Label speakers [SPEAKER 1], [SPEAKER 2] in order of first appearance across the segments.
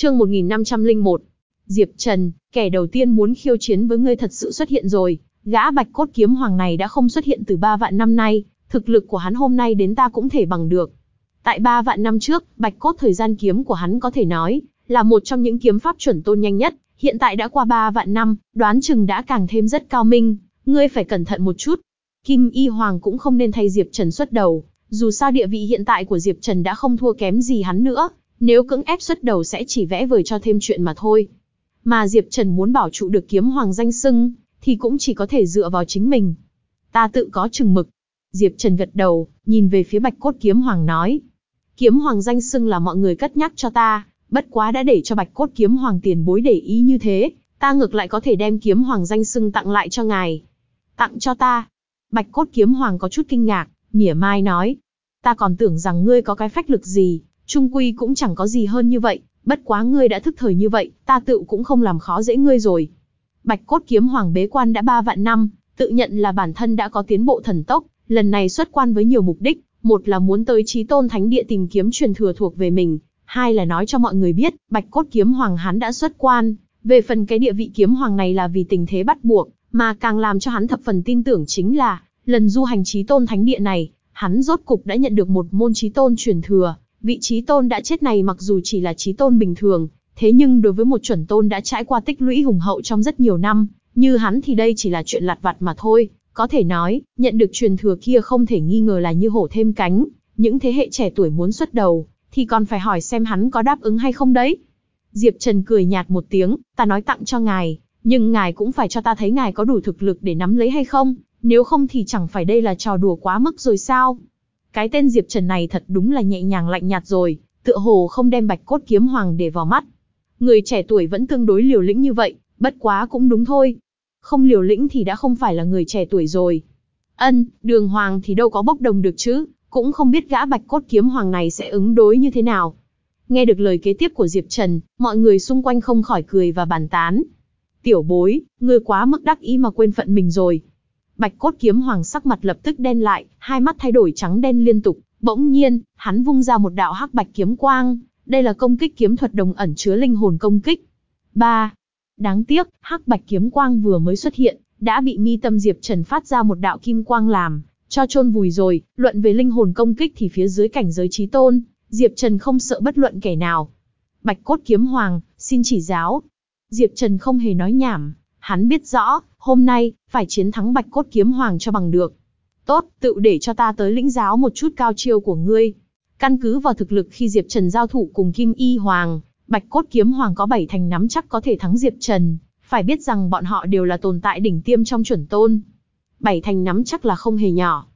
[SPEAKER 1] Chương 1501. Diệp Trần, kẻ đầu tiên muốn khiêu chiến với ngươi thật sự xuất hiện rồi, gã Bạch Cốt Kiếm Hoàng này đã không xuất hiện từ 3 vạn năm nay, thực lực của hắn hôm nay đến ta cũng thể bằng được. Tại 3 vạn năm trước, Bạch Cốt thời gian kiếm của hắn có thể nói là một trong những kiếm pháp chuẩn tôn nhanh nhất, hiện tại đã qua 3 vạn năm, đoán chừng đã càng thêm rất cao minh, ngươi phải cẩn thận một chút. Kim Y Hoàng cũng không nên thay Diệp Trần xuất đầu, dù sao địa vị hiện tại của Diệp Trần đã không thua kém gì hắn nữa, nếu cưỡng ép xuất đầu sẽ chỉ vẽ vời cho thêm chuyện mà thôi. Mà Diệp Trần muốn bảo trụ được kiếm hoàng danh sưng, thì cũng chỉ có thể dựa vào chính mình. Ta tự có chừng mực. Diệp Trần gật đầu, nhìn về phía Bạch Cốt Kiếm Hoàng nói. Kiếm Hoàng danh sưng là mọi người cất nhắc cho ta, bất quá đã để cho Bạch Cốt Kiếm Hoàng tiền bối để ý như thế, ta ngược lại có thể đem Kiếm Hoàng danh sưng tặng lại cho ngài. Tặng cho ta. Bạch Cốt Kiếm Hoàng có chút kinh ngạc, mỉa mai nói. Ta còn tưởng rằng ngươi có cái phách lực gì, trung quy cũng chẳng có gì hơn như vậy, bất quá ngươi đã thức thời như vậy, ta tự cũng không làm khó dễ ngươi rồi. Bạch cốt kiếm hoàng bế quan đã ba vạn năm, tự nhận là bản thân đã có tiến bộ thần tốc, lần này xuất quan với nhiều mục đích, một là muốn tới trí tôn thánh địa tìm kiếm truyền thừa thuộc về mình, hai là nói cho mọi người biết, bạch cốt kiếm hoàng hắn đã xuất quan, về phần cái địa vị kiếm hoàng này là vì tình thế bắt buộc, mà càng làm cho hắn thập phần tin tưởng chính là, lần du hành trí tôn thánh địa này, hắn rốt cục đã nhận được một môn trí tôn truyền thừa, vị trí tôn đã chết này mặc dù chỉ là trí tôn bình thường, thế nhưng đối với một chuẩn tôn đã trải qua tích lũy hùng hậu trong rất nhiều năm, như hắn thì đây chỉ là chuyện lặt vặt mà thôi, có thể nói, nhận được truyền thừa kia không thể nghi ngờ là như hổ thêm cánh, những thế hệ trẻ tuổi muốn xuất đầu, thì còn phải hỏi xem hắn có đáp ứng hay không đấy. Diệp Trần cười nhạt một tiếng, ta nói tặng cho ngài, nhưng ngài cũng phải cho ta thấy ngài có đủ thực lực để nắm lấy hay không, nếu không thì chẳng phải đây là trò đùa quá mức rồi sao. Cái tên Diệp Trần này thật đúng là nhẹ nhàng lạnh nhạt rồi, tựa hồ không đem bạch cốt kiếm hoàng để vào mắt. Người trẻ tuổi vẫn tương đối liều lĩnh như vậy, bất quá cũng đúng thôi. Không liều lĩnh thì đã không phải là người trẻ tuổi rồi. Ân, đường hoàng thì đâu có bốc đồng được chứ, cũng không biết gã bạch cốt kiếm hoàng này sẽ ứng đối như thế nào. Nghe được lời kế tiếp của Diệp Trần, mọi người xung quanh không khỏi cười và bàn tán. Tiểu bối, ngươi quá mức đắc ý mà quên phận mình rồi. Bạch cốt kiếm hoàng sắc mặt lập tức đen lại, hai mắt thay đổi trắng đen liên tục, bỗng nhiên, hắn vung ra một đạo hắc bạch kiếm quang, đây là công kích kiếm thuật đồng ẩn chứa linh hồn công kích. 3. Đáng tiếc, hắc bạch kiếm quang vừa mới xuất hiện, đã bị mi tâm Diệp Trần phát ra một đạo kim quang làm, cho chôn vùi rồi, luận về linh hồn công kích thì phía dưới cảnh giới trí tôn, Diệp Trần không sợ bất luận kẻ nào. Bạch cốt kiếm hoàng, xin chỉ giáo. Diệp Trần không hề nói nhảm, Hắn biết rõ, hôm nay, phải chiến thắng bạch cốt kiếm hoàng cho bằng được. Tốt, tự để cho ta tới lĩnh giáo một chút cao chiêu của ngươi. Căn cứ vào thực lực khi Diệp Trần giao thủ cùng Kim Y Hoàng, Bạch Cốt Kiếm Hoàng có bảy thành nắm chắc có thể thắng Diệp Trần, phải biết rằng bọn họ đều là tồn tại đỉnh tiêm trong chuẩn tôn. Bảy thành nắm chắc là không hề nhỏ.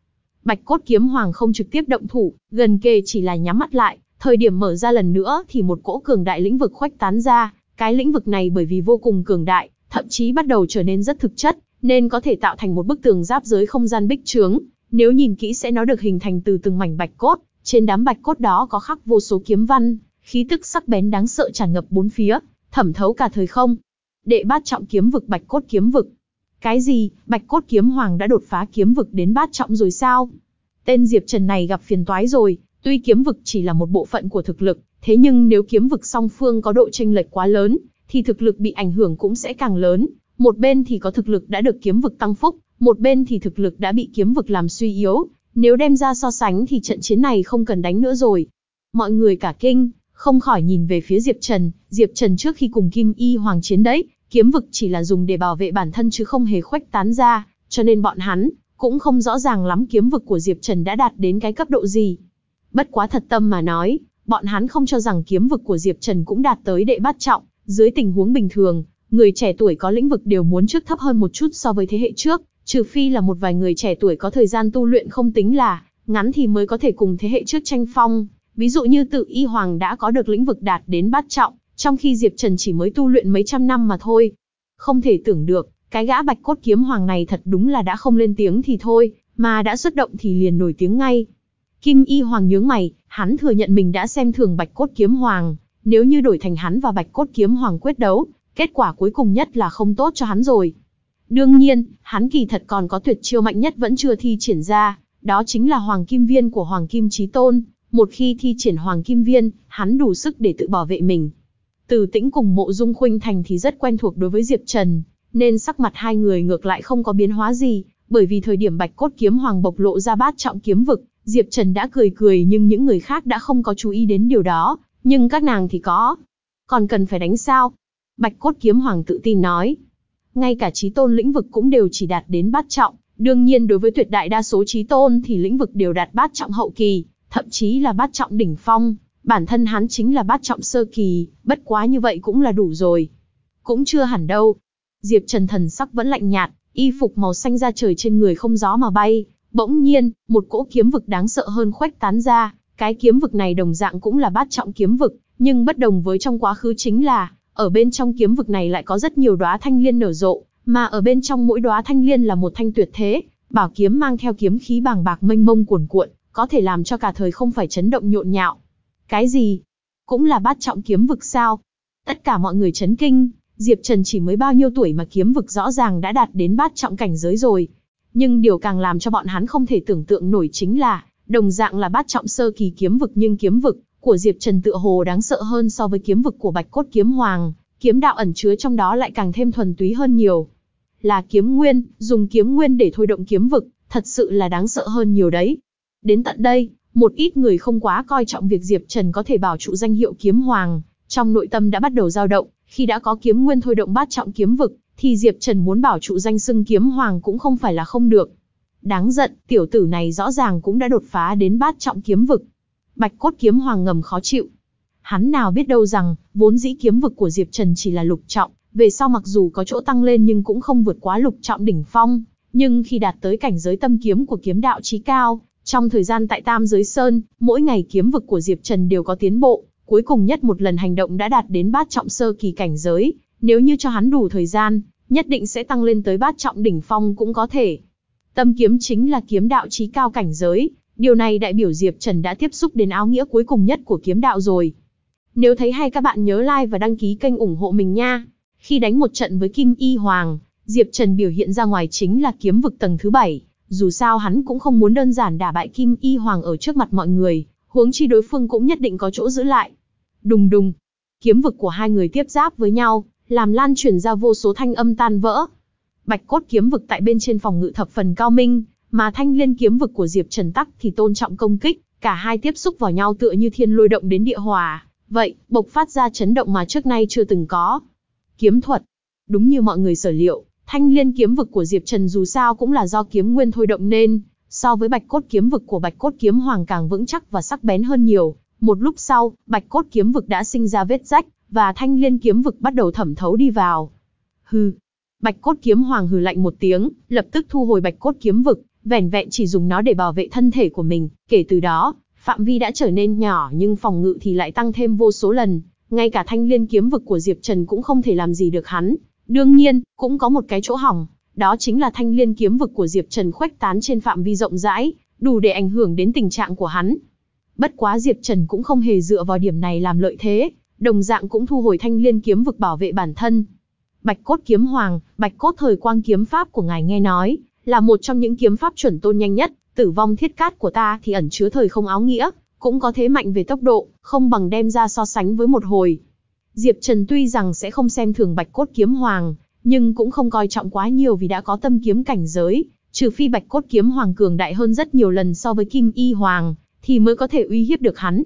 [SPEAKER 1] Bạch Cốt Kiếm Hoàng không trực tiếp động thủ, gần kề chỉ là nhắm mắt lại, thời điểm mở ra lần nữa thì một cỗ cường đại lĩnh vực khuếch tán ra, cái lĩnh vực này bởi vì vô cùng cường đại, thậm chí bắt đầu trở nên rất thực chất, nên có thể tạo thành một bức tường giáp giới không gian bích trướng. Nếu nhìn kỹ sẽ nó được hình thành từ từng mảnh bạch cốt, trên đám bạch cốt đó có khắc vô số kiếm văn, khí tức sắc bén đáng sợ tràn ngập bốn phía, thẩm thấu cả thời không. Đệ bát trọng kiếm vực bạch cốt kiếm vực. Cái gì, bạch cốt kiếm hoàng đã đột phá kiếm vực đến bát trọng rồi sao? Tên Diệp Trần này gặp phiền toái rồi, tuy kiếm vực chỉ là một bộ phận của thực lực, thế nhưng nếu kiếm vực song phương có độ chênh lệch quá lớn, thì thực lực bị ảnh hưởng cũng sẽ càng lớn. Một bên thì có thực lực đã được kiếm vực tăng phúc, một bên thì thực lực đã bị kiếm vực làm suy yếu. Nếu đem ra so sánh thì trận chiến này không cần đánh nữa rồi. Mọi người cả kinh, không khỏi nhìn về phía Diệp Trần. Diệp Trần trước khi cùng Kim Y Hoàng chiến đấy, kiếm vực chỉ là dùng để bảo vệ bản thân chứ không hề khuếch tán ra, cho nên bọn hắn cũng không rõ ràng lắm kiếm vực của Diệp Trần đã đạt đến cái cấp độ gì. Bất quá thật tâm mà nói, bọn hắn không cho rằng kiếm vực của Diệp Trần cũng đạt tới đệ bát trọng, dưới tình huống bình thường, người trẻ tuổi có lĩnh vực đều muốn trước thấp hơn một chút so với thế hệ trước, trừ phi là một vài người trẻ tuổi có thời gian tu luyện không tính là ngắn thì mới có thể cùng thế hệ trước tranh phong. Ví dụ như tự y hoàng đã có được lĩnh vực đạt đến bát trọng, trong khi Diệp Trần chỉ mới tu luyện mấy trăm năm mà thôi. Không thể tưởng được, cái gã bạch cốt kiếm hoàng này thật đúng là đã không lên tiếng thì thôi, mà đã xuất động thì liền nổi tiếng ngay. Kim y hoàng nhướng mày, hắn thừa nhận mình đã xem thường bạch cốt kiếm hoàng, nếu như đổi thành hắn và Bạch Cốt Kiếm Hoàng quyết đấu, kết quả cuối cùng nhất là không tốt cho hắn rồi. Đương nhiên, hắn kỳ thật còn có tuyệt chiêu mạnh nhất vẫn chưa thi triển ra, đó chính là Hoàng Kim Viên của Hoàng Kim Chí Tôn. Một khi thi triển Hoàng Kim Viên, hắn đủ sức để tự bảo vệ mình. Từ Tĩnh cùng Mộ Dung Khuynh Thành thì rất quen thuộc đối với Diệp Trần, nên sắc mặt hai người ngược lại không có biến hóa gì, bởi vì thời điểm Bạch Cốt Kiếm Hoàng bộc lộ ra bát trọng kiếm vực, Diệp Trần đã cười cười nhưng những người khác đã không có chú ý đến điều đó, nhưng các nàng thì có. Còn cần phải đánh sao? Bạch Cốt Kiếm Hoàng tự tin nói. Ngay cả trí tôn lĩnh vực cũng đều chỉ đạt đến bát trọng, đương nhiên đối với tuyệt đại đa số trí tôn thì lĩnh vực đều đạt bát trọng hậu kỳ, thậm chí là bát trọng đỉnh phong, bản thân hắn chính là bát trọng sơ kỳ, bất quá như vậy cũng là đủ rồi. Cũng chưa hẳn đâu. Diệp Trần thần sắc vẫn lạnh nhạt, y phục màu xanh ra trời trên người không gió mà bay, bỗng nhiên, một cỗ kiếm vực đáng sợ hơn khuếch tán ra, cái kiếm vực này đồng dạng cũng là bát trọng kiếm vực, nhưng bất đồng với trong quá khứ chính là, ở bên trong kiếm vực này lại có rất nhiều đóa thanh liên nở rộ, mà ở bên trong mỗi đóa thanh liên là một thanh tuyệt thế, bảo kiếm mang theo kiếm khí bàng bạc mênh mông cuồn cuộn, có thể làm cho cả thời không phải chấn động nhộn nhạo. Cái gì? Cũng là bát trọng kiếm vực sao? Tất cả mọi người chấn kinh, Diệp Trần chỉ mới bao nhiêu tuổi mà kiếm vực rõ ràng đã đạt đến bát trọng cảnh giới rồi. Nhưng điều càng làm cho bọn hắn không thể tưởng tượng nổi chính là, đồng dạng là bát trọng sơ kỳ kiếm vực nhưng kiếm vực của Diệp Trần tựa hồ đáng sợ hơn so với kiếm vực của Bạch Cốt Kiếm Hoàng, kiếm đạo ẩn chứa trong đó lại càng thêm thuần túy hơn nhiều. Là kiếm nguyên, dùng kiếm nguyên để thôi động kiếm vực, thật sự là đáng sợ hơn nhiều đấy. Đến tận đây, một ít người không quá coi trọng việc Diệp Trần có thể bảo trụ danh hiệu kiếm hoàng, trong nội tâm đã bắt đầu dao động, khi đã có kiếm nguyên thôi động bát trọng kiếm vực, thì Diệp Trần muốn bảo trụ danh xưng kiếm hoàng cũng không phải là không được. Đáng giận, tiểu tử này rõ ràng cũng đã đột phá đến bát trọng kiếm vực. Bạch cốt kiếm hoàng ngầm khó chịu. Hắn nào biết đâu rằng, vốn dĩ kiếm vực của Diệp Trần chỉ là lục trọng, về sau mặc dù có chỗ tăng lên nhưng cũng không vượt quá lục trọng đỉnh phong, nhưng khi đạt tới cảnh giới tâm kiếm của kiếm đạo trí cao, trong thời gian tại Tam Giới Sơn, mỗi ngày kiếm vực của Diệp Trần đều có tiến bộ, cuối cùng nhất một lần hành động đã đạt đến bát trọng sơ kỳ cảnh giới, nếu như cho hắn đủ thời gian, nhất định sẽ tăng lên tới bát trọng đỉnh phong cũng có thể. Tâm kiếm chính là kiếm đạo trí cao cảnh giới, điều này đại biểu Diệp Trần đã tiếp xúc đến áo nghĩa cuối cùng nhất của kiếm đạo rồi. Nếu thấy hay các bạn nhớ like và đăng ký kênh ủng hộ mình nha. Khi đánh một trận với Kim Y Hoàng, Diệp Trần biểu hiện ra ngoài chính là kiếm vực tầng thứ 7, dù sao hắn cũng không muốn đơn giản đả bại Kim Y Hoàng ở trước mặt mọi người, huống chi đối phương cũng nhất định có chỗ giữ lại. Đùng đùng, kiếm vực của hai người tiếp giáp với nhau, làm lan truyền ra vô số thanh âm tan vỡ. Bạch cốt kiếm vực tại bên trên phòng ngự thập phần cao minh, mà thanh liên kiếm vực của Diệp Trần Tắc thì tôn trọng công kích, cả hai tiếp xúc vào nhau tựa như thiên lôi động đến địa hòa, vậy, bộc phát ra chấn động mà trước nay chưa từng có. Kiếm thuật, đúng như mọi người sở liệu, thanh liên kiếm vực của Diệp Trần dù sao cũng là do kiếm nguyên thôi động nên, so với bạch cốt kiếm vực của bạch cốt kiếm hoàng càng vững chắc và sắc bén hơn nhiều. Một lúc sau, bạch cốt kiếm vực đã sinh ra vết rách, và thanh liên kiếm vực bắt đầu thẩm thấu đi vào. Hừ. Bạch cốt kiếm hoàng hừ lạnh một tiếng, lập tức thu hồi bạch cốt kiếm vực, vẻn vẹn chỉ dùng nó để bảo vệ thân thể của mình. Kể từ đó, phạm vi đã trở nên nhỏ nhưng phòng ngự thì lại tăng thêm vô số lần. Ngay cả thanh liên kiếm vực của Diệp Trần cũng không thể làm gì được hắn. Đương nhiên, cũng có một cái chỗ hỏng, đó chính là thanh liên kiếm vực của Diệp Trần khuếch tán trên phạm vi rộng rãi, đủ để ảnh hưởng đến tình trạng của hắn. Bất quá Diệp Trần cũng không hề dựa vào điểm này làm lợi thế, đồng dạng cũng thu hồi thanh liên kiếm vực bảo vệ bản thân. Bạch cốt kiếm hoàng, bạch cốt thời quang kiếm pháp của ngài nghe nói, là một trong những kiếm pháp chuẩn tôn nhanh nhất, tử vong thiết cát của ta thì ẩn chứa thời không áo nghĩa, cũng có thế mạnh về tốc độ, không bằng đem ra so sánh với một hồi. Diệp Trần tuy rằng sẽ không xem thường bạch cốt kiếm hoàng, nhưng cũng không coi trọng quá nhiều vì đã có tâm kiếm cảnh giới, trừ phi bạch cốt kiếm hoàng cường đại hơn rất nhiều lần so với kim y hoàng, thì mới có thể uy hiếp được hắn.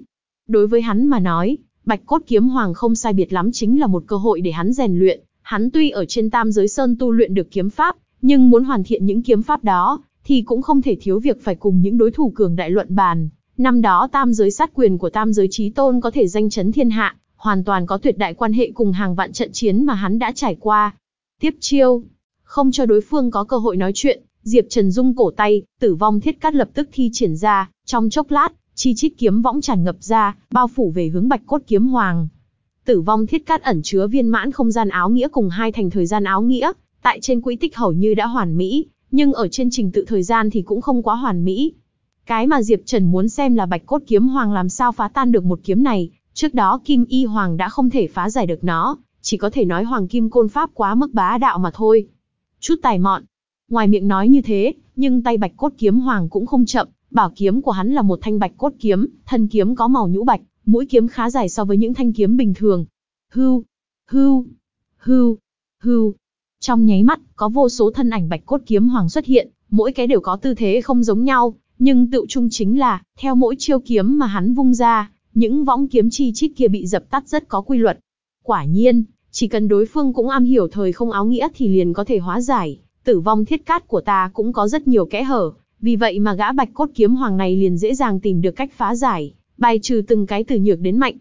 [SPEAKER 1] Đối với hắn mà nói, Bạch cốt kiếm hoàng không sai biệt lắm chính là một cơ hội để hắn rèn luyện. Hắn tuy ở trên tam giới sơn tu luyện được kiếm pháp, nhưng muốn hoàn thiện những kiếm pháp đó, thì cũng không thể thiếu việc phải cùng những đối thủ cường đại luận bàn. Năm đó tam giới sát quyền của tam giới trí tôn có thể danh chấn thiên hạ, hoàn toàn có tuyệt đại quan hệ cùng hàng vạn trận chiến mà hắn đã trải qua. Tiếp chiêu, không cho đối phương có cơ hội nói chuyện, Diệp Trần Dung cổ tay, tử vong thiết cắt lập tức thi triển ra, trong chốc lát, chi chít kiếm võng tràn ngập ra, bao phủ về hướng bạch cốt kiếm hoàng. Tử vong thiết cắt ẩn chứa viên mãn không gian áo nghĩa cùng hai thành thời gian áo nghĩa, tại trên quỹ tích hầu như đã hoàn mỹ, nhưng ở trên trình tự thời gian thì cũng không quá hoàn mỹ. Cái mà Diệp Trần muốn xem là bạch cốt kiếm hoàng làm sao phá tan được một kiếm này, trước đó Kim Y Hoàng đã không thể phá giải được nó, chỉ có thể nói Hoàng Kim Côn Pháp quá mức bá đạo mà thôi. Chút tài mọn. Ngoài miệng nói như thế, nhưng tay bạch cốt kiếm hoàng cũng không chậm, Bảo kiếm của hắn là một thanh bạch cốt kiếm, thân kiếm có màu nhũ bạch, mũi kiếm khá dài so với những thanh kiếm bình thường. Hưu, hưu, hưu, hưu. Trong nháy mắt, có vô số thân ảnh bạch cốt kiếm hoàng xuất hiện, mỗi cái đều có tư thế không giống nhau, nhưng tựu chung chính là, theo mỗi chiêu kiếm mà hắn vung ra, những võng kiếm chi chít kia bị dập tắt rất có quy luật. Quả nhiên, chỉ cần đối phương cũng am hiểu thời không áo nghĩa thì liền có thể hóa giải, tử vong thiết cát của ta cũng có rất nhiều kẽ hở, vì vậy mà gã bạch cốt kiếm hoàng này liền dễ dàng tìm được cách phá giải, bài trừ từng cái từ nhược đến mạnh.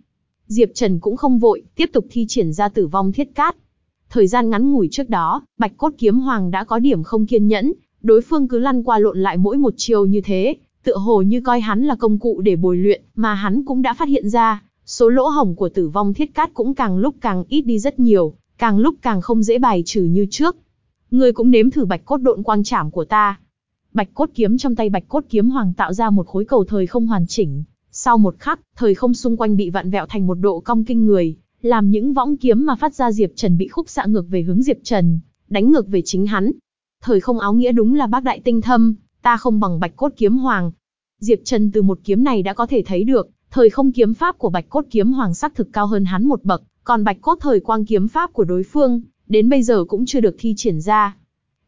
[SPEAKER 1] Diệp Trần cũng không vội, tiếp tục thi triển ra tử vong thiết cát. Thời gian ngắn ngủi trước đó, bạch cốt kiếm hoàng đã có điểm không kiên nhẫn, đối phương cứ lăn qua lộn lại mỗi một chiều như thế, tựa hồ như coi hắn là công cụ để bồi luyện, mà hắn cũng đã phát hiện ra, số lỗ hổng của tử vong thiết cát cũng càng lúc càng ít đi rất nhiều, càng lúc càng không dễ bài trừ như trước. Ngươi cũng nếm thử bạch cốt độn quang trảm của ta. Bạch cốt kiếm trong tay bạch cốt kiếm hoàng tạo ra một khối cầu thời không hoàn chỉnh. Sau một khắc, thời không xung quanh bị vặn vẹo thành một độ cong kinh người, làm những võng kiếm mà phát ra Diệp Trần bị khúc xạ ngược về hướng Diệp Trần, đánh ngược về chính hắn. Thời không áo nghĩa đúng là bác đại tinh thâm, ta không bằng bạch cốt kiếm hoàng. Diệp Trần từ một kiếm này đã có thể thấy được, thời không kiếm pháp của bạch cốt kiếm hoàng sắc thực cao hơn hắn một bậc, còn bạch cốt thời quang kiếm pháp của đối phương, đến bây giờ cũng chưa được thi triển ra.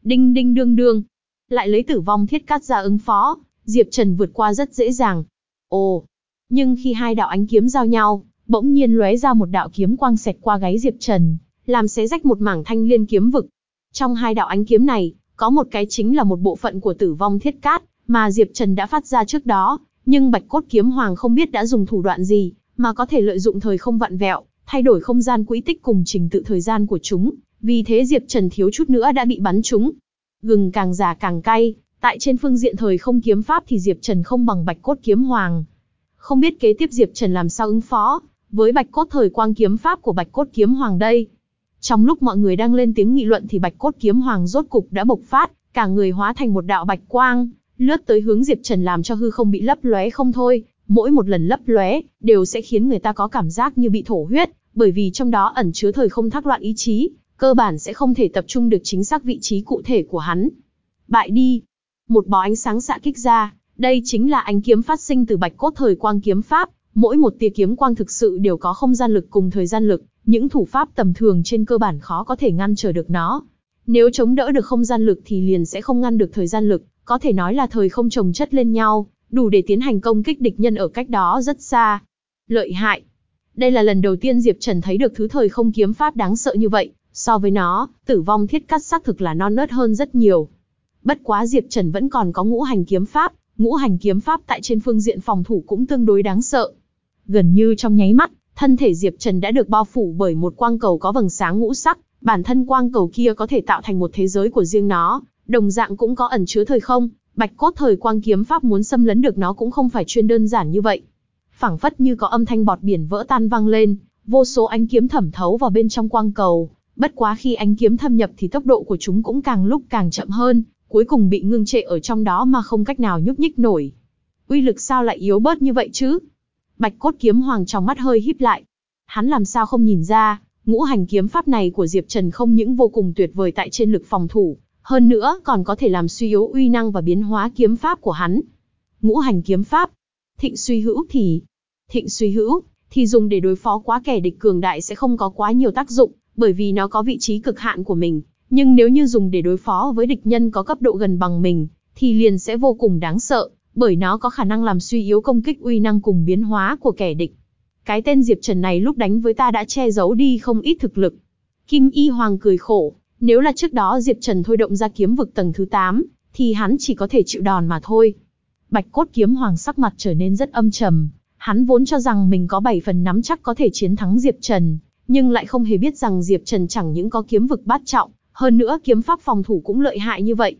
[SPEAKER 1] Đinh đinh đương đương, lại lấy tử vong thiết cắt ra ứng phó, Diệp Trần vượt qua rất dễ dàng. Ồ, nhưng khi hai đạo ánh kiếm giao nhau, bỗng nhiên lóe ra một đạo kiếm quang xẹt qua gáy Diệp Trần, làm xé rách một mảng thanh liên kiếm vực. Trong hai đạo ánh kiếm này, có một cái chính là một bộ phận của tử vong thiết cát, mà Diệp Trần đã phát ra trước đó, nhưng Bạch Cốt Kiếm Hoàng không biết đã dùng thủ đoạn gì, mà có thể lợi dụng thời không vặn vẹo, thay đổi không gian quỹ tích cùng trình tự thời gian của chúng, vì thế Diệp Trần thiếu chút nữa đã bị bắn trúng. Gừng càng già càng cay, tại trên phương diện thời không kiếm pháp thì Diệp Trần không bằng Bạch Cốt Kiếm Hoàng. Không biết kế tiếp Diệp Trần làm sao ứng phó, với Bạch Cốt thời quang kiếm pháp của Bạch Cốt Kiếm Hoàng đây. Trong lúc mọi người đang lên tiếng nghị luận thì Bạch Cốt Kiếm Hoàng rốt cục đã bộc phát, cả người hóa thành một đạo bạch quang, lướt tới hướng Diệp Trần làm cho hư không bị lấp lóe không thôi, mỗi một lần lấp lóe đều sẽ khiến người ta có cảm giác như bị thổ huyết, bởi vì trong đó ẩn chứa thời không thác loạn ý chí, cơ bản sẽ không thể tập trung được chính xác vị trí cụ thể của hắn. Bại đi. Một bó ánh sáng xạ kích ra, đây chính là ánh kiếm phát sinh từ bạch cốt thời quang kiếm pháp, mỗi một tia kiếm quang thực sự đều có không gian lực cùng thời gian lực, những thủ pháp tầm thường trên cơ bản khó có thể ngăn trở được nó. Nếu chống đỡ được không gian lực thì liền sẽ không ngăn được thời gian lực, có thể nói là thời không trồng chất lên nhau, đủ để tiến hành công kích địch nhân ở cách đó rất xa. Lợi hại. Đây là lần đầu tiên Diệp Trần thấy được thứ thời không kiếm pháp đáng sợ như vậy, so với nó, tử vong thiết cắt xác thực là non nớt hơn rất nhiều. Bất quá Diệp Trần vẫn còn có ngũ hành kiếm pháp, ngũ hành kiếm pháp tại trên phương diện phòng thủ cũng tương đối đáng sợ. Gần như trong nháy mắt, thân thể Diệp Trần đã được bao phủ bởi một quang cầu có vầng sáng ngũ sắc, bản thân quang cầu kia có thể tạo thành một thế giới của riêng nó, đồng dạng cũng có ẩn chứa thời không, bạch cốt thời quang kiếm pháp muốn xâm lấn được nó cũng không phải chuyên đơn giản như vậy. phảng phất như có âm thanh bọt biển vỡ tan vang lên, vô số ánh kiếm thẩm thấu vào bên trong quang cầu, bất quá khi ánh kiếm thâm nhập thì tốc độ của chúng cũng càng lúc càng chậm hơn, cuối cùng bị ngưng trệ ở trong đó mà không cách nào nhúc nhích nổi. Uy lực sao lại yếu bớt như vậy chứ? Bạch cốt kiếm hoàng trong mắt hơi híp lại. Hắn làm sao không nhìn ra, ngũ hành kiếm pháp này của Diệp Trần không những vô cùng tuyệt vời tại trên lực phòng thủ, hơn nữa còn có thể làm suy yếu uy năng và biến hóa kiếm pháp của hắn. Ngũ hành kiếm pháp, thịnh suy hữu thì, thịnh suy hữu, thì dùng để đối phó quá kẻ địch cường đại sẽ không có quá nhiều tác dụng, bởi vì nó có vị trí cực hạn của mình. Nhưng nếu như dùng để đối phó với địch nhân có cấp độ gần bằng mình, thì liền sẽ vô cùng đáng sợ, bởi nó có khả năng làm suy yếu công kích uy năng cùng biến hóa của kẻ địch. Cái tên Diệp Trần này lúc đánh với ta đã che giấu đi không ít thực lực. Kim Y Hoàng cười khổ, nếu là trước đó Diệp Trần thôi động ra kiếm vực tầng thứ 8, thì hắn chỉ có thể chịu đòn mà thôi. Bạch cốt kiếm hoàng sắc mặt trở nên rất âm trầm, hắn vốn cho rằng mình có 7 phần nắm chắc có thể chiến thắng Diệp Trần, nhưng lại không hề biết rằng Diệp Trần chẳng những có kiếm vực bát trọng, hơn nữa kiếm pháp phòng thủ cũng lợi hại như vậy.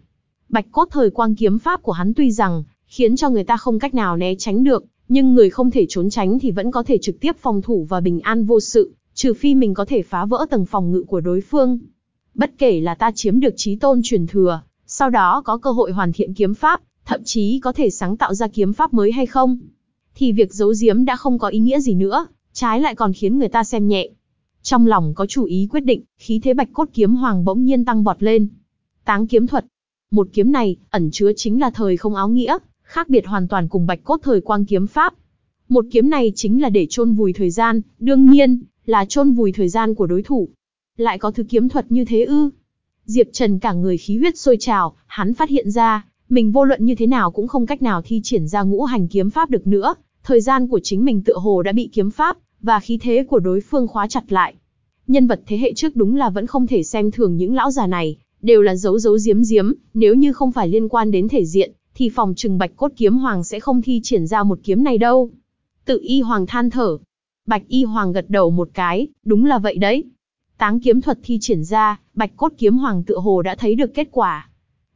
[SPEAKER 1] Bạch cốt thời quang kiếm pháp của hắn tuy rằng khiến cho người ta không cách nào né tránh được, nhưng người không thể trốn tránh thì vẫn có thể trực tiếp phòng thủ và bình an vô sự, trừ phi mình có thể phá vỡ tầng phòng ngự của đối phương. Bất kể là ta chiếm được trí tôn truyền thừa, sau đó có cơ hội hoàn thiện kiếm pháp, thậm chí có thể sáng tạo ra kiếm pháp mới hay không, thì việc giấu giếm đã không có ý nghĩa gì nữa, trái lại còn khiến người ta xem nhẹ. Trong lòng có chủ ý quyết định, khí thế bạch cốt kiếm hoàng bỗng nhiên tăng vọt lên. Táng kiếm thuật. Một kiếm này, ẩn chứa chính là thời không áo nghĩa, khác biệt hoàn toàn cùng bạch cốt thời quang kiếm pháp. Một kiếm này chính là để chôn vùi thời gian, đương nhiên, là chôn vùi thời gian của đối thủ. Lại có thứ kiếm thuật như thế ư? Diệp Trần cả người khí huyết sôi trào, hắn phát hiện ra, mình vô luận như thế nào cũng không cách nào thi triển ra ngũ hành kiếm pháp được nữa, thời gian của chính mình tựa hồ đã bị kiếm pháp và khí thế của đối phương khóa chặt lại. Nhân vật thế hệ trước đúng là vẫn không thể xem thường những lão già này, đều là giấu giấu giếm giếm, nếu như không phải liên quan đến thể diện, thì phòng trừng Bạch Cốt Kiếm Hoàng sẽ không thi triển ra một kiếm này đâu. Tự Y Hoàng than thở. Bạch Y Hoàng gật đầu một cái, đúng là vậy đấy. Táng kiếm thuật thi triển ra, Bạch Cốt Kiếm Hoàng tựa hồ đã thấy được kết quả.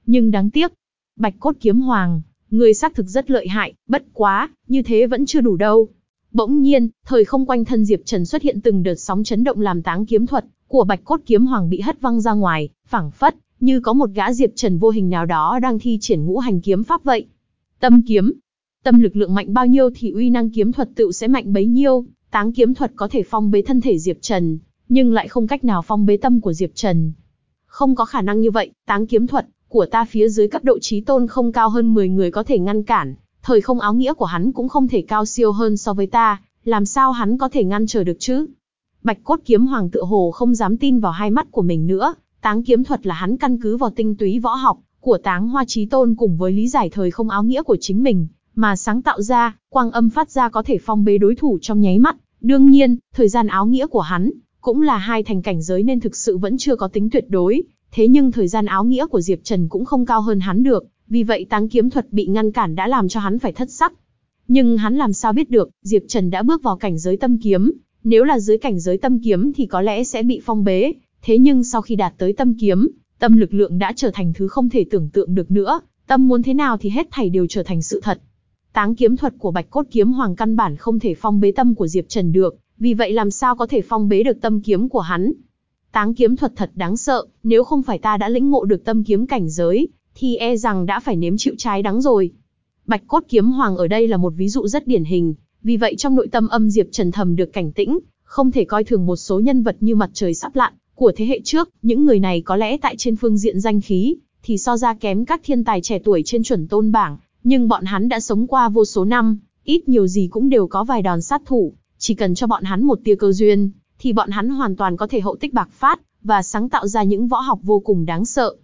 [SPEAKER 1] Nhưng đáng tiếc, Bạch Cốt Kiếm Hoàng, người xác thực rất lợi hại, bất quá, như thế vẫn chưa đủ đâu. Bỗng nhiên, thời không quanh thân Diệp Trần xuất hiện từng đợt sóng chấn động làm táng kiếm thuật của Bạch Cốt Kiếm Hoàng bị hất văng ra ngoài, phảng phất như có một gã Diệp Trần vô hình nào đó đang thi triển ngũ hành kiếm pháp vậy. Tâm kiếm, tâm lực lượng mạnh bao nhiêu thì uy năng kiếm thuật tự sẽ mạnh bấy nhiêu, táng kiếm thuật có thể phong bế thân thể Diệp Trần, nhưng lại không cách nào phong bế tâm của Diệp Trần. Không có khả năng như vậy, táng kiếm thuật của ta phía dưới cấp độ trí tôn không cao hơn 10 người có thể ngăn cản, thời không áo nghĩa của hắn cũng không thể cao siêu hơn so với ta, làm sao hắn có thể ngăn trở được chứ? Bạch cốt kiếm hoàng tựa hồ không dám tin vào hai mắt của mình nữa, táng kiếm thuật là hắn căn cứ vào tinh túy võ học của táng hoa trí tôn cùng với lý giải thời không áo nghĩa của chính mình, mà sáng tạo ra, quang âm phát ra có thể phong bế đối thủ trong nháy mắt. Đương nhiên, thời gian áo nghĩa của hắn, cũng là hai thành cảnh giới nên thực sự vẫn chưa có tính tuyệt đối, thế nhưng thời gian áo nghĩa của Diệp Trần cũng không cao hơn hắn được, vì vậy táng kiếm thuật bị ngăn cản đã làm cho hắn phải thất sắc. Nhưng hắn làm sao biết được, Diệp Trần đã bước vào cảnh giới tâm kiếm, nếu là dưới cảnh giới tâm kiếm thì có lẽ sẽ bị phong bế, thế nhưng sau khi đạt tới tâm kiếm, tâm lực lượng đã trở thành thứ không thể tưởng tượng được nữa, tâm muốn thế nào thì hết thảy đều trở thành sự thật. Táng kiếm thuật của Bạch Cốt Kiếm Hoàng căn bản không thể phong bế tâm của Diệp Trần được, vì vậy làm sao có thể phong bế được tâm kiếm của hắn? Táng kiếm thuật thật đáng sợ, nếu không phải ta đã lĩnh ngộ được tâm kiếm cảnh giới, thì e rằng đã phải nếm chịu trái đắng rồi. Bạch cốt kiếm hoàng ở đây là một ví dụ rất điển hình, vì vậy trong nội tâm âm Diệp Trần thầm được cảnh tĩnh, không thể coi thường một số nhân vật như mặt trời sắp lặn của thế hệ trước, những người này có lẽ tại trên phương diện danh khí thì so ra kém các thiên tài trẻ tuổi trên chuẩn tôn bảng, nhưng bọn hắn đã sống qua vô số năm, ít nhiều gì cũng đều có vài đòn sát thủ, chỉ cần cho bọn hắn một tia cơ duyên, thì bọn hắn hoàn toàn có thể hậu tích bạc phát và sáng tạo ra những võ học vô cùng đáng sợ.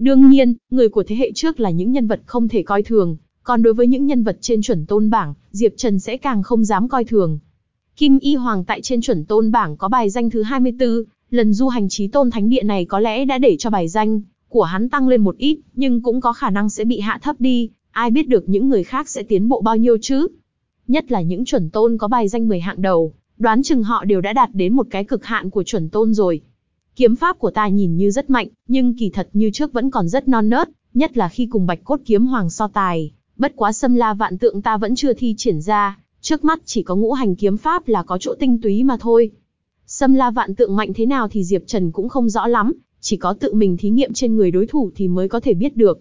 [SPEAKER 1] Đương nhiên, người của thế hệ trước là những nhân vật không thể coi thường, còn đối với những nhân vật trên chuẩn tôn bảng, Diệp Trần sẽ càng không dám coi thường. Kim Y Hoàng tại trên chuẩn tôn bảng có bài danh thứ 24, lần du hành trí tôn thánh địa này có lẽ đã để cho bài danh của hắn tăng lên một ít, nhưng cũng có khả năng sẽ bị hạ thấp đi, ai biết được những người khác sẽ tiến bộ bao nhiêu chứ. Nhất là những chuẩn tôn có bài danh 10 hạng đầu, đoán chừng họ đều đã đạt đến một cái cực hạn của chuẩn tôn rồi. Kiếm pháp của ta nhìn như rất mạnh, nhưng kỳ thật như trước vẫn còn rất non nớt, nhất là khi cùng bạch cốt kiếm hoàng so tài. Bất quá xâm la vạn tượng ta vẫn chưa thi triển ra, trước mắt chỉ có ngũ hành kiếm pháp là có chỗ tinh túy mà thôi. Xâm la vạn tượng mạnh thế nào thì Diệp Trần cũng không rõ lắm, chỉ có tự mình thí nghiệm trên người đối thủ thì mới có thể biết được.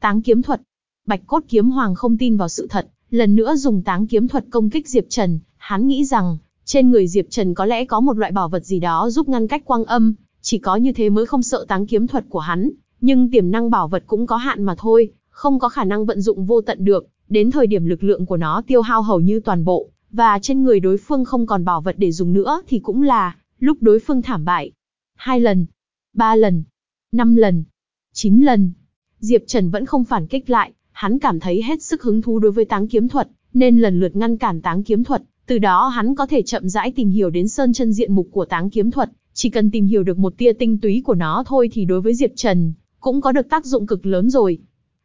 [SPEAKER 1] Táng kiếm thuật. Bạch cốt kiếm hoàng không tin vào sự thật, lần nữa dùng táng kiếm thuật công kích Diệp Trần, hắn nghĩ rằng, trên người Diệp Trần có lẽ có một loại bảo vật gì đó giúp ngăn cách quang âm, chỉ có như thế mới không sợ táng kiếm thuật của hắn, nhưng tiềm năng bảo vật cũng có hạn mà thôi, không có khả năng vận dụng vô tận được, đến thời điểm lực lượng của nó tiêu hao hầu như toàn bộ, và trên người đối phương không còn bảo vật để dùng nữa thì cũng là lúc đối phương thảm bại. Hai lần, ba lần, năm lần, chín lần, Diệp Trần vẫn không phản kích lại, hắn cảm thấy hết sức hứng thú đối với táng kiếm thuật, nên lần lượt ngăn cản táng kiếm thuật, từ đó hắn có thể chậm rãi tìm hiểu đến sơn chân diện mục của táng kiếm thuật, chỉ cần tìm hiểu được một tia tinh túy của nó thôi thì đối với Diệp Trần, cũng có được tác dụng cực lớn rồi.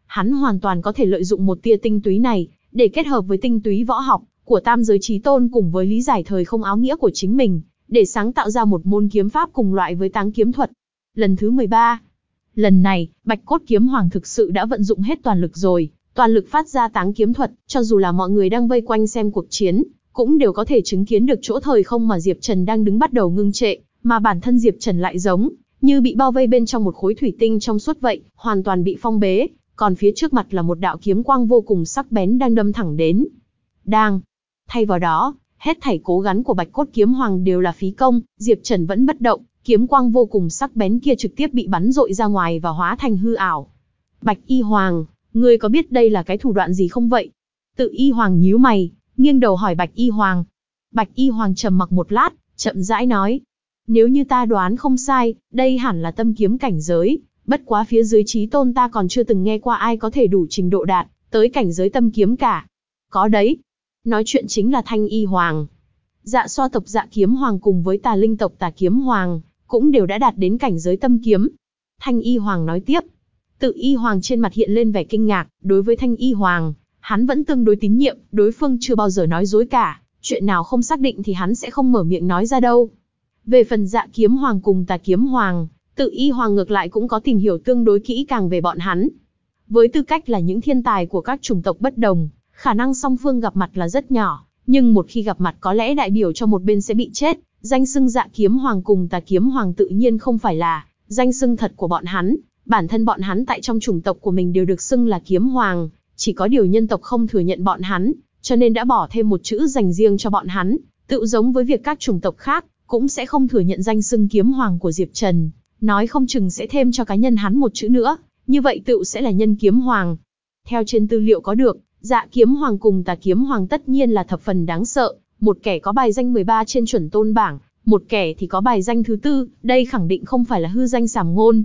[SPEAKER 1] Hắn hoàn toàn có thể lợi dụng một tia tinh túy này, để kết hợp với tinh túy võ học của tam giới trí tôn cùng với lý giải thời không áo nghĩa của chính mình, để sáng tạo ra một môn kiếm pháp cùng loại với táng kiếm thuật. Lần thứ 13. Lần này, Bạch Cốt Kiếm Hoàng thực sự đã vận dụng hết toàn lực rồi, toàn lực phát ra táng kiếm thuật, cho dù là mọi người đang vây quanh xem cuộc chiến, cũng đều có thể chứng kiến được chỗ thời không mà Diệp Trần đang đứng bắt đầu ngưng trệ, mà bản thân Diệp Trần lại giống như bị bao vây bên trong một khối thủy tinh trong suốt vậy, hoàn toàn bị phong bế, còn phía trước mặt là một đạo kiếm quang vô cùng sắc bén đang đâm thẳng đến. Đang. Thay vào đó, hết thảy cố gắng của Bạch Cốt Kiếm Hoàng đều là phí công, Diệp Trần vẫn bất động, kiếm quang vô cùng sắc bén kia trực tiếp bị bắn rọi ra ngoài và hóa thành hư ảo. Bạch Y Hoàng, ngươi có biết đây là cái thủ đoạn gì không vậy? Tự Y Hoàng nhíu mày, nghiêng đầu hỏi Bạch Y Hoàng. Bạch Y Hoàng trầm mặc một lát, chậm rãi nói. Nếu như ta đoán không sai, đây hẳn là tâm kiếm cảnh giới, bất quá phía dưới trí tôn ta còn chưa từng nghe qua ai có thể đủ trình độ đạt, tới cảnh giới tâm kiếm cả. Có đấy. Nói chuyện chính là Thanh Y Hoàng. Dạ so tộc dạ kiếm hoàng cùng với tà linh tộc tà kiếm hoàng, cũng đều đã đạt đến cảnh giới tâm kiếm. Thanh Y Hoàng nói tiếp. Tự Y Hoàng trên mặt hiện lên vẻ kinh ngạc, đối với Thanh Y Hoàng, hắn vẫn tương đối tín nhiệm, đối phương chưa bao giờ nói dối cả, chuyện nào không xác định thì hắn sẽ không mở miệng nói ra đâu. Về phần dạ kiếm hoàng cùng tà kiếm hoàng, tự y hoàng ngược lại cũng có tìm hiểu tương đối kỹ càng về bọn hắn. Với tư cách là những thiên tài của các chủng tộc bất đồng, khả năng song phương gặp mặt là rất nhỏ, nhưng một khi gặp mặt có lẽ đại biểu cho một bên sẽ bị chết, danh xưng dạ kiếm hoàng cùng tà kiếm hoàng tự nhiên không phải là danh xưng thật của bọn hắn, bản thân bọn hắn tại trong chủng tộc của mình đều được xưng là kiếm hoàng, chỉ có điều nhân tộc không thừa nhận bọn hắn, cho nên đã bỏ thêm một chữ dành riêng cho bọn hắn, tự giống với việc các chủng tộc khác cũng sẽ không thừa nhận danh xưng kiếm hoàng của Diệp Trần, nói không chừng sẽ thêm cho cá nhân hắn một chữ nữa, như vậy tựu sẽ là nhân kiếm hoàng. Theo trên tư liệu có được, dạ kiếm hoàng cùng tà kiếm hoàng tất nhiên là thập phần đáng sợ, một kẻ có bài danh 13 trên chuẩn tôn bảng, một kẻ thì có bài danh thứ tư, đây khẳng định không phải là hư danh sàm ngôn.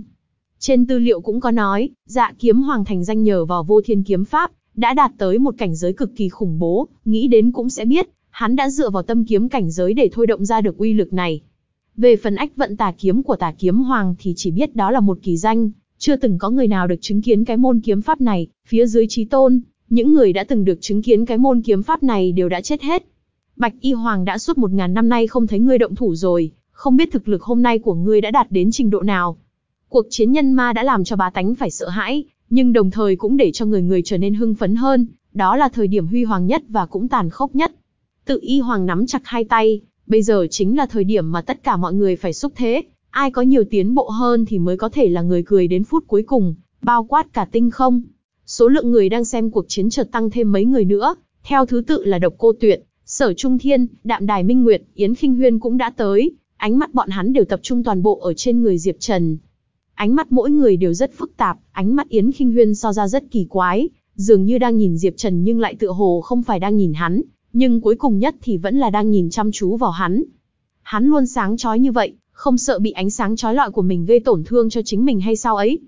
[SPEAKER 1] Trên tư liệu cũng có nói, dạ kiếm hoàng thành danh nhờ vào vô thiên kiếm pháp, đã đạt tới một cảnh giới cực kỳ khủng bố, nghĩ đến cũng sẽ biết, hắn đã dựa vào tâm kiếm cảnh giới để thôi động ra được uy lực này. Về phần ách vận tà kiếm của tà kiếm hoàng thì chỉ biết đó là một kỳ danh, chưa từng có người nào được chứng kiến cái môn kiếm pháp này, phía dưới trí tôn, những người đã từng được chứng kiến cái môn kiếm pháp này đều đã chết hết. Bạch Y Hoàng đã suốt một ngàn năm nay không thấy ngươi động thủ rồi, không biết thực lực hôm nay của ngươi đã đạt đến trình độ nào. Cuộc chiến nhân ma đã làm cho bá tánh phải sợ hãi, nhưng đồng thời cũng để cho người người trở nên hưng phấn hơn, đó là thời điểm huy hoàng nhất và cũng tàn khốc nhất. Tự y hoàng nắm chặt hai tay, bây giờ chính là thời điểm mà tất cả mọi người phải xúc thế, ai có nhiều tiến bộ hơn thì mới có thể là người cười đến phút cuối cùng, bao quát cả tinh không. Số lượng người đang xem cuộc chiến chợt tăng thêm mấy người nữa, theo thứ tự là Độc Cô Tuyệt, Sở Trung Thiên, Đạm Đài Minh Nguyệt, Yến Khinh Huyên cũng đã tới, ánh mắt bọn hắn đều tập trung toàn bộ ở trên người Diệp Trần. Ánh mắt mỗi người đều rất phức tạp, ánh mắt Yến Khinh Huyên so ra rất kỳ quái, dường như đang nhìn Diệp Trần nhưng lại tựa hồ không phải đang nhìn hắn, nhưng cuối cùng nhất thì vẫn là đang nhìn chăm chú vào hắn. Hắn luôn sáng chói như vậy, không sợ bị ánh sáng chói lọi của mình gây tổn thương cho chính mình hay sao ấy.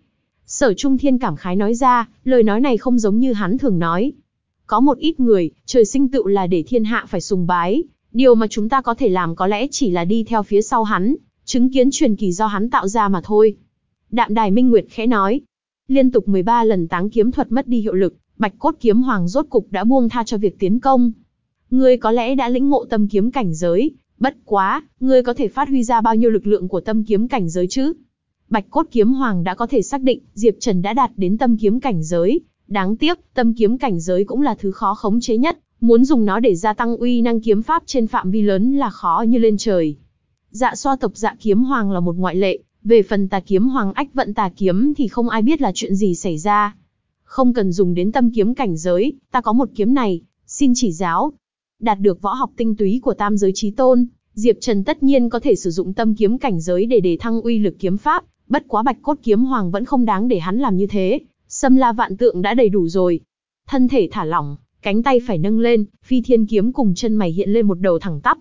[SPEAKER 1] Sở Trung Thiên cảm khái nói ra, lời nói này không giống như hắn thường nói. Có một ít người, trời sinh tựu là để thiên hạ phải sùng bái, điều mà chúng ta có thể làm có lẽ chỉ là đi theo phía sau hắn, chứng kiến truyền kỳ do hắn tạo ra mà thôi. Đạm Đài Minh Nguyệt khẽ nói, liên tục 13 lần táng kiếm thuật mất đi hiệu lực, Bạch Cốt Kiếm Hoàng rốt cục đã buông tha cho việc tiến công. Ngươi có lẽ đã lĩnh ngộ tâm kiếm cảnh giới, bất quá, ngươi có thể phát huy ra bao nhiêu lực lượng của tâm kiếm cảnh giới chứ? Bạch Cốt Kiếm Hoàng đã có thể xác định, Diệp Trần đã đạt đến tâm kiếm cảnh giới. Đáng tiếc, tâm kiếm cảnh giới cũng là thứ khó khống chế nhất, muốn dùng nó để gia tăng uy năng kiếm pháp trên phạm vi lớn là khó như lên trời. Dạ xoa tộc dạ kiếm hoàng là một ngoại lệ, về phần tà kiếm hoàng ách vận tà kiếm thì không ai biết là chuyện gì xảy ra. Không cần dùng đến tâm kiếm cảnh giới, ta có một kiếm này, xin chỉ giáo. Đạt được võ học tinh túy của tam giới trí tôn, Diệp Trần tất nhiên có thể sử dụng tâm kiếm cảnh giới để đề thăng uy lực kiếm pháp, bất quá bạch cốt kiếm hoàng vẫn không đáng để hắn làm như thế, xâm la vạn tượng đã đầy đủ rồi. Thân thể thả lỏng, cánh tay phải nâng lên, phi thiên kiếm cùng chân mày hiện lên một đầu thẳng tắp.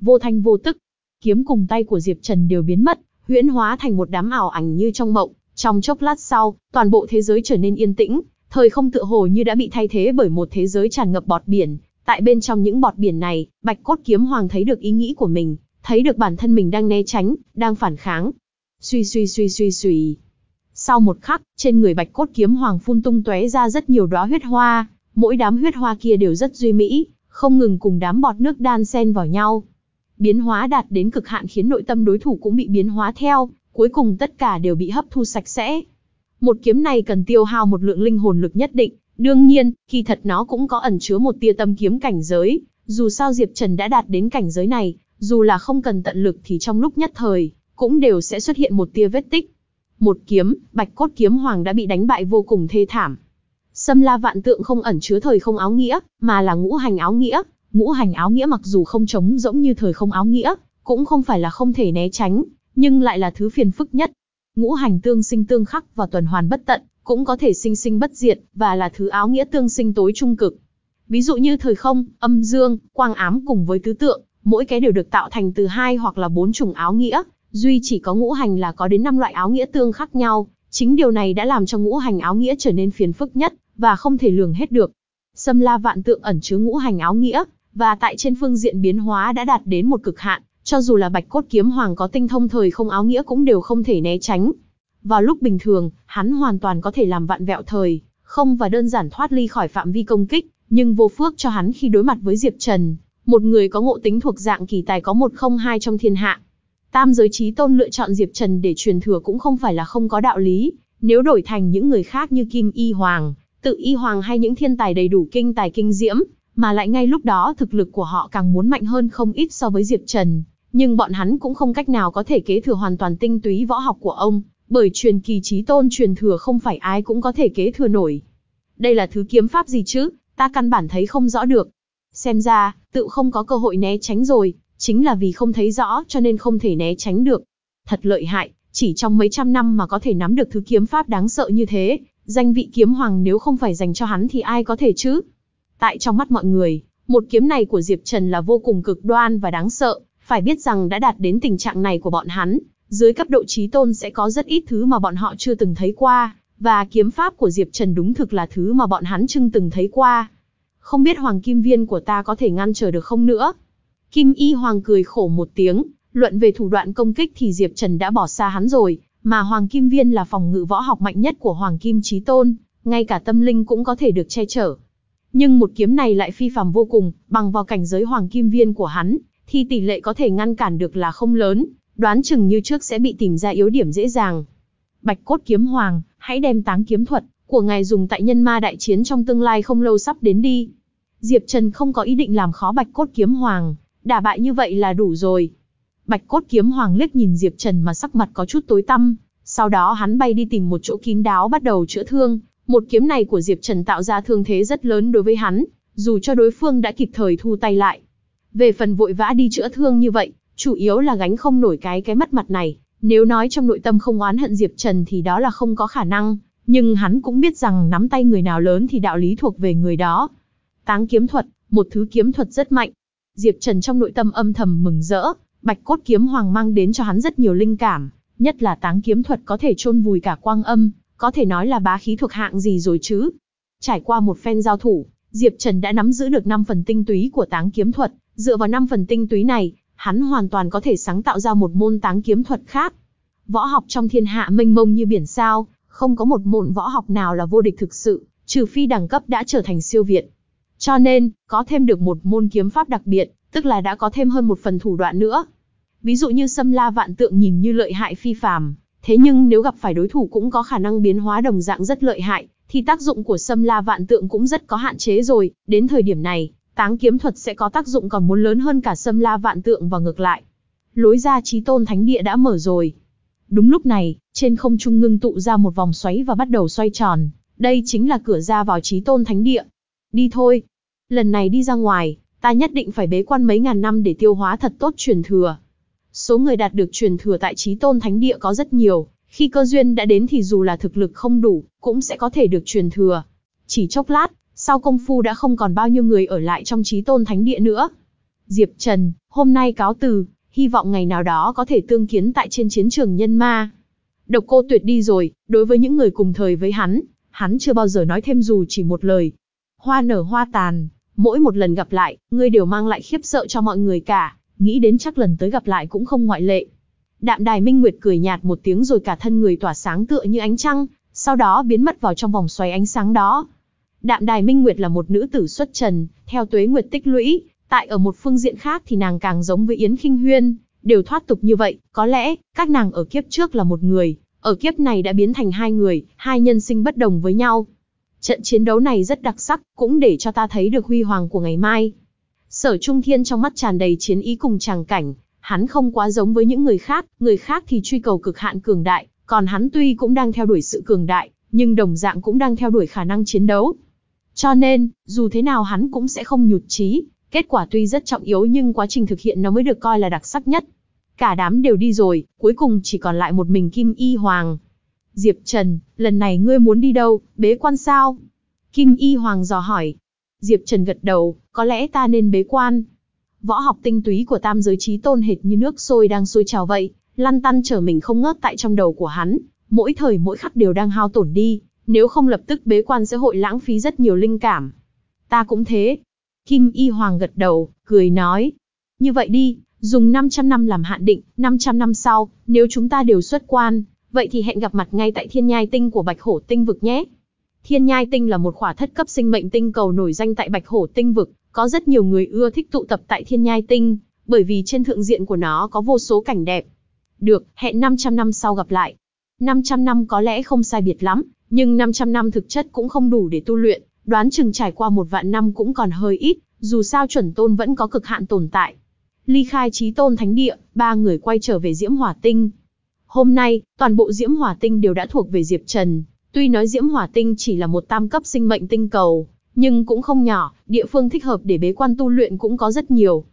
[SPEAKER 1] Vô thanh vô tức, kiếm cùng tay của Diệp Trần đều biến mất, huyễn hóa thành một đám ảo ảnh như trong mộng. Trong chốc lát sau, toàn bộ thế giới trở nên yên tĩnh, thời không tựa hồ như đã bị thay thế bởi một thế giới tràn ngập bọt biển. Tại bên trong những bọt biển này, Bạch Cốt Kiếm Hoàng thấy được ý nghĩ của mình, thấy được bản thân mình đang né tránh, đang phản kháng. Suy suy suy suy suy. Sau một khắc, trên người Bạch Cốt Kiếm Hoàng phun tung tóe ra rất nhiều đóa huyết hoa, mỗi đám huyết hoa kia đều rất duy mỹ, không ngừng cùng đám bọt nước đan xen vào nhau biến hóa đạt đến cực hạn khiến nội tâm đối thủ cũng bị biến hóa theo, cuối cùng tất cả đều bị hấp thu sạch sẽ. Một kiếm này cần tiêu hao một lượng linh hồn lực nhất định, đương nhiên, kỳ thật nó cũng có ẩn chứa một tia tâm kiếm cảnh giới, dù sao Diệp Trần đã đạt đến cảnh giới này, dù là không cần tận lực thì trong lúc nhất thời, cũng đều sẽ xuất hiện một tia vết tích. Một kiếm, bạch cốt kiếm hoàng đã bị đánh bại vô cùng thê thảm. Sâm la vạn tượng không ẩn chứa thời không áo nghĩa, mà là ngũ hành áo nghĩa, ngũ hành áo nghĩa mặc dù không trống rỗng như thời không áo nghĩa, cũng không phải là không thể né tránh, nhưng lại là thứ phiền phức nhất. Ngũ hành tương sinh tương khắc và tuần hoàn bất tận, cũng có thể sinh sinh bất diệt, và là thứ áo nghĩa tương sinh tối trung cực. Ví dụ như thời không, âm dương, quang ám cùng với tứ tượng, mỗi cái đều được tạo thành từ hai hoặc là bốn chủng áo nghĩa, duy chỉ có ngũ hành là có đến năm loại áo nghĩa tương khác nhau, chính điều này đã làm cho ngũ hành áo nghĩa trở nên phiền phức nhất, và không thể lường hết được. Sâm la vạn tượng ẩn chứa ngũ hành áo nghĩa, và tại trên phương diện biến hóa đã đạt đến một cực hạn, cho dù là bạch cốt kiếm hoàng có tinh thông thời không áo nghĩa cũng đều không thể né tránh. Vào lúc bình thường, hắn hoàn toàn có thể làm vạn vẹo thời, không và đơn giản thoát ly khỏi phạm vi công kích, nhưng vô phước cho hắn khi đối mặt với Diệp Trần, một người có ngộ tính thuộc dạng kỳ tài có một không hai trong thiên hạ. Tam giới trí tôn lựa chọn Diệp Trần để truyền thừa cũng không phải là không có đạo lý, nếu đổi thành những người khác như Kim Y Hoàng, tự Y Hoàng hay những thiên tài đầy đủ kinh tài kinh diễm, mà lại ngay lúc đó thực lực của họ càng muốn mạnh hơn không ít so với Diệp Trần, nhưng bọn hắn cũng không cách nào có thể kế thừa hoàn toàn tinh túy võ học của ông, bởi truyền kỳ trí tôn truyền thừa không phải ai cũng có thể kế thừa nổi. Đây là thứ kiếm pháp gì chứ, ta căn bản thấy không rõ được. Xem ra, tự không có cơ hội né tránh rồi, chính là vì không thấy rõ cho nên không thể né tránh được. Thật lợi hại, chỉ trong mấy trăm năm mà có thể nắm được thứ kiếm pháp đáng sợ như thế, danh vị kiếm hoàng nếu không phải dành cho hắn thì ai có thể chứ? Tại trong mắt mọi người, một kiếm này của Diệp Trần là vô cùng cực đoan và đáng sợ, phải biết rằng đã đạt đến tình trạng này của bọn hắn, dưới cấp độ trí tôn sẽ có rất ít thứ mà bọn họ chưa từng thấy qua, và kiếm pháp của Diệp Trần đúng thực là thứ mà bọn hắn chưng từng thấy qua. Không biết Hoàng Kim Viên của ta có thể ngăn trở được không nữa? Kim Y Hoàng cười khổ một tiếng, luận về thủ đoạn công kích thì Diệp Trần đã bỏ xa hắn rồi, mà Hoàng Kim Viên là phòng ngự võ học mạnh nhất của Hoàng Kim trí Tôn, ngay cả tâm linh cũng có thể được che chở. Nhưng một kiếm này lại phi phàm vô cùng, bằng vào cảnh giới Hoàng Kim Viên của hắn, thì tỷ lệ có thể ngăn cản được là không lớn, đoán chừng như trước sẽ bị tìm ra yếu điểm dễ dàng. Bạch cốt kiếm hoàng, hãy đem táng kiếm thuật của ngài dùng tại nhân ma đại chiến trong tương lai không lâu sắp đến đi. Diệp Trần không có ý định làm khó Bạch cốt kiếm hoàng, đả bại như vậy là đủ rồi. Bạch cốt kiếm hoàng liếc nhìn Diệp Trần mà sắc mặt có chút tối tăm, sau đó hắn bay đi tìm một chỗ kín đáo bắt đầu chữa thương. Một kiếm này của Diệp Trần tạo ra thương thế rất lớn đối với hắn, dù cho đối phương đã kịp thời thu tay lại. Về phần vội vã đi chữa thương như vậy, chủ yếu là gánh không nổi cái cái mất mặt này. Nếu nói trong nội tâm không oán hận Diệp Trần thì đó là không có khả năng, nhưng hắn cũng biết rằng nắm tay người nào lớn thì đạo lý thuộc về người đó. Táng kiếm thuật, một thứ kiếm thuật rất mạnh. Diệp Trần trong nội tâm âm thầm mừng rỡ, Bạch cốt kiếm hoàng mang đến cho hắn rất nhiều linh cảm, nhất là táng kiếm thuật có thể chôn vùi cả quang âm, có thể nói là bá khí thuộc hạng gì rồi chứ. Trải qua một phen giao thủ, Diệp Trần đã nắm giữ được 5 phần tinh túy của táng kiếm thuật, dựa vào 5 phần tinh túy này, hắn hoàn toàn có thể sáng tạo ra một môn táng kiếm thuật khác. Võ học trong thiên hạ mênh mông như biển sao, không có một môn võ học nào là vô địch thực sự, trừ phi đẳng cấp đã trở thành siêu việt. Cho nên, có thêm được một môn kiếm pháp đặc biệt, tức là đã có thêm hơn một phần thủ đoạn nữa. Ví dụ như Sâm La Vạn Tượng nhìn như lợi hại phi phàm, thế nhưng nếu gặp phải đối thủ cũng có khả năng biến hóa đồng dạng rất lợi hại, thì tác dụng của Sâm La Vạn Tượng cũng rất có hạn chế rồi, đến thời điểm này, Táng kiếm thuật sẽ có tác dụng còn muốn lớn hơn cả Sâm La Vạn Tượng và ngược lại. Lối ra trí Tôn Thánh Địa đã mở rồi. Đúng lúc này, trên không trung ngưng tụ ra một vòng xoáy và bắt đầu xoay tròn, đây chính là cửa ra vào trí Tôn Thánh Địa. Đi thôi. Lần này đi ra ngoài, ta nhất định phải bế quan mấy ngàn năm để tiêu hóa thật tốt truyền thừa. Số người đạt được truyền thừa tại trí Tôn Thánh Địa có rất nhiều, khi cơ duyên đã đến thì dù là thực lực không đủ, cũng sẽ có thể được truyền thừa. Chỉ chốc lát, sau công phu đã không còn bao nhiêu người ở lại trong Chí Tôn Thánh Địa nữa. Diệp Trần, hôm nay cáo từ, hy vọng ngày nào đó có thể tương kiến tại trên chiến trường nhân ma. Độc cô tuyệt đi rồi, đối với những người cùng thời với hắn, hắn chưa bao giờ nói thêm dù chỉ một lời. Hoa nở hoa tàn, mỗi một lần gặp lại, ngươi đều mang lại khiếp sợ cho mọi người cả, nghĩ đến chắc lần tới gặp lại cũng không ngoại lệ. Đạm đài minh nguyệt cười nhạt một tiếng rồi cả thân người tỏa sáng tựa như ánh trăng, sau đó biến mất vào trong vòng xoáy ánh sáng đó. Đạm đài minh nguyệt là một nữ tử xuất trần, theo tuế nguyệt tích lũy, tại ở một phương diện khác thì nàng càng giống với Yến Kinh Huyên, đều thoát tục như vậy, có lẽ, các nàng ở kiếp trước là một người, ở kiếp này đã biến thành hai người, hai nhân sinh bất đồng với nhau. Trận chiến đấu này rất đặc sắc, cũng để cho ta thấy được huy hoàng của ngày mai. Sở Trung Thiên trong mắt tràn đầy chiến ý cùng tràng cảnh, hắn không quá giống với những người khác, người khác thì truy cầu cực hạn cường đại, còn hắn tuy cũng đang theo đuổi sự cường đại, nhưng đồng dạng cũng đang theo đuổi khả năng chiến đấu. Cho nên, dù thế nào hắn cũng sẽ không nhụt chí, kết quả tuy rất trọng yếu nhưng quá trình thực hiện nó mới được coi là đặc sắc nhất. Cả đám đều đi rồi, cuối cùng chỉ còn lại một mình Kim Y Hoàng. Diệp Trần, lần này ngươi muốn đi đâu, bế quan sao? Kim Y Hoàng dò hỏi. Diệp Trần gật đầu, có lẽ ta nên bế quan. võ học tinh túy của tam giới trí tôn hệt như nước sôi đang sôi trào vậy, lăn tăn trở mình không ngớt tại trong đầu của hắn, mỗi thời mỗi khắc đều đang hao tổn đi, nếu không lập tức bế quan sẽ hội lãng phí rất nhiều linh cảm. Ta cũng thế. Kim Y Hoàng gật đầu, cười nói. Như vậy đi, dùng 500 năm làm hạn định, 500 năm sau, nếu chúng ta đều xuất quan, vậy thì hẹn gặp mặt ngay tại thiên nhai tinh của Bạch Hổ tinh vực nhé. Thiên nhai tinh là một khỏa thất cấp sinh mệnh tinh cầu nổi danh tại Bạch Hổ tinh vực, có rất nhiều người ưa thích tụ tập tại thiên nhai tinh, bởi vì trên thượng diện của nó có vô số cảnh đẹp. Được, hẹn 500 năm sau gặp lại. 500 năm có lẽ không sai biệt lắm, nhưng 500 năm thực chất cũng không đủ để tu luyện, đoán chừng trải qua một vạn năm cũng còn hơi ít, dù sao chuẩn tôn vẫn có cực hạn tồn tại. Ly khai trí tôn thánh địa, ba người quay trở về Diễm Hỏa Tinh. Hôm nay, toàn bộ Diễm Hỏa Tinh đều đã thuộc về Diệp Trần. Tuy nói Diễm Hỏa Tinh chỉ là một tam cấp sinh mệnh tinh cầu, nhưng cũng không nhỏ, địa phương thích hợp để bế quan tu luyện cũng có rất nhiều.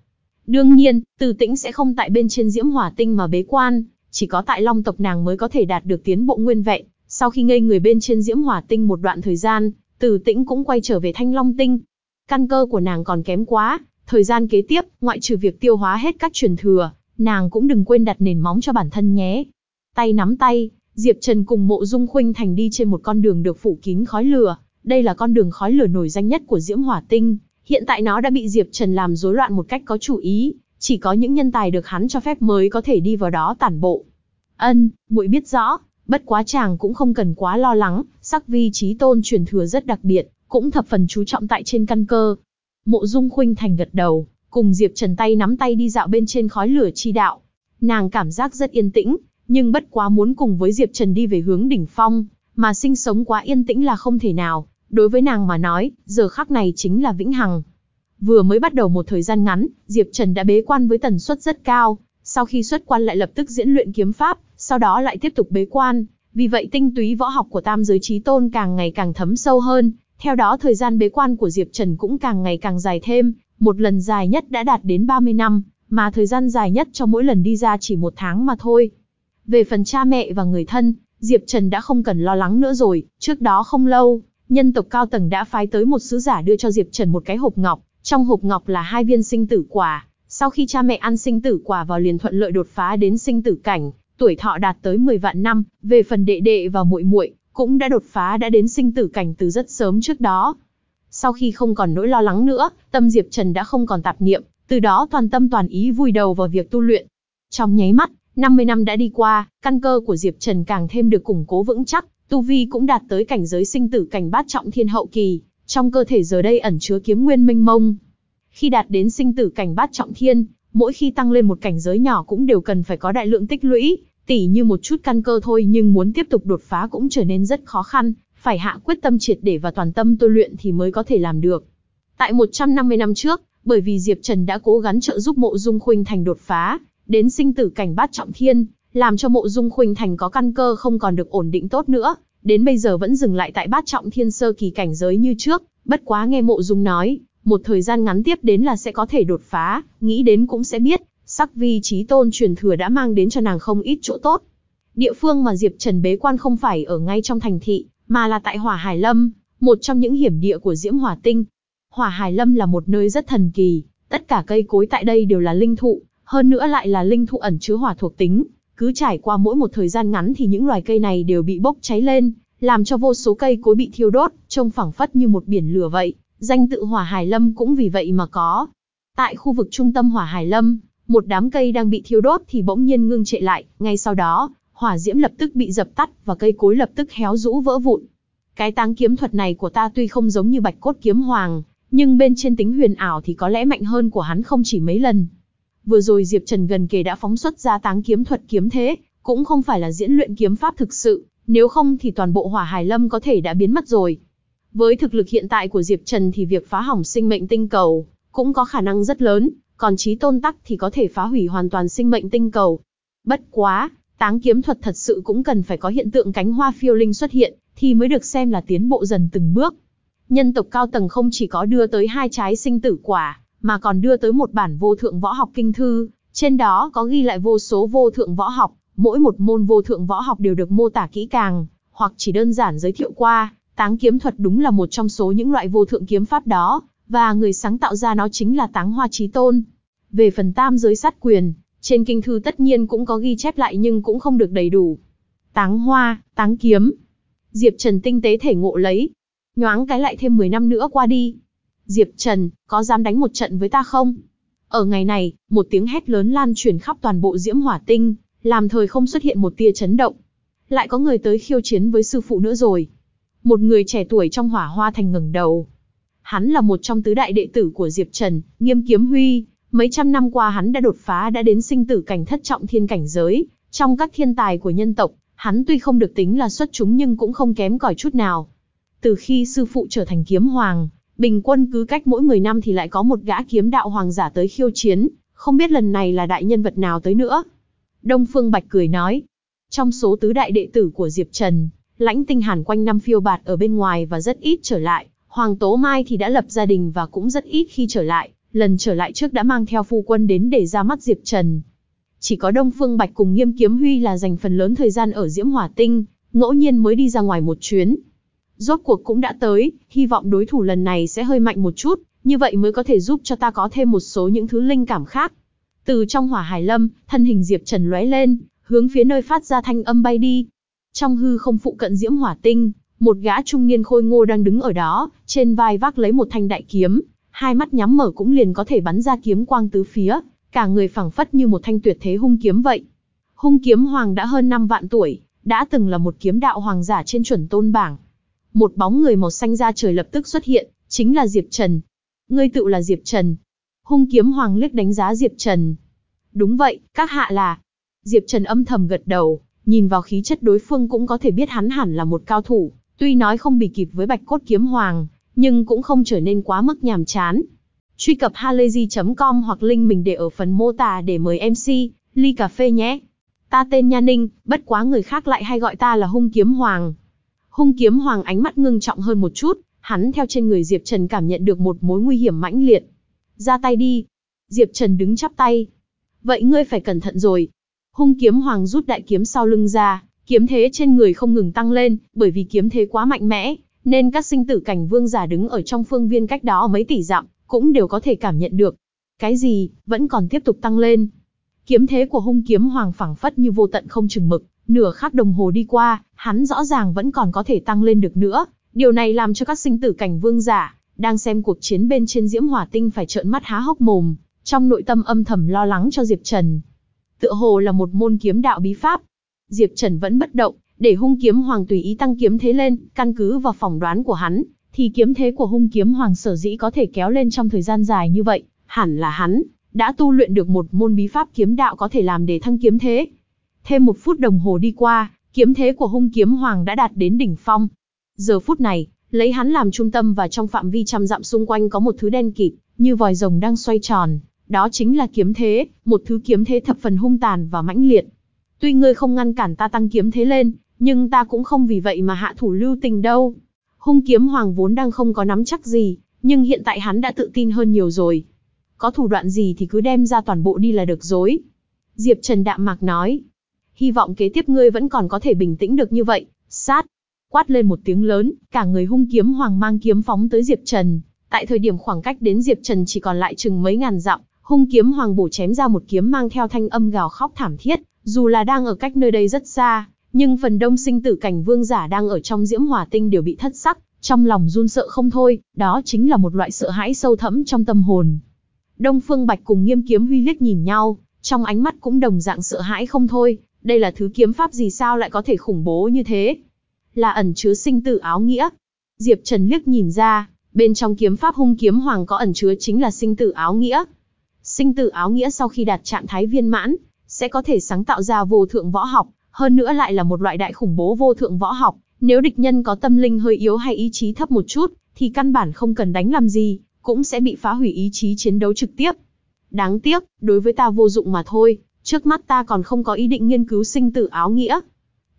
[SPEAKER 1] Đương nhiên, Từ Tĩnh sẽ không tại bên trên Diễm Hỏa Tinh mà bế quan, chỉ có tại Long tộc nàng mới có thể đạt được tiến bộ nguyên vẹn. Sau khi ngây người bên trên Diễm Hỏa Tinh một đoạn thời gian, Từ Tĩnh cũng quay trở về Thanh Long Tinh. Căn cơ của nàng còn kém quá, thời gian kế tiếp, ngoại trừ việc tiêu hóa hết các truyền thừa, nàng cũng đừng quên đặt nền móng cho bản thân nhé. Tay nắm tay, Diệp Trần cùng Mộ Dung Khuynh Thành đi trên một con đường được phủ kín khói lửa, đây là con đường khói lửa nổi danh nhất của Diễm Hỏa Tinh, hiện tại nó đã bị Diệp Trần làm rối loạn một cách có chủ ý, chỉ có những nhân tài được hắn cho phép mới có thể đi vào đó tản bộ. Ân, muội biết rõ, bất quá chàng cũng không cần quá lo lắng, sắc vi trí tôn truyền thừa rất đặc biệt, cũng thập phần chú trọng tại trên căn cơ. Mộ Dung Khuynh Thành gật đầu, cùng Diệp Trần tay nắm tay đi dạo bên trên khói lửa chi đạo. Nàng cảm giác rất yên tĩnh, nhưng bất quá muốn cùng với Diệp Trần đi về hướng đỉnh phong, mà sinh sống quá yên tĩnh là không thể nào, đối với nàng mà nói, giờ khắc này chính là vĩnh hằng. Vừa mới bắt đầu một thời gian ngắn, Diệp Trần đã bế quan với tần suất rất cao, sau khi xuất quan lại lập tức diễn luyện kiếm pháp, sau đó lại tiếp tục bế quan, vì vậy tinh túy võ học của tam giới trí tôn càng ngày càng thấm sâu hơn, theo đó thời gian bế quan của Diệp Trần cũng càng ngày càng dài thêm, một lần dài nhất đã đạt đến 30 năm, mà thời gian dài nhất cho mỗi lần đi ra chỉ một tháng mà thôi. Về phần cha mẹ và người thân, Diệp Trần đã không cần lo lắng nữa rồi, trước đó không lâu, nhân tộc cao tầng đã phái tới một sứ giả đưa cho Diệp Trần một cái hộp ngọc, trong hộp ngọc là hai viên sinh tử quả, sau khi cha mẹ ăn sinh tử quả vào liền thuận lợi đột phá đến sinh tử cảnh, tuổi thọ đạt tới 10 vạn năm, về phần đệ đệ và muội muội cũng đã đột phá đã đến sinh tử cảnh từ rất sớm trước đó. Sau khi không còn nỗi lo lắng nữa, tâm Diệp Trần đã không còn tạp niệm, từ đó toàn tâm toàn ý vui đầu vào việc tu luyện. Trong nháy mắt, 50 năm đã đi qua, căn cơ của Diệp Trần càng thêm được củng cố vững chắc, tu vi cũng đạt tới cảnh giới sinh tử cảnh bát trọng thiên hậu kỳ, trong cơ thể giờ đây ẩn chứa kiếm nguyên minh mông. Khi đạt đến sinh tử cảnh bát trọng thiên, mỗi khi tăng lên một cảnh giới nhỏ cũng đều cần phải có đại lượng tích lũy, tỉ như một chút căn cơ thôi nhưng muốn tiếp tục đột phá cũng trở nên rất khó khăn, phải hạ quyết tâm triệt để và toàn tâm tu luyện thì mới có thể làm được. Tại 150 năm trước, bởi vì Diệp Trần đã cố gắng trợ giúp Mộ Dung Khuynh Thành đột phá, đến sinh tử cảnh bát trọng thiên, làm cho Mộ Dung Khuynh Thành có căn cơ không còn được ổn định tốt nữa, đến bây giờ vẫn dừng lại tại bát trọng thiên sơ kỳ cảnh giới như trước, bất quá nghe Mộ Dung nói, một thời gian ngắn tiếp đến là sẽ có thể đột phá, nghĩ đến cũng sẽ biết, sắc vi trí tôn truyền thừa đã mang đến cho nàng không ít chỗ tốt. Địa phương mà Diệp Trần bế quan không phải ở ngay trong thành thị, mà là tại Hỏa Hải Lâm, một trong những hiểm địa của Diễm Hỏa Tinh. Hỏa Hải Lâm là một nơi rất thần kỳ, tất cả cây cối tại đây đều là linh thụ, hơn nữa lại là linh thụ ẩn chứa hỏa thuộc tính, cứ trải qua mỗi một thời gian ngắn thì những loài cây này đều bị bốc cháy lên, làm cho vô số cây cối bị thiêu đốt, trông phẳng phất như một biển lửa vậy. Danh tự Hỏa Hải Lâm cũng vì vậy mà có. Tại khu vực trung tâm Hỏa Hải Lâm, một đám cây đang bị thiêu đốt thì bỗng nhiên ngưng trệ lại, ngay sau đó, hỏa diễm lập tức bị dập tắt và cây cối lập tức héo rũ vỡ vụn. Cái táng kiếm thuật này của ta tuy không giống như bạch cốt kiếm hoàng, nhưng bên trên tính huyền ảo thì có lẽ mạnh hơn của hắn không chỉ mấy lần. Vừa rồi Diệp Trần gần kề đã phóng xuất ra táng kiếm thuật kiếm thế, cũng không phải là diễn luyện kiếm pháp thực sự, nếu không thì toàn bộ hỏa hải lâm có thể đã biến mất rồi. Với thực lực hiện tại của Diệp Trần thì việc phá hỏng sinh mệnh tinh cầu cũng có khả năng rất lớn, còn trí tôn tắc thì có thể phá hủy hoàn toàn sinh mệnh tinh cầu. Bất quá, táng kiếm thuật thật sự cũng cần phải có hiện tượng cánh hoa phiêu linh xuất hiện, thì mới được xem là tiến bộ dần từng bước. Nhân tộc cao tầng không chỉ có đưa tới hai trái sinh tử quả, mà còn đưa tới một bản vô thượng võ học kinh thư, trên đó có ghi lại vô số vô thượng võ học, mỗi một môn vô thượng võ học đều được mô tả kỹ càng, hoặc chỉ đơn giản giới thiệu qua, táng kiếm thuật đúng là một trong số những loại vô thượng kiếm pháp đó, và người sáng tạo ra nó chính là táng hoa trí tôn. Về phần tam giới sát quyền, trên kinh thư tất nhiên cũng có ghi chép lại nhưng cũng không được đầy đủ. Táng hoa, táng kiếm. Diệp Trần tinh tế thể ngộ lấy. Nhoáng cái lại thêm 10 năm nữa qua đi. Diệp Trần, có dám đánh một trận với ta không? Ở ngày này, một tiếng hét lớn lan truyền khắp toàn bộ diễm hỏa tinh, làm thời không xuất hiện một tia chấn động. Lại có người tới khiêu chiến với sư phụ nữa rồi. Một người trẻ tuổi trong hỏa hoa thành ngẩng đầu. Hắn là một trong tứ đại đệ tử của Diệp Trần, Nghiêm Kiếm Huy. Mấy trăm năm qua hắn đã đột phá đã đến sinh tử cảnh thất trọng thiên cảnh giới. Trong các thiên tài của nhân tộc, hắn tuy không được tính là xuất chúng nhưng cũng không kém cỏi chút nào. Từ khi sư phụ trở thành kiếm hoàng, bình quân cứ cách mỗi 10 năm thì lại có một gã kiếm đạo hoàng giả tới khiêu chiến, không biết lần này là đại nhân vật nào tới nữa. Đông Phương Bạch cười nói, trong số tứ đại đệ tử của Diệp Trần, lãnh tinh hàn quanh năm phiêu bạt ở bên ngoài và rất ít trở lại, Hoàng Tố Mai thì đã lập gia đình và cũng rất ít khi trở lại, lần trở lại trước đã mang theo phu quân đến để ra mắt Diệp Trần. Chỉ có Đông Phương Bạch cùng Nghiêm Kiếm Huy là dành phần lớn thời gian ở Diễm Hỏa Tinh, ngẫu nhiên mới đi ra ngoài một chuyến. Rốt cuộc cũng đã tới, hy vọng đối thủ lần này sẽ hơi mạnh một chút, như vậy mới có thể giúp cho ta có thêm một số những thứ linh cảm khác. Từ trong hỏa hải lâm, thân hình Diệp Trần lóe lên, hướng phía nơi phát ra thanh âm bay đi. Trong hư không phụ cận diễm hỏa tinh, một gã trung niên khôi ngô đang đứng ở đó, trên vai vác lấy một thanh đại kiếm, hai mắt nhắm mở cũng liền có thể bắn ra kiếm quang tứ phía, cả người phẳng phất như một thanh tuyệt thế hung kiếm vậy. Hung kiếm hoàng đã hơn 5 vạn tuổi, đã từng là một kiếm đạo hoàng giả trên chuẩn tôn bảng. Một bóng người màu xanh ra trời lập tức xuất hiện, chính là Diệp Trần. Ngươi tự là Diệp Trần. Hung kiếm hoàng liếc đánh giá Diệp Trần. Đúng vậy, các hạ là. Diệp Trần âm thầm gật đầu, nhìn vào khí chất đối phương cũng có thể biết hắn hẳn là một cao thủ, tuy nói không bị kịp với bạch cốt kiếm hoàng, nhưng cũng không trở nên quá mức nhàm chán. Truy cập halayzi.com hoặc link mình để ở phần mô tả để mời MC, ly cà phê nhé. Ta tên Nha Ninh, bất quá người khác lại hay gọi ta là hung kiếm hoàng. Hung kiếm hoàng ánh mắt ngưng trọng hơn một chút, hắn theo trên người Diệp Trần cảm nhận được một mối nguy hiểm mãnh liệt. Ra tay đi. Diệp Trần đứng chắp tay. Vậy ngươi phải cẩn thận rồi. Hung kiếm hoàng rút đại kiếm sau lưng ra, kiếm thế trên người không ngừng tăng lên, bởi vì kiếm thế quá mạnh mẽ, nên các sinh tử cảnh vương giả đứng ở trong phương viên cách đó mấy tỷ dặm, cũng đều có thể cảm nhận được. Cái gì, vẫn còn tiếp tục tăng lên. Kiếm thế của hung kiếm hoàng phẳng phất như vô tận không chừng mực, nửa khắc đồng hồ đi qua, hắn rõ ràng vẫn còn có thể tăng lên được nữa. Điều này làm cho các sinh tử cảnh vương giả, đang xem cuộc chiến bên trên diễm hỏa tinh phải trợn mắt há hốc mồm, trong nội tâm âm thầm lo lắng cho Diệp Trần. Tựa hồ là một môn kiếm đạo bí pháp. Diệp Trần vẫn bất động, để hung kiếm hoàng tùy ý tăng kiếm thế lên, căn cứ vào phỏng đoán của hắn, thì kiếm thế của hung kiếm hoàng sở dĩ có thể kéo lên trong thời gian dài như vậy, hẳn là hắn đã tu luyện được một môn bí pháp kiếm đạo có thể làm để thăng kiếm thế. Thêm một phút đồng hồ đi qua, kiếm thế của hung kiếm hoàng đã đạt đến đỉnh phong. Giờ phút này, lấy hắn làm trung tâm và trong phạm vi trăm dặm xung quanh có một thứ đen kịt, như vòi rồng đang xoay tròn, đó chính là kiếm thế, một thứ kiếm thế thập phần hung tàn và mãnh liệt. Tuy ngươi không ngăn cản ta tăng kiếm thế lên, nhưng ta cũng không vì vậy mà hạ thủ lưu tình đâu. Hung kiếm hoàng vốn đang không có nắm chắc gì, nhưng hiện tại hắn đã tự tin hơn nhiều rồi. Có thủ đoạn gì thì cứ đem ra toàn bộ đi là được rồi. Diệp Trần đạm mạc nói. Hy vọng kế tiếp ngươi vẫn còn có thể bình tĩnh được như vậy. Sát. Quát lên một tiếng lớn, cả người hung kiếm hoàng mang kiếm phóng tới Diệp Trần. Tại thời điểm khoảng cách đến Diệp Trần chỉ còn lại chừng mấy ngàn dặm, hung kiếm hoàng bổ chém ra một kiếm mang theo thanh âm gào khóc thảm thiết, dù là đang ở cách nơi đây rất xa, nhưng phần đông sinh tử cảnh vương giả đang ở trong diễm hỏa tinh đều bị thất sắc, trong lòng run sợ không thôi, đó chính là một loại sợ hãi sâu thẫm trong tâm hồn. Đông Phương Bạch cùng Nghiêm Kiếm Huy liếc nhìn nhau, trong ánh mắt cũng đồng dạng sợ hãi không thôi, đây là thứ kiếm pháp gì sao lại có thể khủng bố như thế? Là ẩn chứa sinh tử áo nghĩa. Diệp Trần liếc nhìn ra, bên trong kiếm pháp hung kiếm hoàng có ẩn chứa chính là sinh tử áo nghĩa. Sinh tử áo nghĩa sau khi đạt trạng thái viên mãn, sẽ có thể sáng tạo ra vô thượng võ học, hơn nữa lại là một loại đại khủng bố vô thượng võ học. Nếu địch nhân có tâm linh hơi yếu hay ý chí thấp một chút, thì căn bản không cần đánh làm gì, cũng sẽ bị phá hủy ý chí chiến đấu trực tiếp. Đáng tiếc, đối với ta vô dụng mà thôi, trước mắt ta còn không có ý định nghiên cứu sinh tử áo nghĩa.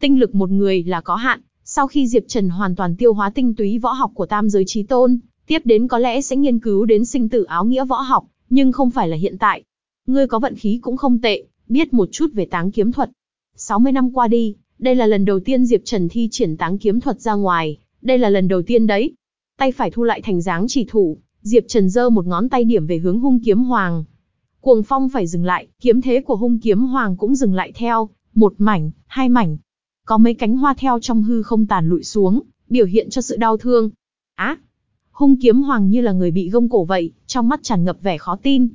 [SPEAKER 1] Tinh lực một người là có hạn, sau khi Diệp Trần hoàn toàn tiêu hóa tinh túy võ học của tam giới trí tôn, tiếp đến có lẽ sẽ nghiên cứu đến sinh tử áo nghĩa võ học, nhưng không phải là hiện tại. Ngươi có vận khí cũng không tệ, biết một chút về táng kiếm thuật. 60 năm qua đi, đây là lần đầu tiên Diệp Trần thi triển táng kiếm thuật ra ngoài, đây là lần đầu tiên đấy. Tay phải thu lại thành dáng chỉ thủ, Diệp Trần giơ một ngón tay điểm về hướng hung kiếm hoàng. Cuồng phong phải dừng lại, kiếm thế của hung kiếm hoàng cũng dừng lại theo, một mảnh, hai mảnh. Có mấy cánh hoa theo trong hư không tàn lụi xuống, biểu hiện cho sự đau thương. Á! Hung kiếm hoàng như là người bị gông cổ vậy, trong mắt tràn ngập vẻ khó tin.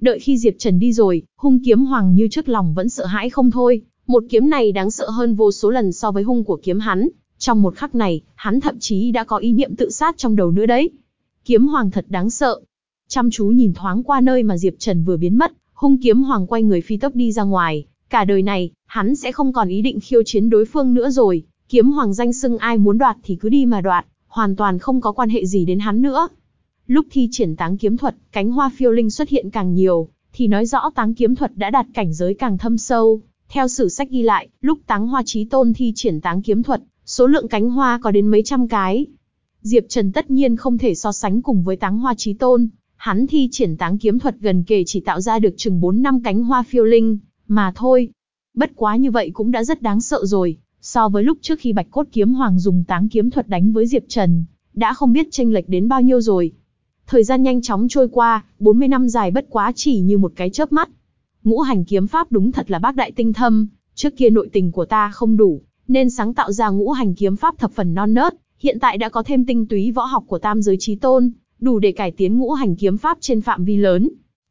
[SPEAKER 1] Đợi khi Diệp Trần đi rồi, hung kiếm hoàng như trước lòng vẫn sợ hãi không thôi, một kiếm này đáng sợ hơn vô số lần so với hung của kiếm hắn, trong một khắc này, hắn thậm chí đã có ý niệm tự sát trong đầu nữa đấy. Kiếm hoàng thật đáng sợ. Chăm chú nhìn thoáng qua nơi mà Diệp Trần vừa biến mất, hung kiếm hoàng quay người phi tốc đi ra ngoài. Cả đời này, hắn sẽ không còn ý định khiêu chiến đối phương nữa rồi. Kiếm hoàng danh xưng ai muốn đoạt thì cứ đi mà đoạt, hoàn toàn không có quan hệ gì đến hắn nữa. Lúc thi triển táng kiếm thuật, cánh hoa phiêu linh xuất hiện càng nhiều, thì nói rõ táng kiếm thuật đã đạt cảnh giới càng thâm sâu. Theo sử sách ghi lại, lúc táng hoa trí tôn thi triển táng kiếm thuật, số lượng cánh hoa có đến mấy trăm cái. Diệp Trần tất nhiên không thể so sánh cùng với táng hoa trí tôn, hắn thi triển táng kiếm thuật gần kề chỉ tạo ra được chừng 4 năm cánh hoa phiêu linh, mà thôi. Bất quá như vậy cũng đã rất đáng sợ rồi, so với lúc trước khi Bạch Cốt Kiếm Hoàng dùng táng kiếm thuật đánh với Diệp Trần, đã không biết chênh lệch đến bao nhiêu rồi. Thời gian nhanh chóng trôi qua, 40 năm dài bất quá chỉ như một cái chớp mắt. Ngũ hành kiếm pháp đúng thật là bác đại tinh thâm, trước kia nội tình của ta không đủ, nên sáng tạo ra ngũ hành kiếm pháp thập phần non nớt, hiện tại đã có thêm tinh túy võ học của tam giới trí tôn, đủ để cải tiến ngũ hành kiếm pháp trên phạm vi lớn.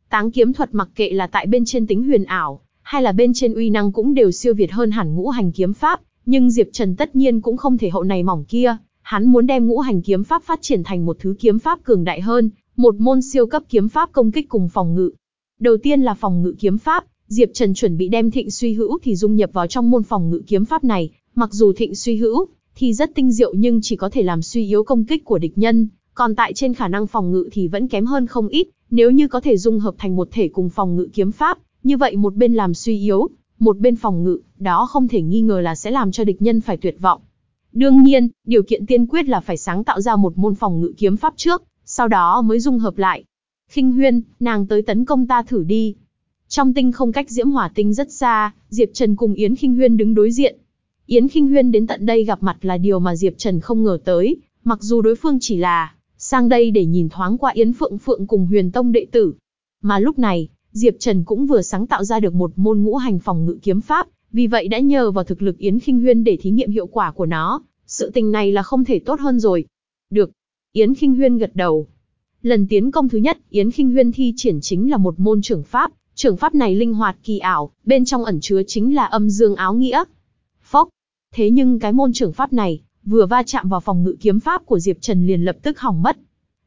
[SPEAKER 1] Táng kiếm thuật mặc kệ là tại bên trên tính huyền ảo, hay là bên trên uy năng cũng đều siêu việt hơn hẳn ngũ hành kiếm pháp, nhưng Diệp Trần tất nhiên cũng không thể hậu này mỏng kia, hắn muốn đem ngũ hành kiếm pháp phát triển thành một thứ kiếm pháp cường đại hơn, một môn siêu cấp kiếm pháp công kích cùng phòng ngự. Đầu tiên là phòng ngự kiếm pháp, Diệp Trần chuẩn bị đem thịnh suy hữu thì dung nhập vào trong môn phòng ngự kiếm pháp này, mặc dù thịnh suy hữu thì rất tinh diệu nhưng chỉ có thể làm suy yếu công kích của địch nhân, còn tại trên khả năng phòng ngự thì vẫn kém hơn không ít, nếu như có thể dung hợp thành một thể cùng phòng ngự kiếm pháp, như vậy một bên làm suy yếu, một bên phòng ngự, đó không thể nghi ngờ là sẽ làm cho địch nhân phải tuyệt vọng. Đương nhiên, điều kiện tiên quyết là phải sáng tạo ra một môn phòng ngự kiếm pháp trước, sau đó mới dung hợp lại. Khinh Huyên, nàng tới tấn công ta thử đi. Trong tinh không cách Diễm Hỏa Tinh rất xa, Diệp Trần cùng Yến Khinh Huyên đứng đối diện. Yến Khinh Huyên đến tận đây gặp mặt là điều mà Diệp Trần không ngờ tới, mặc dù đối phương chỉ là sang đây để nhìn thoáng qua Yến Phượng Phượng cùng Huyền Tông đệ tử. Mà lúc này, Diệp Trần cũng vừa sáng tạo ra được một môn ngũ hành phòng ngự kiếm pháp, vì vậy đã nhờ vào thực lực Yến Khinh Huyên để thí nghiệm hiệu quả của nó. Sự tình này là không thể tốt hơn rồi. Được. Yến Khinh Huyên gật đầu. Lần tiến công thứ nhất, Yến Khinh Huyên thi triển chính là một môn trưởng pháp. Trưởng pháp này linh hoạt kỳ ảo, bên trong ẩn chứa chính là âm dương áo nghĩa. Phốc. Thế nhưng cái môn trưởng pháp này, vừa va chạm vào phòng ngự kiếm pháp của Diệp Trần liền lập tức hỏng mất.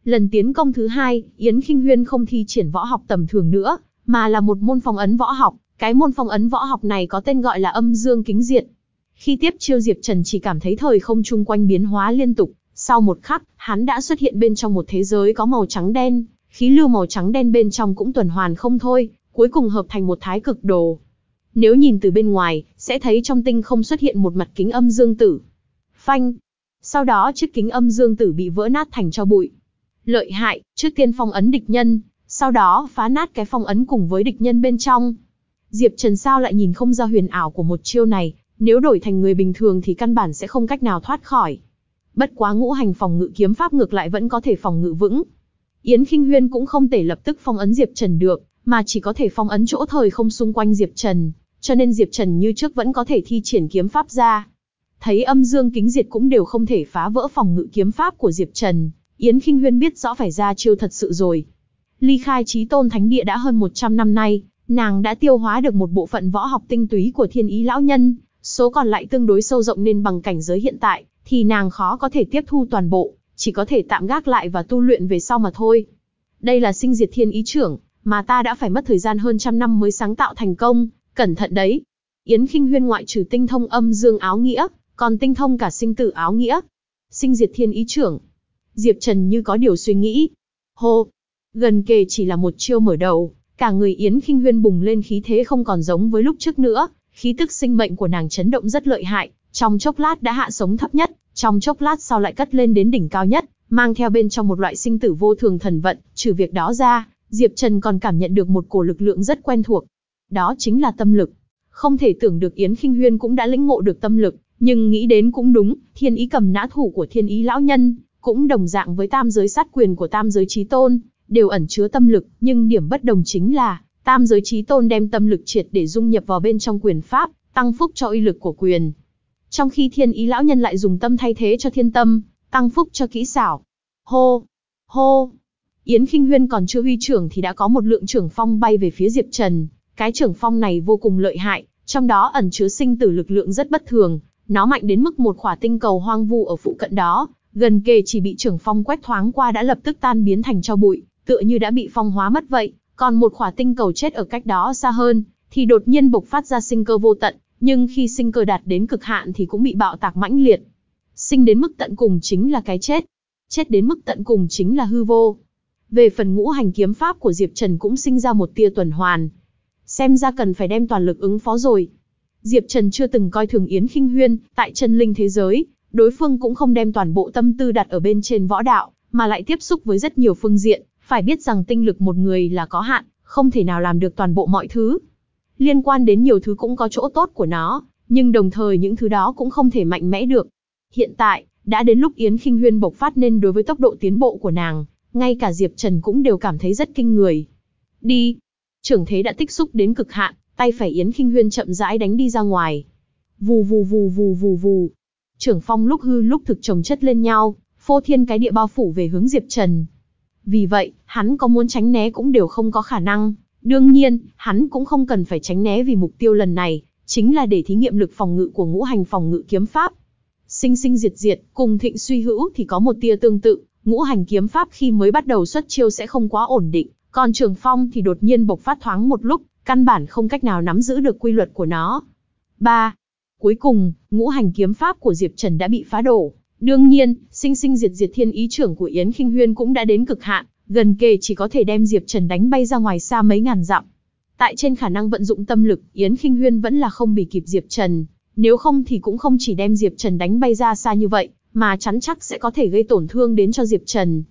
[SPEAKER 1] Lần tiến công thứ hai, Yến Khinh Huyên không thi triển võ học tầm thường nữa, mà là một môn phong ấn võ học. Cái môn phong ấn võ học này có tên gọi là âm dương kính diện. Khi tiếp chiêu Diệp Trần chỉ cảm thấy thời không chung quanh biến hóa liên tục, sau một khắc, hắn đã xuất hiện bên trong một thế giới có màu trắng đen, khí lưu màu trắng đen bên trong cũng tuần hoàn không thôi, cuối cùng hợp thành một thái cực đồ. Nếu nhìn từ bên ngoài, sẽ thấy trong tinh không xuất hiện một mặt kính âm dương tử. Phanh. Sau đó chiếc kính âm dương tử bị vỡ nát thành cho bụi. Lợi hại, trước tiên phong ấn địch nhân, sau đó phá nát cái phong ấn cùng với địch nhân bên trong. Diệp Trần sao lại nhìn không ra huyền ảo của một chiêu này, nếu đổi thành người bình thường thì căn bản sẽ không cách nào thoát khỏi. Bất quá ngũ hành phòng ngự kiếm pháp ngược lại vẫn có thể phòng ngự vững. Yến Kinh Huyên cũng không thể lập tức phong ấn Diệp Trần được, mà chỉ có thể phong ấn chỗ thời không xung quanh Diệp Trần, cho nên Diệp Trần như trước vẫn có thể thi triển kiếm pháp ra. Thấy âm dương kính diệt cũng đều không thể phá vỡ phòng ngự kiếm pháp của Diệp Trần, Yến Kinh Huyên biết rõ phải ra chiêu thật sự rồi. Ly khai trí tôn thánh địa đã hơn 100 năm nay, nàng đã tiêu hóa được một bộ phận võ học tinh túy của thiên ý lão nhân, số còn lại tương đối sâu rộng nên bằng cảnh giới hiện tại, thì nàng khó có thể tiếp thu toàn bộ, chỉ có thể tạm gác lại và tu luyện về sau mà thôi. Đây là sinh diệt thiên ý trưởng, mà ta đã phải mất thời gian hơn trăm năm mới sáng tạo thành công, cẩn thận đấy. Yến khinh huyên ngoại trừ tinh thông âm dương áo nghĩa, còn tinh thông cả sinh tử áo nghĩa. Sinh diệt thiên ý trưởng. Diệp Trần như có điều suy nghĩ. Hô, Gần kề chỉ là một chiêu mở đầu, cả người Yến Kinh Huyên bùng lên khí thế không còn giống với lúc trước nữa, khí tức sinh mệnh của nàng chấn động rất lợi hại, trong chốc lát đã hạ sống thấp nhất, trong chốc lát sau lại cất lên đến đỉnh cao nhất, mang theo bên trong một loại sinh tử vô thường thần vận, trừ việc đó ra, Diệp Trần còn cảm nhận được một cổ lực lượng rất quen thuộc. Đó chính là tâm lực. Không thể tưởng được Yến Kinh Huyên cũng đã lĩnh ngộ được tâm lực, nhưng nghĩ đến cũng đúng, thiên ý cầm nã thủ của thiên ý lão nhân, cũng đồng dạng với tam giới sát quyền của tam giới trí tôn, đều ẩn chứa tâm lực, nhưng điểm bất đồng chính là, Tam giới trí tôn đem tâm lực triệt để dung nhập vào bên trong quyền pháp, tăng phúc cho uy lực của quyền. Trong khi thiên ý lão nhân lại dùng tâm thay thế cho thiên tâm, tăng phúc cho kỹ xảo. Hô! Hô! Yến Kinh Huyên còn chưa huy trưởng thì đã có một lượng trưởng phong bay về phía Diệp Trần. Cái trưởng phong này vô cùng lợi hại, trong đó ẩn chứa sinh tử lực lượng rất bất thường. Nó mạnh đến mức một khỏa tinh cầu hoang vu ở phụ cận đó, gần kề chỉ bị trưởng phong quét thoáng qua đã lập tức tan biến thành cho bụi, tựa như đã bị phong hóa mất vậy. Còn một khỏa tinh cầu chết ở cách đó xa hơn, thì đột nhiên bộc phát ra sinh cơ vô tận, nhưng khi sinh cơ đạt đến cực hạn thì cũng bị bạo tạc mãnh liệt. Sinh đến mức tận cùng chính là cái chết. Chết đến mức tận cùng chính là hư vô. Về phần ngũ hành kiếm pháp của Diệp Trần cũng sinh ra một tia tuần hoàn. Xem ra cần phải đem toàn lực ứng phó rồi. Diệp Trần chưa từng coi thường Yến Kinh Huyên, tại chân linh thế giới, đối phương cũng không đem toàn bộ tâm tư đặt ở bên trên võ đạo, mà lại tiếp xúc với rất nhiều phương diện, phải biết rằng tinh lực một người là có hạn, không thể nào làm được toàn bộ mọi thứ. Liên quan đến nhiều thứ cũng có chỗ tốt của nó, nhưng đồng thời những thứ đó cũng không thể mạnh mẽ được. Hiện tại, đã đến lúc Yến Kinh Huyên bộc phát nên đối với tốc độ tiến bộ của nàng, ngay cả Diệp Trần cũng đều cảm thấy rất kinh người. Đi! Trưởng thế đã tích xúc đến cực hạn, tay phải Yến Kinh Huyên chậm rãi đánh đi ra ngoài. Vù vù vù vù vù vù. Trưởng phong lúc hư lúc thực chồng chất lên nhau, phô thiên cái địa bao phủ về hướng Diệp Trần. Vì vậy, hắn có muốn tránh né cũng đều không có khả năng. Đương nhiên, hắn cũng không cần phải tránh né vì mục tiêu lần này, chính là để thí nghiệm lực phòng ngự của ngũ hành phòng ngự kiếm pháp. Sinh sinh diệt diệt, cùng thịnh suy hữu thì có một tia tương tự, ngũ hành kiếm pháp khi mới bắt đầu xuất chiêu sẽ không quá ổn định, còn trường phong thì đột nhiên bộc phát thoáng một lúc, căn bản không cách nào nắm giữ được quy luật của nó. 3. Cuối cùng, ngũ hành kiếm pháp của Diệp Trần đã bị phá đổ. Đương nhiên, sinh sinh diệt diệt thiên ý trưởng của Yến Kinh Huyên cũng đã đến cực hạn, gần kề chỉ có thể đem Diệp Trần đánh bay ra ngoài xa mấy ngàn dặm. Tại trên khả năng vận dụng tâm lực, Yến Kinh Huyên vẫn là không bị kịp Diệp Trần, nếu không thì cũng không chỉ đem Diệp Trần đánh bay ra xa như vậy, mà chắn chắc sẽ có thể gây tổn thương đến cho Diệp Trần.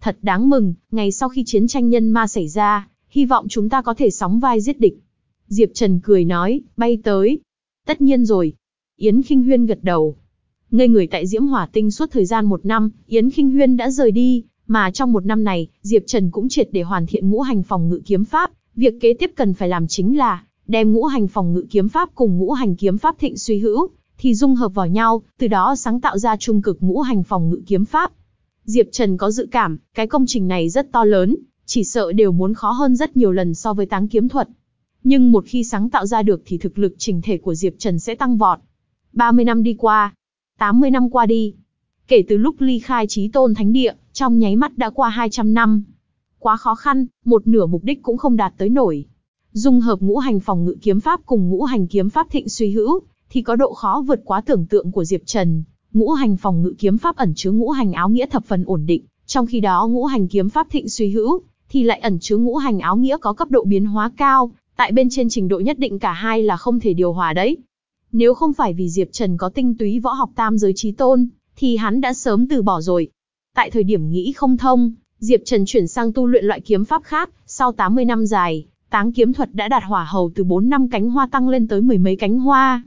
[SPEAKER 1] Thật đáng mừng, ngày sau khi chiến tranh nhân ma xảy ra, hy vọng chúng ta có thể sóng vai giết địch. Diệp Trần cười nói, bay tới. Tất nhiên rồi. Yến Kinh Huyên gật đầu. Ngây người tại Diễm Hỏa Tinh suốt thời gian một năm, Yến Kinh Huyên đã rời đi, mà trong một năm này, Diệp Trần cũng triệt để hoàn thiện ngũ hành phòng ngự kiếm pháp. Việc kế tiếp cần phải làm chính là, đem ngũ hành phòng ngự kiếm pháp cùng ngũ hành kiếm pháp thịnh suy hữu, thì dung hợp vào nhau, từ đó sáng tạo ra trung cực ngũ hành phòng ngự kiếm pháp. Diệp Trần có dự cảm, cái công trình này rất to lớn, chỉ sợ đều muốn khó hơn rất nhiều lần so với táng kiếm thuật. Nhưng một khi sáng tạo ra được thì thực lực trình thể của Diệp Trần sẽ tăng vọt. 30 năm đi qua, 80 năm qua đi. Kể từ lúc ly khai trí tôn thánh địa, trong nháy mắt đã qua 200 năm. Quá khó khăn, một nửa mục đích cũng không đạt tới nổi. Dung hợp ngũ hành phòng ngự kiếm pháp cùng ngũ hành kiếm pháp thịnh suy hữu, thì có độ khó vượt quá tưởng tượng của Diệp Trần. Ngũ hành phòng ngự kiếm pháp ẩn chứa ngũ hành áo nghĩa thập phần ổn định, trong khi đó ngũ hành kiếm pháp thịnh suy hữu, thì lại ẩn chứa ngũ hành áo nghĩa có cấp độ biến hóa cao, tại bên trên trình độ nhất định cả hai là không thể điều hòa đấy. Nếu không phải vì Diệp Trần có tinh túy võ học tam giới trí tôn, thì hắn đã sớm từ bỏ rồi. Tại thời điểm nghĩ không thông, Diệp Trần chuyển sang tu luyện loại kiếm pháp khác, sau 80 năm dài, táng kiếm thuật đã đạt hỏa hầu từ 4 năm cánh hoa tăng lên tới mười mấy cánh hoa.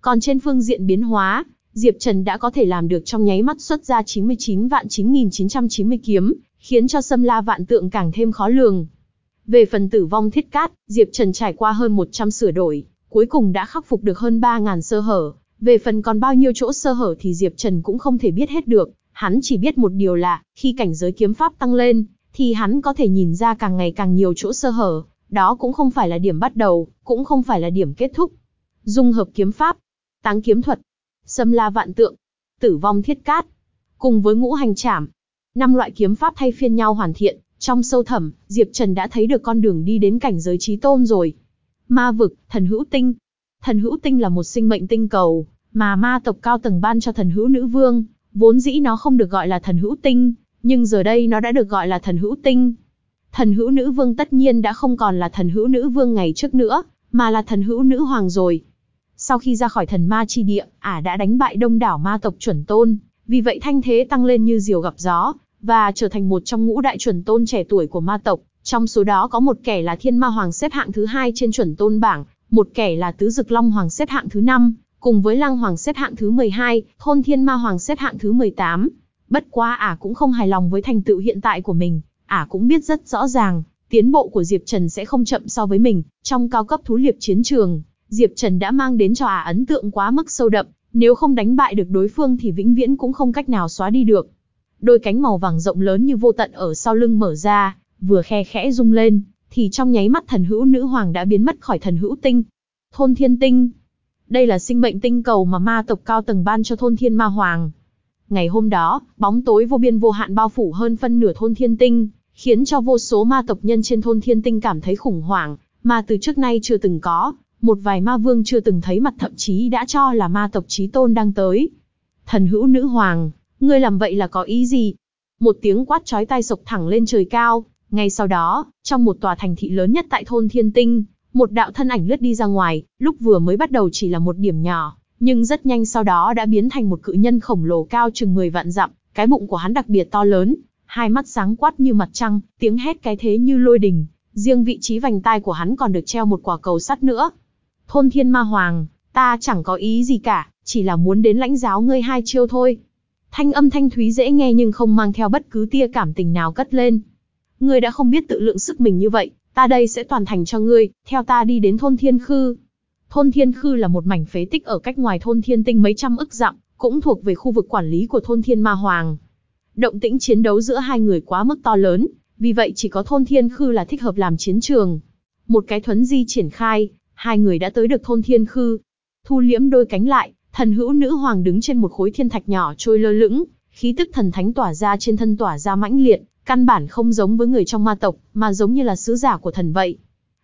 [SPEAKER 1] Còn trên phương diện biến hóa, Diệp Trần đã có thể làm được trong nháy mắt xuất ra 99 vạn 9990 kiếm, khiến cho xâm la vạn tượng càng thêm khó lường. Về phần tử vong thiết cát, Diệp Trần trải qua hơn 100 sửa đổi, cuối cùng đã khắc phục được hơn 3.000 sơ hở. Về phần còn bao nhiêu chỗ sơ hở thì Diệp Trần cũng không thể biết hết được, hắn chỉ biết một điều là, khi cảnh giới kiếm pháp tăng lên, thì hắn có thể nhìn ra càng ngày càng nhiều chỗ sơ hở, đó cũng không phải là điểm bắt đầu, cũng không phải là điểm kết thúc. Dung hợp kiếm pháp, táng kiếm thuật, xâm la vạn tượng, tử vong thiết cát, cùng với ngũ hành trảm. Năm loại kiếm pháp thay phiên nhau hoàn thiện, trong sâu thẳm, Diệp Trần đã thấy được con đường đi đến cảnh giới trí tôn rồi. Ma vực, thần hữu tinh. Thần hữu tinh là một sinh mệnh tinh cầu, mà ma tộc cao tầng ban cho thần hữu nữ vương, vốn dĩ nó không được gọi là thần hữu tinh, nhưng giờ đây nó đã được gọi là thần hữu tinh. Thần hữu nữ vương tất nhiên đã không còn là thần hữu nữ vương ngày trước nữa, mà là thần hữu nữ hoàng rồi. Sau khi ra khỏi thần ma chi địa, ả đã đánh bại đông đảo ma tộc chuẩn tôn, vì vậy thanh thế tăng lên như diều gặp gió, và trở thành một trong ngũ đại chuẩn tôn trẻ tuổi của ma tộc. Trong số đó có một kẻ là thiên ma hoàng xếp hạng thứ hai trên chuẩn tôn bảng, một kẻ là tứ dực long hoàng xếp hạng thứ năm, cùng với lăng hoàng xếp hạng thứ 12, thôn thiên ma hoàng xếp hạng thứ 18. Bất quá ả cũng không hài lòng với thành tựu hiện tại của mình, ả cũng biết rất rõ ràng, tiến bộ của Diệp Trần sẽ không chậm so với mình, trong cao cấp thú liệp chiến trường, Diệp Trần đã mang đến cho ả ấn tượng quá mức sâu đậm, nếu không đánh bại được đối phương thì vĩnh viễn cũng không cách nào xóa đi được. Đôi cánh màu vàng rộng lớn như vô tận ở sau lưng mở ra, vừa khe khẽ rung lên, thì trong nháy mắt thần hữu nữ hoàng đã biến mất khỏi thần hữu tinh. Thôn thiên tinh. Đây là sinh mệnh tinh cầu mà ma tộc cao tầng ban cho thôn thiên ma hoàng. Ngày hôm đó, bóng tối vô biên vô hạn bao phủ hơn phân nửa thôn thiên tinh, khiến cho vô số ma tộc nhân trên thôn thiên tinh cảm thấy khủng hoảng, mà từ trước nay chưa từng có, một vài ma vương chưa từng thấy mặt thậm chí đã cho là ma tộc chí tôn đang tới. Thần hữu nữ hoàng, ngươi làm vậy là có ý gì? Một tiếng quát chói tai sộc thẳng lên trời cao, ngay sau đó, trong một tòa thành thị lớn nhất tại thôn Thiên Tinh, một đạo thân ảnh lướt đi ra ngoài, lúc vừa mới bắt đầu chỉ là một điểm nhỏ, nhưng rất nhanh sau đó đã biến thành một cự nhân khổng lồ cao chừng 10 vạn dặm, cái bụng của hắn đặc biệt to lớn, hai mắt sáng quát như mặt trăng, tiếng hét cái thế như lôi đình, riêng vị trí vành tai của hắn còn được treo một quả cầu sắt nữa. Thôn Thiên Ma Hoàng, ta chẳng có ý gì cả, chỉ là muốn đến lãnh giáo ngươi hai chiêu thôi. Thanh âm thanh thúy dễ nghe nhưng không mang theo bất cứ tia cảm tình nào cất lên. Ngươi đã không biết tự lượng sức mình như vậy, ta đây sẽ toàn thành cho ngươi, theo ta đi đến thôn Thiên Khư. Thôn Thiên Khư là một mảnh phế tích ở cách ngoài thôn Thiên Tinh mấy trăm ức dặm, cũng thuộc về khu vực quản lý của thôn Thiên Ma Hoàng. Động tĩnh chiến đấu giữa hai người quá mức to lớn, vì vậy chỉ có thôn Thiên Khư là thích hợp làm chiến trường. Một cái thuấn di triển khai, hai người đã tới được thôn Thiên Khư. Thu liễm đôi cánh lại, thần hữu nữ hoàng đứng trên một khối thiên thạch nhỏ trôi lơ lửng, khí tức thần thánh tỏa ra trên thân tỏa ra mãnh liệt, căn bản không giống với người trong ma tộc, mà giống như là sứ giả của thần vậy.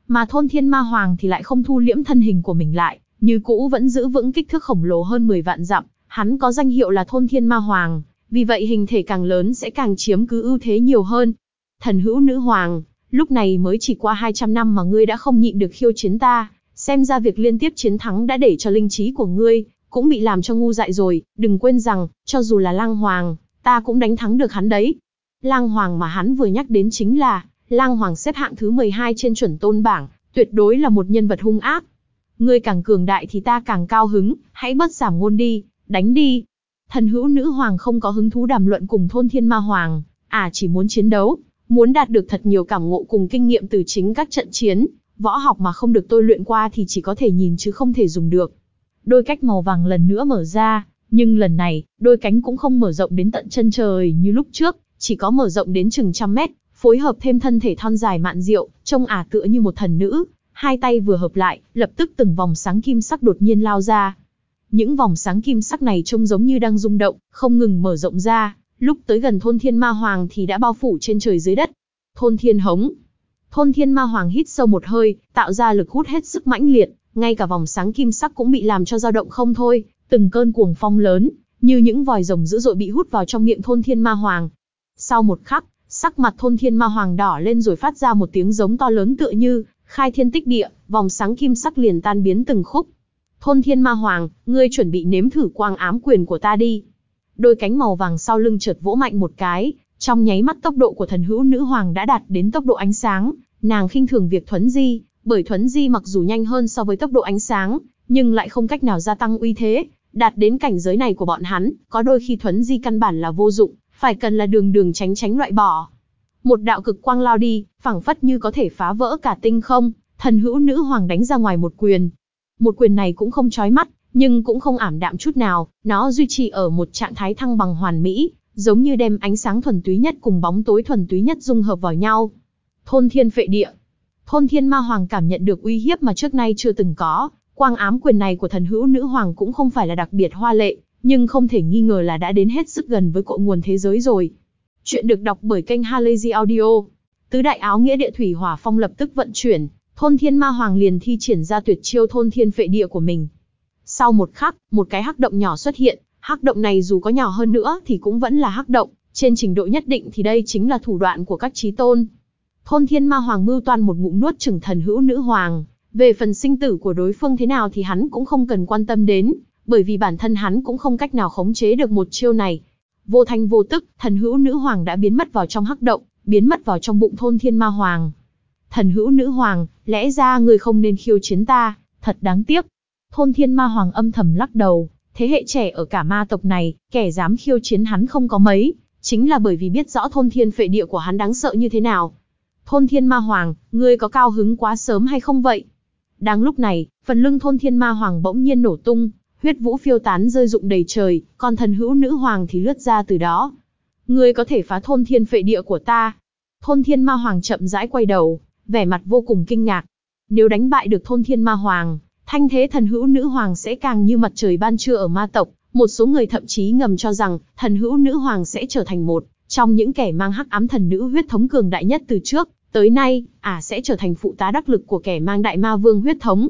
[SPEAKER 1] Mà thôn thiên ma hoàng thì lại không thu liễm thân hình của mình lại, như cũ vẫn giữ vững kích thước khổng lồ hơn 10 vạn dặm, hắn có danh hiệu là thôn thiên ma hoàng, vì vậy hình thể càng lớn sẽ càng chiếm cứ ưu thế nhiều hơn. Thần hữu nữ hoàng, lúc này mới chỉ qua 200 năm mà ngươi đã không nhịn được khiêu chiến ta, xem ra việc liên tiếp chiến thắng đã để cho linh trí của ngươi, cũng bị làm cho ngu dại rồi, đừng quên rằng, cho dù là lang hoàng, ta cũng đánh thắng được hắn đấy. Lang hoàng mà hắn vừa nhắc đến chính là, lang hoàng xếp hạng thứ 12 trên chuẩn tôn bảng, tuyệt đối là một nhân vật hung ác. Ngươi càng cường đại thì ta càng cao hứng, hãy bất giảm ngôn đi, đánh đi. Thần hữu nữ hoàng không có hứng thú đàm luận cùng thôn thiên ma hoàng, à chỉ muốn chiến đấu, muốn đạt được thật nhiều cảm ngộ cùng kinh nghiệm từ chính các trận chiến, võ học mà không được tôi luyện qua thì chỉ có thể nhìn chứ không thể dùng được. Đôi cách màu vàng lần nữa mở ra, nhưng lần này, đôi cánh cũng không mở rộng đến tận chân trời như lúc trước, chỉ có mở rộng đến chừng trăm mét, phối hợp thêm thân thể thon dài mạn diệu, trông ả tựa như một thần nữ, hai tay vừa hợp lại, lập tức từng vòng sáng kim sắc đột nhiên lao ra. Những vòng sáng kim sắc này trông giống như đang rung động, không ngừng mở rộng ra, lúc tới gần thôn thiên ma hoàng thì đã bao phủ trên trời dưới đất. Thôn thiên hống. Thôn thiên ma hoàng hít sâu một hơi, tạo ra lực hút hết sức mãnh liệt, ngay cả vòng sáng kim sắc cũng bị làm cho dao động không thôi, từng cơn cuồng phong lớn, như những vòi rồng dữ dội bị hút vào trong miệng thôn thiên ma hoàng. Sau một khắc, sắc mặt thôn thiên ma hoàng đỏ lên rồi phát ra một tiếng giống to lớn tựa như, khai thiên tích địa, vòng sáng kim sắc liền tan biến từng khúc. Thôn thiên ma hoàng, ngươi chuẩn bị nếm thử quang ám quyền của ta đi. Đôi cánh màu vàng sau lưng chợt vỗ mạnh một cái, trong nháy mắt tốc độ của thần hữu nữ hoàng đã đạt đến tốc độ ánh sáng, nàng khinh thường việc thuấn di, bởi thuấn di mặc dù nhanh hơn so với tốc độ ánh sáng, nhưng lại không cách nào gia tăng uy thế, đạt đến cảnh giới này của bọn hắn, có đôi khi thuấn di căn bản là vô dụng, phải cần là đường đường tránh tránh loại bỏ. Một đạo cực quang lao đi, phảng phất như có thể phá vỡ cả tinh không, thần hữu nữ hoàng đánh ra ngoài một quyền. Một quyền này cũng không chói mắt, nhưng cũng không ảm đạm chút nào, nó duy trì ở một trạng thái thăng bằng hoàn mỹ, giống như đem ánh sáng thuần túy nhất cùng bóng tối thuần túy nhất dung hợp vào nhau. Thôn thiên phệ địa. Thôn thiên ma hoàng cảm nhận được uy hiếp mà trước nay chưa từng có, quang ám quyền này của thần hữu nữ hoàng cũng không phải là đặc biệt hoa lệ, nhưng không thể nghi ngờ là đã đến hết sức gần với cội nguồn thế giới rồi. Chuyện được đọc bởi kênh Halazy Audio. Tứ đại áo nghĩa địa thủy hỏa phong lập tức vận chuyển, thôn thiên ma hoàng liền thi triển ra tuyệt chiêu thôn thiên phệ địa của mình. Sau một khắc, một cái hắc động nhỏ xuất hiện, hắc động này dù có nhỏ hơn nữa thì cũng vẫn là hắc động, trên trình độ nhất định thì đây chính là thủ đoạn của các trí tôn. Thôn thiên ma hoàng mưu toan một ngụm nuốt chửng thần hữu nữ hoàng, về phần sinh tử của đối phương thế nào thì hắn cũng không cần quan tâm đến, bởi vì bản thân hắn cũng không cách nào khống chế được một chiêu này. Vô thanh vô tức, thần hữu nữ hoàng đã biến mất vào trong hắc động, biến mất vào trong bụng thôn thiên ma hoàng. Thần hữu nữ hoàng, lẽ ra người không nên khiêu chiến ta, thật đáng tiếc. Thôn thiên ma hoàng âm thầm lắc đầu, thế hệ trẻ ở cả ma tộc này, kẻ dám khiêu chiến hắn không có mấy, chính là bởi vì biết rõ thôn thiên phệ địa của hắn đáng sợ như thế nào. Thôn Thiên Ma Hoàng, ngươi có cao hứng quá sớm hay không vậy? Đang lúc này, phần lưng Thôn Thiên Ma Hoàng bỗng nhiên nổ tung, huyết vũ phiêu tán rơi rụng đầy trời, còn thần hữu nữ hoàng thì lướt ra từ đó. Ngươi có thể phá thôn thiên phệ địa của ta. Thôn Thiên Ma Hoàng chậm rãi quay đầu, vẻ mặt vô cùng kinh ngạc. Nếu đánh bại được Thôn Thiên Ma Hoàng, thanh thế thần hữu nữ hoàng sẽ càng như mặt trời ban trưa ở ma tộc, một số người thậm chí ngầm cho rằng, thần hữu nữ hoàng sẽ trở thành một trong những kẻ mang hắc ám thần nữ huyết thống cường đại nhất từ trước, tới nay, ả à sẽ trở thành phụ tá đắc lực của kẻ mang đại ma vương huyết thống.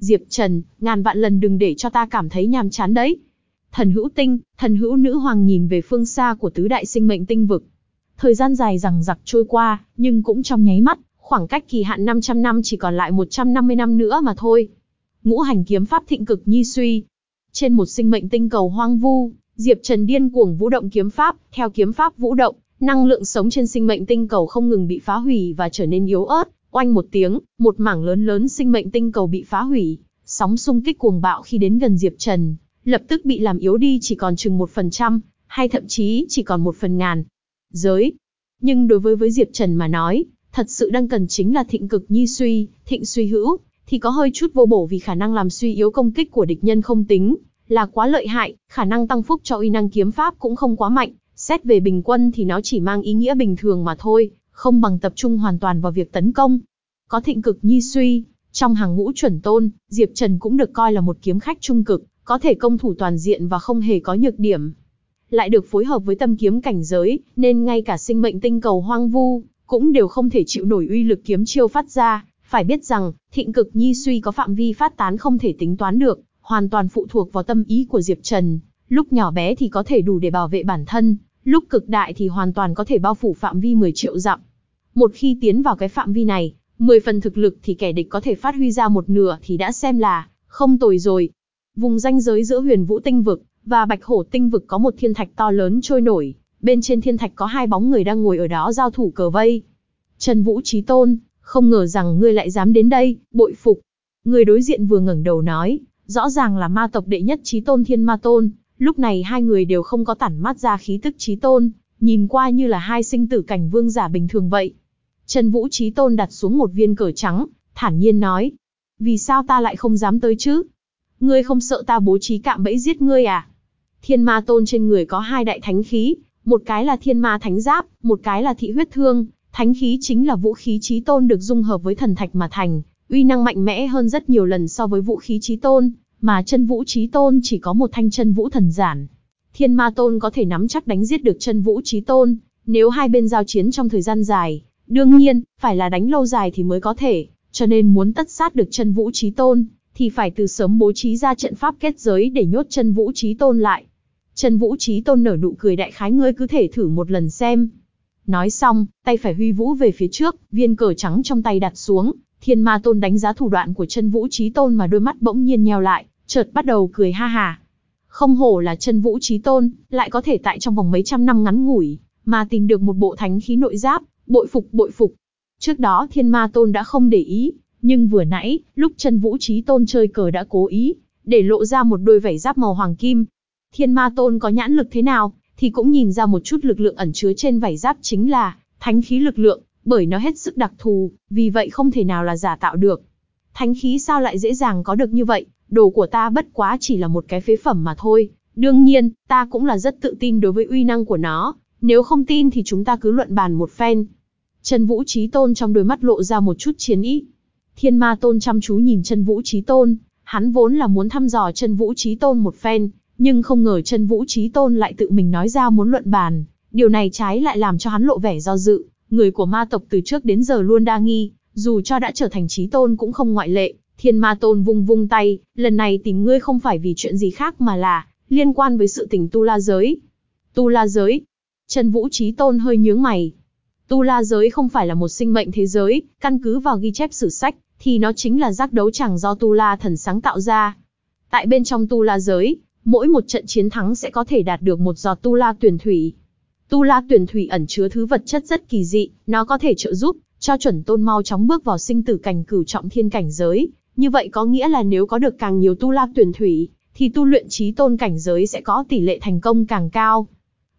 [SPEAKER 1] Diệp Trần, ngàn vạn lần đừng để cho ta cảm thấy nhàm chán đấy. Thần hữu tinh, thần hữu nữ hoàng nhìn về phương xa của tứ đại sinh mệnh tinh vực. Thời gian dài rằng giặc trôi qua, nhưng cũng trong nháy mắt, khoảng cách kỳ hạn 500 năm chỉ còn lại 150 năm nữa mà thôi. Ngũ hành kiếm pháp thịnh cực nhi suy, trên một sinh mệnh tinh cầu hoang vu, Diệp Trần điên cuồng vũ động kiếm pháp, theo kiếm pháp vũ động, năng lượng sống trên sinh mệnh tinh cầu không ngừng bị phá hủy và trở nên yếu ớt. Oanh một tiếng, một mảng lớn lớn sinh mệnh tinh cầu bị phá hủy, sóng xung kích cuồng bạo khi đến gần Diệp Trần, lập tức bị làm yếu đi chỉ còn chừng một phần trăm, hay thậm chí chỉ còn một phần ngàn. Giới. Nhưng đối với với Diệp Trần mà nói, thật sự đang cần chính là thịnh cực nhi suy, thịnh suy hữu, thì có hơi chút vô bổ vì khả năng làm suy yếu công kích của địch nhân không tính, là quá lợi hại, khả năng tăng phúc cho uy năng kiếm pháp cũng không quá mạnh, xét về bình quân thì nó chỉ mang ý nghĩa bình thường mà thôi, không bằng tập trung hoàn toàn vào việc tấn công. Có thịnh cực nhi suy, trong hàng ngũ chuẩn tôn, Diệp Trần cũng được coi là một kiếm khách trung cực, có thể công thủ toàn diện và không hề có nhược điểm. Lại được phối hợp với tâm kiếm cảnh giới, nên ngay cả sinh mệnh tinh cầu hoang vu, cũng đều không thể chịu nổi uy lực kiếm chiêu phát ra, phải biết rằng, thịnh cực nhi suy có phạm vi phát tán không thể tính toán được, hoàn toàn phụ thuộc vào tâm ý của Diệp Trần. Lúc nhỏ bé thì có thể đủ để bảo vệ bản thân, lúc cực đại thì hoàn toàn có thể bao phủ phạm vi 10 triệu dặm. Một khi tiến vào cái phạm vi này, 10 phần thực lực thì kẻ địch có thể phát huy ra một nửa thì đã xem là không tồi rồi. Vùng ranh giới giữa huyền vũ tinh vực và bạch hổ tinh vực có một thiên thạch to lớn trôi nổi, bên trên thiên thạch có hai bóng người đang ngồi ở đó giao thủ cờ vây. Trần Vũ Chí Tôn, không ngờ rằng ngươi lại dám đến đây, bội phục. Người đối diện vừa ngẩng đầu nói, rõ ràng là ma tộc đệ nhất trí tôn thiên ma tôn, lúc này hai người đều không có tản mát ra khí tức trí tôn, nhìn qua như là hai sinh tử cảnh vương giả bình thường vậy. Trần Vũ Trí Tôn đặt xuống một viên cờ trắng, thản nhiên nói, vì sao ta lại không dám tới chứ? Ngươi không sợ ta bố trí cạm bẫy giết ngươi à? Thiên ma tôn trên người có hai đại thánh khí, một cái là thiên ma thánh giáp, một cái là thị huyết thương, Thánh khí chính là vũ khí chí tôn được dung hợp với thần thạch mà thành, uy năng mạnh mẽ hơn rất nhiều lần so với vũ khí chí tôn, mà chân vũ chí tôn chỉ có một thanh chân vũ thần giản. Thiên ma tôn có thể nắm chắc đánh giết được chân vũ chí tôn, nếu hai bên giao chiến trong thời gian dài, đương nhiên, phải là đánh lâu dài thì mới có thể, cho nên muốn tất sát được chân vũ chí tôn, thì phải từ sớm bố trí ra trận pháp kết giới để nhốt chân vũ chí tôn lại. Chân vũ chí tôn nở nụ cười đại khái ngươi cứ thể thử một lần xem, Nói xong, tay phải huy vũ về phía trước, viên cờ trắng trong tay đặt xuống, Thiên Ma Tôn đánh giá thủ đoạn của chân vũ trí tôn mà đôi mắt bỗng nhiên nheo lại, chợt bắt đầu cười ha hà. Không hổ là chân vũ trí tôn, lại có thể tại trong vòng mấy trăm năm ngắn ngủi, mà tìm được một bộ thánh khí nội giáp, bội phục bội phục. Trước đó Thiên Ma Tôn đã không để ý, nhưng vừa nãy, lúc chân vũ trí tôn chơi cờ đã cố ý, để lộ ra một đôi vảy giáp màu hoàng kim. Thiên Ma Tôn có nhãn lực thế nào, thì cũng nhìn ra một chút lực lượng ẩn chứa trên vảy giáp chính là thánh khí lực lượng, bởi nó hết sức đặc thù, vì vậy không thể nào là giả tạo được. Thánh khí sao lại dễ dàng có được như vậy, đồ của ta bất quá chỉ là một cái phế phẩm mà thôi. Đương nhiên, ta cũng là rất tự tin đối với uy năng của nó, nếu không tin thì chúng ta cứ luận bàn một phen. Chân Vũ Chí Tôn trong đôi mắt lộ ra một chút chiến ý. Thiên Ma Tôn chăm chú nhìn Chân Vũ Chí Tôn, hắn vốn là muốn thăm dò Chân Vũ Chí Tôn một phen, nhưng không ngờ chân vũ Chí tôn lại tự mình nói ra muốn luận bàn, điều này trái lại làm cho hắn lộ vẻ do dự, người của ma tộc từ trước đến giờ luôn đa nghi, dù cho đã trở thành Chí tôn cũng không ngoại lệ, thiên ma tôn vung vung tay, lần này tìm ngươi không phải vì chuyện gì khác mà là, liên quan với sự tình tu la giới. Tu la giới. Chân vũ Chí tôn hơi nhướng mày. Tu la giới không phải là một sinh mệnh thế giới, căn cứ vào ghi chép sử sách, thì nó chính là giác đấu chẳng do tu la thần sáng tạo ra. Tại bên trong tu la giới, mỗi một trận chiến thắng sẽ có thể đạt được một giọt tu la tuyển thủy. Tu la tuyển thủy ẩn chứa thứ vật chất rất kỳ dị, nó có thể trợ giúp cho chuẩn tôn mau chóng bước vào sinh tử cảnh cửu trọng thiên cảnh giới. Như vậy có nghĩa là nếu có được càng nhiều tu la tuyển thủy, thì tu luyện trí tôn cảnh giới sẽ có tỷ lệ thành công càng cao.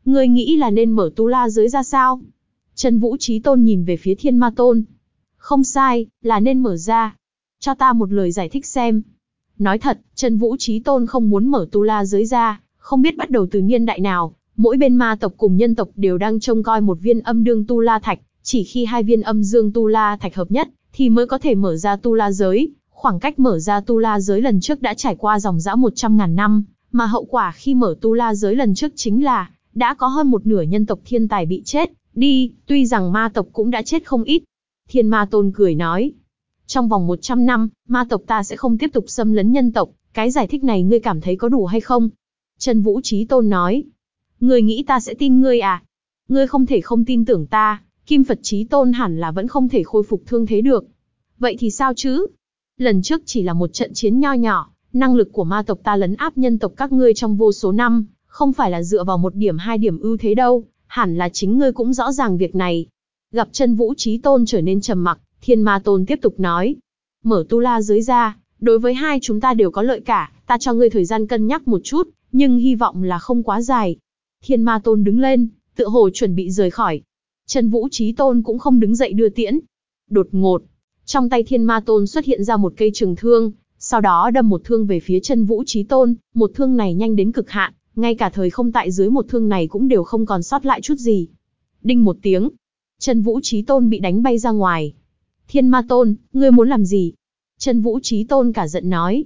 [SPEAKER 1] Ngươi nghĩ là nên mở tu la giới ra sao? Trần Vũ Chí Tôn nhìn về phía Thiên Ma Tôn. Không sai, là nên mở ra. Cho ta một lời giải thích xem. Nói thật, Trần Vũ Chí Tôn không muốn mở tu la giới ra, không biết bắt đầu từ niên đại nào, mỗi bên ma tộc cùng nhân tộc đều đang trông coi một viên âm đương tu la thạch, chỉ khi hai viên âm dương tu la thạch hợp nhất, thì mới có thể mở ra tu la giới. Khoảng cách mở ra tu la giới lần trước đã trải qua dòng dã 100 ngàn năm, mà hậu quả khi mở tu la giới lần trước chính là, đã có hơn một nửa nhân tộc thiên tài bị chết, đi, tuy rằng ma tộc cũng đã chết không ít. Thiên ma tôn cười nói, trong vòng 100 năm, ma tộc ta sẽ không tiếp tục xâm lấn nhân tộc, cái giải thích này ngươi cảm thấy có đủ hay không? Trần Vũ Trí Tôn nói, ngươi nghĩ ta sẽ tin ngươi à? Ngươi không thể không tin tưởng ta, Kim Phật Trí Tôn hẳn là vẫn không thể khôi phục thương thế được. Vậy thì sao chứ? Lần trước chỉ là một trận chiến nho nhỏ, năng lực của ma tộc ta lấn áp nhân tộc các ngươi trong vô số năm, không phải là dựa vào một điểm hai điểm ưu thế đâu, hẳn là chính ngươi cũng rõ ràng việc này. Gặp chân vũ trí tôn trở nên trầm mặc, thiên ma tôn tiếp tục nói. Mở tu la dưới ra, đối với hai chúng ta đều có lợi cả, ta cho ngươi thời gian cân nhắc một chút, nhưng hy vọng là không quá dài. Thiên ma tôn đứng lên, tựa hồ chuẩn bị rời khỏi. Chân vũ trí tôn cũng không đứng dậy đưa tiễn. Đột ngột, trong tay thiên ma tôn xuất hiện ra một cây trường thương, sau đó đâm một thương về phía chân vũ trí tôn, một thương này nhanh đến cực hạn, ngay cả thời không tại dưới một thương này cũng đều không còn sót lại chút gì. Đinh một tiếng, chân vũ trí tôn bị đánh bay ra ngoài. Thiên ma tôn, ngươi muốn làm gì? Chân vũ trí tôn cả giận nói.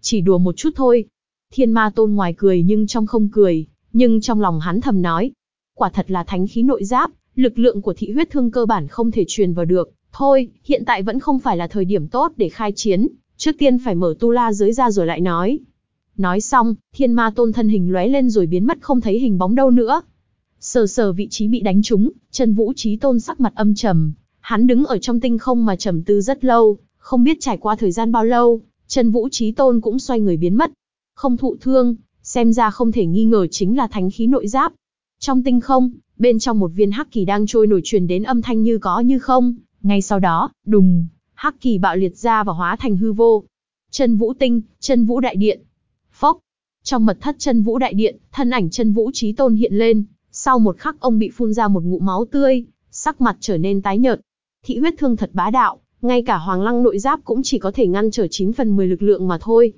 [SPEAKER 1] Chỉ đùa một chút thôi. Thiên ma tôn ngoài cười nhưng trong không cười, nhưng trong lòng hắn thầm nói. Quả thật là thánh khí nội giáp, lực lượng của thị huyết thương cơ bản không thể truyền vào được. Thôi, hiện tại vẫn không phải là thời điểm tốt để khai chiến, trước tiên phải mở tu la giới ra rồi lại nói. Nói xong, thiên ma tôn thân hình lóe lên rồi biến mất không thấy hình bóng đâu nữa. Sờ sờ vị trí bị đánh trúng, chân vũ trí tôn sắc mặt âm trầm. Hắn đứng ở trong tinh không mà trầm tư rất lâu, không biết trải qua thời gian bao lâu, chân vũ trí tôn cũng xoay người biến mất. Không thụ thương, xem ra không thể nghi ngờ chính là thánh khí nội giáp. Trong tinh không, bên trong một viên hắc kỳ đang trôi nổi truyền đến âm thanh như có như không, ngay sau đó, đùng, hắc kỳ bạo liệt ra và hóa thành hư vô. Chân vũ tinh, chân vũ đại điện. Trong mật thất chân vũ đại điện, thân ảnh chân vũ trí tôn hiện lên, sau một khắc ông bị phun ra một ngụm máu tươi, sắc mặt trở nên tái nhợt. Thị huyết thương thật bá đạo, ngay cả hoàng lăng nội giáp cũng chỉ có thể ngăn trở 9 phần 10 lực lượng mà thôi.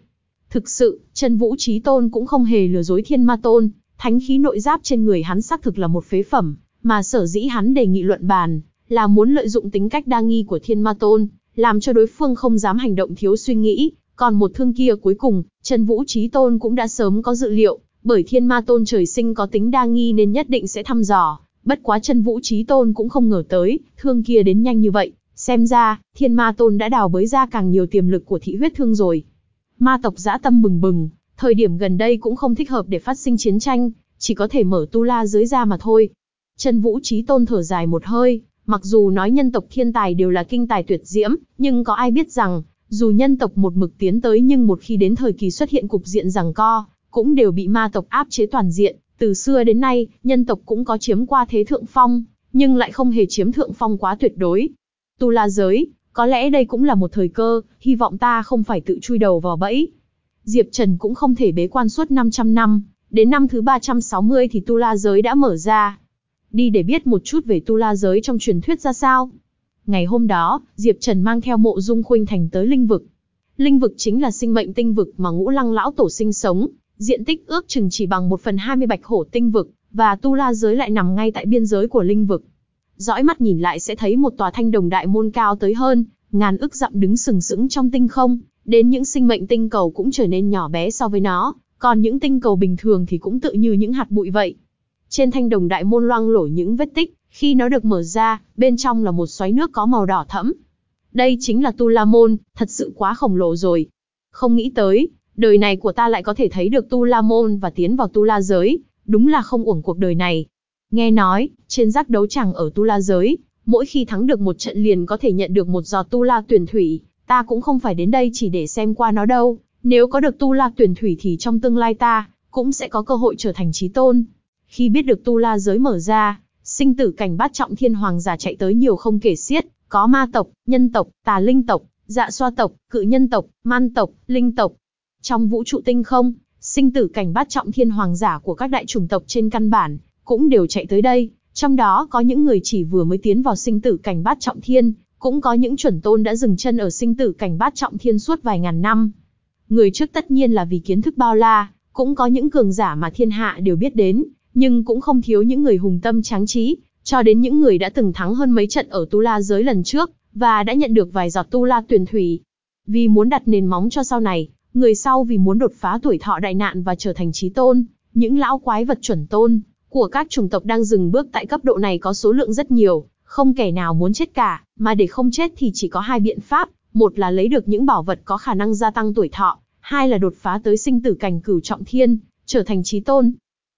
[SPEAKER 1] Thực sự, chân vũ trí tôn cũng không hề lừa dối thiên ma tôn, thánh khí nội giáp trên người hắn xác thực là một phế phẩm, mà sở dĩ hắn đề nghị luận bàn, là muốn lợi dụng tính cách đa nghi của thiên ma tôn, làm cho đối phương không dám hành động thiếu suy nghĩ, còn một thương kia cuối cùng, Trần Vũ Trí Tôn cũng đã sớm có dự liệu, bởi thiên ma tôn trời sinh có tính đa nghi nên nhất định sẽ thăm dò, bất quá Trần Vũ Trí Tôn cũng không ngờ tới, thương kia đến nhanh như vậy, xem ra, thiên ma tôn đã đào bới ra càng nhiều tiềm lực của thị huyết thương rồi. Ma tộc dã tâm bừng bừng, thời điểm gần đây cũng không thích hợp để phát sinh chiến tranh, chỉ có thể mở tu la dưới ra mà thôi. Trần Vũ Trí Tôn thở dài một hơi, Mặc dù nói nhân tộc thiên tài đều là kinh tài tuyệt diễm, nhưng có ai biết rằng, dù nhân tộc một mực tiến tới nhưng một khi đến thời kỳ xuất hiện cục diện rằng co, cũng đều bị ma tộc áp chế toàn diện. Từ xưa đến nay, nhân tộc cũng có chiếm qua thế thượng phong, nhưng lại không hề chiếm thượng phong quá tuyệt đối. Tu la giới, có lẽ đây cũng là một thời cơ, hy vọng ta không phải tự chui đầu vào bẫy. Diệp Trần cũng không thể bế quan suốt 500 năm, đến năm thứ 360 thì Tu La giới đã mở ra, đi để biết một chút về tu la giới trong truyền thuyết ra sao. Ngày hôm đó, Diệp Trần mang theo mộ dung khuynh thành tới linh vực. Linh vực chính là sinh mệnh tinh vực mà ngũ lăng lão tổ sinh sống, diện tích ước chừng chỉ bằng một phần 20 bạch hổ tinh vực, và tu la giới lại nằm ngay tại biên giới của linh vực. Dõi mắt nhìn lại sẽ thấy một tòa thanh đồng đại môn cao tới hơn, ngàn ức dặm đứng sừng sững trong tinh không, đến những sinh mệnh tinh cầu cũng trở nên nhỏ bé so với nó, còn những tinh cầu bình thường thì cũng tự như những hạt bụi vậy. Trên thanh đồng đại môn loang lổ những vết tích, khi nó được mở ra, bên trong là một xoáy nước có màu đỏ thẫm. Đây chính là Tu La Môn, thật sự quá khổng lồ rồi. Không nghĩ tới, đời này của ta lại có thể thấy được Tu La Môn và tiến vào Tu La giới, đúng là không uổng cuộc đời này. Nghe nói, trên giác đấu chẳng ở Tu La giới, mỗi khi thắng được một trận liền có thể nhận được một giọt Tu La tuyển thủy, ta cũng không phải đến đây chỉ để xem qua nó đâu. Nếu có được Tu La tuyển thủy thì trong tương lai ta, cũng sẽ có cơ hội trở thành trí tôn. Khi biết được tu la giới mở ra, sinh tử cảnh bát trọng thiên hoàng giả chạy tới nhiều không kể xiết, có ma tộc, nhân tộc, tà linh tộc, dạ xoa tộc, cự nhân tộc, man tộc, linh tộc. Trong vũ trụ tinh không, sinh tử cảnh bát trọng thiên hoàng giả của các đại chủng tộc trên căn bản, cũng đều chạy tới đây, Trong đó có những người chỉ vừa mới tiến vào sinh tử cảnh bát trọng thiên, cũng có những chuẩn tôn đã dừng chân ở sinh tử cảnh bát trọng thiên suốt vài ngàn năm. Người trước tất nhiên là vì kiến thức bao la, cũng có những cường giả mà thiên hạ đều biết đến, nhưng cũng không thiếu những người hùng tâm tráng trí, cho đến những người đã từng thắng hơn mấy trận ở Tu La giới lần trước, và đã nhận được vài giọt Tu La tuyển thủy. Vì muốn đặt nền móng cho sau này, người sau vì muốn đột phá tuổi thọ đại nạn và trở thành trí tôn, những lão quái vật chuẩn tôn của các chủng tộc đang dừng bước tại cấp độ này có số lượng rất nhiều, không kẻ nào muốn chết cả, mà để không chết thì chỉ có hai biện pháp, một là lấy được những bảo vật có khả năng gia tăng tuổi thọ, hai là đột phá tới sinh tử cảnh cửu trọng thiên, trở thành trí tôn.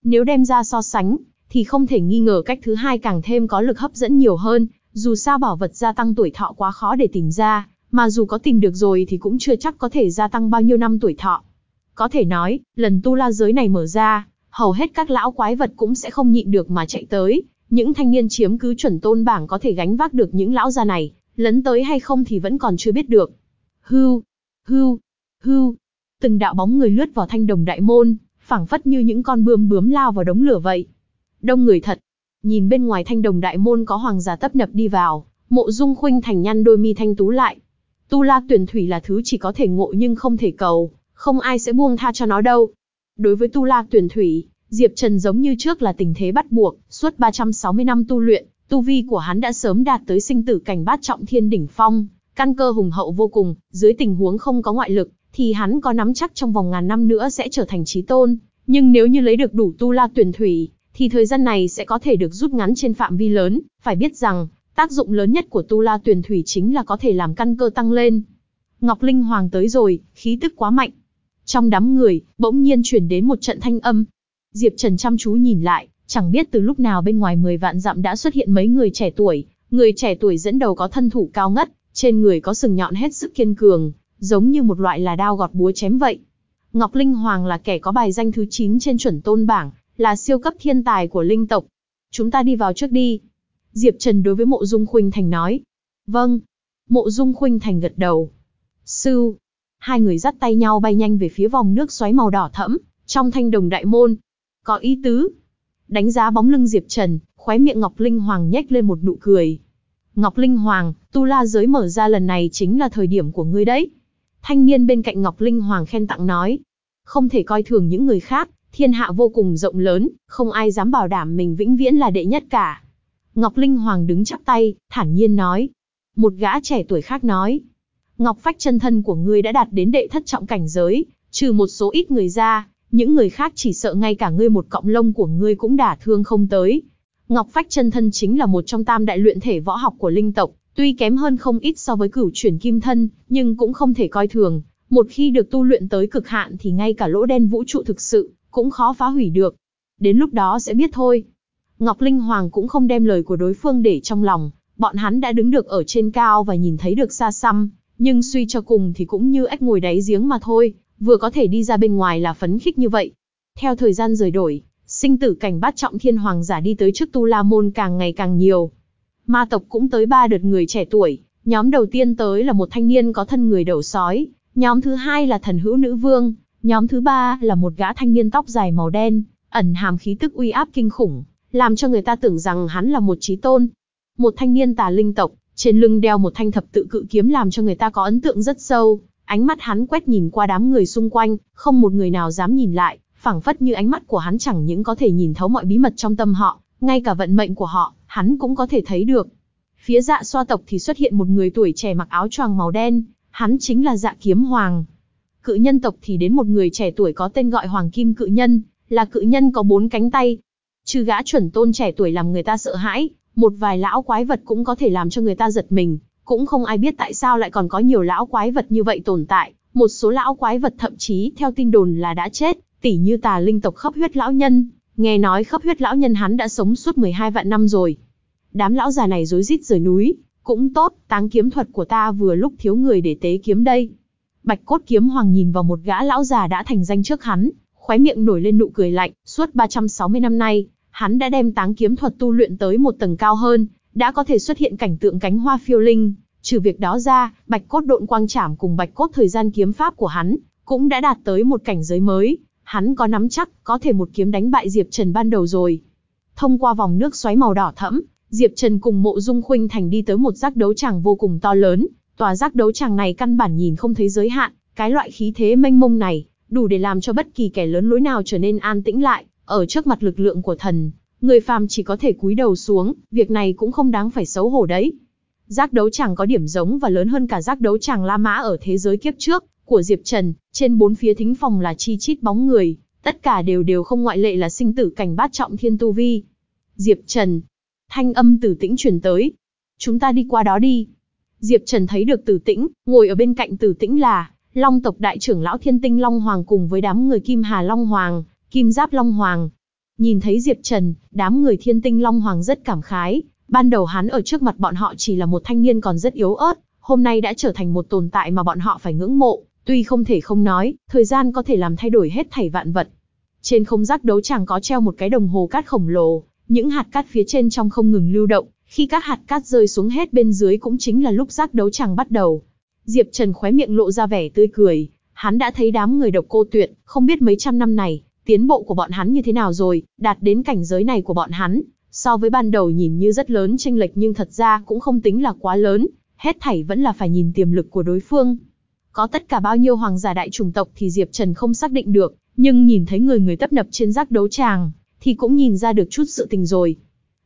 [SPEAKER 1] Nếu đem ra so sánh, thì không thể nghi ngờ cách thứ hai càng thêm có lực hấp dẫn nhiều hơn, dù sao bảo vật gia tăng tuổi thọ quá khó để tìm ra, mà dù có tìm được rồi thì cũng chưa chắc có thể gia tăng bao nhiêu năm tuổi thọ. Có thể nói, lần tu la giới này mở ra, hầu hết các lão quái vật cũng sẽ không nhịn được mà chạy tới, những thanh niên chiếm cứ chuẩn tôn bảng có thể gánh vác được những lão gia này, lấn tới hay không thì vẫn còn chưa biết được. Hưu, hưu, hưu, từng đạo bóng người lướt vào thanh đồng đại môn, phảng phất như những con bươm bướm lao vào đống lửa vậy. Đông người thật. Nhìn bên ngoài thanh đồng đại môn có hoàng giả tấp nập đi vào, mộ dung khuynh thành nhăn đôi mi thanh tú lại. Tu la tuyển thủy là thứ chỉ có thể ngộ nhưng không thể cầu, không ai sẽ buông tha cho nó đâu. Đối với tu la tuyển thủy, Diệp Trần giống như trước là tình thế bắt buộc, suốt 360 năm tu luyện, tu vi của hắn đã sớm đạt tới sinh tử cảnh bát trọng thiên đỉnh phong, căn cơ hùng hậu vô cùng, dưới tình huống không có ngoại lực, thì hắn có nắm chắc trong vòng ngàn năm nữa sẽ trở thành trí tôn, nhưng nếu như lấy được đủ tu la tuyển thủy, thì thời gian này sẽ có thể được rút ngắn trên phạm vi lớn, phải biết rằng, tác dụng lớn nhất của tu la tuyển thủy chính là có thể làm căn cơ tăng lên. Ngọc Linh Hoàng tới rồi, khí tức quá mạnh. Trong đám người, bỗng nhiên chuyển đến một trận thanh âm. Diệp Trần chăm chú nhìn lại, chẳng biết từ lúc nào bên ngoài 10 vạn dặm đã xuất hiện mấy người trẻ tuổi, người trẻ tuổi dẫn đầu có thân thủ cao ngất, trên người có sừng nhọn hết sức kiên cường, giống như một loại là đao gọt búa chém vậy. Ngọc Linh Hoàng là kẻ có bài danh thứ 9 trên chuẩn tôn bảng, là siêu cấp thiên tài của linh tộc. Chúng ta đi vào trước đi. Diệp Trần đối với mộ dung khuynh thành nói. Vâng. Mộ dung khuynh thành gật đầu. Sư. Hai người dắt tay nhau bay nhanh về phía vòng nước xoáy màu đỏ thẫm, trong thanh đồng đại môn. Có ý tứ. Đánh giá bóng lưng Diệp Trần, khóe miệng Ngọc Linh Hoàng nhếch lên một nụ cười. Ngọc Linh Hoàng, tu la giới mở ra lần này chính là thời điểm của ngươi đấy. Thanh niên bên cạnh Ngọc Linh Hoàng khen tặng nói. Không thể coi thường những người khác, thiên hạ vô cùng rộng lớn, không ai dám bảo đảm mình vĩnh viễn là đệ nhất cả. Ngọc Linh Hoàng đứng chắp tay, thản nhiên nói. Một gã trẻ tuổi khác nói. Ngọc phách chân thân của ngươi đã đạt đến đệ thất trọng cảnh giới, trừ một số ít người ra, những người khác chỉ sợ ngay cả ngươi một cọng lông của ngươi cũng đả thương không tới. Ngọc phách chân thân chính là một trong tam đại luyện thể võ học của linh tộc, tuy kém hơn không ít so với cửu chuyển kim thân, nhưng cũng không thể coi thường. Một khi được tu luyện tới cực hạn thì ngay cả lỗ đen vũ trụ thực sự, cũng khó phá hủy được. Đến lúc đó sẽ biết thôi. Ngọc Linh Hoàng cũng không đem lời của đối phương để trong lòng, bọn hắn đã đứng được ở trên cao và nhìn thấy được xa xăm, nhưng suy cho cùng thì cũng như ếch ngồi đáy giếng mà thôi, vừa có thể đi ra bên ngoài là phấn khích như vậy. Theo thời gian rời đổi, sinh tử cảnh bát trọng thiên hoàng giả đi tới trước tu la môn càng ngày càng nhiều. Ma tộc cũng tới ba đợt người trẻ tuổi, nhóm đầu tiên tới là một thanh niên có thân người đầu sói, nhóm thứ hai là thần hữu nữ vương, nhóm thứ ba là một gã thanh niên tóc dài màu đen, ẩn hàm khí tức uy áp kinh khủng, làm cho người ta tưởng rằng hắn là một trí tôn. Một thanh niên tà linh tộc, trên lưng đeo một thanh thập tự cự kiếm làm cho người ta có ấn tượng rất sâu, ánh mắt hắn quét nhìn qua đám người xung quanh, không một người nào dám nhìn lại, phảng phất như ánh mắt của hắn chẳng những có thể nhìn thấu mọi bí mật trong tâm họ, ngay cả vận mệnh của họ, hắn cũng có thể thấy được. Phía dạ xoa tộc thì xuất hiện một người tuổi trẻ mặc áo choàng màu đen, hắn chính là dạ kiếm hoàng. Cự nhân tộc thì đến một người trẻ tuổi có tên gọi Hoàng Kim Cự Nhân, là cự nhân có bốn cánh tay. Trừ gã chuẩn tôn trẻ tuổi làm người ta sợ hãi, một vài lão quái vật cũng có thể làm cho người ta giật mình, cũng không ai biết tại sao lại còn có nhiều lão quái vật như vậy tồn tại, một số lão quái vật thậm chí theo tin đồn là đã chết, tỉ như tà linh tộc khắp huyết lão nhân, nghe nói khắp huyết lão nhân hắn đã sống suốt 12 vạn năm rồi. Đám lão già này rối rít rời núi, cũng tốt, táng kiếm thuật của ta vừa lúc thiếu người để tế kiếm đây. Bạch cốt kiếm hoàng nhìn vào một gã lão già đã thành danh trước hắn, khóe miệng nổi lên nụ cười lạnh, suốt 360 năm nay, hắn đã đem táng kiếm thuật tu luyện tới một tầng cao hơn, đã có thể xuất hiện cảnh tượng cánh hoa phiêu linh. Trừ việc đó ra, bạch cốt độn quang trảm cùng bạch cốt thời gian kiếm pháp của hắn, cũng đã đạt tới một cảnh giới mới. Hắn có nắm chắc, có thể một kiếm đánh bại Diệp Trần ban đầu rồi. Thông qua vòng nước xoáy màu đỏ thẫm, Diệp Trần cùng Mộ Dung Khuynh Thành đi tới một giác đấu tràng vô cùng to lớn, tòa giác đấu tràng này căn bản nhìn không thấy giới hạn, cái loại khí thế mênh mông này, đủ để làm cho bất kỳ kẻ lớn lối nào trở nên an tĩnh lại, ở trước mặt lực lượng của thần, người phàm chỉ có thể cúi đầu xuống, việc này cũng không đáng phải xấu hổ đấy. Giác đấu tràng có điểm giống và lớn hơn cả giác đấu tràng La Mã ở thế giới kiếp trước của Diệp Trần, trên bốn phía thính phòng là chi chít bóng người, tất cả đều đều không ngoại lệ là sinh tử cảnh bát trọng thiên tu vi. Diệp Trần, thanh âm tử tĩnh truyền tới. Chúng ta đi qua đó đi. Diệp Trần thấy được tử tĩnh, ngồi ở bên cạnh tử tĩnh là Long tộc đại trưởng lão Thiên Tinh Long Hoàng cùng với đám người Kim Hà Long Hoàng, Kim Giáp Long Hoàng. Nhìn thấy Diệp Trần, đám người Thiên Tinh Long Hoàng rất cảm khái, ban đầu hắn ở trước mặt bọn họ chỉ là một thanh niên còn rất yếu ớt, hôm nay đã trở thành một tồn tại mà bọn họ phải ngưỡng mộ, tuy không thể không nói, thời gian có thể làm thay đổi hết thảy vạn vật. Trên không giác đấu chẳng có treo một cái đồng hồ cát khổng lồ, những hạt cát phía trên trong không ngừng lưu động, khi các hạt cát rơi xuống hết bên dưới cũng chính là lúc giác đấu chẳng bắt đầu. Diệp Trần khóe miệng lộ ra vẻ tươi cười, hắn đã thấy đám người độc cô tuyệt, không biết mấy trăm năm này, tiến bộ của bọn hắn như thế nào rồi, đạt đến cảnh giới này của bọn hắn, so với ban đầu nhìn như rất lớn chênh lệch nhưng thật ra cũng không tính là quá lớn, hết thảy vẫn là phải nhìn tiềm lực của đối phương. Có tất cả bao nhiêu hoàng giả đại chủng tộc thì Diệp Trần không xác định được, nhưng nhìn thấy người người tấp nập trên giác đấu tràng, thì cũng nhìn ra được chút sự tình rồi.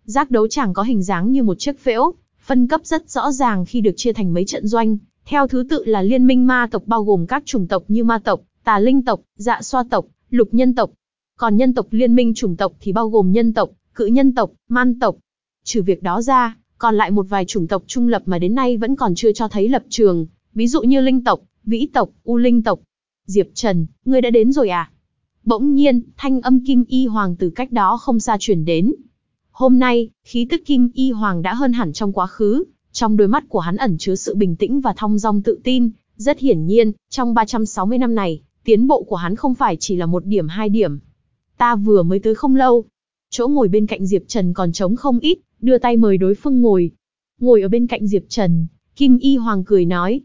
[SPEAKER 1] Giác đấu tràng có hình dáng như một chiếc phễu, phân cấp rất rõ ràng khi được chia thành mấy trận doanh, theo thứ tự là liên minh ma tộc bao gồm các chủng tộc như ma tộc, tà linh tộc, dạ xoa tộc, lục nhân tộc. Còn nhân tộc liên minh chủng tộc thì bao gồm nhân tộc, cự nhân tộc, man tộc. Trừ việc đó ra, còn lại một vài chủng tộc trung lập mà đến nay vẫn còn chưa cho thấy lập trường, ví dụ như linh tộc, vĩ tộc, u linh tộc. Diệp Trần, ngươi đã đến rồi à? Bỗng nhiên, thanh âm Kim Y Hoàng từ cách đó không xa chuyển đến. Hôm nay, khí tức Kim Y Hoàng đã hơn hẳn trong quá khứ, trong đôi mắt của hắn ẩn chứa sự bình tĩnh và thong dong tự tin, rất hiển nhiên, trong 360 năm này, tiến bộ của hắn không phải chỉ là một điểm hai điểm. Ta vừa mới tới không lâu, chỗ ngồi bên cạnh Diệp Trần còn trống không ít, đưa tay mời đối phương ngồi. Ngồi ở bên cạnh Diệp Trần, Kim Y Hoàng cười nói,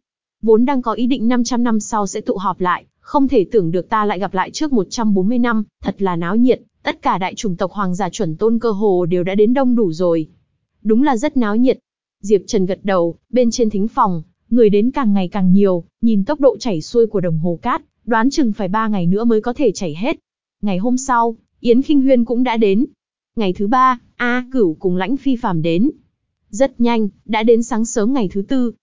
[SPEAKER 1] vốn đang có ý định 500 năm sau sẽ tụ họp lại, không thể tưởng được ta lại gặp lại trước 140 năm, thật là náo nhiệt, tất cả đại chủng tộc hoàng giả chuẩn tôn cơ hồ đều đã đến đông đủ rồi. Đúng là rất náo nhiệt. Diệp Trần gật đầu, bên trên thính phòng, người đến càng ngày càng nhiều, nhìn tốc độ chảy xuôi của đồng hồ cát, đoán chừng phải 3 ngày nữa mới có thể chảy hết. Ngày hôm sau, Yến Kinh Huyên cũng đã đến. Ngày thứ ba, A Cửu cùng Lãnh Phi Phàm đến. Rất nhanh, đã đến sáng sớm ngày thứ tư.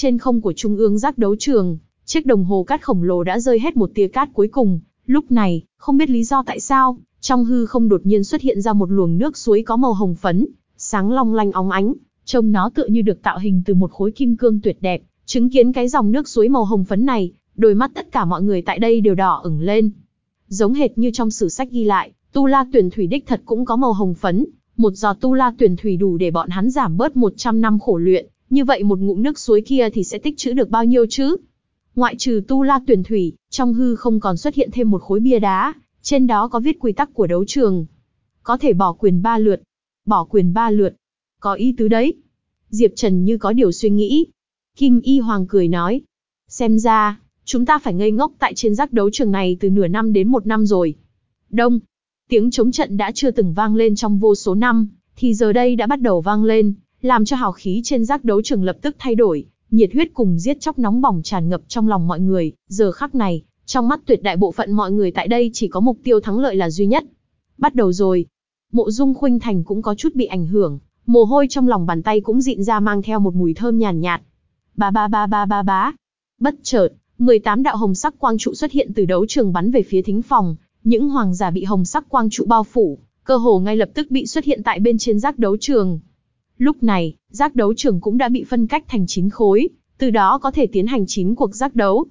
[SPEAKER 1] Trên không của Trung ương giác đấu trường, chiếc đồng hồ cát khổng lồ đã rơi hết một tia cát cuối cùng. Lúc này, không biết lý do tại sao, trong hư không đột nhiên xuất hiện ra một luồng nước suối có màu hồng phấn, sáng long lanh óng ánh, trông nó tựa như được tạo hình từ một khối kim cương tuyệt đẹp. Chứng kiến cái dòng nước suối màu hồng phấn này, đôi mắt tất cả mọi người tại đây đều đỏ ửng lên. Giống hệt như trong sử sách ghi lại, Tu La tuyển thủy đích thật cũng có màu hồng phấn, một giọt Tu La tuyển thủy đủ để bọn hắn giảm bớt 100 năm khổ luyện, như vậy một ngụm nước suối kia thì sẽ tích trữ được bao nhiêu chứ? Ngoại trừ Tu La tuyển thủy, trong hư không còn xuất hiện thêm một khối bia đá, trên đó có viết quy tắc của đấu trường. Có thể bỏ quyền ba lượt. Bỏ quyền ba lượt. Có ý tứ đấy. Diệp Trần như có điều suy nghĩ. Kim Y Hoàng cười nói. Xem ra, chúng ta phải ngây ngốc tại trên giác đấu trường này từ nửa năm đến một năm rồi. Đông, tiếng chống trận đã chưa từng vang lên trong vô số năm, thì giờ đây đã bắt đầu vang lên, làm cho hào khí trên giác đấu trường lập tức thay đổi, nhiệt huyết cùng giết chóc nóng bỏng tràn ngập trong lòng mọi người, giờ khắc này, trong mắt tuyệt đại bộ phận mọi người tại đây chỉ có mục tiêu thắng lợi là duy nhất. Bắt đầu rồi. Mộ Dung Khuynh Thành cũng có chút bị ảnh hưởng, mồ hôi trong lòng bàn tay cũng dịn ra mang theo một mùi thơm nhàn nhạt. Ba ba ba ba ba bá. Bất chợt, 18 đạo hồng sắc quang trụ xuất hiện từ đấu trường bắn về phía thính phòng, những hoàng giả bị hồng sắc quang trụ bao phủ, cơ hồ ngay lập tức bị xuất hiện tại bên trên giác đấu trường. Lúc này, giác đấu trường cũng đã bị phân cách thành 9 khối, từ đó có thể tiến hành 9 cuộc giác đấu.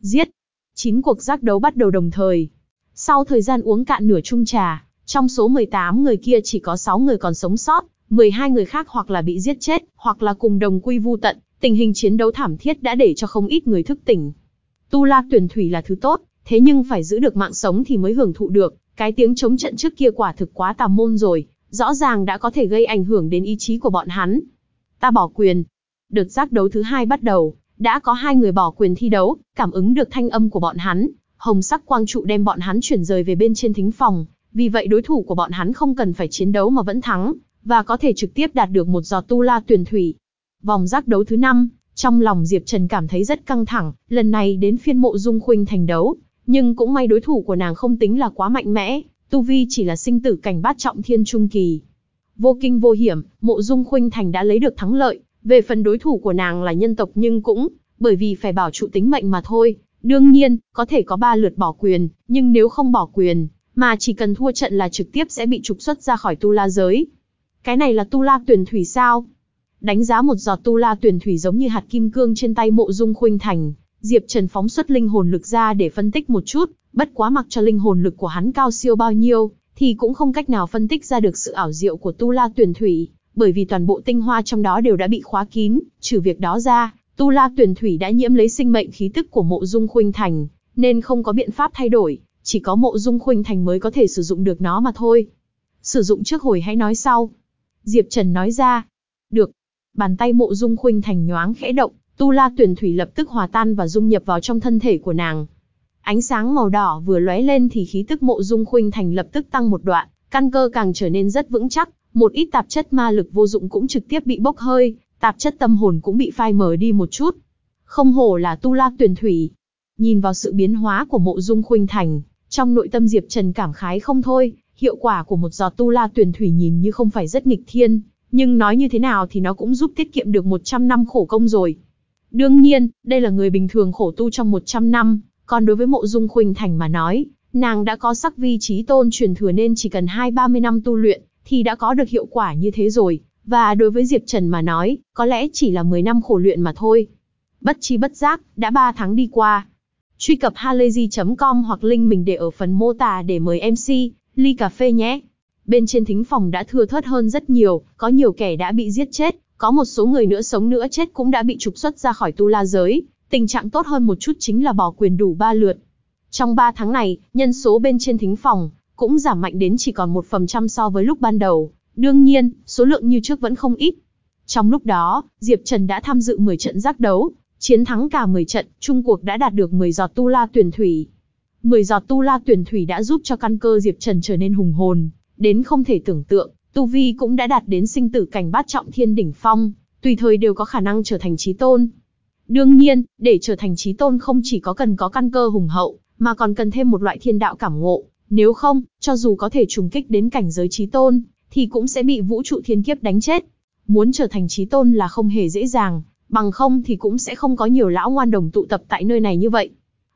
[SPEAKER 1] Giết! 9 cuộc giác đấu bắt đầu đồng thời. Sau thời gian uống cạn nửa chung trà, trong số 18 người kia chỉ có 6 người còn sống sót, 12 người khác hoặc là bị giết chết, hoặc là cùng đồng quy vu tận, tình hình chiến đấu thảm thiết đã để cho không ít người thức tỉnh. Tu La tuyển thủy là thứ tốt, thế nhưng phải giữ được mạng sống thì mới hưởng thụ được, cái tiếng chống trận trước kia quả thực quá tà môn rồi, rõ ràng đã có thể gây ảnh hưởng đến ý chí của bọn hắn. Ta bỏ quyền. Đợt giác đấu thứ hai bắt đầu, đã có hai người bỏ quyền thi đấu, cảm ứng được thanh âm của bọn hắn, hồng sắc quang trụ đem bọn hắn chuyển rời về bên trên thính phòng, Vì vậy đối thủ của bọn hắn không cần phải chiến đấu mà vẫn thắng, và có thể trực tiếp đạt được một giọt tu la tuyển thủy. Vòng giác đấu thứ năm, trong lòng Diệp Trần cảm thấy rất căng thẳng, lần này đến phiên mộ dung khuynh thành đấu, nhưng cũng may đối thủ của nàng không tính là quá mạnh mẽ, tu vi chỉ là sinh tử cảnh bát trọng thiên trung kỳ. Vô kinh vô hiểm, mộ dung khuynh thành đã lấy được thắng lợi, về phần đối thủ của nàng là nhân tộc nhưng cũng, bởi vì phải bảo trụ tính mệnh mà thôi. Đương nhiên, có thể có ba lượt bỏ quyền, nhưng nếu không bỏ quyền, mà chỉ cần thua trận là trực tiếp sẽ bị trục xuất ra khỏi tu la giới. Cái này là tu la tuyển thủy sao? Đánh giá một giọt tu la tuyển thủy giống như hạt kim cương trên tay mộ dung khuynh thành, Diệp Trần phóng xuất linh hồn lực ra để phân tích một chút, bất quá mặc cho linh hồn lực của hắn cao siêu bao nhiêu, thì cũng không cách nào phân tích ra được sự ảo diệu của tu la tuyển thủy, bởi vì toàn bộ tinh hoa trong đó đều đã bị khóa kín, trừ việc đó ra, tu la tuyển thủy đã nhiễm lấy sinh mệnh khí tức của mộ dung khuynh thành, nên không có biện pháp thay đổi, chỉ có mộ dung khuynh thành mới có thể sử dụng được nó mà thôi. Sử dụng trước hồi hãy nói sau. Diệp Trần nói ra. Được. Bàn tay mộ dung khuynh thành nhoáng khẽ động, tu la tuyển thủy lập tức hòa tan và dung nhập vào trong thân thể của nàng. Ánh sáng màu đỏ vừa lóe lên thì khí tức mộ dung khuynh thành lập tức tăng một đoạn, căn cơ càng trở nên rất vững chắc, một ít tạp chất ma lực vô dụng cũng trực tiếp bị bốc hơi, tạp chất tâm hồn cũng bị phai mờ đi một chút. Không hổ là tu la tuyển thủy. Nhìn vào sự biến hóa của mộ dung khuynh thành, trong nội tâm Diệp Trần cảm khái không thôi, hiệu quả của một giọt tu la tuyển thủy nhìn như không phải rất nghịch thiên, nhưng nói như thế nào thì nó cũng giúp tiết kiệm được 100 năm khổ công rồi. Đương nhiên, đây là người bình thường khổ tu trong 100 năm, còn đối với mộ dung khuynh thành mà nói, nàng đã có sắc vi trí tôn truyền thừa nên chỉ cần 2-30 năm tu luyện, thì đã có được hiệu quả như thế rồi. Và đối với Diệp Trần mà nói, có lẽ chỉ là 10 năm khổ luyện mà thôi. Bất chi bất giác, đã 3 tháng đi qua. Truy cập halayzi.com hoặc link mình để ở phần mô tả để mời MC, ly cà phê nhé. Bên trên thính phòng đã thưa thớt hơn rất nhiều, có nhiều kẻ đã bị giết chết, có một số người nữa sống nữa chết cũng đã bị trục xuất ra khỏi tu la giới, tình trạng tốt hơn một chút chính là bỏ quyền đủ ba lượt. Trong 3 tháng này, nhân số bên trên thính phòng, cũng giảm mạnh đến chỉ còn một phần trăm so với lúc ban đầu. Đương nhiên, số lượng như trước vẫn không ít. Trong lúc đó, Diệp Trần đã tham dự 10 trận giác đấu, chiến thắng cả 10 trận, chung cuộc đã đạt được 10 giọt tu la tuyển thủy. 10 giọt tu la tuyển thủy đã giúp cho căn cơ Diệp Trần trở nên hùng hồn, đến không thể tưởng tượng, tu vi cũng đã đạt đến sinh tử cảnh bát trọng thiên đỉnh phong, tùy thời đều có khả năng trở thành chí tôn. Đương nhiên, để trở thành chí tôn không chỉ có cần có căn cơ hùng hậu, mà còn cần thêm một loại thiên đạo cảm ngộ, nếu không, cho dù có thể trùng kích đến cảnh giới chí tôn, thì cũng sẽ bị vũ trụ thiên kiếp đánh chết. Muốn trở thành chí tôn là không hề dễ dàng, bằng không thì cũng sẽ không có nhiều lão ngoan đồng tụ tập tại nơi này như vậy.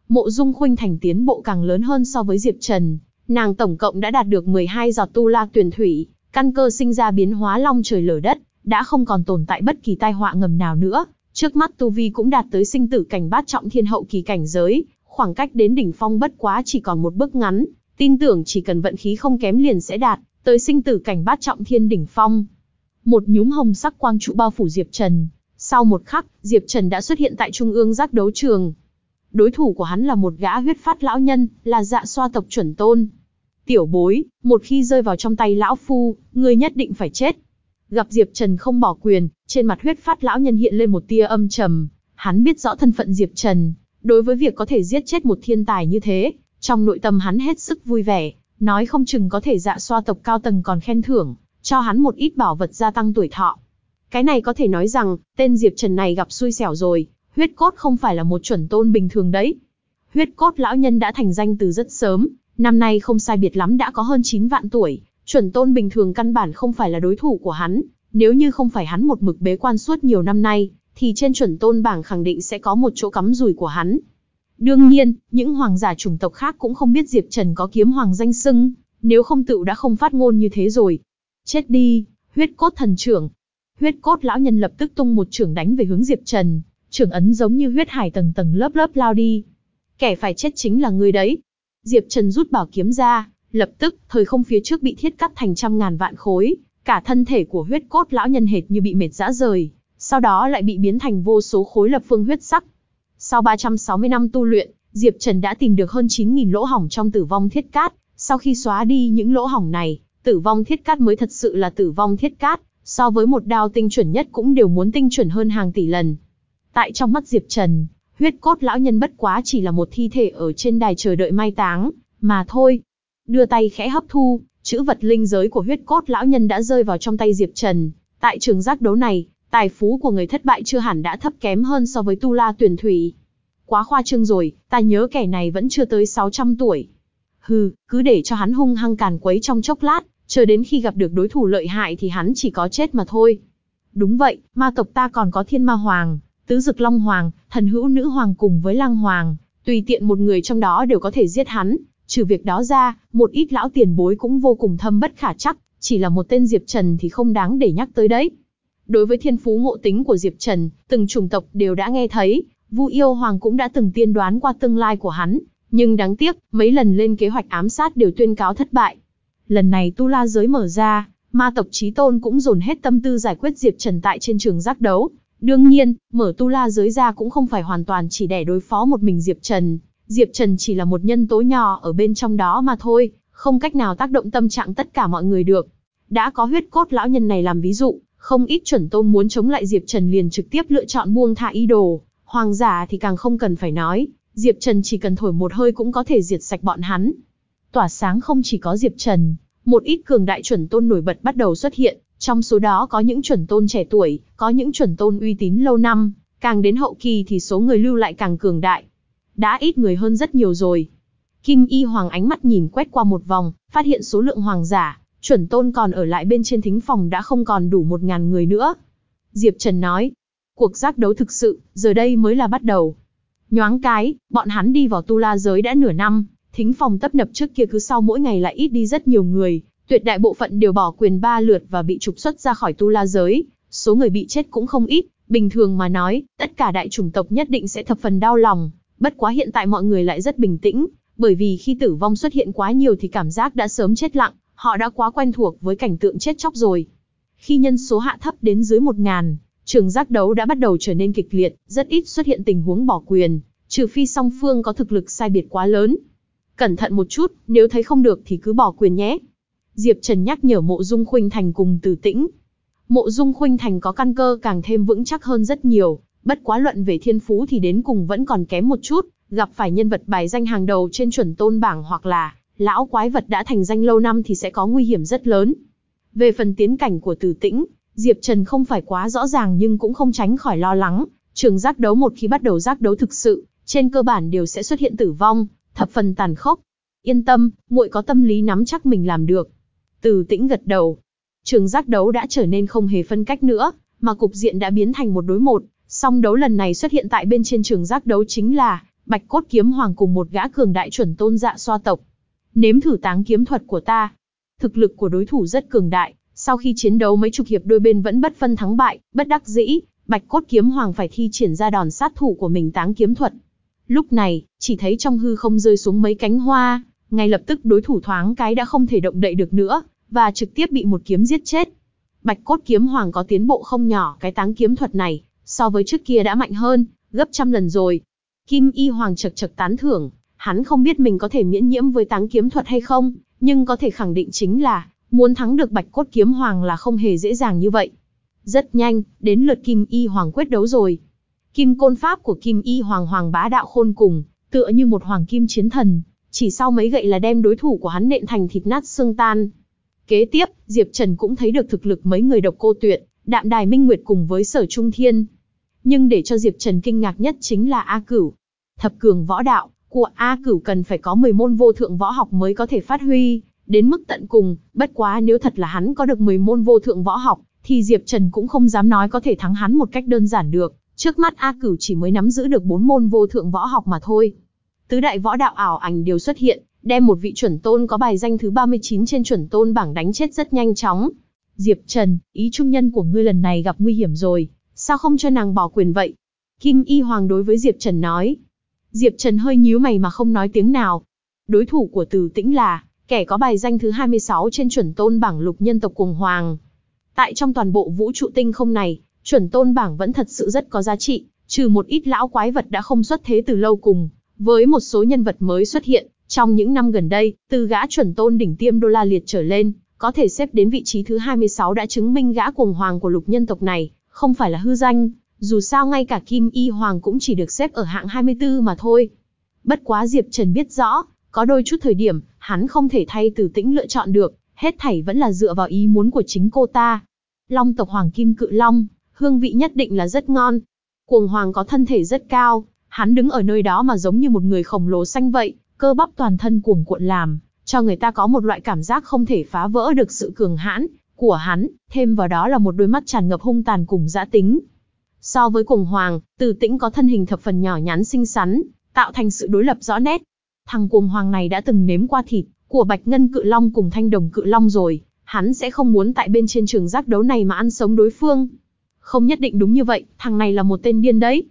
[SPEAKER 1] Mộ Dung Khuynh Thành tiến bộ càng lớn hơn so với Diệp Trần, nàng tổng cộng đã đạt được 12 giọt tu la tuyển thủy, căn cơ sinh ra biến hóa long trời lở đất, đã không còn tồn tại bất kỳ tai họa ngầm nào nữa. Trước mắt tu vi cũng đạt tới sinh tử cảnh bát trọng thiên hậu kỳ cảnh giới, khoảng cách đến đỉnh phong bất quá chỉ còn một bước ngắn, tin tưởng chỉ cần vận khí không kém liền sẽ đạt tới sinh tử cảnh bát trọng thiên đỉnh phong. Một nhúm hồng sắc quang trụ bao phủ Diệp Trần, sau một khắc, Diệp Trần đã xuất hiện tại trung ương giác đấu trường. Đối thủ của hắn là một gã huyết phát lão nhân, là dạ xoa tộc chuẩn tôn. Tiểu bối, một khi rơi vào trong tay lão phu, ngươi nhất định phải chết. Gặp Diệp Trần không bỏ quyền, trên mặt huyết phát lão nhân hiện lên một tia âm trầm. Hắn biết rõ thân phận Diệp Trần, đối với việc có thể giết chết một thiên tài như thế, trong nội tâm hắn hết sức vui vẻ, nói không chừng có thể dạ xoa tộc cao tầng còn khen thưởng, cho hắn một ít bảo vật gia tăng tuổi thọ. Cái này có thể nói rằng, tên Diệp Trần này gặp xui xẻo rồi, huyết cốt không phải là một chuẩn tôn bình thường đấy. Huyết cốt lão nhân đã thành danh từ rất sớm, năm nay không sai biệt lắm đã có hơn 9 vạn tuổi, chuẩn tôn bình thường căn bản không phải là đối thủ của hắn, nếu như không phải hắn một mực bế quan suốt nhiều năm nay, thì trên chuẩn tôn bảng khẳng định sẽ có một chỗ cắm rùi của hắn. Đương nhiên, những hoàng giả chủng tộc khác cũng không biết Diệp Trần có kiếm hoàng danh xưng, nếu không tự đã không phát ngôn như thế rồi. Chết đi, huyết cốt thần trưởng. Huyết cốt lão nhân lập tức tung một trưởng đánh về hướng Diệp Trần, trưởng ấn giống như huyết hải tầng tầng lớp lớp lao đi. Kẻ phải chết chính là người đấy. Diệp Trần rút bảo kiếm ra, lập tức, thời không phía trước bị thiết cắt thành trăm ngàn vạn khối, cả thân thể của huyết cốt lão nhân hệt như bị mệt dã rời, sau đó lại bị biến thành vô số khối lập phương huyết sắc. Sau 360 năm tu luyện, Diệp Trần đã tìm được hơn 9.000 lỗ hỏng trong tử vong thiết cát, sau khi xóa đi những lỗ hỏng này, tử vong thiết cát mới thật sự là tử vong thiết cát, so với một đao tinh chuẩn nhất cũng đều muốn tinh chuẩn hơn hàng tỷ lần. Tại trong mắt Diệp Trần, huyết cốt lão nhân bất quá chỉ là một thi thể ở trên đài chờ đợi mai táng, mà thôi. đưa tay khẽ hấp thu, chữ vật linh giới của huyết cốt lão nhân đã rơi vào trong tay Diệp Trần. Tại trường giác đấu này, tài phú của người thất bại chưa hẳn đã thấp kém hơn so với tu la tuyển thủy. Quá khoa trương rồi, ta nhớ kẻ này vẫn chưa tới 600 tuổi. Hừ, cứ để cho hắn hung hăng càn quấy trong chốc lát, chờ đến khi gặp được đối thủ lợi hại thì hắn chỉ có chết mà thôi. Đúng vậy, ma tộc ta còn có thiên ma hoàng, tứ dực long hoàng, thần hữu nữ hoàng cùng với lang hoàng, tùy tiện một người trong đó đều có thể giết hắn. Trừ việc đó ra, một ít lão tiền bối cũng vô cùng thâm bất khả chắc, chỉ là một tên Diệp Trần thì không đáng để nhắc tới đấy. Đối với thiên phú ngộ tính của Diệp Trần, từng chủng tộc đều đã nghe thấy, Vu Yêu Hoàng cũng đã từng tiên đoán qua tương lai của hắn, nhưng đáng tiếc, mấy lần lên kế hoạch ám sát đều tuyên cáo thất bại. Lần này Tu La giới mở ra, ma tộc Chí Tôn cũng dồn hết tâm tư giải quyết Diệp Trần tại trên trường giác đấu. Đương nhiên, mở Tu La giới ra cũng không phải hoàn toàn chỉ để đối phó một mình Diệp Trần. Diệp Trần chỉ là một nhân tố nhỏ ở bên trong đó mà thôi, không cách nào tác động tâm trạng tất cả mọi người được. Đã có huyết cốt lão nhân này làm ví dụ, không ít chuẩn tôn muốn chống lại Diệp Trần liền trực tiếp lựa chọn buông thả ý đồ, hoàng giả thì càng không cần phải nói, Diệp Trần chỉ cần thổi một hơi cũng có thể diệt sạch bọn hắn. Tỏa sáng không chỉ có Diệp Trần, một ít cường đại chuẩn tôn nổi bật bắt đầu xuất hiện, trong số đó có những chuẩn tôn trẻ tuổi, có những chuẩn tôn uy tín lâu năm, càng đến hậu kỳ thì số người lưu lại càng cường đại. Đã ít người hơn rất nhiều rồi. Kim Y Hoàng ánh mắt nhìn quét qua một vòng, phát hiện số lượng hoàng giả, chuẩn tôn còn ở lại bên trên thính phòng đã không còn đủ một ngàn người nữa. Diệp Trần nói, cuộc giác đấu thực sự, giờ đây mới là bắt đầu. Nhoáng cái, bọn hắn đi vào tu la giới đã nửa năm, thính phòng tấp nập trước kia cứ sau mỗi ngày lại ít đi rất nhiều người, tuyệt đại bộ phận đều bỏ quyền ba lượt và bị trục xuất ra khỏi tu la giới, số người bị chết cũng không ít, bình thường mà nói, tất cả đại chủng tộc nhất định sẽ thập phần đau lòng, bất quá hiện tại mọi người lại rất bình tĩnh, bởi vì khi tử vong xuất hiện quá nhiều thì cảm giác đã sớm chết lặng, họ đã quá quen thuộc với cảnh tượng chết chóc rồi. Khi nhân số hạ thấp đến dưới một ngàn, trường giác đấu đã bắt đầu trở nên kịch liệt, rất ít xuất hiện tình huống bỏ quyền, trừ phi song phương có thực lực sai biệt quá lớn. Cẩn thận một chút, nếu thấy không được thì cứ bỏ quyền nhé. Diệp Trần nhắc nhở mộ dung khuynh thành cùng từ tĩnh. Mộ dung khuynh thành có căn cơ càng thêm vững chắc hơn rất nhiều, bất quá luận về thiên phú thì đến cùng vẫn còn kém một chút, gặp phải nhân vật bài danh hàng đầu trên chuẩn tôn bảng hoặc là lão quái vật đã thành danh lâu năm thì sẽ có nguy hiểm rất lớn. Về phần tiến cảnh của Tử Tĩnh, Diệp Trần không phải quá rõ ràng nhưng cũng không tránh khỏi lo lắng, trường giác đấu một khi bắt đầu giác đấu thực sự, trên cơ bản đều sẽ xuất hiện tử vong, thập phần tàn khốc. Yên tâm, muội có tâm lý nắm chắc mình làm được. Từ tĩnh gật đầu. Trường giác đấu đã trở nên không hề phân cách nữa, mà cục diện đã biến thành một đối một. Song đấu lần này xuất hiện tại bên trên trường giác đấu chính là Bạch Cốt Kiếm Hoàng cùng một gã cường đại chuẩn tôn dạ xoa tộc. Nếm thử táng kiếm thuật của ta. Thực lực của đối thủ rất cường đại, sau khi chiến đấu mấy chục hiệp đôi bên vẫn bất phân thắng bại, bất đắc dĩ, Bạch Cốt Kiếm Hoàng phải thi triển ra đòn sát thủ của mình táng kiếm thuật. Lúc này, chỉ thấy trong hư không rơi xuống mấy cánh hoa, ngay lập tức đối thủ thoáng cái đã không thể động đậy được nữa, và trực tiếp bị một kiếm giết chết. Bạch cốt kiếm hoàng có tiến bộ không nhỏ cái táng kiếm thuật này, so với trước kia đã mạnh hơn, gấp trăm lần rồi. Kim y hoàng chật chật tán thưởng, hắn không biết mình có thể miễn nhiễm với táng kiếm thuật hay không, nhưng có thể khẳng định chính là, muốn thắng được bạch cốt kiếm hoàng là không hề dễ dàng như vậy. Rất nhanh, đến lượt kim y hoàng quyết đấu rồi. Kim côn pháp của Kim Y Hoàng Hoàng bá đạo khôn cùng, tựa như một hoàng kim chiến thần, chỉ sau mấy gậy là đem đối thủ của hắn nện thành thịt nát xương tan. Kế tiếp, Diệp Trần cũng thấy được thực lực mấy người độc cô tuyệt, đạm đài minh nguyệt cùng với sở trung thiên. Nhưng để cho Diệp Trần kinh ngạc nhất chính là A Cửu. Thập cường võ đạo, của A Cửu cần phải có 10 môn vô thượng võ học mới có thể phát huy, đến mức tận cùng, bất quá nếu thật là hắn có được 10 môn vô thượng võ học, thì Diệp Trần cũng không dám nói có thể thắng hắn một cách đơn giản được. Trước mắt A Cửu chỉ mới nắm giữ được bốn môn vô thượng võ học mà thôi. Tứ đại võ đạo ảo ảnh đều xuất hiện, đem một vị chuẩn tôn có bài danh thứ 39 trên chuẩn tôn bảng đánh chết rất nhanh chóng. Diệp Trần, ý trung nhân của ngươi lần này gặp nguy hiểm rồi, sao không cho nàng bỏ quyền vậy? Kim Y Hoàng đối với Diệp Trần nói. Diệp Trần hơi nhíu mày mà không nói tiếng nào. Đối thủ của Từ Tĩnh là, kẻ có bài danh thứ 26 trên chuẩn tôn bảng lục nhân tộc cùng Hoàng. Tại trong toàn bộ vũ trụ tinh không này, chuẩn tôn bảng vẫn thật sự rất có giá trị, trừ một ít lão quái vật đã không xuất thế từ lâu cùng, với một số nhân vật mới xuất hiện, trong những năm gần đây, từ gã chuẩn tôn đỉnh tiêm đô la liệt trở lên, có thể xếp đến vị trí thứ 26 đã chứng minh gã cuồng hoàng của lục nhân tộc này, không phải là hư danh, dù sao ngay cả Kim Y Hoàng cũng chỉ được xếp ở hạng 24 mà thôi. Bất quá Diệp Trần biết rõ, Có đôi chút thời điểm, hắn không thể thay Từ Tĩnh lựa chọn được, hết thảy vẫn là dựa vào ý muốn của chính cô ta. Long tộc Hoàng Kim Cự Long, hương vị nhất định là rất ngon. Cuồng Hoàng có thân thể rất cao, hắn đứng ở nơi đó mà giống như một người khổng lồ xanh vậy, cơ bắp toàn thân cuồng cuộn làm, cho người ta có một loại cảm giác không thể phá vỡ được sự cường hãn của hắn, thêm vào đó là một đôi mắt tràn ngập hung tàn cùng dã tính. So với cuồng hoàng, Từ Tĩnh có thân hình thập phần nhỏ nhắn xinh xắn, tạo thành sự đối lập rõ nét. Thằng cuồng hoàng này đã từng nếm qua thịt của Bạch Ngân Cự Long cùng Thanh Đồng Cự Long rồi, hắn sẽ không muốn tại bên trên trường giác đấu này mà ăn sống đối phương. Không nhất định đúng như vậy, thằng này là một tên điên đấy.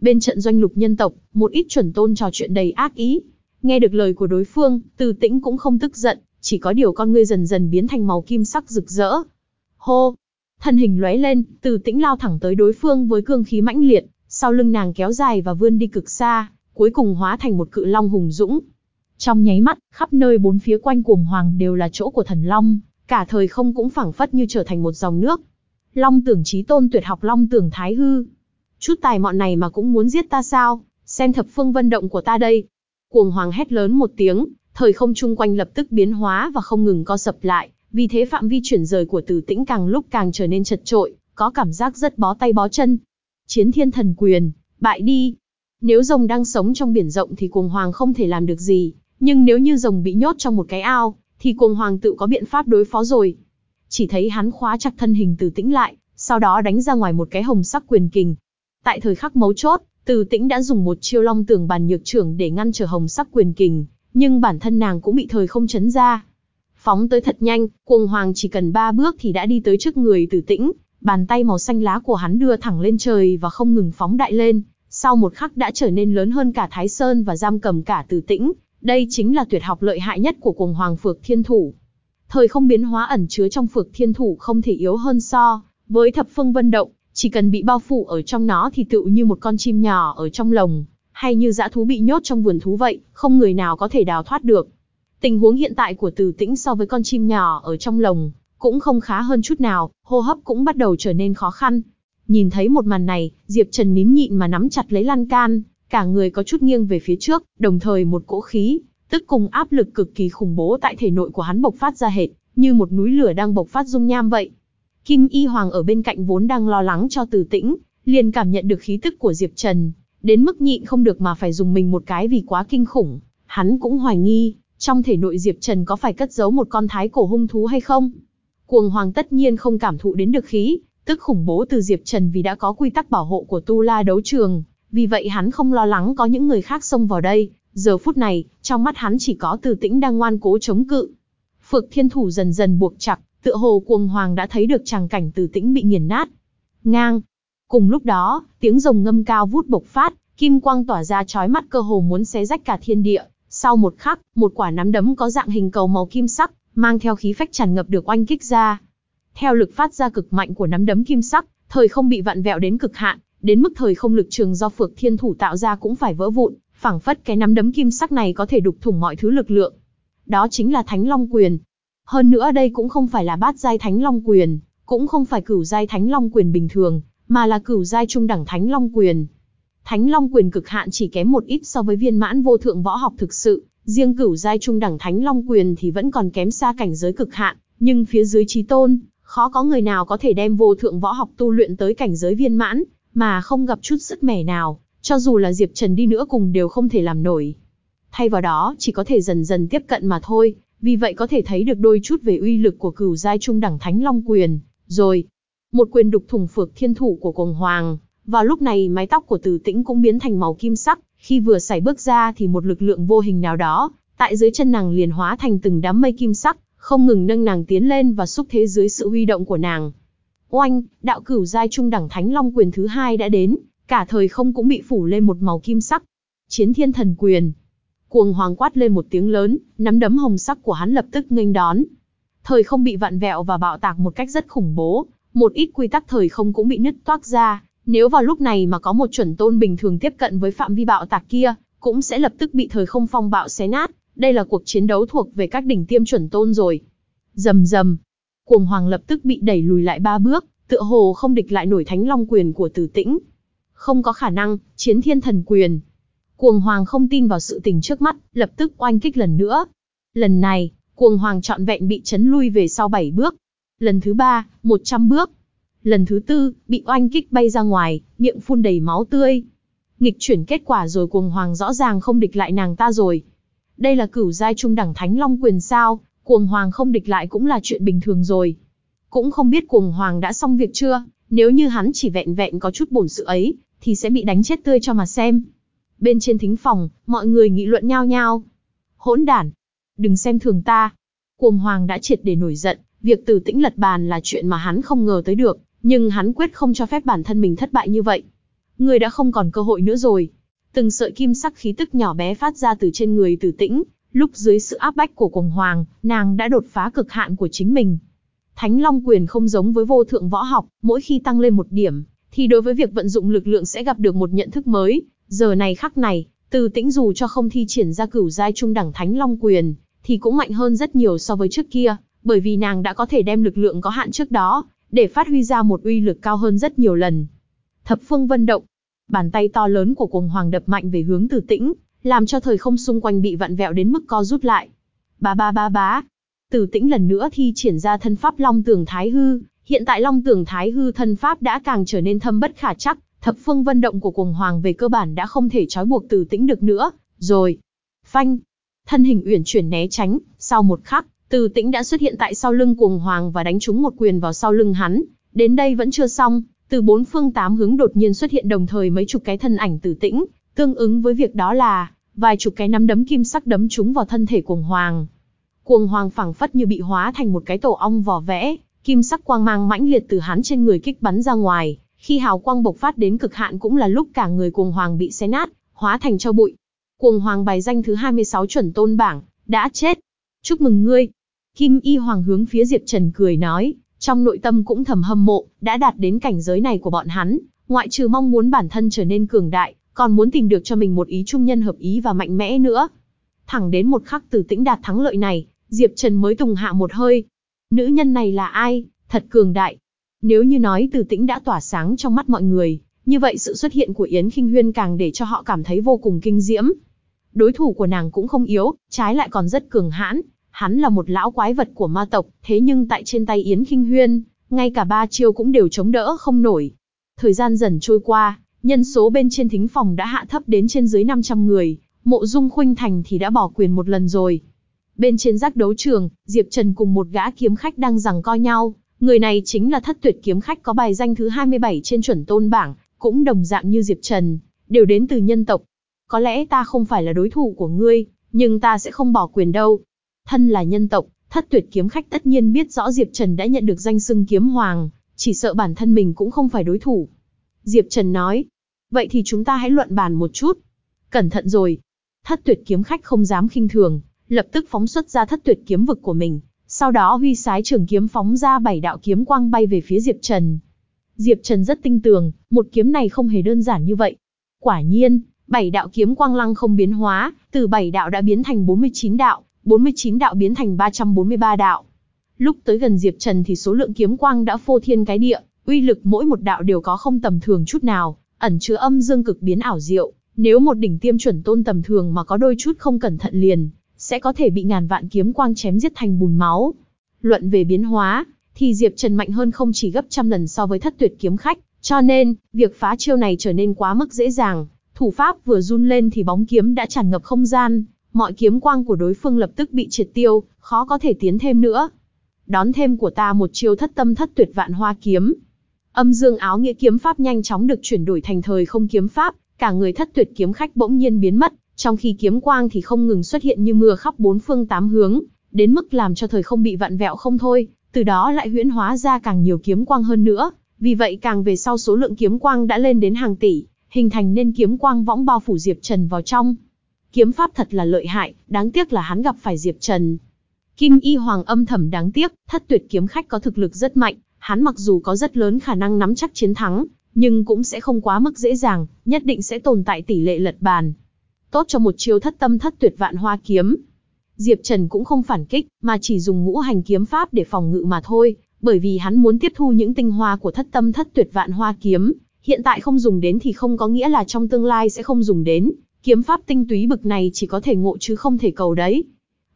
[SPEAKER 1] Bên trận doanh lục nhân tộc, một ít chuẩn tôn trò chuyện đầy ác ý. Nghe được lời của đối phương, từ tĩnh cũng không tức giận, chỉ có điều con ngươi dần dần biến thành màu kim sắc rực rỡ. Hô! Thân hình lóe lên, từ tĩnh lao thẳng tới đối phương với cương khí mãnh liệt, sau lưng nàng kéo dài và vươn đi cực xa, cuối cùng hóa thành một cự long hùng dũng. Trong nháy mắt, khắp nơi bốn phía quanh cuồng hoàng đều là chỗ của thần long, cả thời không cũng phảng phất như trở thành một dòng nước. Long tưởng trí tôn tuyệt học long tưởng thái hư. Chút tài mọn này mà cũng muốn giết ta sao, xem thập phương vân động của ta đây. Cuồng hoàng hét lớn một tiếng, thời không chung quanh lập tức biến hóa và không ngừng co sập lại, vì thế phạm vi chuyển rời của tử tĩnh càng lúc càng trở nên chật trội, có cảm giác rất bó tay bó chân. Chiến thiên thần quyền, bại đi. Nếu rồng đang sống trong biển rộng thì cuồng hoàng không thể làm được gì, nhưng nếu như rồng bị nhốt trong một cái ao, thì cuồng hoàng tự có biện pháp đối phó rồi. Chỉ thấy hắn khóa chặt thân hình tử tĩnh lại, sau đó đánh ra ngoài một cái hồng sắc quyền kình. Tại thời khắc mấu chốt, từ tĩnh đã dùng một chiêu long tường bàn nhược trưởng để ngăn trở hồng sắc quyền kình, nhưng bản thân nàng cũng bị thời không chấn ra. Phóng tới thật nhanh, cuồng hoàng chỉ cần ba bước thì đã đi tới trước người từ tĩnh, bàn tay màu xanh lá của hắn đưa thẳng lên trời và không ngừng phóng đại lên, sau một khắc đã trở nên lớn hơn cả Thái Sơn và giam cầm cả từ tĩnh, đây chính là tuyệt học lợi hại nhất của cuồng hoàng phược thiên thủ. Thời không biến hóa ẩn chứa trong phược thiên thủ không thể yếu hơn so với thập phương vân động, chỉ cần bị bao phủ ở trong nó thì tựu như một con chim nhỏ ở trong lồng, hay như dã thú bị nhốt trong vườn thú vậy, không người nào có thể đào thoát được. Tình huống hiện tại của Từ Tĩnh so với con chim nhỏ ở trong lồng, cũng không khá hơn chút nào, hô hấp cũng bắt đầu trở nên khó khăn. Nhìn thấy một màn này, Diệp Trần nín nhịn mà nắm chặt lấy lan can, cả người có chút nghiêng về phía trước, đồng thời một cỗ khí, tức cùng áp lực cực kỳ khủng bố tại thể nội của hắn bộc phát ra hệt, như một núi lửa đang bộc phát dung nham vậy. Kim Y Hoàng ở bên cạnh vốn đang lo lắng cho Từ Tĩnh, liền cảm nhận được khí tức của Diệp Trần, đến mức nhịn không được mà phải dùng mình một cái vì quá kinh khủng. Hắn cũng hoài nghi, trong thể nội Diệp Trần có phải cất giấu một con thái cổ hung thú hay không? Cuồng Hoàng tất nhiên không cảm thụ đến được khí, tức khủng bố từ Diệp Trần vì đã có quy tắc bảo hộ của Tu La đấu trường, vì vậy hắn không lo lắng có những người khác xông vào đây, giờ phút này, trong mắt hắn chỉ có Từ Tĩnh đang ngoan cố chống cự. Phược Thiên Thủ dần dần buộc chặt, tựa hồ Cuồng Hoàng đã thấy được tràng cảnh Từ Tĩnh bị nghiền nát. Ngang. Cùng lúc đó, tiếng rồng ngâm cao vút bộc phát, kim quang tỏa ra chói mắt cơ hồ muốn xé rách cả thiên địa. Sau một khắc, một quả nắm đấm có dạng hình cầu màu kim sắc, mang theo khí phách tràn ngập được oanh kích ra. Theo lực phát ra cực mạnh của nắm đấm kim sắc, thời không bị vặn vẹo đến cực hạn, đến mức thời không lực trường do Phược Thiên Thủ tạo ra cũng phải vỡ vụn, phảng phất cái nắm đấm kim sắc này có thể đục thủng mọi thứ lực lượng. Đó chính là Thánh Long Quyền. Hơn nữa đây cũng không phải là bát giai Thánh Long Quyền, cũng không phải cửu giai Thánh Long Quyền bình thường, mà là cửu giai trung đẳng Thánh Long Quyền. Thánh Long Quyền cực hạn chỉ kém một ít so với viên mãn vô thượng võ học thực sự, riêng cửu giai trung đẳng Thánh Long Quyền thì vẫn còn kém xa cảnh giới cực hạn, nhưng phía dưới trí tôn, khó có người nào có thể đem vô thượng võ học tu luyện tới cảnh giới viên mãn, mà không gặp chút sức mẻ nào, cho dù là Diệp Trần đi nữa cùng đều không thể làm nổi. Thay vào đó, chỉ có thể dần dần tiếp cận mà thôi, vì vậy có thể thấy được đôi chút về uy lực của cửu giai trung đẳng Thánh Long Quyền. Rồi, một quyền đục thủng phược thiên thủ của Cuồng Hoàng. Vào lúc này mái tóc của Từ Tĩnh cũng biến thành màu kim sắc, khi vừa xảy bước ra thì một lực lượng vô hình nào đó, tại dưới chân nàng liền hóa thành từng đám mây kim sắc, không ngừng nâng nàng tiến lên và xúc thế dưới sự huy động của nàng. Oanh, đạo cửu giai trung đẳng thánh long quyền thứ hai đã đến, cả thời không cũng bị phủ lên một màu kim sắc. Chiến thiên thần quyền. Cuồng hoàng quát lên một tiếng lớn, nắm đấm hồng sắc của hắn lập tức nghênh đón. Thời không bị vặn vẹo và bạo tạc một cách rất khủng bố, một ít quy tắc thời không cũng bị nứt toác ra. Nếu vào lúc này mà có một chuẩn tôn bình thường tiếp cận với phạm vi bạo tạc kia, cũng sẽ lập tức bị thời không phong bạo xé nát. Đây là cuộc chiến đấu thuộc về các đỉnh tiêm chuẩn tôn rồi. Rầm rầm, Cuồng Hoàng lập tức bị đẩy lùi lại ba bước, tựa hồ không địch lại nổi Thánh Long quyền của Tử Tĩnh. Không có khả năng, Chiến Thiên Thần quyền. Cuồng Hoàng không tin vào sự tình trước mắt, lập tức oanh kích lần nữa. Lần này, Cuồng Hoàng trọn vẹn bị chấn lui về sau 7 bước. Lần thứ ba, 100 bước. Lần thứ tư, bị oanh kích bay ra ngoài, miệng phun đầy máu tươi. Nghịch chuyển kết quả rồi Cuồng Hoàng rõ ràng không địch lại nàng ta rồi. Đây là cửu giai trung đẳng thánh long quyền sao, Cuồng Hoàng không địch lại cũng là chuyện bình thường rồi. Cũng không biết Cuồng Hoàng đã xong việc chưa, nếu như hắn chỉ vẹn vẹn có chút bổn sự ấy, thì sẽ bị đánh chết tươi cho mà xem. Bên trên thính phòng, mọi người nghị luận nhao nhao. Hỗn đản, đừng xem thường ta. Cuồng Hoàng đã triệt để nổi giận, việc từ tĩnh lật bàn là chuyện mà hắn không ngờ tới được, nhưng hắn quyết không cho phép bản thân mình thất bại như vậy. Người đã không còn cơ hội nữa rồi. Từng sợi kim sắc khí tức nhỏ bé phát ra từ trên người tử tĩnh, lúc dưới sự áp bách của cuồng hoàng, nàng đã đột phá cực hạn của chính mình. Thánh Long quyền không giống với vô thượng võ học, mỗi khi tăng lên một điểm, thì đối với việc vận dụng lực lượng sẽ gặp được một nhận thức mới. Giờ này khắc này, từ tĩnh dù cho không thi triển ra cửu giai trung đẳng Thánh Long quyền, thì cũng mạnh hơn rất nhiều so với trước kia, bởi vì nàng đã có thể đem lực lượng có hạn trước đó, để phát huy ra một uy lực cao hơn rất nhiều lần. Thập phương vân động, bàn tay to lớn của cuồng hoàng đập mạnh về hướng từ tĩnh, làm cho thời không xung quanh bị vặn vẹo đến mức co rút lại. Ba ba ba bá, Tử Tĩnh lần nữa thi triển ra thân pháp Long Tường Thái Hư, hiện tại Long Tường Thái Hư thân pháp đã càng trở nên thâm bất khả chắc, thập phương vân động của cuồng hoàng về cơ bản đã không thể trói buộc Từ Tĩnh được nữa, rồi. Phanh, thân hình uyển chuyển né tránh, sau một khắc, Từ Tĩnh đã xuất hiện tại sau lưng cuồng hoàng và đánh trúng một quyền vào sau lưng hắn, đến đây vẫn chưa xong, từ bốn phương tám hướng đột nhiên xuất hiện đồng thời mấy chục cái thân ảnh Từ Tĩnh, tương ứng với việc đó là vài chục cái nắm đấm kim sắc đấm trúng vào thân thể cuồng hoàng. Cuồng hoàng phẳng phất như bị hóa thành một cái tổ ong vỏ vẽ, kim sắc quang mang mãnh liệt từ hắn trên người kích bắn ra ngoài, khi hào quang bộc phát đến cực hạn cũng là lúc cả người cuồng hoàng bị xé nát, hóa thành cho bụi. Cuồng hoàng bài danh thứ 26 chuẩn tôn bảng, đã chết. Chúc mừng ngươi. Kim y hoàng hướng phía Diệp Trần cười nói, trong nội tâm cũng thầm hâm mộ, đã đạt đến cảnh giới này của bọn hắn, ngoại trừ mong muốn bản thân trở nên cường đại, còn muốn tìm được cho mình một ý trung nhân hợp ý và mạnh mẽ nữa. Thẳng đến một khắc từ tĩnh đạt thắng lợi này, Diệp Trần mới tùng hạ một hơi. Nữ nhân này là ai, thật cường đại. Nếu như nói từ tĩnh đã tỏa sáng trong mắt mọi người, như vậy sự xuất hiện của Yến Kinh Huyên càng để cho họ cảm thấy vô cùng kinh diễm. Đối thủ của nàng cũng không yếu, trái lại còn rất cường hãn. Hắn là một lão quái vật của ma tộc, thế nhưng tại trên tay Yến Kinh Huyên, ngay cả ba chiêu cũng đều chống đỡ không nổi. Thời gian dần trôi qua, nhân số bên trên thính phòng đã hạ thấp đến trên dưới 500 người, mộ dung khuynh thành thì đã bỏ quyền một lần rồi. Bên trên giác đấu trường, Diệp Trần cùng một gã kiếm khách đang giằng co nhau, người này chính là thất tuyệt kiếm khách có bài danh thứ 27 trên chuẩn tôn bảng, cũng đồng dạng như Diệp Trần, đều đến từ nhân tộc. Có lẽ ta không phải là đối thủ của ngươi, nhưng ta sẽ không bỏ quyền đâu. Thân là nhân tộc, thất tuyệt kiếm khách tất nhiên biết rõ Diệp Trần đã nhận được danh xưng kiếm hoàng, chỉ sợ bản thân mình cũng không phải đối thủ. Diệp Trần nói, vậy thì chúng ta hãy luận bàn một chút. Cẩn thận rồi. Thất tuyệt kiếm khách không dám khinh thường, lập tức phóng xuất ra thất tuyệt kiếm vực của mình, sau đó huy sái trường kiếm phóng ra bảy đạo kiếm quang bay về phía Diệp Trần. Diệp Trần rất tinh tường, một kiếm này không hề đơn giản như vậy. Quả nhiên, bảy đạo kiếm quang lăng không biến hóa, từ bảy đạo đã biến thành 49 đạo, 49 đạo biến thành 343 đạo. Lúc tới gần Diệp Trần thì số lượng kiếm quang đã phô thiên cái địa, uy lực mỗi một đạo đều có không tầm thường chút nào, ẩn chứa âm dương cực biến ảo diệu, nếu một đỉnh tiêm chuẩn tôn tầm thường mà có đôi chút không cẩn thận liền, sẽ có thể bị ngàn vạn kiếm quang chém giết thành bùn máu. Luận về biến hóa, thì Diệp Trần mạnh hơn không chỉ gấp trăm lần so với thất tuyệt kiếm khách, cho nên, việc phá chiêu này trở nên quá mức dễ dàng. Thủ pháp vừa run lên thì bóng kiếm đã tràn ngập không gian, mọi kiếm quang của đối phương lập tức bị triệt tiêu, khó có thể tiến thêm nữa. Đón thêm của ta một chiêu thất tâm thất tuyệt vạn hoa kiếm. Âm dương áo nghĩa kiếm pháp nhanh chóng được chuyển đổi thành thời không kiếm pháp, cả người thất tuyệt kiếm khách bỗng nhiên biến mất, trong khi kiếm quang thì không ngừng xuất hiện như mưa khắp bốn phương tám hướng, đến mức làm cho thời không bị vặn vẹo không thôi, từ đó lại huyễn hóa ra càng nhiều kiếm quang hơn nữa, vì vậy càng về sau số lượng kiếm quang đã lên đến hàng tỷ, hình thành nên kiếm quang võng bao phủ Diệp Trần vào trong. Kiếm pháp thật là lợi hại, đáng tiếc là hắn gặp phải Diệp Trần. Kim Y Hoàng âm thầm đáng tiếc, thất tuyệt kiếm khách có thực lực rất mạnh, hắn mặc dù có rất lớn khả năng nắm chắc chiến thắng, nhưng cũng sẽ không quá mức dễ dàng, nhất định sẽ tồn tại tỷ lệ lật bàn tốt cho một chiêu thất tâm thất tuyệt vạn hoa kiếm. Diệp Trần cũng không phản kích, mà chỉ dùng ngũ hành kiếm pháp để phòng ngự mà thôi, bởi vì hắn muốn tiếp thu những tinh hoa của thất tâm thất tuyệt vạn hoa kiếm, hiện tại không dùng đến thì không có nghĩa là trong tương lai sẽ không dùng đến, Kiếm pháp tinh túy bực này chỉ có thể ngộ chứ không thể cầu đấy.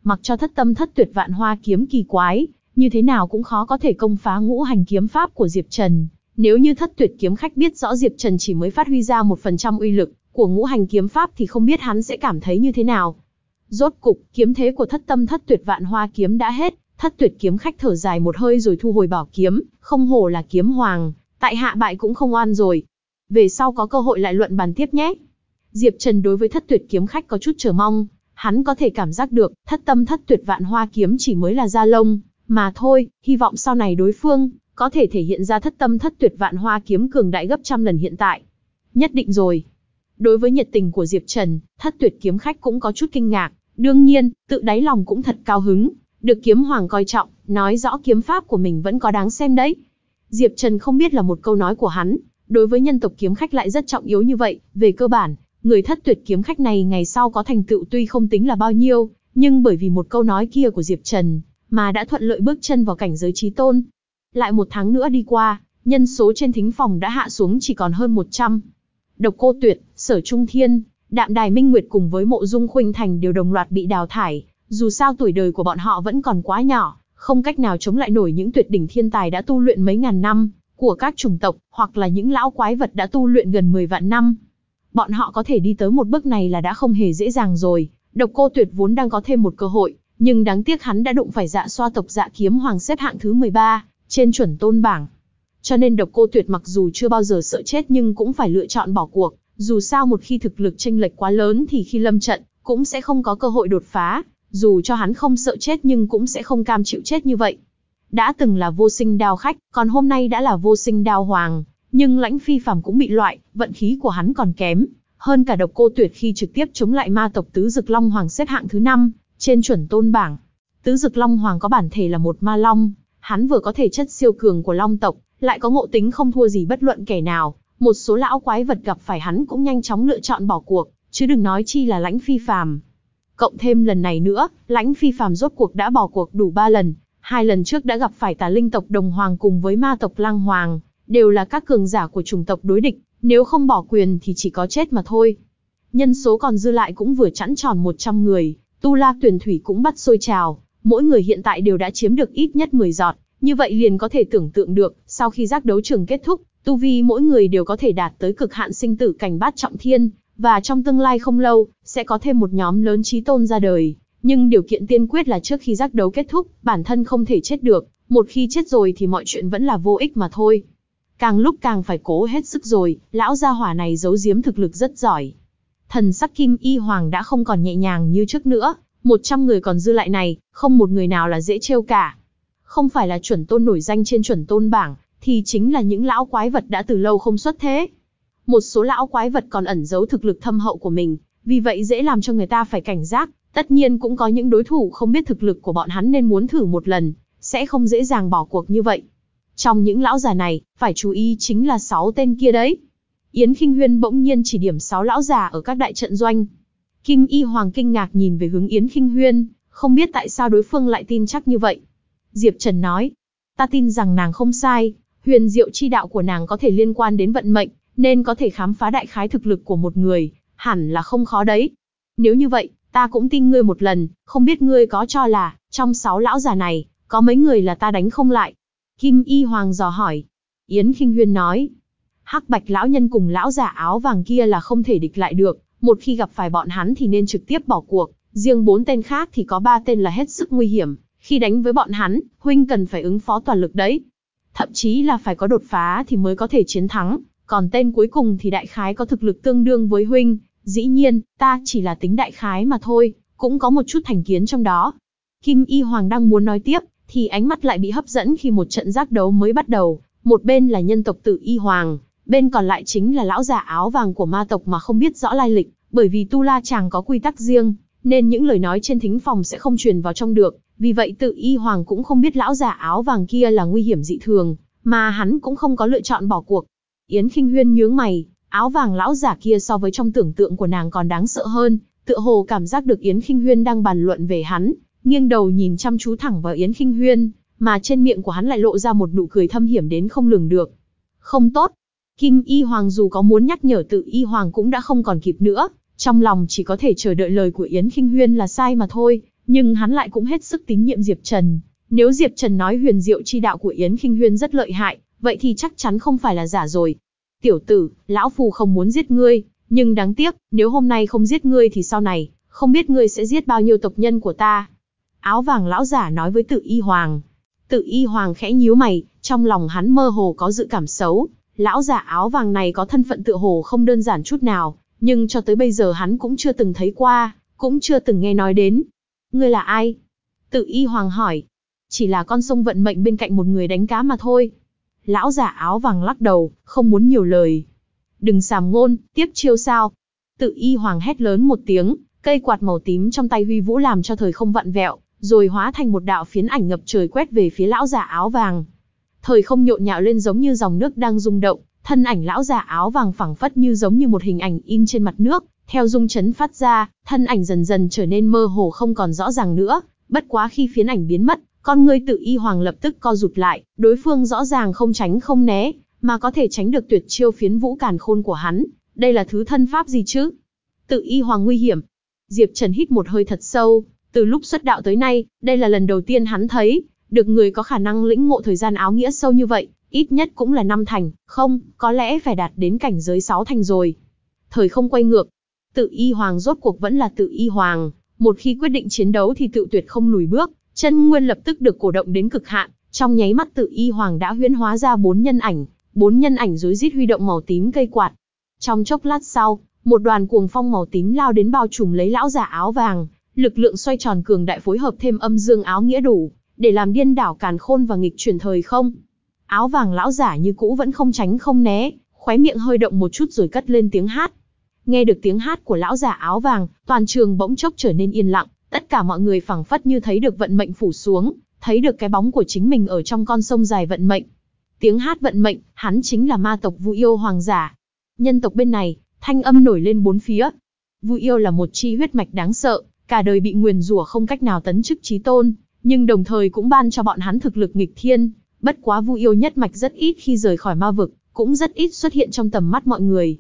[SPEAKER 1] Mặc cho thất tâm thất tuyệt vạn hoa kiếm kỳ quái, như thế nào cũng khó có thể công phá ngũ hành kiếm pháp của Diệp Trần. Nếu như thất tuyệt kiếm khách biết rõ Diệp Trần chỉ mới phát huy ra một phần trăm uy lực của ngũ hành kiếm pháp thì không biết hắn sẽ cảm thấy như thế nào. Rốt cục, kiếm thế của thất tâm thất tuyệt vạn hoa kiếm đã hết, thất tuyệt kiếm khách thở dài một hơi rồi thu hồi bảo kiếm, không hổ là kiếm hoàng, tại hạ bại cũng không oan rồi. Về sau có cơ hội lại luận bàn tiếp nhé. Diệp Trần đối với thất tuyệt kiếm khách có chút chờ mong, hắn có thể cảm giác được, thất tâm thất tuyệt vạn hoa kiếm chỉ mới là da lông, mà thôi, hy vọng sau này đối phương, có thể thể hiện ra thất tâm thất tuyệt vạn hoa kiếm cường đại gấp trăm lần hiện tại. Nhất định rồi. Đối với nhiệt tình của Diệp Trần, thất tuyệt kiếm khách cũng có chút kinh ngạc, đương nhiên, tự đáy lòng cũng thật cao hứng, được kiếm hoàng coi trọng, nói rõ kiếm pháp của mình vẫn có đáng xem đấy. Diệp Trần không biết là một câu nói của hắn, đối với nhân tộc kiếm khách lại rất trọng yếu như vậy, về cơ bản, người thất tuyệt kiếm khách này ngày sau có thành tựu tuy không tính là bao nhiêu, nhưng bởi vì một câu nói kia của Diệp Trần, mà đã thuận lợi bước chân vào cảnh giới trí tôn. Lại một tháng nữa đi qua, nhân số trên thính phòng đã hạ xuống chỉ còn hơn 100. Độc Cô Tuyệt, Sở Trung Thiên, Đạm Đài Minh Nguyệt cùng với Mộ Dung Khuynh Thành đều đồng loạt bị đào thải, dù sao tuổi đời của bọn họ vẫn còn quá nhỏ, không cách nào chống lại nổi những tuyệt đỉnh thiên tài đã tu luyện mấy ngàn năm, của các chủng tộc, hoặc là những lão quái vật đã tu luyện gần 10 vạn năm. Bọn họ có thể đi tới một bước này là đã không hề dễ dàng rồi, độc cô tuyệt vốn đang có thêm một cơ hội, nhưng đáng tiếc hắn đã đụng phải dạ xoa tộc dạ kiếm hoàng xếp hạng thứ 13, trên chuẩn tôn bảng. Cho nên độc cô tuyệt mặc dù chưa bao giờ sợ chết nhưng cũng phải lựa chọn bỏ cuộc, dù sao một khi thực lực chênh lệch quá lớn thì khi lâm trận, cũng sẽ không có cơ hội đột phá, dù cho hắn không sợ chết nhưng cũng sẽ không cam chịu chết như vậy. Đã từng là vô sinh đao khách, còn hôm nay đã là vô sinh đao hoàng, nhưng lãnh phi phàm cũng bị loại, vận khí của hắn còn kém, hơn cả độc cô tuyệt khi trực tiếp chống lại ma tộc tứ dực long hoàng xếp hạng thứ 5, trên chuẩn tôn bảng. Tứ dực long hoàng có bản thể là một ma long, hắn vừa có thể chất siêu cường của long tộc, lại có ngộ tính không thua gì bất luận kẻ nào, một số lão quái vật gặp phải hắn cũng nhanh chóng lựa chọn bỏ cuộc, chứ đừng nói chi là lãnh phi phàm. Cộng thêm lần này nữa, lãnh phi phàm rốt cuộc đã bỏ cuộc đủ ba lần, hai lần trước đã gặp phải tà linh tộc đồng hoàng cùng với ma tộc lang hoàng, đều là các cường giả của chủng tộc đối địch, nếu không bỏ quyền thì chỉ có chết mà thôi. Nhân số còn dư lại cũng vừa chẵn tròn 100 người, tu la tuyển thủy cũng bắt sôi trào, mỗi người hiện tại đều đã chiếm được ít nhất 10 giọt, như vậy liền có thể tưởng tượng được, sau khi giác đấu trường kết thúc, tu vi mỗi người đều có thể đạt tới cực hạn sinh tử cảnh bát trọng thiên, và trong tương lai không lâu, sẽ có thêm một nhóm lớn trí tôn ra đời. Nhưng điều kiện tiên quyết là trước khi giác đấu kết thúc, bản thân không thể chết được, một khi chết rồi thì mọi chuyện vẫn là vô ích mà thôi. Càng lúc càng phải cố hết sức rồi, lão gia hỏa này giấu giếm thực lực rất giỏi. Thần sắc kim y hoàng đã không còn nhẹ nhàng như trước nữa, 100 người còn dư lại này, không một người nào là dễ trêu cả. Không phải là chuẩn tôn nổi danh trên chuẩn tôn bảng, thì chính là những lão quái vật đã từ lâu không xuất thế. Một số lão quái vật còn ẩn giấu thực lực thâm hậu của mình, vì vậy dễ làm cho người ta phải cảnh giác, tất nhiên cũng có những đối thủ không biết thực lực của bọn hắn nên muốn thử một lần, sẽ không dễ dàng bỏ cuộc như vậy. Trong những lão già này, phải chú ý chính là 6 tên kia đấy. Yến Kinh Huyên bỗng nhiên chỉ điểm 6 lão già ở các đại trận doanh. Kim Y Hoàng kinh ngạc nhìn về hướng Yến Kinh Huyên, không biết tại sao đối phương lại tin chắc như vậy. Diệp Trần nói, ta tin rằng nàng không sai, huyền diệu chi đạo của nàng có thể liên quan đến vận mệnh, nên có thể khám phá đại khái thực lực của một người, hẳn là không khó đấy. Nếu như vậy, ta cũng tin ngươi một lần, không biết ngươi có cho là, trong sáu lão già này, có mấy người là ta đánh không lại. Kim Y Hoàng dò hỏi. Yến Kinh Huyên nói, hắc bạch lão nhân cùng lão già áo vàng kia là không thể địch lại được, một khi gặp phải bọn hắn thì nên trực tiếp bỏ cuộc, riêng bốn tên khác thì có ba tên là hết sức nguy hiểm, khi đánh với bọn hắn, huynh cần phải ứng phó toàn lực đấy. Thậm chí là phải có đột phá thì mới có thể chiến thắng, còn tên cuối cùng thì đại khái có thực lực tương đương với huynh, dĩ nhiên, ta chỉ là tính đại khái mà thôi, cũng có một chút thành kiến trong đó. Kim Y Hoàng đang muốn nói tiếp, thì ánh mắt lại bị hấp dẫn khi một trận giác đấu mới bắt đầu, một bên là nhân tộc tử Y Hoàng, bên còn lại chính là lão già áo vàng của ma tộc mà không biết rõ lai lịch, bởi vì Tu La chàng có quy tắc riêng, nên những lời nói trên thính phòng sẽ không truyền vào trong được, vì vậy tự Y Hoàng cũng không biết lão giả áo vàng kia là nguy hiểm dị thường, mà hắn cũng không có lựa chọn bỏ cuộc. Yến Kinh Huyên nhướng mày, áo vàng lão giả kia so với trong tưởng tượng của nàng còn đáng sợ hơn, tựa hồ cảm giác được Yến Kinh Huyên đang bàn luận về hắn, nghiêng đầu nhìn chăm chú thẳng vào Yến Kinh Huyên, mà trên miệng của hắn lại lộ ra một nụ cười thâm hiểm đến không lường được. Không tốt. Kim Y Hoàng dù có muốn nhắc nhở tự Y Hoàng cũng đã không còn kịp nữa, trong lòng chỉ có thể chờ đợi lời của Yến Kinh Huyên là sai mà thôi, nhưng hắn lại cũng hết sức tín nhiệm Diệp Trần. Nếu Diệp Trần nói huyền diệu chi đạo của Yến Kinh Huyên rất lợi hại, vậy thì chắc chắn không phải là giả rồi. Tiểu tử, lão phù không muốn giết ngươi, nhưng đáng tiếc, nếu hôm nay không giết ngươi thì sau này, không biết ngươi sẽ giết bao nhiêu tộc nhân của ta. Áo vàng lão giả nói với tự y hoàng. Tự y hoàng khẽ nhíu mày, trong lòng hắn mơ hồ có dự cảm xấu. Lão giả áo vàng này có thân phận tự hồ không đơn giản chút nào, nhưng cho tới bây giờ hắn cũng chưa từng thấy qua, cũng chưa từng nghe nói đến. Ngươi là ai? Tự y hoàng hỏi. Chỉ là con sông vận mệnh bên cạnh một người đánh cá mà thôi. Lão giả áo vàng lắc đầu, không muốn nhiều lời. Đừng sàm ngôn, tiếp chiêu sao. Tự y hoàng hét lớn một tiếng, cây quạt màu tím trong tay huy vũ làm cho thời không vặn vẹo, rồi hóa thành một đạo phiến ảnh ngập trời quét về phía lão giả áo vàng. Thời không nhộn nhạo lên giống như dòng nước đang rung động, thân ảnh lão già áo vàng phẳng phất như giống như một hình ảnh in trên mặt nước, theo dung chấn phát ra, thân ảnh dần dần trở nên mơ hồ không còn rõ ràng nữa, bất quá khi phiến ảnh biến mất, con người tự y hoàng lập tức co rụt lại, đối phương rõ ràng không tránh không né, mà có thể tránh được tuyệt chiêu phiến vũ càn khôn của hắn, đây là thứ thân pháp gì chứ? Tự y hoàng nguy hiểm. Diệp Trần hít một hơi thật sâu, từ lúc xuất đạo tới nay, đây là lần đầu tiên hắn thấy, được người có khả năng lĩnh ngộ thời gian áo nghĩa sâu như vậy, ít nhất cũng là năm thành, không, có lẽ phải đạt đến cảnh giới sáu thành rồi. Thời không quay ngược, tự y hoàng rốt cuộc vẫn là tự y hoàng, một khi quyết định chiến đấu thì tự tuyệt không lùi bước, chân nguyên lập tức được cổ động đến cực hạn, trong nháy mắt tự y hoàng đã huyễn hóa ra bốn nhân ảnh, bốn nhân ảnh rối rít huy động màu tím cây quạt. Trong chốc lát sau, một đoàn cuồng phong màu tím lao đến bao trùm lấy lão giả áo vàng, lực lượng xoay tròn cường đại phối hợp thêm âm dương áo nghĩa đủ, để làm điên đảo càn khôn và nghịch chuyển thời không. Áo vàng lão giả như cũ vẫn không tránh không né, khóe miệng hơi động một chút rồi cất lên tiếng hát. Nghe được tiếng hát của lão giả áo vàng, toàn trường bỗng chốc trở nên yên lặng, tất cả mọi người phảng phất như thấy được vận mệnh phủ xuống, thấy được cái bóng của chính mình ở trong con sông dài vận mệnh. Tiếng hát vận mệnh, hắn chính là ma tộc Vu Yêu Hoàng giả. Nhân tộc bên này, thanh âm nổi lên bốn phía. Vu Yêu là một chi huyết mạch đáng sợ, cả đời bị nguyền rủa không cách nào tấn chức trí tôn, nhưng đồng thời cũng ban cho bọn hắn thực lực nghịch thiên. Bất quá Vu Yêu nhất mạch rất ít khi rời khỏi ma vực, cũng rất ít xuất hiện trong tầm mắt mọi người.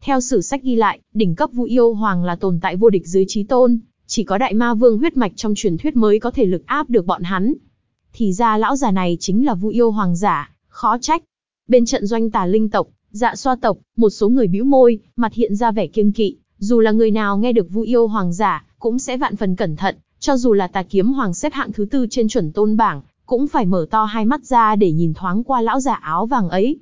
[SPEAKER 1] Theo sử sách ghi lại, đỉnh cấp Vu Yêu Hoàng là tồn tại vô địch dưới trí tôn, chỉ có đại ma vương huyết mạch trong truyền thuyết mới có thể lực áp được bọn hắn. Thì ra lão già này chính là Vu Yêu Hoàng giả, khó trách. Bên trận doanh tà linh tộc, dạ xoa tộc, một số người bĩu môi, mặt hiện ra vẻ kiêng kỵ, dù là người nào nghe được Vu Yêu Hoàng giả, cũng sẽ vạn phần cẩn thận, cho dù là tà kiếm hoàng xếp hạng thứ tư trên chuẩn tôn bảng, cũng phải mở to hai mắt ra để nhìn thoáng qua lão giả áo vàng ấy.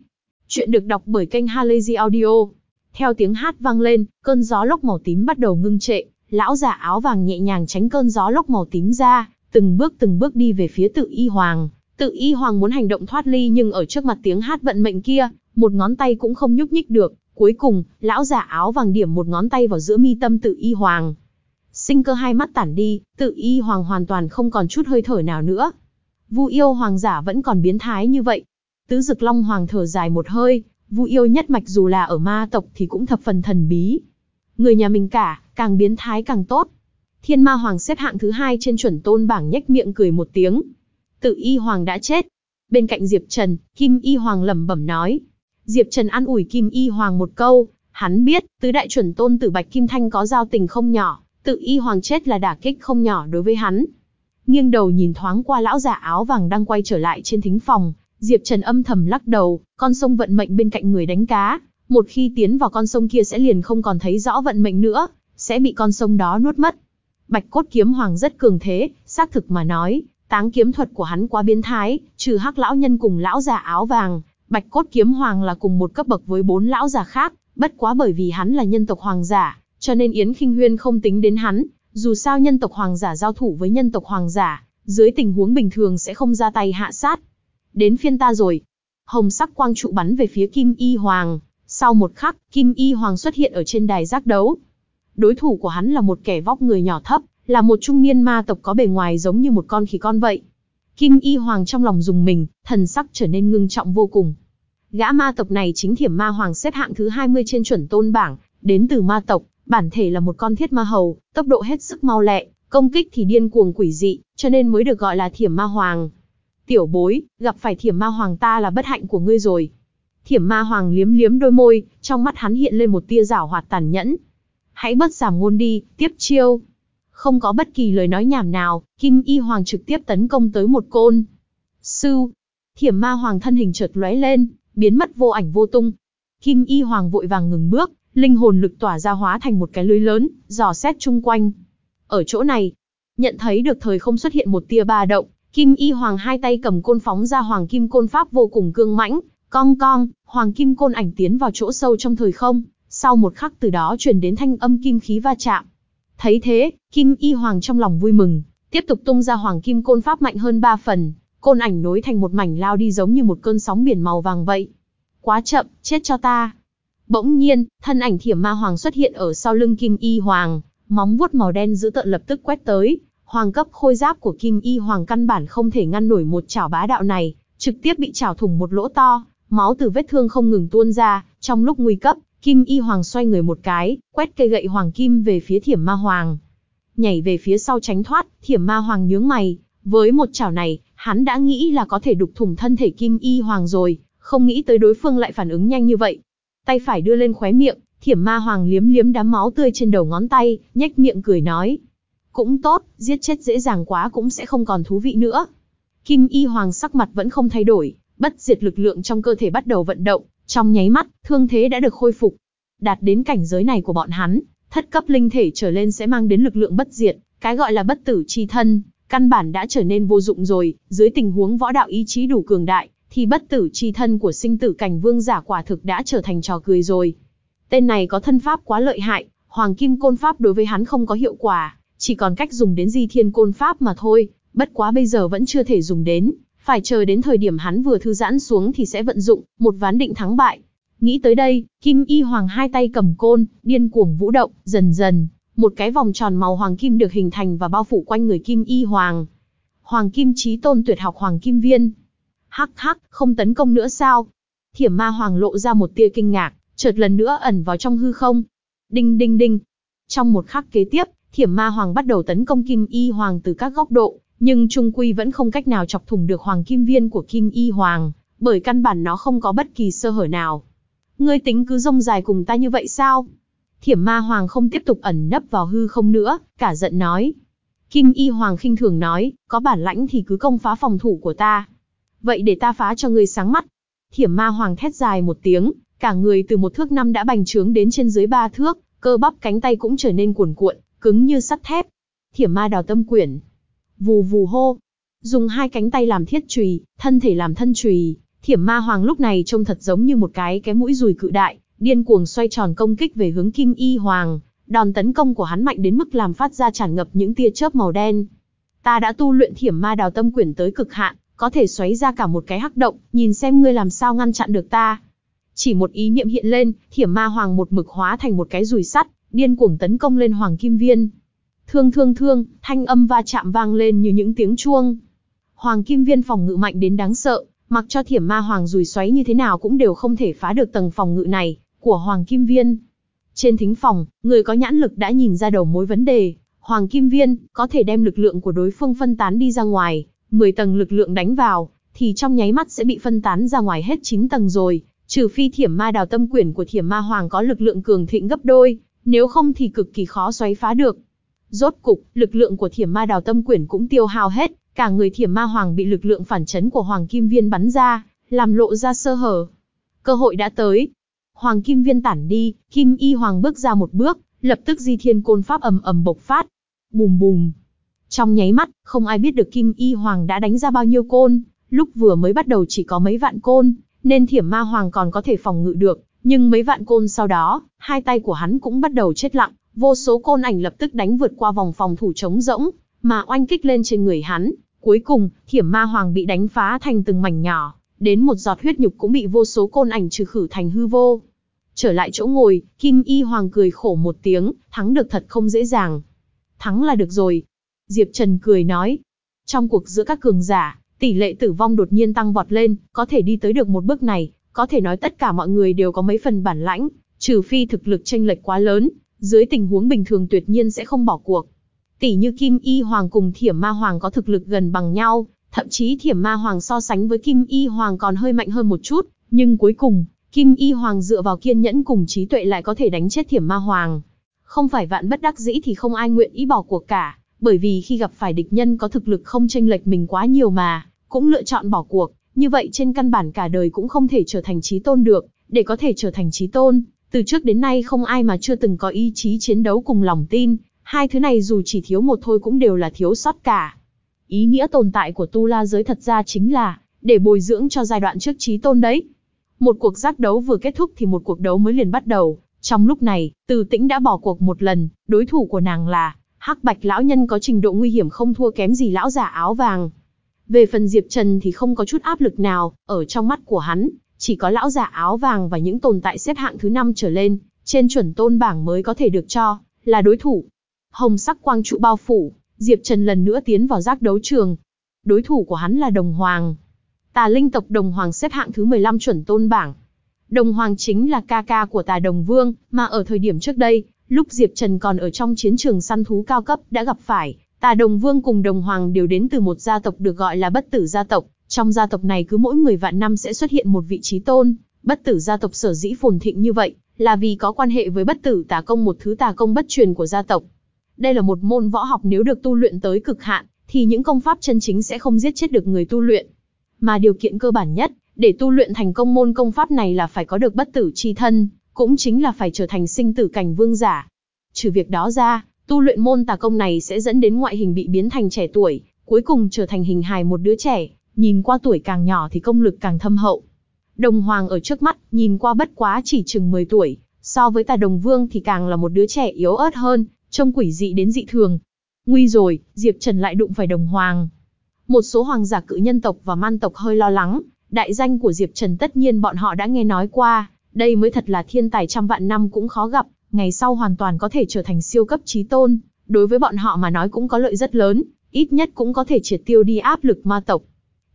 [SPEAKER 1] Chuyện được đọc bởi kênh Halazy Audio. Theo tiếng hát vang lên, cơn gió lốc màu tím bắt đầu ngưng trệ, lão giả áo vàng nhẹ nhàng tránh cơn gió lốc màu tím ra, từng bước từng bước đi về phía tự y hoàng. Tự y hoàng muốn hành động thoát ly nhưng ở trước mặt tiếng hát vận mệnh kia, một ngón tay cũng không nhúc nhích được. Cuối cùng, lão giả áo vàng điểm một ngón tay vào giữa mi tâm tự y hoàng. Sinh cơ hai mắt tản đi, tự y hoàng hoàn toàn không còn chút hơi thở nào nữa. Vu yêu hoàng giả vẫn còn biến thái như vậy. Tứ dực long hoàng thở dài một hơi, Vu yêu nhất mạch dù là ở ma tộc thì cũng thập phần thần bí. Người nhà mình cả, càng biến thái càng tốt. Thiên ma hoàng xếp hạng thứ hai trên chuẩn tôn bảng nhếch miệng cười một tiếng. Tự y hoàng đã chết. Bên cạnh Diệp Trần, Kim y hoàng lẩm bẩm nói. Diệp Trần an ủi Kim y hoàng một câu, hắn biết, tứ đại chuẩn tôn tử Bạch Kim Thanh có giao tình không nhỏ, tự y hoàng chết là đả kích không nhỏ đối với hắn. Nghiêng đầu nhìn thoáng qua lão già áo vàng đang quay trở lại trên thính phòng, Diệp Trần âm thầm lắc đầu, con sông vận mệnh bên cạnh người đánh cá, một khi tiến vào con sông kia sẽ liền không còn thấy rõ vận mệnh nữa, sẽ bị con sông đó nuốt mất. Bạch cốt kiếm hoàng rất cường thế, xác thực mà nói, táng kiếm thuật của hắn quá biến thái, trừ hắc lão nhân cùng lão già áo vàng, bạch cốt kiếm hoàng là cùng một cấp bậc với bốn lão già khác, bất quá bởi vì hắn là nhân tộc hoàng giả, cho nên Yến Kinh Huyên không tính đến hắn, dù sao nhân tộc hoàng giả giao thủ với nhân tộc hoàng giả, dưới tình huống bình thường sẽ không ra tay hạ sát. Đến phiên ta rồi. Hồng sắc quang trụ bắn về phía Kim Y Hoàng, sau một khắc, Kim Y Hoàng xuất hiện ở trên đài giác đấu. Đối thủ của hắn là một kẻ vóc người nhỏ thấp, là một trung niên ma tộc có bề ngoài giống như một con khỉ con vậy. Kim Y Hoàng trong lòng dùng mình, thần sắc trở nên ngưng trọng vô cùng. Gã ma tộc này chính thiểm ma hoàng xếp hạng thứ 20 trên chuẩn tôn bảng, đến từ ma tộc, bản thể là một con thiết ma hầu, tốc độ hết sức mau lẹ, công kích thì điên cuồng quỷ dị, cho nên mới được gọi là thiểm ma hoàng. Tiểu bối, gặp phải thiểm ma hoàng ta là bất hạnh của ngươi rồi. Thiểm ma hoàng liếm liếm đôi môi, trong mắt hắn hiện lên một tia rảo hoạt tàn nhẫn. hãy bất giảm ngôn đi, tiếp chiêu. Không có bất kỳ lời nói nhảm nào, Kim Y Hoàng trực tiếp tấn công tới một côn. Sư, thiểm ma hoàng thân hình chợt lóe lên, biến mất vô ảnh vô tung. Kim Y Hoàng vội vàng ngừng bước, linh hồn lực tỏa ra hóa thành một cái lưới lớn, dò xét chung quanh. Ở chỗ này, nhận thấy được thời không xuất hiện một tia ba động, Kim Y Hoàng hai tay cầm côn phóng ra Hoàng Kim Côn Pháp vô cùng cương mãnh, cong cong, Hoàng Kim Côn ảnh tiến vào chỗ sâu trong thời không, sau một khắc từ đó truyền đến thanh âm kim khí va chạm. Thấy thế, Kim Y Hoàng trong lòng vui mừng, tiếp tục tung ra Hoàng Kim Côn Pháp mạnh hơn ba phần, côn ảnh nối thành một mảnh lao đi giống như một cơn sóng biển màu vàng vậy. Quá chậm, chết cho ta. Bỗng nhiên, thân ảnh thiểm ma hoàng xuất hiện ở sau lưng Kim Y Hoàng, móng vuốt màu đen dữ tợn lập tức quét tới, hoàng cấp khôi giáp của Kim Y Hoàng căn bản không thể ngăn nổi một chảo bá đạo này, trực tiếp bị chảo thủng một lỗ to, máu từ vết thương không ngừng tuôn ra, trong lúc nguy cấp, Kim Y Hoàng xoay người một cái, quét cây gậy hoàng kim về phía Thiểm Ma Hoàng. Nhảy về phía sau tránh thoát, Thiểm Ma Hoàng nhướng mày, với một chảo này, hắn đã nghĩ là có thể đục thủng thân thể Kim Y Hoàng rồi, không nghĩ tới đối phương lại phản ứng nhanh như vậy. Tay phải đưa lên khóe miệng, Thiểm Ma Hoàng liếm liếm đám máu tươi trên đầu ngón tay, nhếch miệng cười nói: "Cũng tốt, giết chết dễ dàng quá cũng sẽ không còn thú vị nữa." Kim Y Hoàng sắc mặt vẫn không thay đổi, bất diệt lực lượng trong cơ thể bắt đầu vận động, trong nháy mắt, thương thế đã được khôi phục. Đạt đến cảnh giới này của bọn hắn, thất cấp linh thể trở lên sẽ mang đến lực lượng bất diệt, cái gọi là bất tử chi thân, căn bản đã trở nên vô dụng rồi, dưới tình huống võ đạo ý chí đủ cường đại, thì bất tử chi thân của sinh tử cảnh vương giả quả thực đã trở thành trò cười rồi. Tên này có thân pháp quá lợi hại, hoàng kim côn pháp đối với hắn không có hiệu quả, chỉ còn cách dùng đến di thiên côn pháp mà thôi, bất quá bây giờ vẫn chưa thể dùng đến, phải chờ đến thời điểm hắn vừa thư giãn xuống thì sẽ vận dụng, một ván định thắng bại. Nghĩ tới đây, Kim Y Hoàng hai tay cầm côn, điên cuồng vũ động, dần dần, một cái vòng tròn màu hoàng kim được hình thành và bao phủ quanh người Kim Y Hoàng. Hoàng Kim Chí Tôn tuyệt học Hoàng Kim Viên. Hắc hắc, không tấn công nữa sao? Thiểm Ma Hoàng lộ ra một tia kinh ngạc, chợt lần nữa ẩn vào trong hư không. Đinh đinh đinh. Trong một khắc kế tiếp, Thiểm Ma Hoàng bắt đầu tấn công Kim Y Hoàng từ các góc độ, nhưng trung quy vẫn không cách nào chọc thủng được hoàng kim viên của Kim Y Hoàng, bởi căn bản nó không có bất kỳ sơ hở nào. Ngươi tính cứ rông dài cùng ta như vậy sao? Thiểm ma hoàng không tiếp tục ẩn nấp vào hư không nữa, cả giận nói. Kim Y Hoàng khinh thường nói, có bản lãnh thì cứ công phá phòng thủ của ta. Vậy để ta phá cho ngươi sáng mắt. Thiểm ma hoàng thét dài một tiếng, cả người từ một thước năm đã bành trướng đến trên dưới ba thước, cơ bắp cánh tay cũng trở nên cuồn cuộn, cứng như sắt thép. Thiểm ma đào tâm quyển, Vù vù hô. Dùng hai cánh tay làm thiết chùy, thân thể làm thân chùy, thiểm ma hoàng lúc này trông thật giống như một cái cái mũi rùi cự đại, điên cuồng xoay tròn công kích về hướng kim y hoàng. Đòn tấn công của hắn mạnh đến mức làm phát ra tràn ngập những tia chớp màu đen. Ta đã tu luyện thiểm ma đào tâm quyển tới cực hạn, có thể xoáy ra cả một cái hắc động, nhìn xem ngươi làm sao ngăn chặn được ta. Chỉ một ý niệm hiện lên, thiểm ma hoàng một mực hóa thành một cái rùi sắt, điên cuồng tấn công lên hoàng kim viên. Thương thương thương, thanh âm va chạm vang lên như những tiếng chuông. Hoàng kim viên phòng ngự mạnh đến đáng sợ, mặc cho thiểm ma hoàng rùi xoáy như thế nào cũng đều không thể phá được tầng phòng ngự này, của hoàng kim viên. Trên thính phòng, người có nhãn lực đã nhìn ra đầu mối vấn đề. Hoàng kim viên, có thể đem lực lượng của đối phương phân tán đi ra ngoài, 10 tầng lực lượng đánh vào, thì trong nháy mắt sẽ bị phân tán ra ngoài hết 9 tầng rồi, trừ phi thiểm ma đào tâm quyển của thiểm ma hoàng có lực lượng cường thịnh gấp đôi, nếu không thì cực kỳ khó xoáy phá được. Rốt cục, lực lượng của thiểm ma đào tâm quyển cũng tiêu hao hết, cả người thiểm ma hoàng bị lực lượng phản chấn của hoàng kim viên bắn ra, làm lộ ra sơ hở. Cơ hội đã tới. Hoàng kim viên tản đi, kim y hoàng bước ra một bước, lập tức di thiên côn pháp ầm ầm bộc phát. Bùm bùm. Trong nháy mắt, không ai biết được kim y hoàng đã đánh ra bao nhiêu côn, lúc vừa mới bắt đầu chỉ có mấy vạn côn, nên thiểm ma hoàng còn có thể phòng ngự được, nhưng mấy vạn côn sau đó, hai tay của hắn cũng bắt đầu chết lặng, Vô số côn ảnh lập tức đánh vượt qua vòng phòng thủ trống rỗng, mà oanh kích lên trên người hắn. Cuối cùng, thiểm ma hoàng bị đánh phá thành từng mảnh nhỏ, đến một giọt huyết nhục cũng bị vô số côn ảnh trừ khử thành hư vô. Trở lại chỗ ngồi, Kim Y Hoàng cười khổ một tiếng, thắng được thật không dễ dàng. Thắng là được rồi. Diệp Trần cười nói. Trong cuộc giữa các cường giả, tỷ lệ tử vong đột nhiên tăng vọt lên, có thể đi tới được một bước này, có thể nói tất cả mọi người đều có mấy phần bản lãnh, trừ phi thực lực tranh lệch quá lớn, dưới tình huống bình thường tuyệt nhiên sẽ không bỏ cuộc. Tỷ như Kim Y Hoàng cùng Thiểm Ma Hoàng có thực lực gần bằng nhau, thậm chí Thiểm Ma Hoàng so sánh với Kim Y Hoàng còn hơi mạnh hơn một chút, nhưng cuối cùng, Kim Y Hoàng dựa vào kiên nhẫn cùng trí tuệ lại có thể đánh chết Thiểm Ma Hoàng. Không phải vạn bất đắc dĩ thì không ai nguyện ý bỏ cuộc cả, bởi vì khi gặp phải địch nhân có thực lực không chênh lệch mình quá nhiều mà, cũng lựa chọn bỏ cuộc, như vậy trên căn bản cả đời cũng không thể trở thành trí tôn được, để có thể trở thành trí tôn, từ trước đến nay không ai mà chưa từng có ý chí chiến đấu cùng lòng tin, hai thứ này dù chỉ thiếu một thôi cũng đều là thiếu sót cả. Ý nghĩa tồn tại của tu la giới thật ra chính là, để bồi dưỡng cho giai đoạn trước trí tôn đấy. Một cuộc giác đấu vừa kết thúc thì một cuộc đấu mới liền bắt đầu, trong lúc này, Từ Tĩnh đã bỏ cuộc một lần, đối thủ của nàng là Hắc Bạch lão nhân có trình độ nguy hiểm không thua kém gì lão giả áo vàng. Về phần Diệp Trần thì không có chút áp lực nào, ở trong mắt của hắn, chỉ có lão giả áo vàng và những tồn tại xếp hạng thứ năm trở lên, trên chuẩn tôn bảng mới có thể được cho là đối thủ. Hồng sắc quang trụ bao phủ, Diệp Trần lần nữa tiến vào giác đấu trường. Đối thủ của hắn là Đồng Hoàng. Tà linh tộc Đồng Hoàng xếp hạng thứ 15 chuẩn tôn bảng. Đồng Hoàng chính là ca ca của Tà Đồng Vương, mà ở thời điểm trước đây, lúc Diệp Trần còn ở trong chiến trường săn thú cao cấp đã gặp phải, Tà Đồng Vương cùng Đồng Hoàng đều đến từ một gia tộc được gọi là bất tử gia tộc. Trong gia tộc này cứ mỗi 10 vạn năm sẽ xuất hiện một vị trí tôn, bất tử gia tộc sở dĩ phồn thịnh như vậy, là vì có quan hệ với bất tử tà công một thứ tà công bất truyền của gia tộc. Đây là một môn võ học nếu được tu luyện tới cực hạn, thì những công pháp chân chính sẽ không giết chết được người tu luyện. Mà điều kiện cơ bản nhất, để tu luyện thành công môn công pháp này là phải có được bất tử chi thân, cũng chính là phải trở thành sinh tử cảnh vương giả. Trừ việc đó ra, tu luyện môn tà công này sẽ dẫn đến ngoại hình bị biến thành trẻ tuổi, cuối cùng trở thành hình hài một đứa trẻ, nhìn qua tuổi càng nhỏ thì công lực càng thâm hậu. Đồng Hoàng ở trước mắt, nhìn qua bất quá chỉ chừng 10 tuổi, so với tà đồng vương thì càng là một đứa trẻ yếu ớt hơn, trông quỷ dị đến dị thường. Nguy rồi, Diệp Trần lại đụng phải đồng hoàng. Một số hoàng giả cự nhân tộc và man tộc hơi lo lắng, đại danh của Diệp Trần tất nhiên bọn họ đã nghe nói qua, đây mới thật là thiên tài trăm vạn năm cũng khó gặp, ngày sau hoàn toàn có thể trở thành siêu cấp trí tôn, đối với bọn họ mà nói cũng có lợi rất lớn, ít nhất cũng có thể triệt tiêu đi áp lực ma tộc.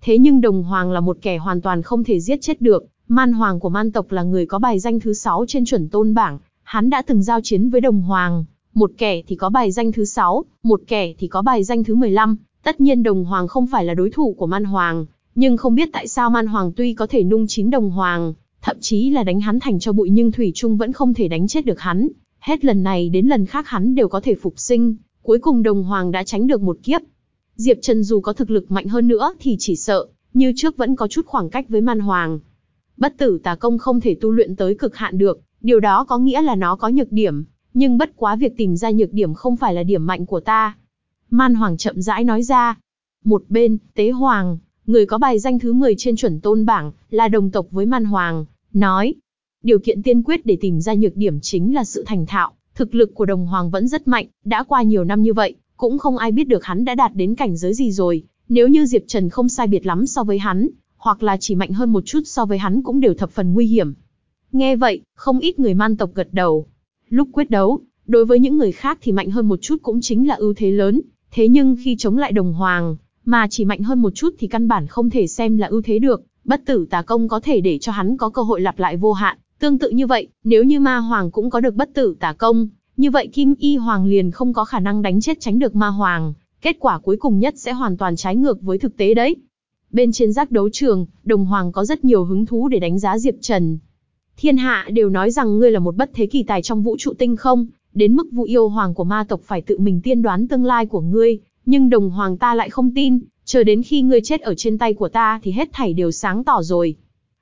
[SPEAKER 1] Thế nhưng đồng hoàng là một kẻ hoàn toàn không thể giết chết được, man hoàng của man tộc là người có bài danh thứ 6 trên chuẩn tôn bảng, hắn đã từng giao chiến với đồng hoàng, một kẻ thì có bài danh thứ 6, một kẻ thì có bài danh thứ 15, tất nhiên đồng hoàng không phải là đối thủ của man hoàng, nhưng không biết tại sao man hoàng tuy có thể nung chín đồng hoàng, thậm chí là đánh hắn thành cho bụi nhưng thủy trung vẫn không thể đánh chết được hắn, hết lần này đến lần khác hắn đều có thể phục sinh, cuối cùng đồng hoàng đã tránh được một kiếp. Diệp Trần dù có thực lực mạnh hơn nữa thì chỉ sợ, như trước vẫn có chút khoảng cách với man hoàng. Bất tử tà công không thể tu luyện tới cực hạn được, điều đó có nghĩa là nó có nhược điểm, nhưng bất quá việc tìm ra nhược điểm không phải là điểm mạnh của ta. Man Hoàng chậm rãi nói ra. Một bên, Tế Hoàng, người có bài danh thứ 10 trên chuẩn tôn bảng, là đồng tộc với Man Hoàng, nói. Điều kiện tiên quyết để tìm ra nhược điểm chính là sự thành thạo, thực lực của đồng hoàng vẫn rất mạnh, đã qua nhiều năm như vậy, cũng không ai biết được hắn đã đạt đến cảnh giới gì rồi, nếu như Diệp Trần không sai biệt lắm so với hắn, hoặc là chỉ mạnh hơn một chút so với hắn cũng đều thập phần nguy hiểm. Nghe vậy, không ít người man tộc gật đầu, Lúc quyết đấu, đối với những người khác thì mạnh hơn một chút cũng chính là ưu thế lớn, thế nhưng khi chống lại đồng hoàng, mà chỉ mạnh hơn một chút thì căn bản không thể xem là ưu thế được, bất tử tà công có thể để cho hắn có cơ hội lặp lại vô hạn. Tương tự như vậy, nếu như ma hoàng cũng có được bất tử tà công, như vậy kim y hoàng liền không có khả năng đánh chết tránh được ma hoàng, kết quả cuối cùng nhất sẽ hoàn toàn trái ngược với thực tế đấy. Bên trên giác đấu trường, đồng hoàng có rất nhiều hứng thú để đánh giá Diệp Trần, Thiên hạ đều nói rằng ngươi là một bất thế kỳ tài trong vũ trụ tinh không, đến mức vụ yêu hoàng của ma tộc phải tự mình tiên đoán tương lai của ngươi, nhưng đồng hoàng ta lại không tin, chờ đến khi ngươi chết ở trên tay của ta thì hết thảy đều sáng tỏ rồi.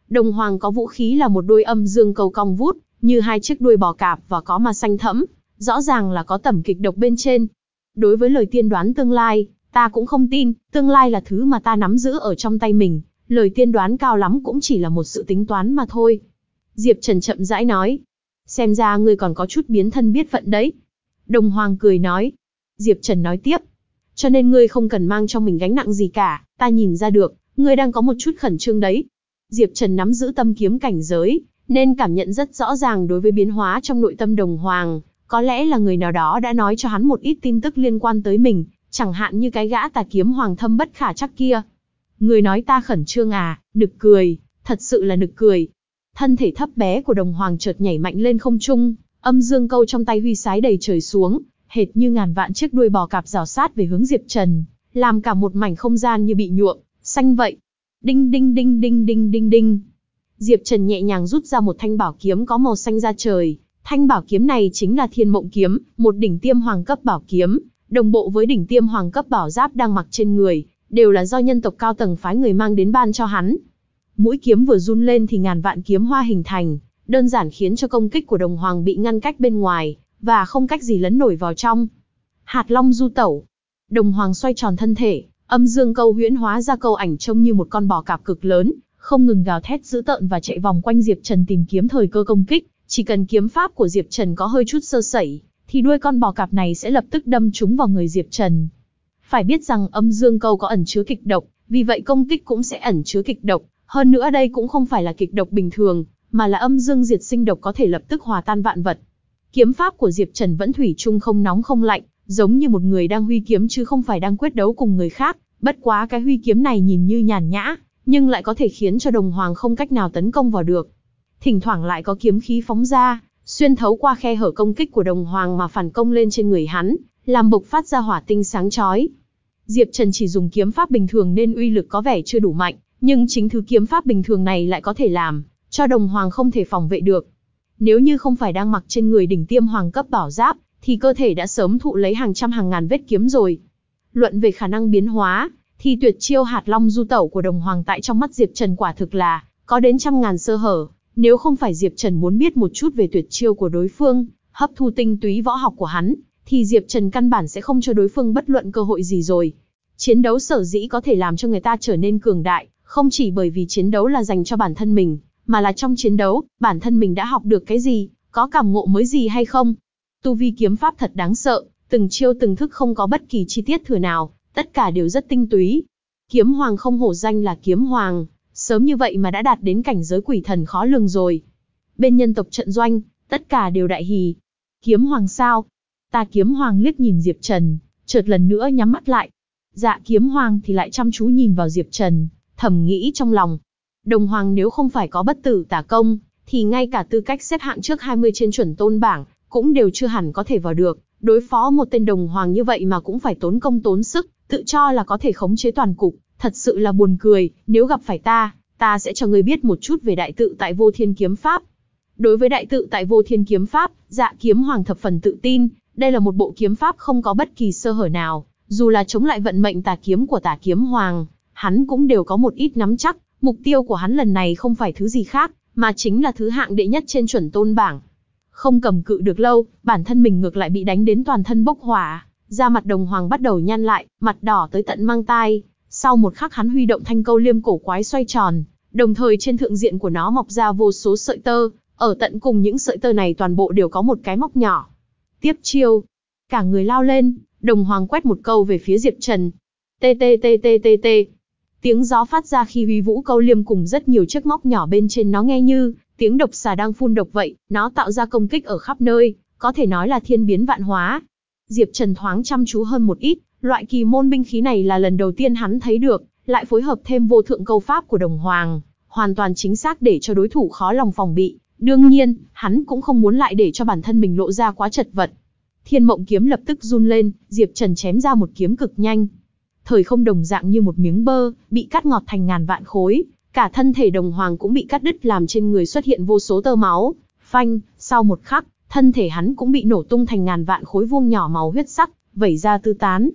[SPEAKER 1] Đồng hoàng có vũ khí là một đôi âm dương cầu cong vút, như hai chiếc đuôi bò cạp và có mà xanh thẫm, rõ ràng là có tẩm kịch độc bên trên. Đối với lời tiên đoán tương lai, ta cũng không tin, tương lai là thứ mà ta nắm giữ ở trong tay mình, lời tiên đoán cao lắm cũng chỉ là một sự tính toán mà thôi. Diệp Trần chậm rãi nói. Xem ra ngươi còn có chút biến thân biết phận đấy. Đồng Hoàng cười nói. Diệp Trần nói tiếp. Cho nên ngươi không cần mang trong mình gánh nặng gì cả, ta nhìn ra được, ngươi đang có một chút khẩn trương đấy. Diệp Trần nắm giữ tâm kiếm cảnh giới, nên cảm nhận rất rõ ràng đối với biến hóa trong nội tâm đồng hoàng. Có lẽ là người nào đó đã nói cho hắn một ít tin tức liên quan tới mình, chẳng hạn như cái gã tà kiếm hoàng thâm bất khả chắc kia. Người nói ta khẩn trương à, nực cười, thật sự là nực cười, Thân thể thấp bé của đồng hoàng chợt nhảy mạnh lên không trung, âm dương câu trong tay huy sái đầy trời xuống, hệt như ngàn vạn chiếc đuôi bò cạp rào sát về hướng Diệp Trần, làm cả một mảnh không gian như bị nhuộm, xanh vậy. Đinh đinh đinh đinh đinh đinh đinh. Diệp Trần nhẹ nhàng rút ra một thanh bảo kiếm có màu xanh ra trời, Thanh bảo kiếm này chính là Thiên Mộng kiếm, một đỉnh tiêm hoàng cấp bảo kiếm, đồng bộ với đỉnh tiêm hoàng cấp bảo giáp đang mặc trên người, đều là do nhân tộc cao tầng phái người mang đến ban cho hắn. Mũi kiếm vừa run lên thì ngàn vạn kiếm hoa hình thành, đơn giản khiến cho công kích của đồng hoàng bị ngăn cách bên ngoài, và không cách gì lấn nổi vào trong. Hạt long du tẩu. Đồng hoàng xoay tròn thân thể, âm dương câu huyễn hóa ra câu ảnh trông như một con bò cạp cực lớn, không ngừng gào thét dữ tợn và chạy vòng quanh Diệp Trần tìm kiếm thời cơ công kích. Chỉ cần kiếm pháp của Diệp Trần có hơi chút sơ sẩy, thì đuôi con bò cạp này sẽ lập tức đâm trúng vào người Diệp Trần. Phải biết rằng âm dương câu có ẩn chứa kịch độc, vì vậy công kích cũng sẽ ẩn chứa kịch độc. Hơn nữa đây cũng không phải là kịch độc bình thường, mà là âm dương diệt sinh độc có thể lập tức hòa tan vạn vật. Kiếm pháp của Diệp Trần vẫn thủy chung không nóng không lạnh, giống như một người đang huy kiếm chứ không phải đang quyết đấu cùng người khác. Bất quá cái huy kiếm này nhìn như nhàn nhã, nhưng lại có thể khiến cho đồng hoàng không cách nào tấn công vào được. Thỉnh thoảng lại có kiếm khí phóng ra, xuyên thấu qua khe hở công kích của đồng hoàng mà phản công lên trên người hắn, làm bộc phát ra hỏa tinh sáng chói. Diệp Trần chỉ dùng kiếm pháp bình thường nên uy lực có vẻ chưa đủ mạnh, nhưng chính thứ kiếm pháp bình thường này lại có thể làm cho đồng hoàng không thể phòng vệ được. Nếu như không phải đang mặc trên người đỉnh tiêm hoàng cấp bảo giáp, thì cơ thể đã sớm thụ lấy hàng trăm hàng ngàn vết kiếm rồi. Luận về khả năng biến hóa, thì tuyệt chiêu hạt long du tẩu của đồng hoàng tại trong mắt Diệp Trần quả thực là có đến trăm ngàn sơ hở. Nếu không phải Diệp Trần muốn biết một chút về tuyệt chiêu của đối phương, hấp thu tinh túy võ học của hắn, thì Diệp Trần căn bản sẽ không cho đối phương bất luận cơ hội gì rồi. Chiến đấu sở dĩ có thể làm cho người ta trở nên cường đại, không chỉ bởi vì chiến đấu là dành cho bản thân mình, mà là trong chiến đấu, bản thân mình đã học được cái gì, có cảm ngộ mới gì hay không. Tu vi kiếm pháp thật đáng sợ, từng chiêu từng thức không có bất kỳ chi tiết thừa nào, tất cả đều rất tinh túy. Kiếm hoàng không hổ danh là kiếm hoàng, sớm như vậy mà đã đạt đến cảnh giới quỷ thần khó lường rồi. Bên nhân tộc trận doanh, tất cả đều đại hì. Kiếm hoàng sao? Ta kiếm hoàng liếc nhìn Diệp Trần, chợt lần nữa nhắm mắt lại. Dạ kiếm hoàng thì lại chăm chú nhìn vào Diệp Trần, thầm nghĩ trong lòng, Đồng Hoàng nếu không phải có bất tử tả công, thì ngay cả tư cách xếp hạng trước 20 trên chuẩn tôn bảng, cũng đều chưa hẳn có thể vào được. Đối phó một tên đồng hoàng như vậy mà cũng phải tốn công tốn sức, tự cho là có thể khống chế toàn cục, thật sự là buồn cười, nếu gặp phải ta, ta sẽ cho ngươi biết một chút về đại tự tại vô thiên kiếm pháp. Đối với đại tự tại vô thiên kiếm pháp, dạ kiếm hoàng thập phần tự tin, đây là một bộ kiếm pháp không có bất kỳ sơ hở nào, dù là chống lại vận mệnh tà kiếm của tà kiếm hoàng, hắn cũng đều có một ít nắm chắc, Mục tiêu của hắn lần này không phải thứ gì khác, mà chính là thứ hạng đệ nhất trên chuẩn tôn bảng. Không cầm cự được lâu, bản thân mình ngược lại bị đánh đến toàn thân bốc hỏa, da mặt đồng hoàng bắt đầu nhăn lại, mặt đỏ tới tận mang tai. Sau một khắc hắn huy động thanh câu liêm cổ quái xoay tròn, đồng thời trên thượng diện của nó mọc ra vô số sợi tơ, ở tận cùng những sợi tơ này toàn bộ đều có một cái móc nhỏ. Tiếp chiêu, cả người lao lên, đồng hoàng quét một câu về phía Diệp Trần. T T T T T T Tiếng gió phát ra khi huy vũ câu liêm cùng rất nhiều chiếc móc nhỏ bên trên nó nghe như tiếng độc xà đang phun độc vậy, nó tạo ra công kích ở khắp nơi, có thể nói là thiên biến vạn hóa. Diệp Trần thoáng chăm chú hơn một ít, loại kỳ môn binh khí này là lần đầu tiên hắn thấy được, lại phối hợp thêm vô thượng câu pháp của đồng hoàng, hoàn toàn chính xác để cho đối thủ khó lòng phòng bị. Đương nhiên, hắn cũng không muốn lại để cho bản thân mình lộ ra quá chật vật. Thiên mộng kiếm lập tức run lên, Diệp Trần chém ra một kiếm cực nhanh, thời không đồng dạng như một miếng bơ, bị cắt ngọt thành ngàn vạn khối, cả thân thể đồng hoàng cũng bị cắt đứt làm trên người xuất hiện vô số tơ máu, phanh, sau một khắc, thân thể hắn cũng bị nổ tung thành ngàn vạn khối vuông nhỏ màu huyết sắc, vẩy ra tư tán.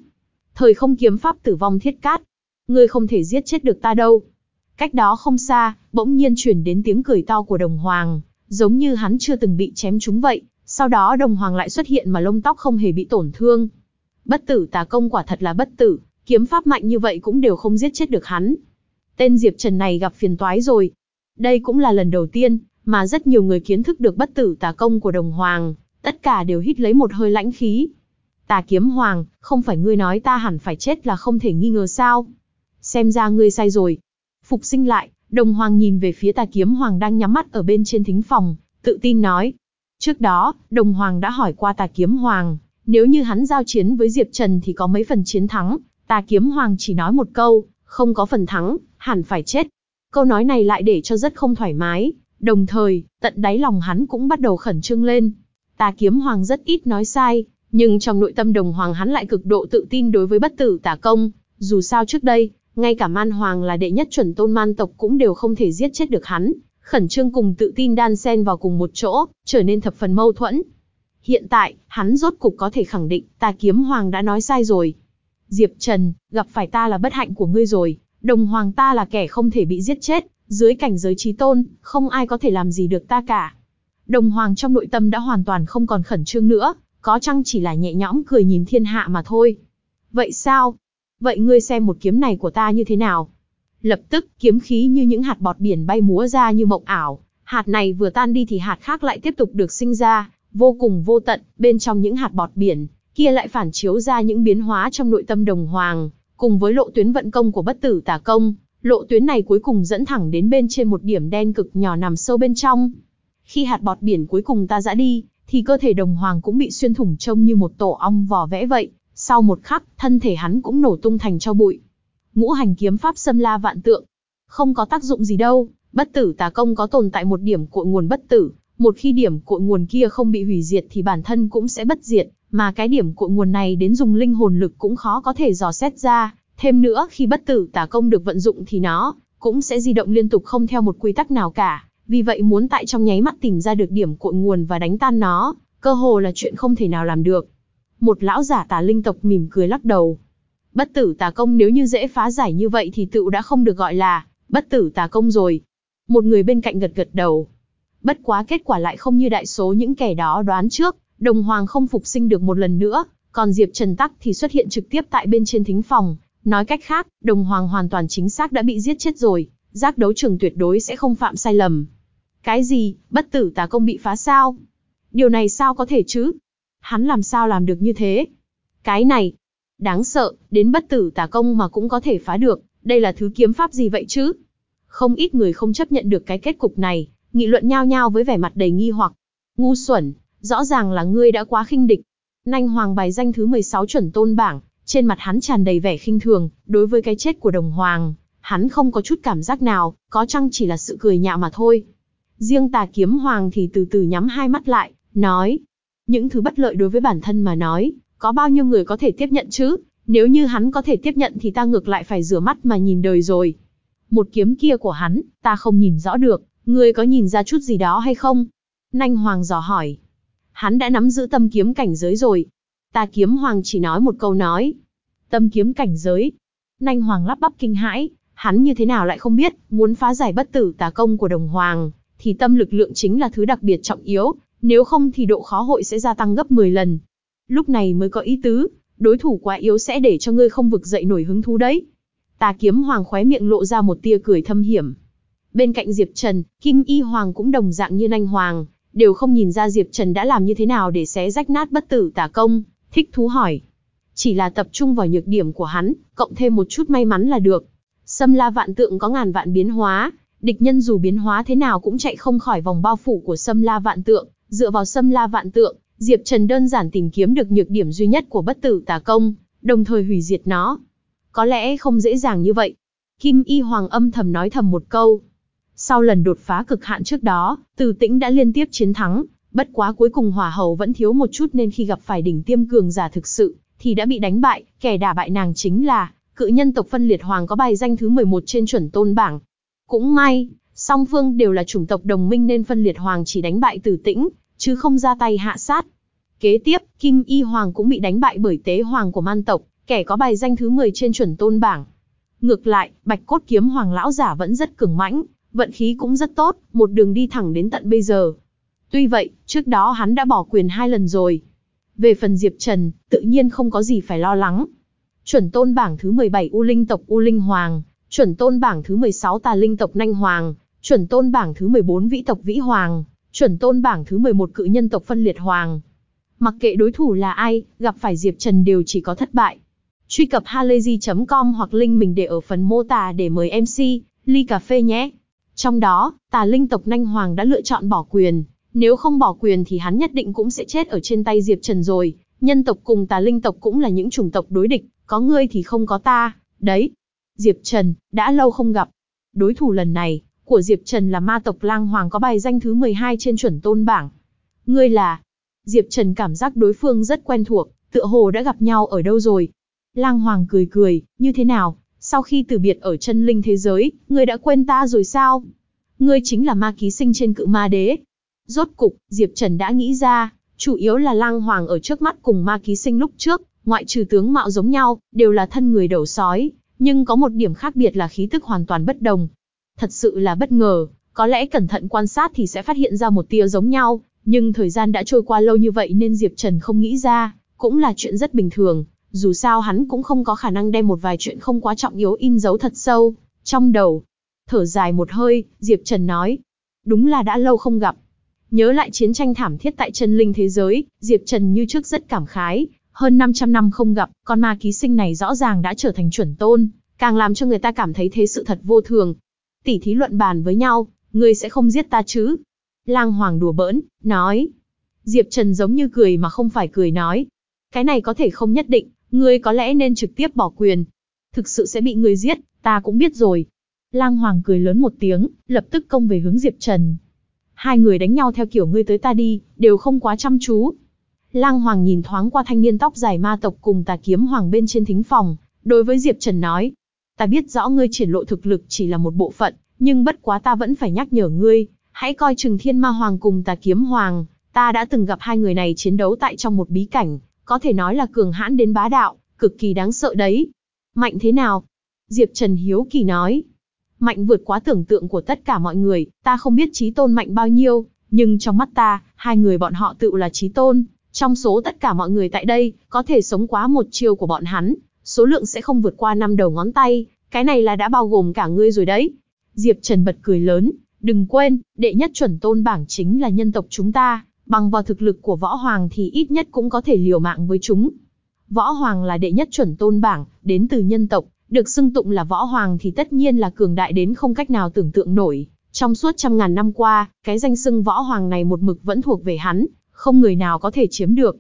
[SPEAKER 1] Thời không kiếm pháp tử vong thiết cát, ngươi không thể giết chết được ta đâu. Cách đó không xa, bỗng nhiên truyền đến tiếng cười to của đồng hoàng, giống như hắn chưa từng bị chém trúng vậy, sau đó đồng hoàng lại xuất hiện mà lông tóc không hề bị tổn thương. Bất tử tà công quả thật là bất tử, kiếm pháp mạnh như vậy cũng đều không giết chết được hắn. Tên Diệp Trần này gặp phiền toái rồi. Đây cũng là lần đầu tiên mà rất nhiều người kiến thức được bất tử tà công của đồng hoàng, tất cả đều hít lấy một hơi lãnh khí. Tà kiếm hoàng, không phải ngươi nói ta hẳn phải chết là không thể nghi ngờ sao? Xem ra ngươi sai rồi. Phục sinh lại, đồng hoàng nhìn về phía tà kiếm hoàng đang nhắm mắt ở bên trên thính phòng, tự tin nói. Trước đó, đồng hoàng đã hỏi qua tà kiếm hoàng, nếu như hắn giao chiến với Diệp Trần thì có mấy phần chiến thắng, Tà kiếm hoàng chỉ nói một câu, không có phần thắng, hẳn phải chết. Câu nói này lại để cho rất không thoải mái, đồng thời, tận đáy lòng hắn cũng bắt đầu khẩn trương lên. Tà kiếm hoàng rất ít nói sai, nhưng trong nội tâm đồng hoàng hắn lại cực độ tự tin đối với bất tử tà công. Dù sao trước đây, ngay cả man hoàng là đệ nhất chuẩn tôn man tộc cũng đều không thể giết chết được hắn. Khẩn trương cùng tự tin đan xen vào cùng một chỗ, trở nên thập phần mâu thuẫn. Hiện tại, hắn rốt cục có thể khẳng định, ta kiếm hoàng đã nói sai rồi. Diệp Trần, gặp phải ta là bất hạnh của ngươi rồi, đồng hoàng ta là kẻ không thể bị giết chết, dưới cảnh giới trí tôn, không ai có thể làm gì được ta cả. Đồng hoàng trong nội tâm đã hoàn toàn không còn khẩn trương nữa, có chăng chỉ là nhẹ nhõm cười nhìn thiên hạ mà thôi. Vậy sao? Vậy ngươi xem một kiếm này của ta như thế nào? Lập tức, kiếm khí như những hạt bọt biển bay múa ra như mộng ảo, hạt này vừa tan đi thì hạt khác lại tiếp tục được sinh ra, vô cùng vô tận, bên trong những hạt bọt biển, kia lại phản chiếu ra những biến hóa trong nội tâm đồng hoàng, cùng với lộ tuyến vận công của bất tử tà công, lộ tuyến này cuối cùng dẫn thẳng đến bên trên một điểm đen cực nhỏ nằm sâu bên trong. Khi hạt bọt biển cuối cùng ta dã đi, thì cơ thể đồng hoàng cũng bị xuyên thủng trông như một tổ ong vò vẽ vậy, sau một khắc, thân thể hắn cũng nổ tung thành cho bụi. Ngũ hành kiếm pháp xâm la vạn tượng, không có tác dụng gì đâu, bất tử tà công có tồn tại một điểm cội nguồn bất tử, một khi điểm cội nguồn kia không bị hủy diệt thì bản thân cũng sẽ bất diệt, mà cái điểm cội nguồn này đến dùng linh hồn lực cũng khó có thể dò xét ra, thêm nữa khi bất tử tà công được vận dụng thì nó cũng sẽ di động liên tục không theo một quy tắc nào cả, vì vậy muốn tại trong nháy mắt tìm ra được điểm cội nguồn và đánh tan nó, cơ hồ là chuyện không thể nào làm được. Một lão giả tà linh tộc mỉm cười lắc đầu. Bất tử tà công nếu như dễ phá giải như vậy thì tựu đã không được gọi là bất tử tà công rồi. Một người bên cạnh gật gật đầu. Bất quá kết quả lại không như đại số những kẻ đó đoán trước, đồng hoàng không phục sinh được một lần nữa, còn Diệp Trần Tắc thì xuất hiện trực tiếp tại bên trên thính phòng. Nói cách khác, đồng hoàng hoàn toàn chính xác đã bị giết chết rồi, giác đấu trường tuyệt đối sẽ không phạm sai lầm. Cái gì, bất tử tà công bị phá sao? Điều này sao có thể chứ? Hắn làm sao làm được như thế? Cái này, đáng sợ, đến bất tử tà công mà cũng có thể phá được, đây là thứ kiếm pháp gì vậy chứ? Không ít người không chấp nhận được cái kết cục này, nghị luận nhao nhao với vẻ mặt đầy nghi hoặc. Ngu xuẩn, rõ ràng là ngươi đã quá khinh địch. Nanh Hoàng bài danh thứ 16 chuẩn tôn bảng, trên mặt hắn tràn đầy vẻ khinh thường, đối với cái chết của đồng hoàng, hắn không có chút cảm giác nào, có chăng chỉ là sự cười nhạo mà thôi. Riêng tà kiếm hoàng thì từ từ nhắm hai mắt lại, nói, những thứ bất lợi đối với bản thân mà nói, có bao nhiêu người có thể tiếp nhận chứ, nếu như hắn có thể tiếp nhận thì ta ngược lại phải rửa mắt mà nhìn đời rồi. Một kiếm kia của hắn, ta không nhìn rõ được, ngươi có nhìn ra chút gì đó hay không? Nanh Hoàng dò hỏi. Hắn đã nắm giữ tâm kiếm cảnh giới rồi. Ta kiếm Hoàng chỉ nói một câu nói. Tâm kiếm cảnh giới. Nanh Hoàng lắp bắp kinh hãi, hắn như thế nào lại không biết, muốn phá giải bất tử tà công của đồng Hoàng, thì tâm lực lượng chính là thứ đặc biệt trọng yếu, nếu không thì độ khó hội sẽ gia tăng gấp 10 lần. Lúc này mới có ý tứ, đối thủ quá yếu sẽ để cho ngươi không vực dậy nổi hứng thú đấy. Tà kiếm hoàng khóe miệng lộ ra một tia cười thâm hiểm. Bên cạnh Diệp Trần, Kim Y Hoàng cũng đồng dạng như Nanh Hoàng, đều không nhìn ra Diệp Trần đã làm như thế nào để xé rách nát bất tử tả công, thích thú hỏi. Chỉ là tập trung vào nhược điểm của hắn, cộng thêm một chút may mắn là được. Xâm la vạn tượng có ngàn vạn biến hóa, địch nhân dù biến hóa thế nào cũng chạy không khỏi vòng bao phủ của xâm la vạn tượng, dựa vào xâm la vạn tượng, Diệp Trần đơn giản tìm kiếm được nhược điểm duy nhất của bất tử tà công, đồng thời hủy diệt nó. Có lẽ không dễ dàng như vậy. Kim Y Hoàng âm thầm nói thầm một câu. Sau lần đột phá cực hạn trước đó, Từ Tĩnh đã liên tiếp chiến thắng, bất quá cuối cùng hỏa hầu vẫn thiếu một chút nên khi gặp phải đỉnh tiêm cường giả thực sự, thì đã bị đánh bại, kẻ đả bại nàng chính là cự nhân tộc phân liệt hoàng có bài danh thứ 11 trên chuẩn tôn bảng. Cũng may, song phương đều là chủng tộc đồng minh nên phân liệt hoàng chỉ đánh bại Từ Tĩnh, chứ không ra tay hạ sát. Kế tiếp, Kim Y Hoàng cũng bị đánh bại bởi Tế Hoàng của man tộc, kẻ có bài danh thứ 10 trên chuẩn tôn bảng. Ngược lại, Bạch Cốt Kiếm Hoàng lão giả vẫn rất cường mãnh, vận khí cũng rất tốt, một đường đi thẳng đến tận bây giờ. Tuy vậy, trước đó hắn đã bỏ quyền hai lần rồi. Về phần Diệp Trần, tự nhiên không có gì phải lo lắng. Chuẩn tôn bảng thứ 17 U Linh tộc U Linh Hoàng, chuẩn tôn bảng thứ 16 Tà Linh tộc Nanh Hoàng, chuẩn tôn bảng thứ 14 Vĩ tộc Vĩ Hoàng, chuẩn tôn bảng thứ 11 Cự nhân tộc Phân Liệt Hoàng. Mặc kệ đối thủ là ai, gặp phải Diệp Trần đều chỉ có thất bại. Truy cập halayzi.com hoặc link mình để ở phần mô tả để mời MC, ly cà phê nhé. Trong đó, tà linh tộc Nanh Hoàng đã lựa chọn bỏ quyền. Nếu không bỏ quyền thì hắn nhất định cũng sẽ chết ở trên tay Diệp Trần rồi. Nhân tộc cùng tà linh tộc cũng là những chủng tộc đối địch, có ngươi thì không có ta. Đấy, Diệp Trần, đã lâu không gặp. Đối thủ lần này, của Diệp Trần là ma tộc lang hoàng có bài danh thứ 12 trên chuẩn tôn bảng. Ngươi là... Diệp Trần cảm giác đối phương rất quen thuộc, tựa hồ đã gặp nhau ở đâu rồi. Lang hoàng cười cười, như thế nào, sau khi từ biệt ở chân linh thế giới, ngươi đã quên ta rồi sao? ngươi chính là ma ký sinh trên cự ma đế. Rốt cục, Diệp Trần đã nghĩ ra, chủ yếu là lang hoàng ở trước mắt cùng ma ký sinh lúc trước, ngoại trừ tướng mạo giống nhau, đều là thân người đầu sói, nhưng có một điểm khác biệt là khí tức hoàn toàn bất đồng. Thật sự là bất ngờ, có lẽ cẩn thận quan sát thì sẽ phát hiện ra một tia giống nhau, nhưng thời gian đã trôi qua lâu như vậy nên Diệp Trần không nghĩ ra, cũng là chuyện rất bình thường, dù sao hắn cũng không có khả năng đem một vài chuyện không quá trọng yếu in dấu thật sâu, trong đầu. Thở dài một hơi, Diệp Trần nói, đúng là đã lâu không gặp. Nhớ lại chiến tranh thảm thiết tại chân linh thế giới, Diệp Trần như trước rất cảm khái, hơn 500 năm không gặp, con ma ký sinh này rõ ràng đã trở thành chuẩn tôn, càng làm cho người ta cảm thấy thế sự thật vô thường. Tỷ thí luận bàn với nhau, ngươi sẽ không giết ta chứ? Lang Hoàng đùa bỡn, nói. Diệp Trần giống như cười mà không phải cười nói. Cái này có thể không nhất định, ngươi có lẽ nên trực tiếp bỏ quyền. Thực sự sẽ bị ngươi giết, ta cũng biết rồi. Lang Hoàng cười lớn một tiếng, lập tức công về hướng Diệp Trần. Hai người đánh nhau theo kiểu ngươi tới ta đi, đều không quá chăm chú. Lang Hoàng nhìn thoáng qua thanh niên tóc dài ma tộc cùng tà kiếm hoàng bên trên thính phòng, đối với Diệp Trần nói. Ta biết rõ ngươi triển lộ thực lực chỉ là một bộ phận, nhưng bất quá ta vẫn phải nhắc nhở ngươi, hãy coi chừng thiên ma hoàng cùng tà kiếm hoàng. Ta đã từng gặp hai người này chiến đấu tại trong một bí cảnh, có thể nói là cường hãn đến bá đạo, cực kỳ đáng sợ đấy. Mạnh thế nào? Diệp Trần Hiếu Kỳ nói. Mạnh vượt quá tưởng tượng của tất cả mọi người, ta không biết trí tôn mạnh bao nhiêu, nhưng trong mắt ta, hai người bọn họ tự là trí tôn. Trong số tất cả mọi người tại đây, có thể sống quá một chiều của bọn hắn, số lượng sẽ không vượt qua năm đầu ngón tay, cái này là đã bao gồm cả ngươi rồi đấy. Diệp Trần bật cười lớn, đừng quên, đệ nhất chuẩn tôn bảng chính là nhân tộc chúng ta, bằng vào thực lực của võ hoàng thì ít nhất cũng có thể liều mạng với chúng. Võ hoàng là đệ nhất chuẩn tôn bảng, đến từ nhân tộc, được xưng tụng là võ hoàng thì tất nhiên là cường đại đến không cách nào tưởng tượng nổi. Trong suốt trăm ngàn năm qua, cái danh xưng võ hoàng này một mực vẫn thuộc về hắn, không người nào có thể chiếm được.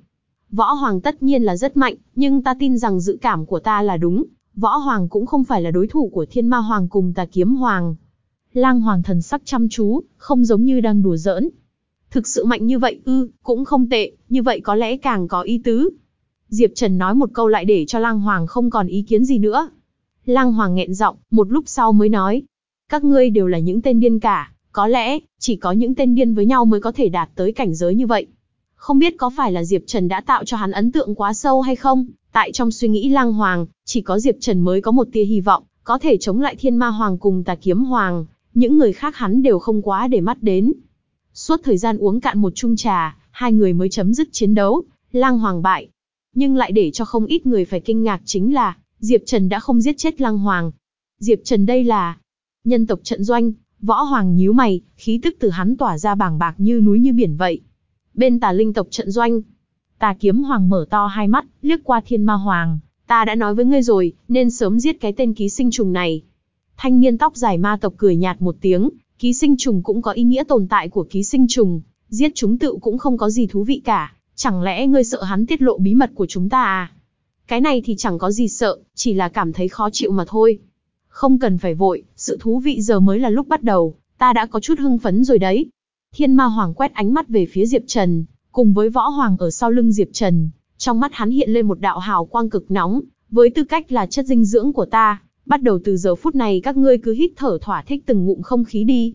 [SPEAKER 1] Võ hoàng tất nhiên là rất mạnh, nhưng ta tin rằng dự cảm của ta là đúng, võ hoàng cũng không phải là đối thủ của thiên ma hoàng cùng tà kiếm hoàng. Lang hoàng thần sắc chăm chú, không giống như đang đùa giỡn. Thực sự mạnh như vậy ư, cũng không tệ, như vậy có lẽ càng có ý tứ. Diệp Trần nói một câu lại để cho lang hoàng không còn ý kiến gì nữa. Lang hoàng nghẹn giọng, một lúc sau mới nói. Các ngươi đều là những tên điên cả, có lẽ, chỉ có những tên điên với nhau mới có thể đạt tới cảnh giới như vậy. Không biết có phải là Diệp Trần đã tạo cho hắn ấn tượng quá sâu hay không? Tại trong suy nghĩ lang hoàng, chỉ có Diệp Trần mới có một tia hy vọng, có thể chống lại thiên ma hoàng cùng tà kiếm hoàng. Những người khác hắn đều không quá để mắt đến. Suốt thời gian uống cạn một chung trà, hai người mới chấm dứt chiến đấu, lang hoàng bại. Nhưng lại để cho không ít người phải kinh ngạc chính là, Diệp Trần đã không giết chết lang hoàng. Diệp Trần đây là nhân tộc trận doanh, võ hoàng nhíu mày, khí tức từ hắn tỏa ra bàng bạc như núi như biển vậy bên tà linh tộc trận doanh. Tà kiếm hoàng mở to hai mắt, liếc qua thiên ma hoàng. Ta đã nói với ngươi rồi, nên sớm giết cái tên ký sinh trùng này. Thanh niên tóc dài ma tộc cười nhạt một tiếng, ký sinh trùng cũng có ý nghĩa tồn tại của ký sinh trùng, giết chúng tự cũng không có gì thú vị cả, chẳng lẽ ngươi sợ hắn tiết lộ bí mật của chúng ta à? Cái này thì chẳng có gì sợ, chỉ là cảm thấy khó chịu mà thôi. Không cần phải vội, sự thú vị giờ mới là lúc bắt đầu, ta đã có chút hưng phấn rồi đấy. Thiên Ma Hoàng quét ánh mắt về phía Diệp Trần, cùng với Võ Hoàng ở sau lưng Diệp Trần, trong mắt hắn hiện lên một đạo hào quang cực nóng, với tư cách là chất dinh dưỡng của ta, bắt đầu từ giờ phút này các ngươi cứ hít thở thỏa thích từng ngụm không khí đi.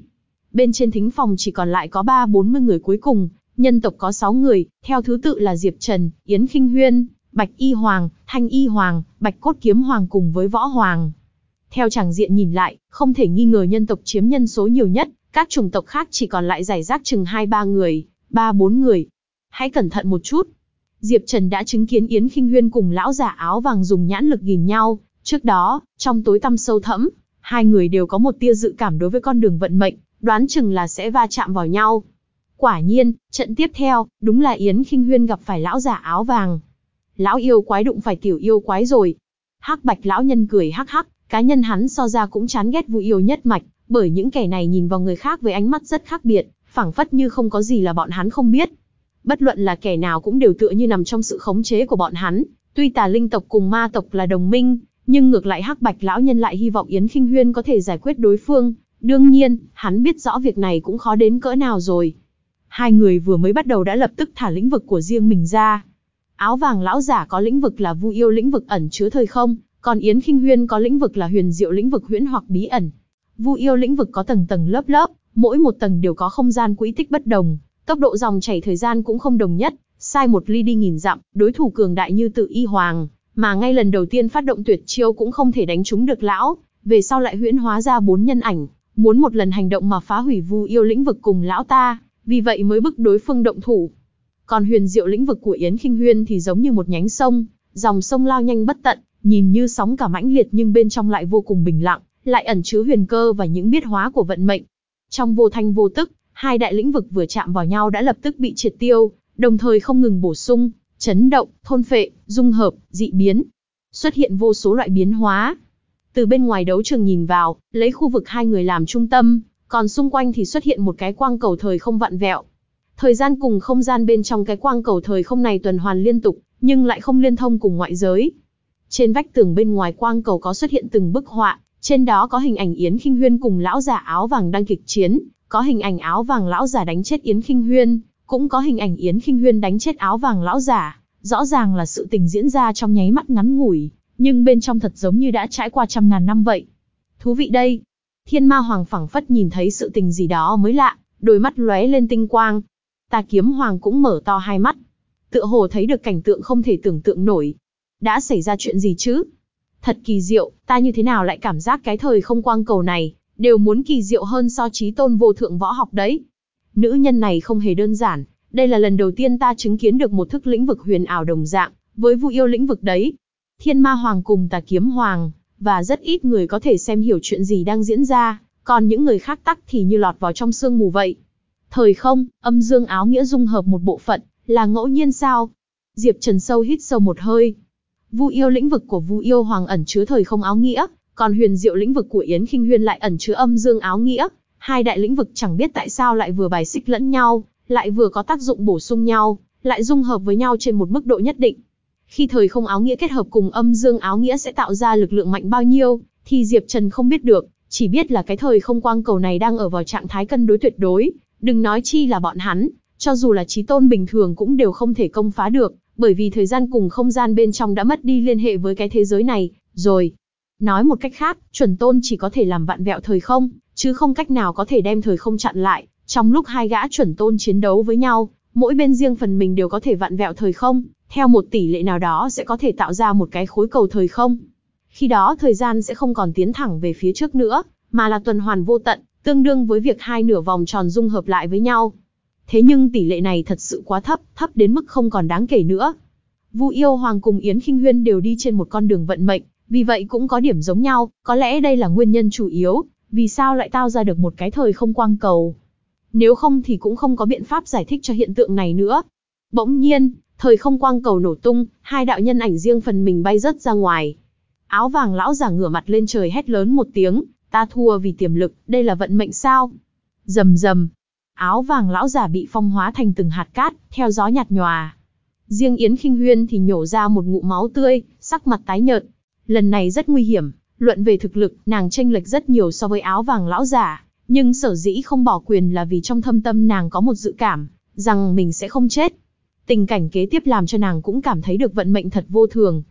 [SPEAKER 1] Bên trên thính phòng chỉ còn lại có ba bốn mươi người cuối cùng, nhân tộc có 6 người, theo thứ tự là Diệp Trần, Yến Kinh Huyên, Bạch Y Hoàng, Thanh Y Hoàng, Bạch Cốt Kiếm Hoàng cùng với Võ Hoàng. Theo chẳng diện nhìn lại, không thể nghi ngờ nhân tộc chiếm nhân số nhiều nhất, các chủng tộc khác chỉ còn lại giải rác chừng 2-3 người, 3-4 người. Hãy cẩn thận một chút. Diệp Trần đã chứng kiến Yến Kinh Huyên cùng lão giả áo vàng dùng nhãn lực gìn nhau. Trước đó, trong tối tăm sâu thẫm, hai người đều có một tia dự cảm đối với con đường vận mệnh, đoán chừng là sẽ va chạm vào nhau. Quả nhiên, trận tiếp theo, đúng là Yến Kinh Huyên gặp phải lão giả áo vàng. Lão yêu quái đụng phải tiểu yêu quái rồi. Hắc bạch lão nhân cười hắc hắc, cá nhân hắn so ra cũng chán ghét vui yêu nhất mạch, bởi những kẻ này nhìn vào người khác với ánh mắt rất khác biệt, phảng phất như không có gì là bọn hắn không biết. Bất luận là kẻ nào cũng đều tựa như nằm trong sự khống chế của bọn hắn, tuy tà linh tộc cùng ma tộc là đồng minh, nhưng ngược lại hắc bạch lão nhân lại hy vọng Yến Kinh Huyên có thể giải quyết đối phương. Đương nhiên, hắn biết rõ việc này cũng khó đến cỡ nào rồi. Hai người vừa mới bắt đầu đã lập tức thả lĩnh vực của riêng mình ra. Áo vàng lão giả có lĩnh vực là vu yêu lĩnh vực ẩn chứa thời không, còn Yến Kinh Huyên có lĩnh vực là huyền diệu lĩnh vực huyễn hoặc bí ẩn. Vu yêu lĩnh vực có tầng tầng lớp lớp, mỗi một tầng đều có không gian quỹ tích bất đồng, tốc độ dòng chảy thời gian cũng không đồng nhất, sai một ly đi nghìn dặm, đối thủ cường đại như tự y hoàng, mà ngay lần đầu tiên phát động tuyệt chiêu cũng không thể đánh trúng được lão, về sau lại huyễn hóa ra bốn nhân ảnh, muốn một lần hành động mà phá hủy vu yêu lĩnh vực cùng lão ta, vì vậy mới bức đối phương động thủ. Còn huyền diệu lĩnh vực của Yến Kinh Huyên thì giống như một nhánh sông, dòng sông lao nhanh bất tận, nhìn như sóng cả mãnh liệt nhưng bên trong lại vô cùng bình lặng, lại ẩn chứa huyền cơ và những biết hóa của vận mệnh. Trong vô thanh vô tức, hai đại lĩnh vực vừa chạm vào nhau đã lập tức bị triệt tiêu, đồng thời không ngừng bổ sung, chấn động, thôn phệ, dung hợp, dị biến. Xuất hiện vô số loại biến hóa. Từ bên ngoài đấu trường nhìn vào, lấy khu vực hai người làm trung tâm, còn xung quanh thì xuất hiện một cái quang cầu thời không vặn vẹo. Thời gian cùng không gian bên trong cái quang cầu thời không này tuần hoàn liên tục, nhưng lại không liên thông cùng ngoại giới. Trên vách tường bên ngoài quang cầu có xuất hiện từng bức họa, trên đó có hình ảnh Yến khinh Huyên cùng lão giả áo vàng đang kịch chiến, có hình ảnh áo vàng lão giả đánh chết Yến khinh Huyên, cũng có hình ảnh Yến Kinh Huyên đánh chết áo vàng lão giả. Rõ ràng là sự tình diễn ra trong nháy mắt ngắn ngủi, nhưng bên trong thật giống như đã trải qua trăm ngàn năm vậy. Thú vị đây. Thiên ma hoàng phẳng phất nhìn thấy sự tình gì đó mới lạ, đôi mắt lóe lên tinh quang. Tà kiếm hoàng cũng mở to hai mắt. Tựa hồ thấy được cảnh tượng không thể tưởng tượng nổi. Đã xảy ra chuyện gì chứ? Thật kỳ diệu, ta như thế nào lại cảm giác cái thời không quang cầu này, đều muốn kỳ diệu hơn so trí tôn vô thượng võ học đấy. Nữ nhân này không hề đơn giản, đây là lần đầu tiên ta chứng kiến được một thức lĩnh vực huyền ảo đồng dạng, với vụ yêu lĩnh vực đấy. Thiên ma hoàng cùng tà kiếm hoàng, và rất ít người có thể xem hiểu chuyện gì đang diễn ra, còn những người khác tắc thì như lọt vào trong sương mù vậy. Thời không, âm dương áo nghĩa dung hợp một bộ phận, là ngẫu nhiên sao? Diệp Trần sâu hít sâu một hơi. Vu yêu lĩnh vực của Vu yêu hoàng ẩn chứa thời không áo nghĩa, còn huyền diệu lĩnh vực của Yến Kinh Huyên lại ẩn chứa âm dương áo nghĩa. Hai đại lĩnh vực chẳng biết tại sao lại vừa bài xích lẫn nhau, lại vừa có tác dụng bổ sung nhau, lại dung hợp với nhau trên một mức độ nhất định. Khi thời không áo nghĩa kết hợp cùng âm dương áo nghĩa sẽ tạo ra lực lượng mạnh bao nhiêu, thì Diệp Trần không biết được, chỉ biết là cái thời không quang cầu này đang ở vào trạng thái cân đối tuyệt đối, đừng nói chi là bọn hắn, cho dù là trí tôn bình thường cũng đều không thể công phá được, bởi vì thời gian cùng không gian bên trong đã mất đi liên hệ với cái thế giới này, rồi. Nói một cách khác, chuẩn tôn chỉ có thể làm vạn vẹo thời không, chứ không cách nào có thể đem thời không chặn lại. Trong lúc hai gã chuẩn tôn chiến đấu với nhau, mỗi bên riêng phần mình đều có thể vặn vẹo thời không, theo một tỷ lệ nào đó sẽ có thể tạo ra một cái khối cầu thời không. Khi đó thời gian sẽ không còn tiến thẳng về phía trước nữa, mà là tuần hoàn vô tận, tương đương với việc hai nửa vòng tròn dung hợp lại với nhau. Thế nhưng tỷ lệ này thật sự quá thấp, thấp đến mức không còn đáng kể nữa. Vu Yêu Hoàng cùng Yến Kinh Huyên đều đi trên một con đường vận mệnh, vì vậy cũng có điểm giống nhau, có lẽ đây là nguyên nhân chủ yếu, vì sao lại tạo ra được một cái thời không quang cầu. Nếu không thì cũng không có biện pháp giải thích cho hiện tượng này nữa. Bỗng nhiên, thời không quang cầu nổ tung, hai đạo nhân ảnh riêng phần mình bay rớt ra ngoài. Áo vàng lão giả ngửa mặt lên trời hét lớn một tiếng, ta thua vì tiềm lực, đây là vận mệnh sao? Rầm rầm, áo vàng lão giả bị phong hóa thành từng hạt cát, theo gió nhạt nhòa. Riêng Yến Kinh Huyên thì nhổ ra một ngụm máu tươi, sắc mặt tái nhợt. Lần này rất nguy hiểm, luận về thực lực, nàng tranh lệch rất nhiều so với áo vàng lão giả, nhưng sở dĩ không bỏ quyền là vì trong thâm tâm nàng có một dự cảm, rằng mình sẽ không chết. Tình cảnh kế tiếp làm cho nàng cũng cảm thấy được vận mệnh thật vô thường.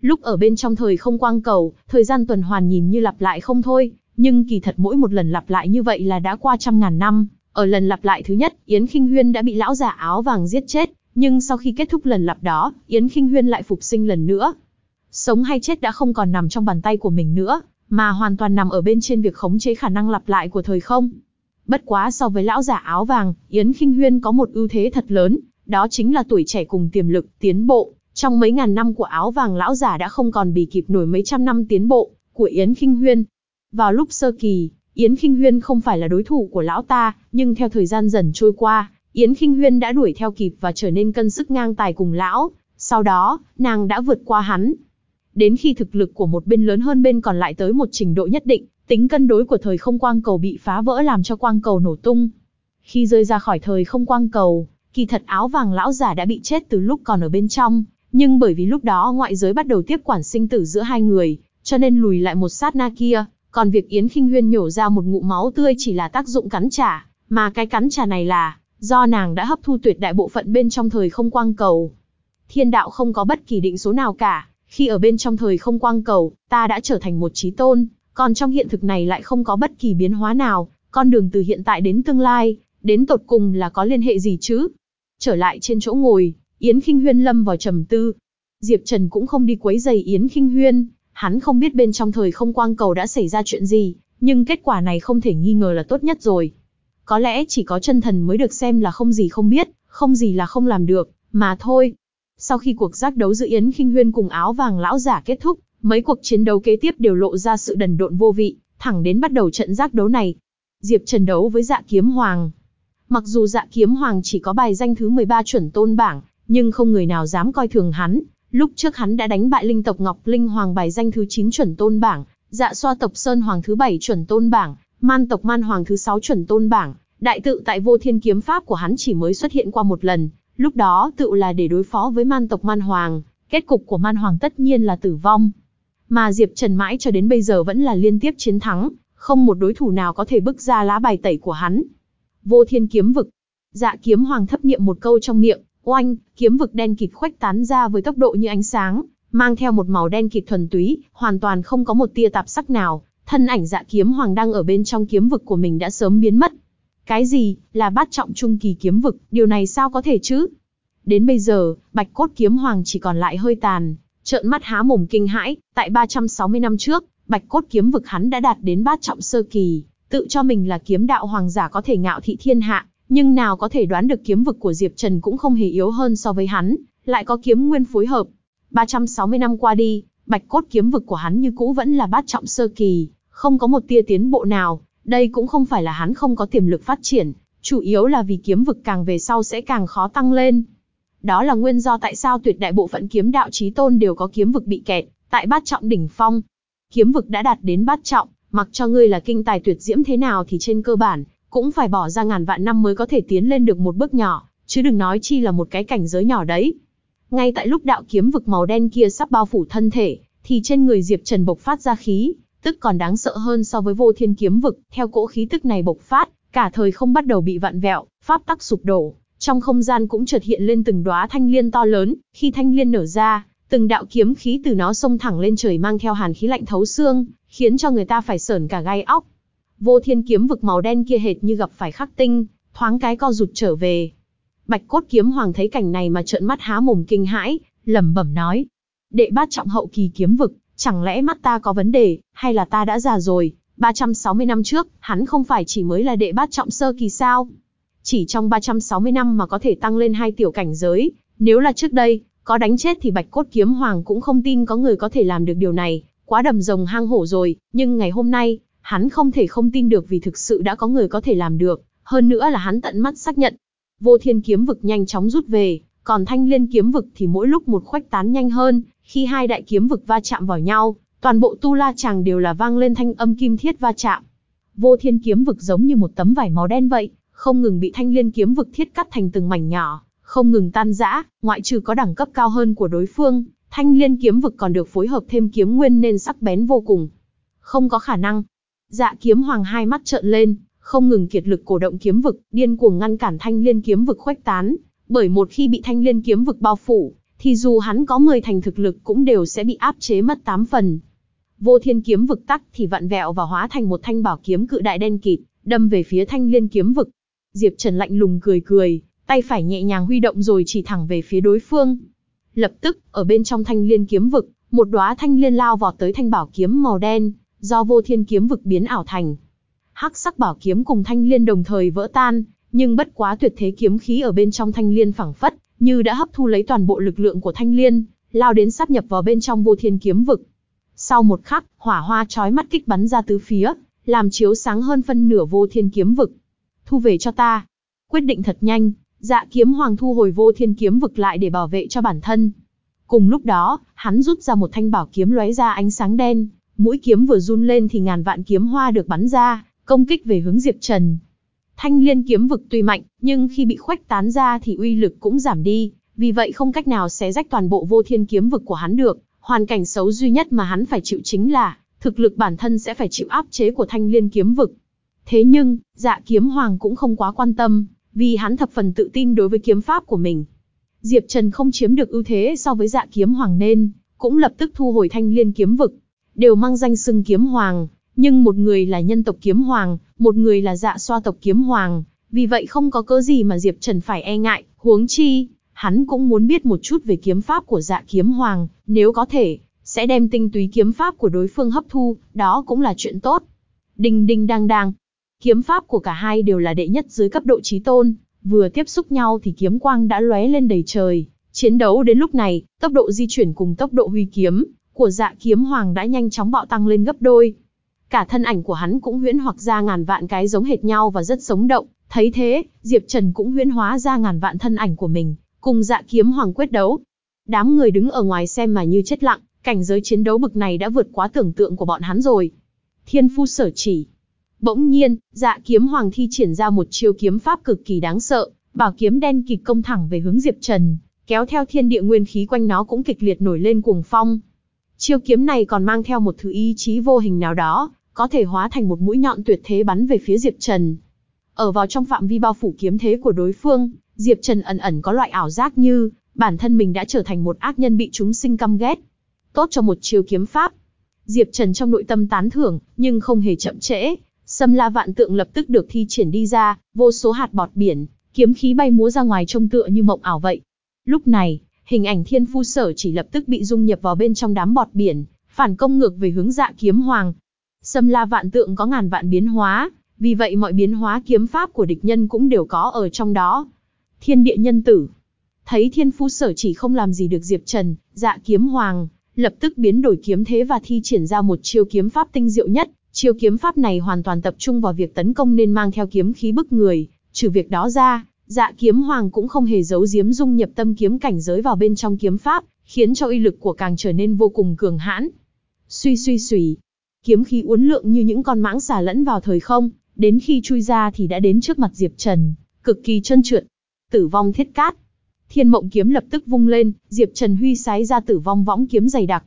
[SPEAKER 1] Lúc ở bên trong thời không quang cầu, thời gian tuần hoàn nhìn như lặp lại không thôi, nhưng kỳ thật mỗi một lần lặp lại như vậy là đã qua trăm ngàn năm, ở lần lặp lại thứ nhất, Yến Kinh Huyên đã bị lão giả áo vàng giết chết, nhưng sau khi kết thúc lần lặp đó, Yến Kinh Huyên lại phục sinh lần nữa. Sống hay chết đã không còn nằm trong bàn tay của mình nữa, mà hoàn toàn nằm ở bên trên việc khống chế khả năng lặp lại của thời không. Bất quá so với lão giả áo vàng, Yến Kinh Huyên có một ưu thế thật lớn, đó chính là tuổi trẻ cùng tiềm lực, tiến bộ. Trong mấy ngàn năm của áo vàng lão giả đã không còn bì kịp nổi mấy trăm năm tiến bộ của Yến Kinh Huyên. Vào lúc sơ kỳ, Yến Kinh Huyên không phải là đối thủ của lão ta, nhưng theo thời gian dần trôi qua, Yến Kinh Huyên đã đuổi theo kịp và trở nên cân sức ngang tài cùng lão, sau đó, nàng đã vượt qua hắn. Đến khi thực lực của một bên lớn hơn bên còn lại tới một trình độ nhất định, tính cân đối của thời không quang cầu bị phá vỡ làm cho quang cầu nổ tung. Khi rơi ra khỏi thời không quang cầu, kỳ thật áo vàng lão giả đã bị chết từ lúc còn ở bên trong, nhưng bởi vì lúc đó ngoại giới bắt đầu tiếp quản sinh tử giữa hai người, cho nên lùi lại một sát na kia, còn việc Yến Kinh Huyên nhổ ra một ngụm máu tươi chỉ là tác dụng cắn trả, mà cái cắn trả này là do nàng đã hấp thu tuyệt đại bộ phận bên trong thời không quang cầu. Thiên đạo không có bất kỳ định số nào cả, khi ở bên trong thời không quang cầu, ta đã trở thành một trí tôn, còn trong hiện thực này lại không có bất kỳ biến hóa nào, con đường từ hiện tại đến tương lai, đến tột cùng là có liên hệ gì chứ? Trở lại trên chỗ ngồi, Yến Kinh Huyên lâm vào trầm tư. Diệp Trần cũng không đi quấy giày Yến Kinh Huyên, hắn không biết bên trong thời không quang cầu đã xảy ra chuyện gì, nhưng kết quả này không thể nghi ngờ là tốt nhất rồi. Có lẽ chỉ có chân thần mới được xem là không gì không biết, không gì là không làm được, mà thôi. Sau khi cuộc giác đấu giữa Yến Kinh Huyên cùng áo vàng lão giả kết thúc, mấy cuộc chiến đấu kế tiếp đều lộ ra sự đần độn vô vị, thẳng đến bắt đầu trận giác đấu này. Diệp Trần đấu với dạ kiếm hoàng. Mặc dù dạ kiếm hoàng chỉ có bài danh thứ 13 chuẩn tôn bảng, nhưng không người nào dám coi thường hắn. Lúc trước hắn đã đánh bại linh tộc Ngọc Linh Hoàng bài danh thứ 9 chuẩn tôn bảng, dạ xoa tộc Sơn Hoàng thứ 7 chuẩn tôn bảng, man tộc Man Hoàng thứ 6 chuẩn tôn bảng, đại tự tại vô thiên kiếm pháp của hắn chỉ mới xuất hiện qua một lần, lúc đó tự là để đối phó với man tộc Man Hoàng, kết cục của Man Hoàng tất nhiên là tử vong. Mà Diệp Trần mãi cho đến bây giờ vẫn là liên tiếp chiến thắng, không một đối thủ nào có thể bức ra lá bài tẩy của hắn. Vô thiên kiếm vực. Dạ kiếm hoàng thấp niệm một câu trong miệng, oanh, kiếm vực đen kịt khoách tán ra với tốc độ như ánh sáng, mang theo một màu đen kịt thuần túy, hoàn toàn không có một tia tạp sắc nào. Thân ảnh dạ kiếm hoàng đang ở bên trong kiếm vực của mình đã sớm biến mất. Cái gì, là bát trọng trung kỳ kiếm vực, điều này sao có thể chứ? Đến bây giờ, bạch cốt kiếm hoàng chỉ còn lại hơi tàn, trợn mắt há mồm kinh hãi, tại 360 năm trước, bạch cốt kiếm vực hắn đã đạt đến bát trọng sơ kỳ, tự cho mình là kiếm đạo hoàng giả có thể ngạo thị thiên hạ, nhưng nào có thể đoán được kiếm vực của Diệp Trần cũng không hề yếu hơn so với hắn, lại có kiếm nguyên phối hợp. 360 năm qua đi, bạch cốt kiếm vực của hắn như cũ vẫn là bát trọng sơ kỳ, không có một tia tiến bộ nào, đây cũng không phải là hắn không có tiềm lực phát triển, chủ yếu là vì kiếm vực càng về sau sẽ càng khó tăng lên. Đó là nguyên do tại sao tuyệt đại bộ phận kiếm đạo chí tôn đều có kiếm vực bị kẹt, tại bát trọng đỉnh phong. Kiếm vực đã đạt đến bát trọng, mặc cho ngươi là kinh tài tuyệt diễm thế nào thì trên cơ bản, cũng phải bỏ ra ngàn vạn năm mới có thể tiến lên được một bước nhỏ, chứ đừng nói chi là một cái cảnh giới nhỏ đấy. Ngay tại lúc đạo kiếm vực màu đen kia sắp bao phủ thân thể, thì trên người Diệp Trần bộc phát ra khí, tức còn đáng sợ hơn so với vô thiên kiếm vực, theo cỗ khí tức này bộc phát, cả thời không bắt đầu bị vặn vẹo, pháp tắc sụp đổ, trong không gian cũng chợt hiện lên từng đóa thanh liên to lớn, khi thanh liên nở ra, từng đạo kiếm khí từ nó xông thẳng lên trời mang theo hàn khí lạnh thấu xương, khiến cho người ta phải sởn cả gai óc. Vô thiên kiếm vực màu đen kia hệt như gặp phải khắc tinh, thoáng cái co rụt trở về. Bạch cốt kiếm hoàng thấy cảnh này mà trợn mắt há mồm kinh hãi, lẩm bẩm nói. Đệ bát trọng hậu kỳ kiếm vực, chẳng lẽ mắt ta có vấn đề, hay là ta đã già rồi, 360 năm trước, hắn không phải chỉ mới là đệ bát trọng sơ kỳ sao? Chỉ trong 360 năm mà có thể tăng lên hai tiểu cảnh giới, nếu là trước đây, có đánh chết thì Bạch Cốt Kiếm Hoàng cũng không tin có người có thể làm được điều này, quá đầm rồng hang hổ rồi, nhưng ngày hôm nay, hắn không thể không tin được vì thực sự đã có người có thể làm được, hơn nữa là hắn tận mắt xác nhận. Vô Thiên Kiếm vực nhanh chóng rút về, còn Thanh Liên Kiếm vực thì mỗi lúc một khoách tán nhanh hơn, khi hai đại kiếm vực va chạm vào nhau, toàn bộ tu la chàng đều là vang lên thanh âm kim thiết va chạm. Vô Thiên Kiếm vực giống như một tấm vải màu đen vậy, không ngừng bị Thanh Liên Kiếm vực thiết cắt thành từng mảnh nhỏ, không ngừng tan rã, ngoại trừ có đẳng cấp cao hơn của đối phương, thanh liên kiếm vực còn được phối hợp thêm kiếm nguyên nên sắc bén vô cùng. Không có khả năng. Dạ kiếm hoàng hai mắt trợn lên, không ngừng kiệt lực cổ động kiếm vực, điên cuồng ngăn cản thanh liên kiếm vực khuếch tán, bởi một khi bị thanh liên kiếm vực bao phủ, thì dù hắn có 10 thành thực lực cũng đều sẽ bị áp chế mất 8 phần. Vô thiên kiếm vực tắc thì vặn vẹo và hóa thành một thanh bảo kiếm cự đại đen kịt, đâm về phía thanh liên kiếm vực. Diệp Trần lạnh lùng cười cười, tay phải nhẹ nhàng huy động rồi chỉ thẳng về phía đối phương. Lập tức, ở bên trong thanh liên kiếm vực, một đóa thanh liên lao vọt tới thanh bảo kiếm màu đen, do vô thiên kiếm vực biến ảo thành. Hắc sắc bảo kiếm cùng thanh liên đồng thời vỡ tan, nhưng bất quá tuyệt thế kiếm khí ở bên trong thanh liên phẳng phất, như đã hấp thu lấy toàn bộ lực lượng của thanh liên, lao đến sát nhập vào bên trong vô thiên kiếm vực. Sau một khắc, hỏa hoa chói mắt kích bắn ra tứ phía, làm chiếu sáng hơn phân nửa vô thiên kiếm vực. Thu về cho ta. Quyết định thật nhanh, Dạ kiếm hoàng thu hồi vô thiên kiếm vực lại để bảo vệ cho bản thân. Cùng lúc đó, hắn rút ra một thanh bảo kiếm lóe ra ánh sáng đen, mũi kiếm vừa run lên thì ngàn vạn kiếm hoa được bắn ra, công kích về hướng Diệp Trần. Thanh liên kiếm vực tuy mạnh, nhưng khi bị khoách tán ra thì uy lực cũng giảm đi, vì vậy không cách nào xé rách toàn bộ vô thiên kiếm vực của hắn được. Hoàn cảnh xấu duy nhất mà hắn phải chịu chính là, thực lực bản thân sẽ phải chịu áp chế của thanh liên kiếm vực. Thế nhưng, dạ kiếm hoàng cũng không quá quan tâm, vì hắn thập phần tự tin đối với kiếm pháp của mình. Diệp Trần không chiếm được ưu thế so với dạ kiếm hoàng nên, cũng lập tức thu hồi thanh liên kiếm vực. Đều mang danh xưng kiếm hoàng, nhưng một người là nhân tộc kiếm hoàng, một người là dạ xoa tộc kiếm hoàng, vì vậy không có cớ gì mà Diệp Trần phải e ngại, huống chi, hắn cũng muốn biết một chút về kiếm pháp của dạ kiếm hoàng, nếu có thể, sẽ đem tinh túy kiếm pháp của đối phương hấp thu, đó cũng là chuyện tốt. Đinh đinh đang đang, kiếm pháp của cả hai đều là đệ nhất dưới cấp độ trí tôn, vừa tiếp xúc nhau thì kiếm quang đã lóe lên đầy trời. Chiến đấu đến lúc này, tốc độ di chuyển cùng tốc độ huy kiếm của dạ kiếm hoàng đã nhanh chóng bạo tăng lên gấp đôi. Cả thân ảnh của hắn cũng huyễn hoặc ra ngàn vạn cái giống hệt nhau và rất sống động, thấy thế, Diệp Trần cũng huyễn hóa ra ngàn vạn thân ảnh của mình, cùng dạ kiếm hoàng quyết đấu. Đám người đứng ở ngoài xem mà như chết lặng, cảnh giới chiến đấu bực này đã vượt quá tưởng tượng của bọn hắn rồi. Thiên phu sở chỉ. Bỗng nhiên, dạ kiếm hoàng thi triển ra một chiêu kiếm pháp cực kỳ đáng sợ, bảo kiếm đen kịch công thẳng về hướng Diệp Trần, kéo theo thiên địa nguyên khí quanh nó cũng kịch liệt nổi lên cuồng phong. Chiêu kiếm này còn mang theo một thứ ý chí vô hình nào đó, có thể hóa thành một mũi nhọn tuyệt thế bắn về phía Diệp Trần. Ở vào trong phạm vi bao phủ kiếm thế của đối phương, Diệp Trần ẩn ẩn có loại ảo giác như, bản thân mình đã trở thành một ác nhân bị chúng sinh căm ghét. Tốt cho một chiêu kiếm pháp. Diệp Trần trong nội tâm tán thưởng, nhưng không hề chậm trễ. xâm la vạn tượng lập tức được thi triển đi ra, vô số hạt bọt biển, kiếm khí bay múa ra ngoài trông tựa như mộng ảo vậy. Lúc này, hình ảnh thiên phu sở chỉ lập tức bị dung nhập vào bên trong đám bọt biển, phản công ngược về hướng dạ kiếm hoàng. Sâm la vạn tượng có ngàn vạn biến hóa, vì vậy mọi biến hóa kiếm pháp của địch nhân cũng đều có ở trong đó. Thiên địa nhân tử. Thấy thiên phu sở chỉ không làm gì được Diệp Trần, dạ kiếm hoàng, lập tức biến đổi kiếm thế và thi triển ra một chiêu kiếm pháp tinh diệu nhất. Chiêu kiếm pháp này hoàn toàn tập trung vào việc tấn công nên mang theo kiếm khí bức người, trừ việc đó ra, dạ kiếm hoàng cũng không hề giấu giếm dung nhập tâm kiếm cảnh giới vào bên trong kiếm pháp, khiến cho uy lực của càng trở nên vô cùng cường hãn. Suy suy suy, kiếm khí uốn lượn như những con mãng xà lẫn vào thời không, đến khi chui ra thì đã đến trước mặt Diệp Trần, cực kỳ trơn trượt. Tử vong thiết cát. Thiên mộng kiếm lập tức vung lên, Diệp Trần huy sái ra tử vong võng kiếm dày đặc.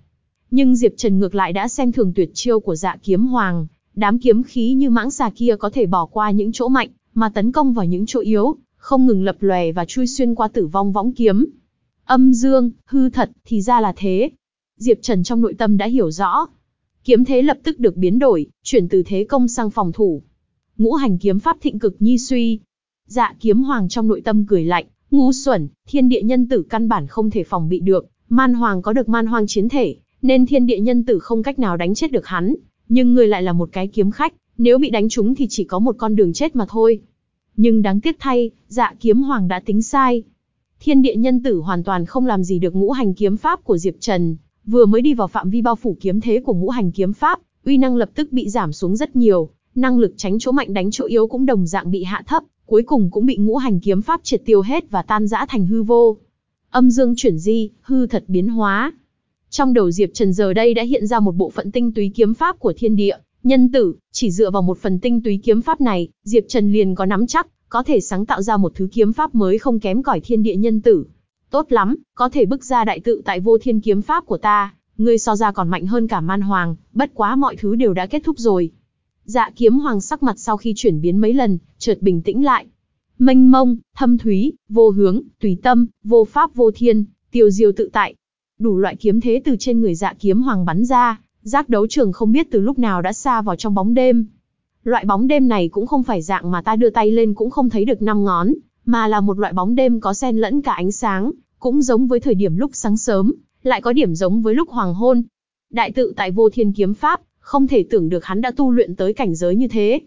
[SPEAKER 1] Nhưng Diệp Trần ngược lại đã xem thường tuyệt chiêu của dạ kiếm hoàng, đám kiếm khí như mãng xà kia có thể bỏ qua những chỗ mạnh, mà tấn công vào những chỗ yếu, không ngừng lập lòe và chui xuyên qua tử vong võng kiếm. Âm dương, hư thật, thì ra là thế. Diệp Trần trong nội tâm đã hiểu rõ. Kiếm thế lập tức được biến đổi, chuyển từ thế công sang phòng thủ. Ngũ hành kiếm pháp thịnh cực nhi suy. Dạ kiếm hoàng trong nội tâm cười lạnh, ngu xuẩn, thiên địa nhân tử căn bản không thể phòng bị được, man hoàng có được man hoàng chiến thể, nên thiên địa nhân tử không cách nào đánh chết được hắn, nhưng người lại là một cái kiếm khách, nếu bị đánh trúng thì chỉ có một con đường chết mà thôi. Nhưng đáng tiếc thay, dạ kiếm hoàng đã tính sai. Thiên địa nhân tử hoàn toàn không làm gì được ngũ hành kiếm pháp của Diệp Trần, vừa mới đi vào phạm vi bao phủ kiếm thế của ngũ hành kiếm pháp, uy năng lập tức bị giảm xuống rất nhiều, năng lực tránh chỗ mạnh đánh chỗ yếu cũng đồng dạng bị hạ thấp, cuối cùng cũng bị ngũ hành kiếm pháp triệt tiêu hết và tan rã thành hư vô. Âm dương chuyển di, hư thật biến hóa. Trong đầu Diệp Trần giờ đây đã hiện ra một bộ phận tinh túy kiếm pháp của thiên địa, nhân tử, chỉ dựa vào một phần tinh túy kiếm pháp này, Diệp Trần liền có nắm chắc, có thể sáng tạo ra một thứ kiếm pháp mới không kém cỏi thiên địa nhân tử. Tốt lắm, có thể bức ra đại tự tại vô thiên kiếm pháp của ta, ngươi so ra còn mạnh hơn cả man hoàng, bất quá mọi thứ đều đã kết thúc rồi. Dạ kiếm hoàng sắc mặt sau khi chuyển biến mấy lần, chợt bình tĩnh lại. Mênh mông, thâm thúy, vô hướng, tùy tâm, vô pháp vô thiên, tiêu diêu tự tại. Đủ loại kiếm thế từ trên người dạ kiếm hoàng bắn ra, giác đấu trường không biết từ lúc nào đã xa vào trong bóng đêm. Loại bóng đêm này cũng không phải dạng mà ta đưa tay lên cũng không thấy được năm ngón, mà là một loại bóng đêm có xen lẫn cả ánh sáng, cũng giống với thời điểm lúc sáng sớm, lại có điểm giống với lúc hoàng hôn. Đại tự tại vô thiên kiếm pháp, không thể tưởng được hắn đã tu luyện tới cảnh giới như thế.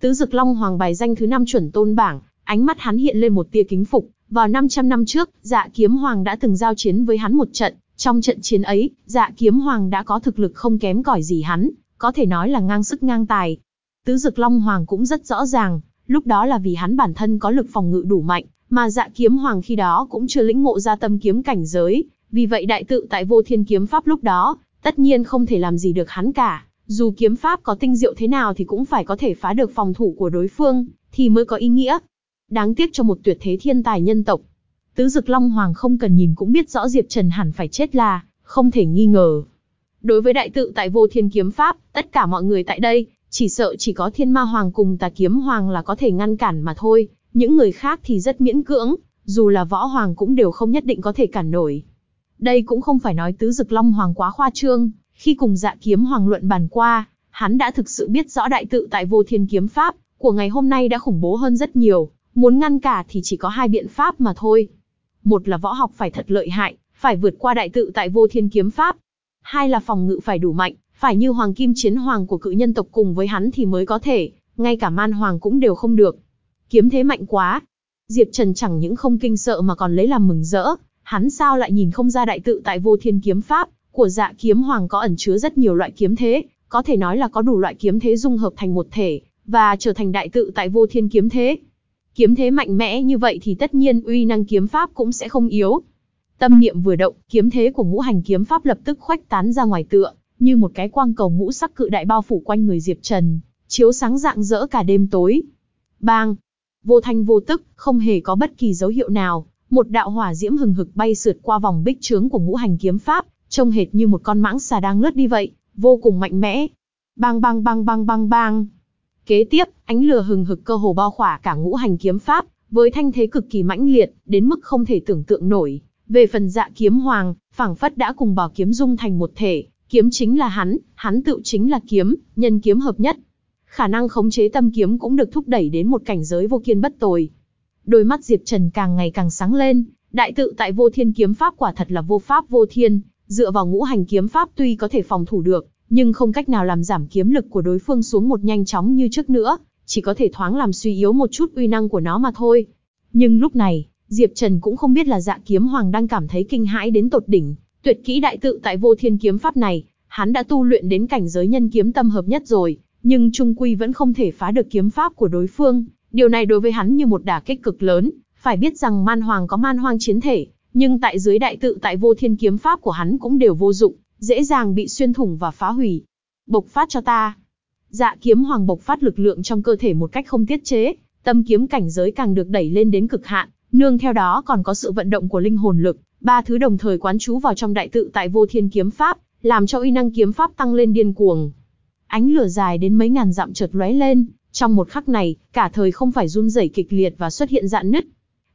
[SPEAKER 1] Tứ Dực Long Hoàng bài danh thứ năm chuẩn tôn bảng, ánh mắt hắn hiện lên một tia kính phục. Vào 500 năm trước, Dạ Kiếm Hoàng đã từng giao chiến với hắn một trận. Trong trận chiến ấy, Dạ Kiếm Hoàng đã có thực lực không kém cỏi gì hắn, có thể nói là ngang sức ngang tài. Tứ Dực Long Hoàng cũng rất rõ ràng, lúc đó là vì hắn bản thân có lực phòng ngự đủ mạnh, mà Dạ Kiếm Hoàng khi đó cũng chưa lĩnh ngộ ra tâm kiếm cảnh giới, vì vậy đại tự tại vô thiên kiếm pháp lúc đó, tất nhiên không thể làm gì được hắn cả. Dù kiếm pháp có tinh diệu thế nào thì cũng phải có thể phá được phòng thủ của đối phương, thì mới có ý nghĩa. Đáng tiếc cho một tuyệt thế thiên tài nhân tộc. Tứ Dực Long Hoàng không cần nhìn cũng biết rõ Diệp Trần hẳn phải chết là, không thể nghi ngờ. Đối với đại tự tại vô thiên kiếm pháp, tất cả mọi người tại đây, chỉ sợ chỉ có thiên ma hoàng cùng tà kiếm hoàng là có thể ngăn cản mà thôi, những người khác thì rất miễn cưỡng, dù là võ hoàng cũng đều không nhất định có thể cản nổi. Đây cũng không phải nói tứ dực long hoàng quá khoa trương, khi cùng dạ kiếm hoàng luận bàn qua, hắn đã thực sự biết rõ đại tự tại vô thiên kiếm pháp của ngày hôm nay đã khủng bố hơn rất nhiều, muốn ngăn cả thì chỉ có hai biện pháp mà thôi. Một là võ học phải thật lợi hại, phải vượt qua đại tự tại vô thiên kiếm pháp. Hai là phòng ngự phải đủ mạnh, phải như hoàng kim chiến hoàng của cự nhân tộc cùng với hắn thì mới có thể, ngay cả man hoàng cũng đều không được. Kiếm thế mạnh quá. Diệp Trần chẳng những không kinh sợ mà còn lấy làm mừng rỡ, hắn sao lại nhìn không ra đại tự tại vô thiên kiếm pháp của dạ kiếm hoàng có ẩn chứa rất nhiều loại kiếm thế, có thể nói là có đủ loại kiếm thế dung hợp thành một thể, và trở thành đại tự tại vô thiên kiếm thế. Kiếm thế mạnh mẽ như vậy thì tất nhiên uy năng kiếm pháp cũng sẽ không yếu. Tâm niệm vừa động, kiếm thế của ngũ hành kiếm pháp lập tức khuếch tán ra ngoài tựa, như một cái quang cầu ngũ sắc cự đại bao phủ quanh người Diệp Trần, chiếu sáng rạng rỡ cả đêm tối. Bang! Vô thanh vô tức, không hề có bất kỳ dấu hiệu nào, một đạo hỏa diễm hừng hực bay sượt qua vòng bích trướng của ngũ hành kiếm pháp, trông hệt như một con mãng xà đang lướt đi vậy, vô cùng mạnh mẽ. Bang bang bang bang bang bang. Kế tiếp, ánh lửa hừng hực cơ hồ bao khỏa cả ngũ hành kiếm pháp, với thanh thế cực kỳ mãnh liệt, đến mức không thể tưởng tượng nổi. Về phần dạ kiếm hoàng, phảng phất đã cùng bảo kiếm dung thành một thể, kiếm chính là hắn, hắn tự chính là kiếm, nhân kiếm hợp nhất. Khả năng khống chế tâm kiếm cũng được thúc đẩy đến một cảnh giới vô kiên bất tồi. Đôi mắt Diệp Trần càng ngày càng sáng lên, đại tự tại vô thiên kiếm pháp quả thật là vô pháp vô thiên, dựa vào ngũ hành kiếm pháp tuy có thể phòng thủ được, nhưng không cách nào làm giảm kiếm lực của đối phương xuống một nhanh chóng như trước nữa, chỉ có thể thoáng làm suy yếu một chút uy năng của nó mà thôi. Nhưng lúc này, Diệp Trần cũng không biết là dạ kiếm hoàng đang cảm thấy kinh hãi đến tột đỉnh, tuyệt kỹ đại tự tại vô thiên kiếm pháp này, hắn đã tu luyện đến cảnh giới nhân kiếm tâm hợp nhất rồi, nhưng trung quy vẫn không thể phá được kiếm pháp của đối phương. Điều này đối với hắn như một đả kích cực lớn, phải biết rằng man hoàng có man hoang chiến thể, nhưng tại dưới đại tự tại vô thiên kiếm pháp của hắn cũng đều vô dụng, dễ dàng bị xuyên thủng và phá hủy. Bộc phát cho ta. Dạ kiếm hoàng bộc phát lực lượng trong cơ thể một cách không tiết chế, tâm kiếm cảnh giới càng được đẩy lên đến cực hạn, nương theo đó còn có sự vận động của linh hồn lực, ba thứ đồng thời quán trú vào trong đại tự tại vô thiên kiếm pháp, làm cho uy năng kiếm pháp tăng lên điên cuồng. Ánh lửa dài đến mấy ngàn dặm chợt lóe lên, trong một khắc này, cả thời không phải run rẩy kịch liệt và xuất hiện dạn nứt.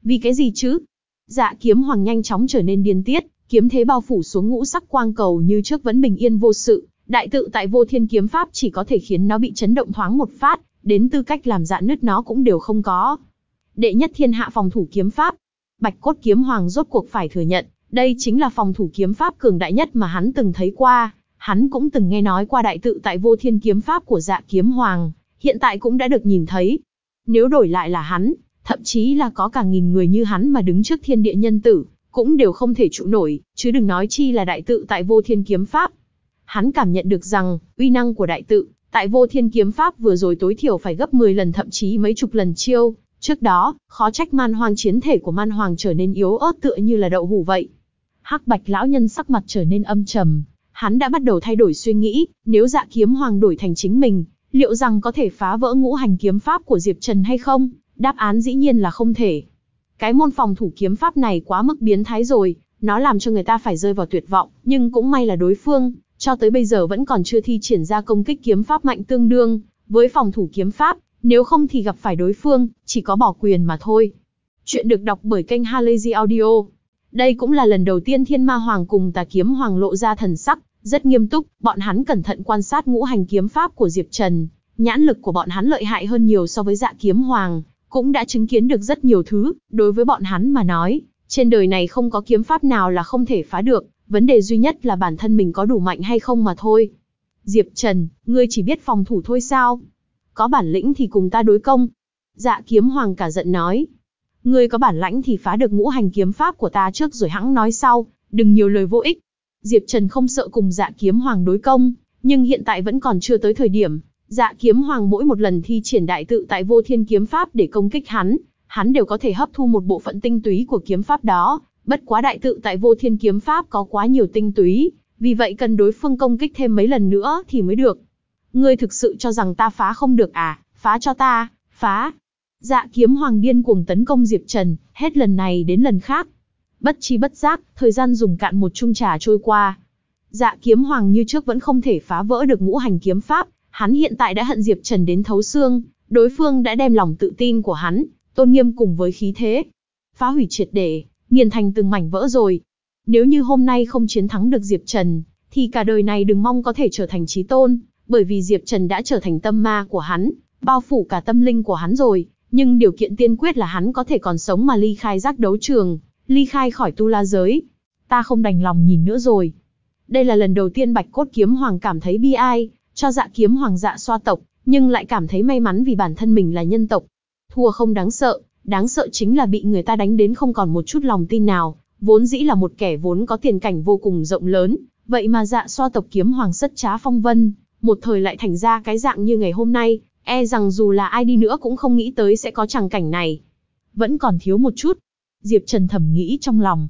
[SPEAKER 1] Vì cái gì chứ? Dạ kiếm hoàng nhanh chóng trở nên điên tiết, kiếm thế bao phủ xuống ngũ sắc quang cầu như trước vẫn bình yên vô sự, đại tự tại vô thiên kiếm pháp chỉ có thể khiến nó bị chấn động thoáng một phát, đến tư cách làm dạn nứt nó cũng đều không có. Đệ nhất thiên hạ phòng thủ kiếm pháp, Bạch cốt kiếm hoàng rốt cuộc phải thừa nhận, đây chính là phòng thủ kiếm pháp cường đại nhất mà hắn từng thấy qua, hắn cũng từng nghe nói qua đại tự tại vô thiên kiếm pháp của dạ kiếm hoàng, hiện tại cũng đã được nhìn thấy. Nếu đổi lại là hắn, thậm chí là có cả nghìn người như hắn mà đứng trước thiên địa nhân tử, cũng đều không thể trụ nổi, chứ đừng nói chi là đại tự tại vô thiên kiếm pháp. Hắn cảm nhận được rằng, uy năng của đại tự, tại vô thiên kiếm pháp vừa rồi tối thiểu phải gấp 10 lần thậm chí mấy chục lần chiêu. Trước đó, khó trách man hoang chiến thể của man hoàng trở nên yếu ớt tựa như là đậu hủ vậy. Hắc bạch lão nhân sắc mặt trở nên âm trầm, hắn đã bắt đầu thay đổi suy nghĩ, nếu dạ kiếm hoàng đổi thành chính mình, liệu rằng có thể phá vỡ ngũ hành kiếm pháp của Diệp Trần hay không? Đáp án dĩ nhiên là không thể. Cái môn phòng thủ kiếm pháp này quá mức biến thái rồi, nó làm cho người ta phải rơi vào tuyệt vọng, nhưng cũng may là đối phương, cho tới bây giờ vẫn còn chưa thi triển ra công kích kiếm pháp mạnh tương đương, với phòng thủ kiếm pháp, nếu không thì gặp phải đối phương, chỉ có bỏ quyền mà thôi. Chuyện được đọc bởi kênh Halazy Audio. Đây cũng là lần đầu tiên Thiên Ma Hoàng cùng Tà Kiếm Hoàng lộ ra thần sắc, rất nghiêm túc, bọn hắn cẩn thận quan sát ngũ hành kiếm pháp của Diệp Trần. Nhãn lực của bọn hắn lợi hại hơn nhiều so với dạ kiếm hoàng, cũng đã chứng kiến được rất nhiều thứ, đối với bọn hắn mà nói, trên đời này không có kiếm pháp nào là không thể phá được, vấn đề duy nhất là bản thân mình có đủ mạnh hay không mà thôi. Diệp Trần, ngươi chỉ biết phòng thủ thôi sao? Có bản lĩnh thì cùng ta đối công. Dạ kiếm hoàng cả giận nói. Ngươi có bản lãnh thì phá được ngũ hành kiếm pháp của ta trước rồi hãng nói sau, đừng nhiều lời vô ích. Diệp Trần không sợ cùng dạ kiếm hoàng đối công, nhưng hiện tại vẫn còn chưa tới thời điểm. Dạ kiếm hoàng mỗi một lần thi triển đại tự tại vô thiên kiếm pháp để công kích hắn, hắn đều có thể hấp thu một bộ phận tinh túy của kiếm pháp đó. Bất quá đại tự tại vô thiên kiếm pháp có quá nhiều tinh túy, vì vậy cần đối phương công kích thêm mấy lần nữa thì mới được. Ngươi thực sự cho rằng ta phá không được à, phá cho ta, phá. Dạ kiếm hoàng điên cuồng tấn công Diệp Trần, hết lần này đến lần khác. Bất chi bất giác, thời gian dùng cạn một chung trà trôi qua. Dạ kiếm hoàng như trước vẫn không thể phá vỡ được ngũ hành kiếm pháp, hắn hiện tại đã hận Diệp Trần đến thấu xương, đối phương đã đem lòng tự tin của hắn, tôn nghiêm cùng với khí thế. Phá hủy triệt để, nghiền thành từng mảnh vỡ rồi. Nếu như hôm nay không chiến thắng được Diệp Trần, thì cả đời này đừng mong có thể trở thành trí tôn, bởi vì Diệp Trần đã trở thành tâm ma của hắn, bao phủ cả tâm linh của hắn rồi, nhưng điều kiện tiên quyết là hắn có thể còn sống mà ly khai giác đấu trường, ly khai khỏi tu la giới. Ta không đành lòng nhìn nữa rồi. Đây là lần đầu tiên Bạch Cốt Kiếm Hoàng cảm thấy bi ai, cho dạ kiếm hoàng dạ xoa tộc, nhưng lại cảm thấy may mắn vì bản thân mình là nhân tộc. Thua không đáng sợ, đáng sợ chính là bị người ta đánh đến không còn một chút lòng tin nào, vốn dĩ là một kẻ vốn có tiền cảnh vô cùng rộng lớn, vậy mà dạ xoa tộc kiếm hoàng sất trá phong vân, một thời lại thành ra cái dạng như ngày hôm nay, e rằng dù là ai đi nữa cũng không nghĩ tới sẽ có chẳng cảnh này. Vẫn còn thiếu một chút. Diệp Trần thầm nghĩ trong lòng.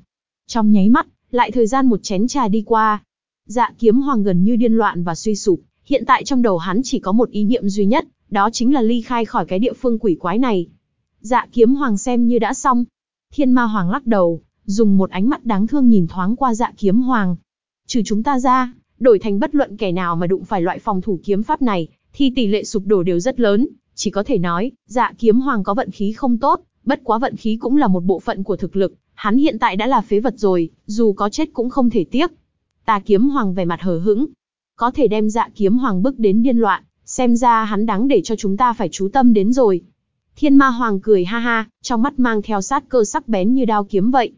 [SPEAKER 1] Trong nháy mắt, lại thời gian một chén trà đi qua. Dạ kiếm hoàng gần như điên loạn và suy sụp, hiện tại trong đầu hắn chỉ có một ý niệm duy nhất, đó chính là ly khai khỏi cái địa phương quỷ quái này. Dạ kiếm hoàng xem như đã xong. Thiên ma hoàng lắc đầu, dùng một ánh mắt đáng thương nhìn thoáng qua dạ kiếm hoàng. Trừ chúng ta ra, đổi thành bất luận kẻ nào mà đụng phải loại phòng thủ kiếm pháp này, thì tỷ lệ sụp đổ đều rất lớn, chỉ có thể nói, dạ kiếm hoàng có vận khí không tốt, bất quá vận khí cũng là một bộ phận của thực lực, hắn hiện tại đã là phế vật rồi, dù có chết cũng không thể tiếc. Tà kiếm hoàng vẻ mặt hờ hững, có thể đem dạ kiếm hoàng bức đến điên loạn, xem ra hắn đáng để cho chúng ta phải chú tâm đến rồi. Thiên ma hoàng cười ha ha, trong mắt mang theo sát cơ sắc bén như đao kiếm vậy.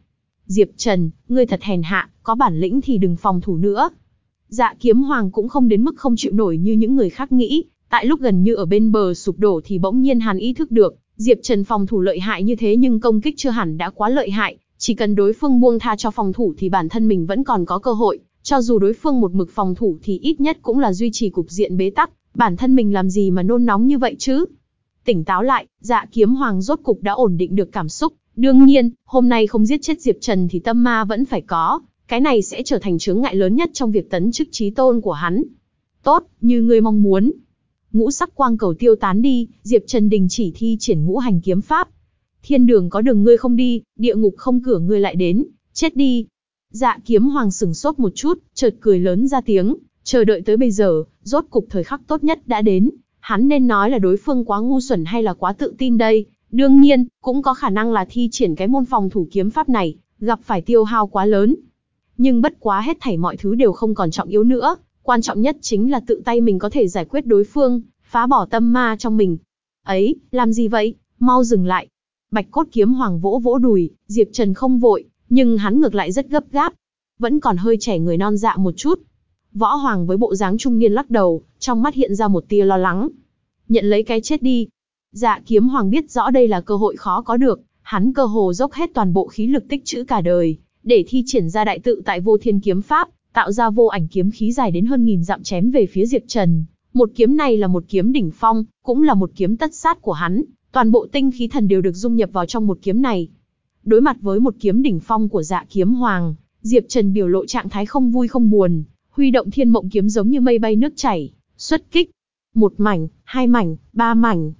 [SPEAKER 1] Diệp Trần, ngươi thật hèn hạ, có bản lĩnh thì đừng phòng thủ nữa. Dạ kiếm hoàng cũng không đến mức không chịu nổi như những người khác nghĩ, tại lúc gần như ở bên bờ sụp đổ thì bỗng nhiên hắn ý thức được, Diệp Trần phòng thủ lợi hại như thế nhưng công kích chưa hẳn đã quá lợi hại, chỉ cần đối phương buông tha cho phòng thủ thì bản thân mình vẫn còn có cơ hội, cho dù đối phương một mực phòng thủ thì ít nhất cũng là duy trì cục diện bế tắc, bản thân mình làm gì mà nôn nóng như vậy chứ? Tỉnh táo lại, dạ kiếm hoàng rốt cục đã ổn định được cảm xúc, đương nhiên, hôm nay không giết chết Diệp Trần thì tâm ma vẫn phải có, cái này sẽ trở thành chướng ngại lớn nhất trong việc tấn chức trí tôn của hắn. Tốt, như ngươi mong muốn. Ngũ sắc quang cầu tiêu tán đi, Diệp Trần đình chỉ thi triển ngũ hành kiếm pháp. Thiên đường có đường ngươi không đi, địa ngục không cửa ngươi lại đến, chết đi. Dạ kiếm hoàng sừng sốt một chút, chợt cười lớn ra tiếng, chờ đợi tới bây giờ, rốt cục thời khắc tốt nhất đã đến. Hắn nên nói là đối phương quá ngu xuẩn hay là quá tự tin đây. Đương nhiên, cũng có khả năng là thi triển cái môn phòng thủ kiếm pháp này, gặp phải tiêu hao quá lớn. Nhưng bất quá hết thảy mọi thứ đều không còn trọng yếu nữa, quan trọng nhất chính là tự tay mình có thể giải quyết đối phương, phá bỏ tâm ma trong mình. Ấy, làm gì vậy, mau dừng lại. Bạch cốt kiếm hoàng vỗ vỗ đùi, Diệp Trần không vội, nhưng hắn ngược lại rất gấp gáp. Vẫn còn hơi trẻ người non dạ một chút. Võ hoàng với bộ dáng trung niên lắc đầu, trong mắt hiện ra một tia lo lắng. Nhận lấy cái chết đi. Dạ kiếm hoàng biết rõ đây là cơ hội khó có được, hắn cơ hồ dốc hết toàn bộ khí lực tích trữ cả đời, để thi triển ra đại tự tại vô thiên kiếm pháp, tạo ra vô ảnh kiếm khí dài đến hơn nghìn dặm chém về phía Diệp Trần. Một kiếm này là một kiếm đỉnh phong, cũng là một kiếm tất sát của hắn, toàn bộ tinh khí thần đều được dung nhập vào trong một kiếm này. Đối mặt với một kiếm đỉnh phong của dạ kiếm hoàng, Diệp Trần biểu lộ trạng thái không vui không buồn, huy động thiên mộng kiếm giống như mây bay nước chảy, xuất kích. Một mảnh, hai mảnh, ba mảnh.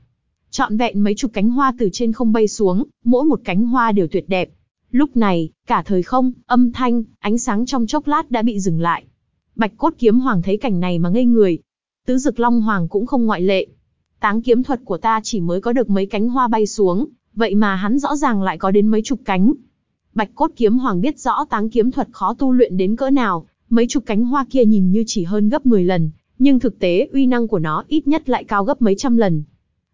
[SPEAKER 1] Chọn vẹn mấy chục cánh hoa từ trên không bay xuống, mỗi một cánh hoa đều tuyệt đẹp, Lúc này, cả thời không, âm thanh, ánh sáng trong chốc lát đã bị dừng lại. Bạch cốt kiếm hoàng thấy cảnh này mà ngây người. Tứ dực long hoàng cũng không ngoại lệ. Táng kiếm thuật của ta chỉ mới có được mấy cánh hoa bay xuống, vậy mà hắn rõ ràng lại có đến mấy chục cánh. Bạch cốt kiếm hoàng biết rõ táng kiếm thuật khó tu luyện đến cỡ nào, mấy chục cánh hoa kia nhìn như chỉ hơn gấp 10 lần, nhưng thực tế uy năng của nó ít nhất lại cao gấp mấy trăm lần.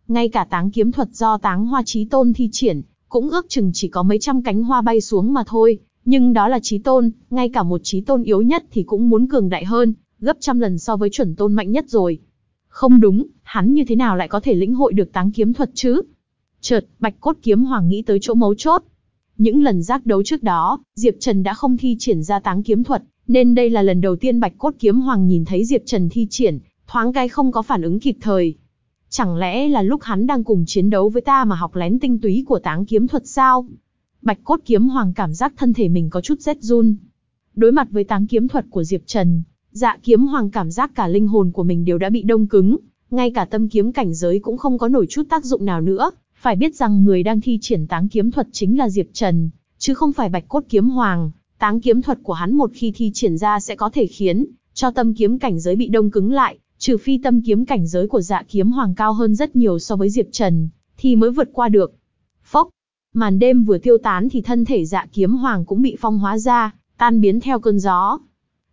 [SPEAKER 1] Ngay cả táng kiếm thuật do táng hoa trí tôn thi triển, cũng ước chừng chỉ có mấy trăm cánh hoa bay xuống mà thôi, nhưng đó là trí tôn, ngay cả một trí tôn yếu nhất thì cũng muốn cường đại hơn, gấp trăm lần so với chuẩn tôn mạnh nhất rồi. Không đúng, hắn như thế nào lại có thể lĩnh hội được táng kiếm thuật chứ? Chợt, Bạch Cốt Kiếm Hoàng nghĩ tới chỗ mấu chốt. Những lần giác đấu trước đó, Diệp Trần đã không thi triển ra táng kiếm thuật, nên đây là lần đầu tiên Bạch Cốt Kiếm Hoàng nhìn thấy Diệp Trần thi triển, thoáng cái không có phản ứng kịp thời. Chẳng lẽ là lúc hắn đang cùng chiến đấu với ta mà học lén tinh túy của táng kiếm thuật sao? Bạch cốt kiếm hoàng cảm giác thân thể mình có chút rét run. Đối mặt với táng kiếm thuật của Diệp Trần, dạ kiếm hoàng cảm giác cả linh hồn của mình đều đã bị đông cứng, ngay cả tâm kiếm cảnh giới cũng không có nổi chút tác dụng nào nữa. Phải biết rằng người đang thi triển táng kiếm thuật chính là Diệp Trần, chứ không phải bạch cốt kiếm hoàng. Táng kiếm thuật của hắn một khi thi triển ra sẽ có thể khiến cho tâm kiếm cảnh giới bị đông cứng lại, Trừ phi tâm kiếm cảnh giới của dạ kiếm hoàng cao hơn rất nhiều so với Diệp Trần, thì mới vượt qua được. Phốc! Màn đêm vừa tiêu tán thì thân thể dạ kiếm hoàng cũng bị phong hóa ra, tan biến theo cơn gió.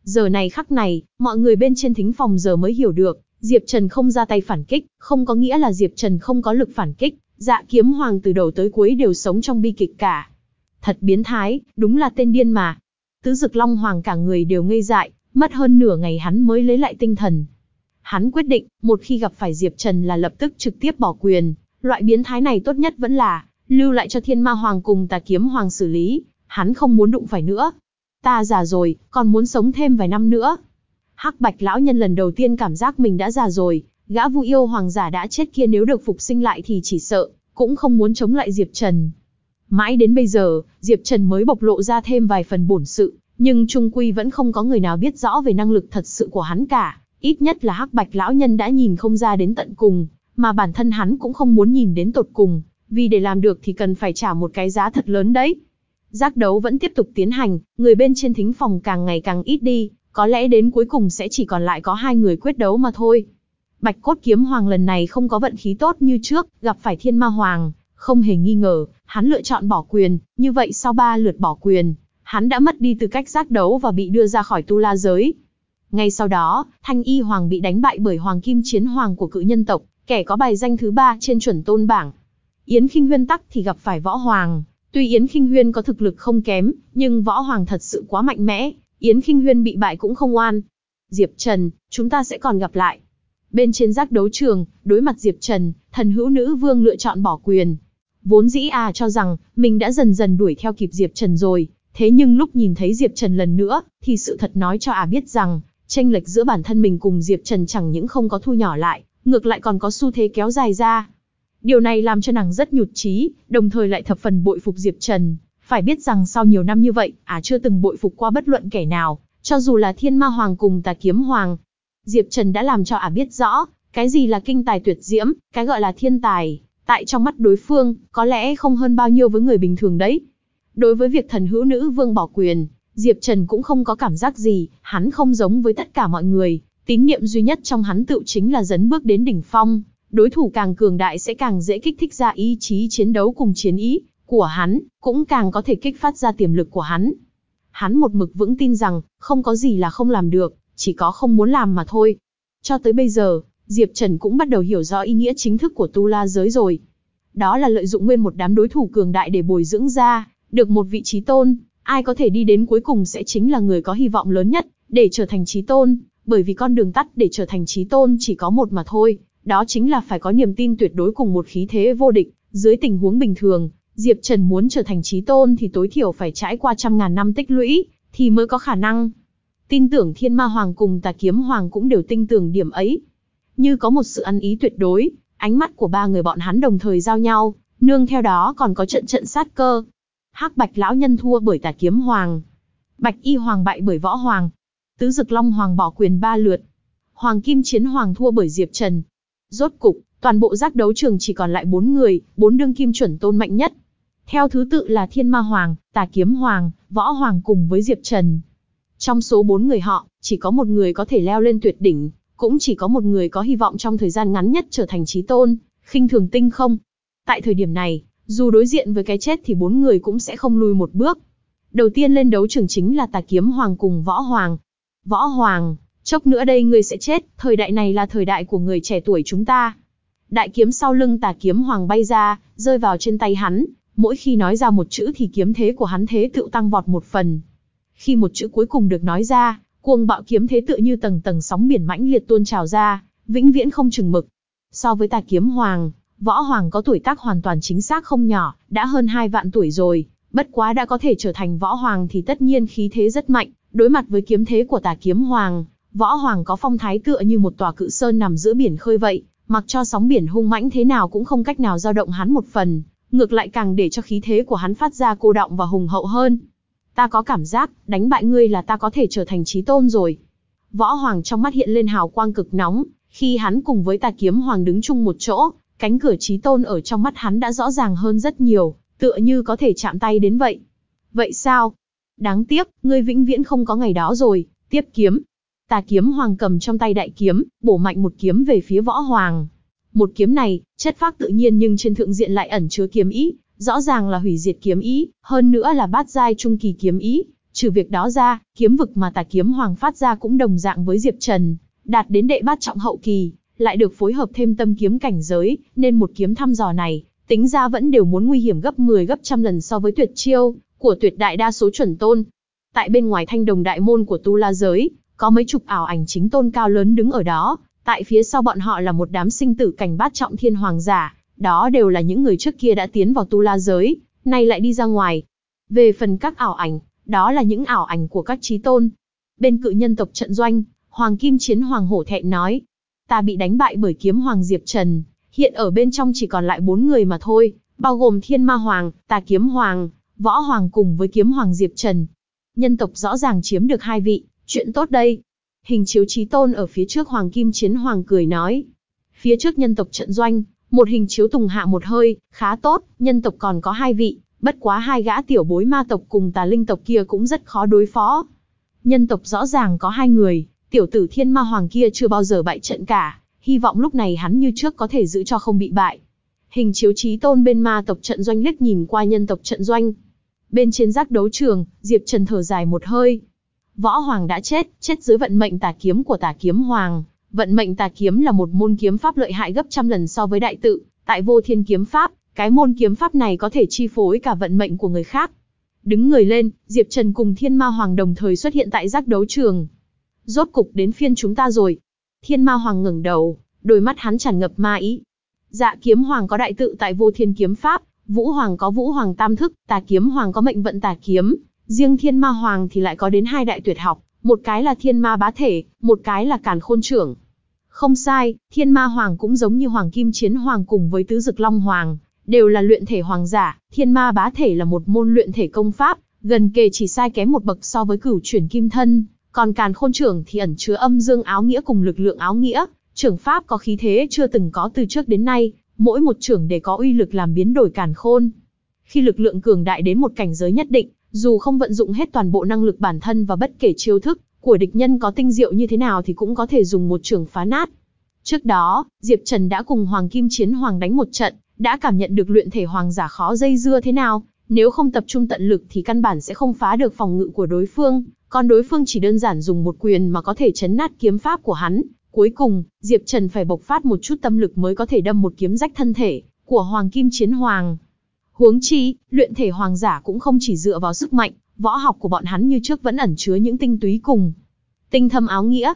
[SPEAKER 1] Giờ này khắc này, mọi người bên trên thính phòng giờ mới hiểu được, Diệp Trần không ra tay phản kích, không có nghĩa là Diệp Trần không có lực phản kích, dạ kiếm hoàng từ đầu tới cuối đều sống trong bi kịch cả. Thật biến thái, đúng là tên điên mà. Tứ Dực Long Hoàng cả người đều ngây dại, mất hơn nửa ngày hắn mới lấy lại tinh thần. Hắn quyết định, một khi gặp phải Diệp Trần là lập tức trực tiếp bỏ quyền, loại biến thái này tốt nhất vẫn là lưu lại cho Thiên Ma Hoàng cùng Tà Kiếm Hoàng xử lý, hắn không muốn đụng phải nữa. Ta già rồi, còn muốn sống thêm vài năm nữa. Hắc Bạch lão nhân lần đầu tiên cảm giác mình đã già rồi, gã Vu yêu hoàng giả đã chết kia nếu được phục sinh lại thì chỉ sợ cũng không muốn chống lại Diệp Trần. Mãi đến bây giờ, Diệp Trần mới bộc lộ ra thêm vài phần bổn sự, nhưng trung quy vẫn không có người nào biết rõ về năng lực thật sự của hắn cả, ít nhất là Hắc Bạch lão nhân đã nhìn không ra đến tận cùng, mà bản thân hắn cũng không muốn nhìn đến tột cùng, vì để làm được thì cần phải trả một cái giá thật lớn đấy. Giác đấu vẫn tiếp tục tiến hành, người bên trên thính phòng càng ngày càng ít đi, có lẽ đến cuối cùng sẽ chỉ còn lại có hai người quyết đấu mà thôi. Bạch cốt kiếm hoàng lần này không có vận khí tốt như trước, gặp phải thiên ma hoàng, không hề nghi ngờ, hắn lựa chọn bỏ quyền, như vậy sau ba lượt bỏ quyền, hắn đã mất đi tư cách giác đấu và bị đưa ra khỏi tu la giới. Ngay sau đó, Thanh Y Hoàng bị đánh bại bởi Hoàng Kim Chiến Hoàng của cự nhân tộc, kẻ có bài danh thứ ba trên chuẩn tôn bảng. Yến Kinh Huyên tắc thì gặp phải Võ Hoàng, tuy Yến Kinh Huyên có thực lực không kém, nhưng Võ Hoàng thật sự quá mạnh mẽ, Yến Kinh Huyên bị bại cũng không oan. Diệp Trần, chúng ta sẽ còn gặp lại. Bên trên giác đấu trường, đối mặt Diệp Trần, thần hữu nữ vương lựa chọn bỏ quyền. Vốn dĩ à cho rằng, mình đã dần dần đuổi theo kịp Diệp Trần rồi, thế nhưng lúc nhìn thấy Diệp Trần lần nữa, thì sự thật nói cho à biết rằng, tranh lệch giữa bản thân mình cùng Diệp Trần chẳng những không có thu nhỏ lại, ngược lại còn có xu thế kéo dài ra. Điều này làm cho nàng rất nhụt chí, đồng thời lại thập phần bội phục Diệp Trần. Phải biết rằng sau nhiều năm như vậy, à chưa từng bội phục qua bất luận kẻ nào, cho dù là Thiên Ma Hoàng cùng Tà Kiếm Hoàng, Diệp Trần đã làm cho ả biết rõ, cái gì là kinh tài tuyệt diễm, cái gọi là thiên tài, tại trong mắt đối phương, có lẽ không hơn bao nhiêu với người bình thường đấy. Đối với việc thần hữu nữ vương bỏ quyền, Diệp Trần cũng không có cảm giác gì, hắn không giống với tất cả mọi người, tín niệm duy nhất trong hắn tự chính là dấn bước đến đỉnh phong, đối thủ càng cường đại sẽ càng dễ kích thích ra ý chí chiến đấu cùng chiến ý của hắn, cũng càng có thể kích phát ra tiềm lực của hắn. Hắn một mực vững tin rằng, không có gì là không làm được, chỉ có không muốn làm mà thôi. Cho tới bây giờ, Diệp Trần cũng bắt đầu hiểu rõ ý nghĩa chính thức của tu la giới rồi. Đó là lợi dụng nguyên một đám đối thủ cường đại để bồi dưỡng ra, được một vị trí tôn, ai có thể đi đến cuối cùng sẽ chính là người có hy vọng lớn nhất, để trở thành trí tôn, bởi vì con đường tắt để trở thành trí tôn chỉ có một mà thôi, đó chính là phải có niềm tin tuyệt đối cùng một khí thế vô địch, dưới tình huống bình thường, Diệp Trần muốn trở thành trí tôn thì tối thiểu phải trải qua trăm ngàn năm tích lũy, thì mới có khả năng. Tin tưởng Thiên Ma Hoàng cùng Tà Kiếm Hoàng cũng đều tin tưởng điểm ấy. Như có một sự ăn ý tuyệt đối, ánh mắt của ba người bọn hắn đồng thời giao nhau, nương theo đó còn có trận trận sát cơ. Hắc Bạch lão nhân thua bởi Tà Kiếm Hoàng, Bạch Y Hoàng bại bởi Võ Hoàng, Tứ Dực Long Hoàng bỏ quyền ba lượt, Hoàng Kim Chiến Hoàng thua bởi Diệp Trần. Rốt cục, toàn bộ giác đấu trường chỉ còn lại bốn người, bốn đương kim chuẩn tôn mạnh nhất. Theo thứ tự là Thiên Ma Hoàng, Tà Kiếm Hoàng, Võ Hoàng cùng với Diệp Trần. Trong số bốn người họ, chỉ có một người có thể leo lên tuyệt đỉnh, cũng chỉ có một người có hy vọng trong thời gian ngắn nhất trở thành trí tôn, khinh thường tinh không. Tại thời điểm này, dù đối diện với cái chết thì bốn người cũng sẽ không lùi một bước. Đầu tiên lên đấu trường chính là Tà Kiếm Hoàng cùng Võ Hoàng. Võ Hoàng, chốc nữa đây ngươi sẽ chết, thời đại này là thời đại của người trẻ tuổi chúng ta. Đại kiếm sau lưng Tà Kiếm Hoàng bay ra, rơi vào trên tay hắn, mỗi khi nói ra một chữ thì kiếm thế của hắn thế tự tăng vọt một phần. Khi một chữ cuối cùng được nói ra, cuồng bạo kiếm thế tựa như tầng tầng sóng biển mãnh liệt tuôn trào ra, vĩnh viễn không chừng mực. So với tà kiếm hoàng, võ hoàng có tuổi tác hoàn toàn chính xác không nhỏ, đã hơn hai vạn tuổi rồi, bất quá đã có thể trở thành võ hoàng thì tất nhiên khí thế rất mạnh, đối mặt với kiếm thế của tà kiếm hoàng, võ hoàng có phong thái tựa như một tòa cự sơn nằm giữa biển khơi vậy, mặc cho sóng biển hung mãnh thế nào cũng không cách nào dao động hắn một phần, ngược lại càng để cho khí thế của hắn phát ra cô động và hùng hậu hơn. Ta có cảm giác, đánh bại ngươi là ta có thể trở thành trí tôn rồi. Võ Hoàng trong mắt hiện lên hào quang cực nóng, khi hắn cùng với tà kiếm Hoàng đứng chung một chỗ, cánh cửa trí tôn ở trong mắt hắn đã rõ ràng hơn rất nhiều, tựa như có thể chạm tay đến vậy. Vậy sao? Đáng tiếc, ngươi vĩnh viễn không có ngày đó rồi, tiếp kiếm. Tà kiếm Hoàng cầm trong tay đại kiếm, bổ mạnh một kiếm về phía Võ Hoàng. Một kiếm này, chất phác tự nhiên nhưng trên thượng diện lại ẩn chứa kiếm ý, rõ ràng là hủy diệt kiếm ý, hơn nữa là bát giai trung kỳ kiếm ý. Trừ việc đó ra, kiếm vực mà tà kiếm hoàng phát ra cũng đồng dạng với Diệp Trần, đạt đến đệ bát trọng hậu kỳ, lại được phối hợp thêm tâm kiếm cảnh giới, nên một kiếm thăm dò này, tính ra vẫn đều muốn nguy hiểm gấp 10 gấp trăm lần so với tuyệt chiêu của tuyệt đại đa số chuẩn tôn. Tại bên ngoài thanh đồng đại môn của tu la giới, có mấy chục ảo ảnh chính tôn cao lớn đứng ở đó, tại phía sau bọn họ là một đám sinh tử cảnh bát trọng thiên hoàng giả, đó đều là những người trước kia đã tiến vào tu la giới, nay lại đi ra ngoài. Về phần các ảo ảnh, đó là những ảo ảnh của các trí tôn. Bên cự nhân tộc trận doanh, Hoàng Kim Chiến Hoàng hổ thẹn nói, ta bị đánh bại bởi kiếm Hoàng Diệp Trần, hiện ở bên trong chỉ còn lại bốn người mà thôi, bao gồm Thiên Ma Hoàng, Tà Kiếm Hoàng, Võ Hoàng cùng với kiếm Hoàng Diệp Trần. Nhân tộc rõ ràng chiếm được hai vị, chuyện tốt đây. Hình chiếu trí tôn ở phía trước Hoàng Kim Chiến Hoàng cười nói. Phía trước nhân tộc trận doanh, một hình chiếu tùng hạ một hơi, khá tốt, nhân tộc còn có hai vị, bất quá hai gã tiểu bối ma tộc cùng tà linh tộc kia cũng rất khó đối phó. Nhân tộc rõ ràng có hai người, tiểu tử thiên ma hoàng kia chưa bao giờ bại trận cả, hy vọng lúc này hắn như trước có thể giữ cho không bị bại. Hình chiếu trí tôn bên ma tộc trận doanh liếc nhìn qua nhân tộc trận doanh. Bên trên giác đấu trường, Diệp Trần thở dài một hơi. Võ Hoàng đã chết, chết dưới vận mệnh tà kiếm của tà kiếm Hoàng. Vận mệnh tà kiếm là một môn kiếm pháp lợi hại gấp trăm lần so với đại tự, tại vô thiên kiếm pháp, cái môn kiếm pháp này có thể chi phối cả vận mệnh của người khác. Đứng người lên, Diệp Trần cùng Thiên Ma Hoàng đồng thời xuất hiện tại giác đấu trường. Rốt cục đến phiên chúng ta rồi. Thiên Ma Hoàng ngẩng đầu, đôi mắt hắn tràn ngập ma ý. Dạ kiếm hoàng có đại tự tại vô thiên kiếm pháp, Vũ Hoàng có Vũ Hoàng tam thức, Tà kiếm hoàng có mệnh vận tà kiếm, riêng Thiên Ma Hoàng thì lại có đến hai đại tuyệt học, một cái là Thiên Ma bá thể, một cái là Càn Khôn trưởng. Không sai, Thiên Ma Hoàng cũng giống như Hoàng Kim Chiến Hoàng cùng với Tứ Dực Long Hoàng, đều là luyện thể hoàng giả, Thiên Ma bá thể là một môn luyện thể công pháp, gần kề chỉ sai kém một bậc so với Cửu Chuyển Kim Thân, còn Càn Khôn trưởng thì ẩn chứa âm dương áo nghĩa cùng lực lượng áo nghĩa, trưởng pháp có khí thế chưa từng có từ trước đến nay, mỗi một trưởng để có uy lực làm biến đổi càn khôn. Khi lực lượng cường đại đến một cảnh giới nhất định, dù không vận dụng hết toàn bộ năng lực bản thân và bất kể chiêu thức của địch nhân có tinh diệu như thế nào thì cũng có thể dùng một trường phá nát. Trước đó, Diệp Trần đã cùng Hoàng Kim Chiến Hoàng đánh một trận, đã cảm nhận được luyện thể hoàng giả khó dây dưa thế nào, nếu không tập trung tận lực thì căn bản sẽ không phá được phòng ngự của đối phương, còn đối phương chỉ đơn giản dùng một quyền mà có thể chấn nát kiếm pháp của hắn, Cuối cùng, Diệp Trần phải bộc phát một chút tâm lực mới có thể đâm một kiếm rách thân thể của Hoàng Kim Chiến Hoàng. Huống chi, luyện thể hoàng giả cũng không chỉ dựa vào sức mạnh, võ học của bọn hắn như trước vẫn ẩn chứa những tinh túy cùng. Tinh thâm áo nghĩa.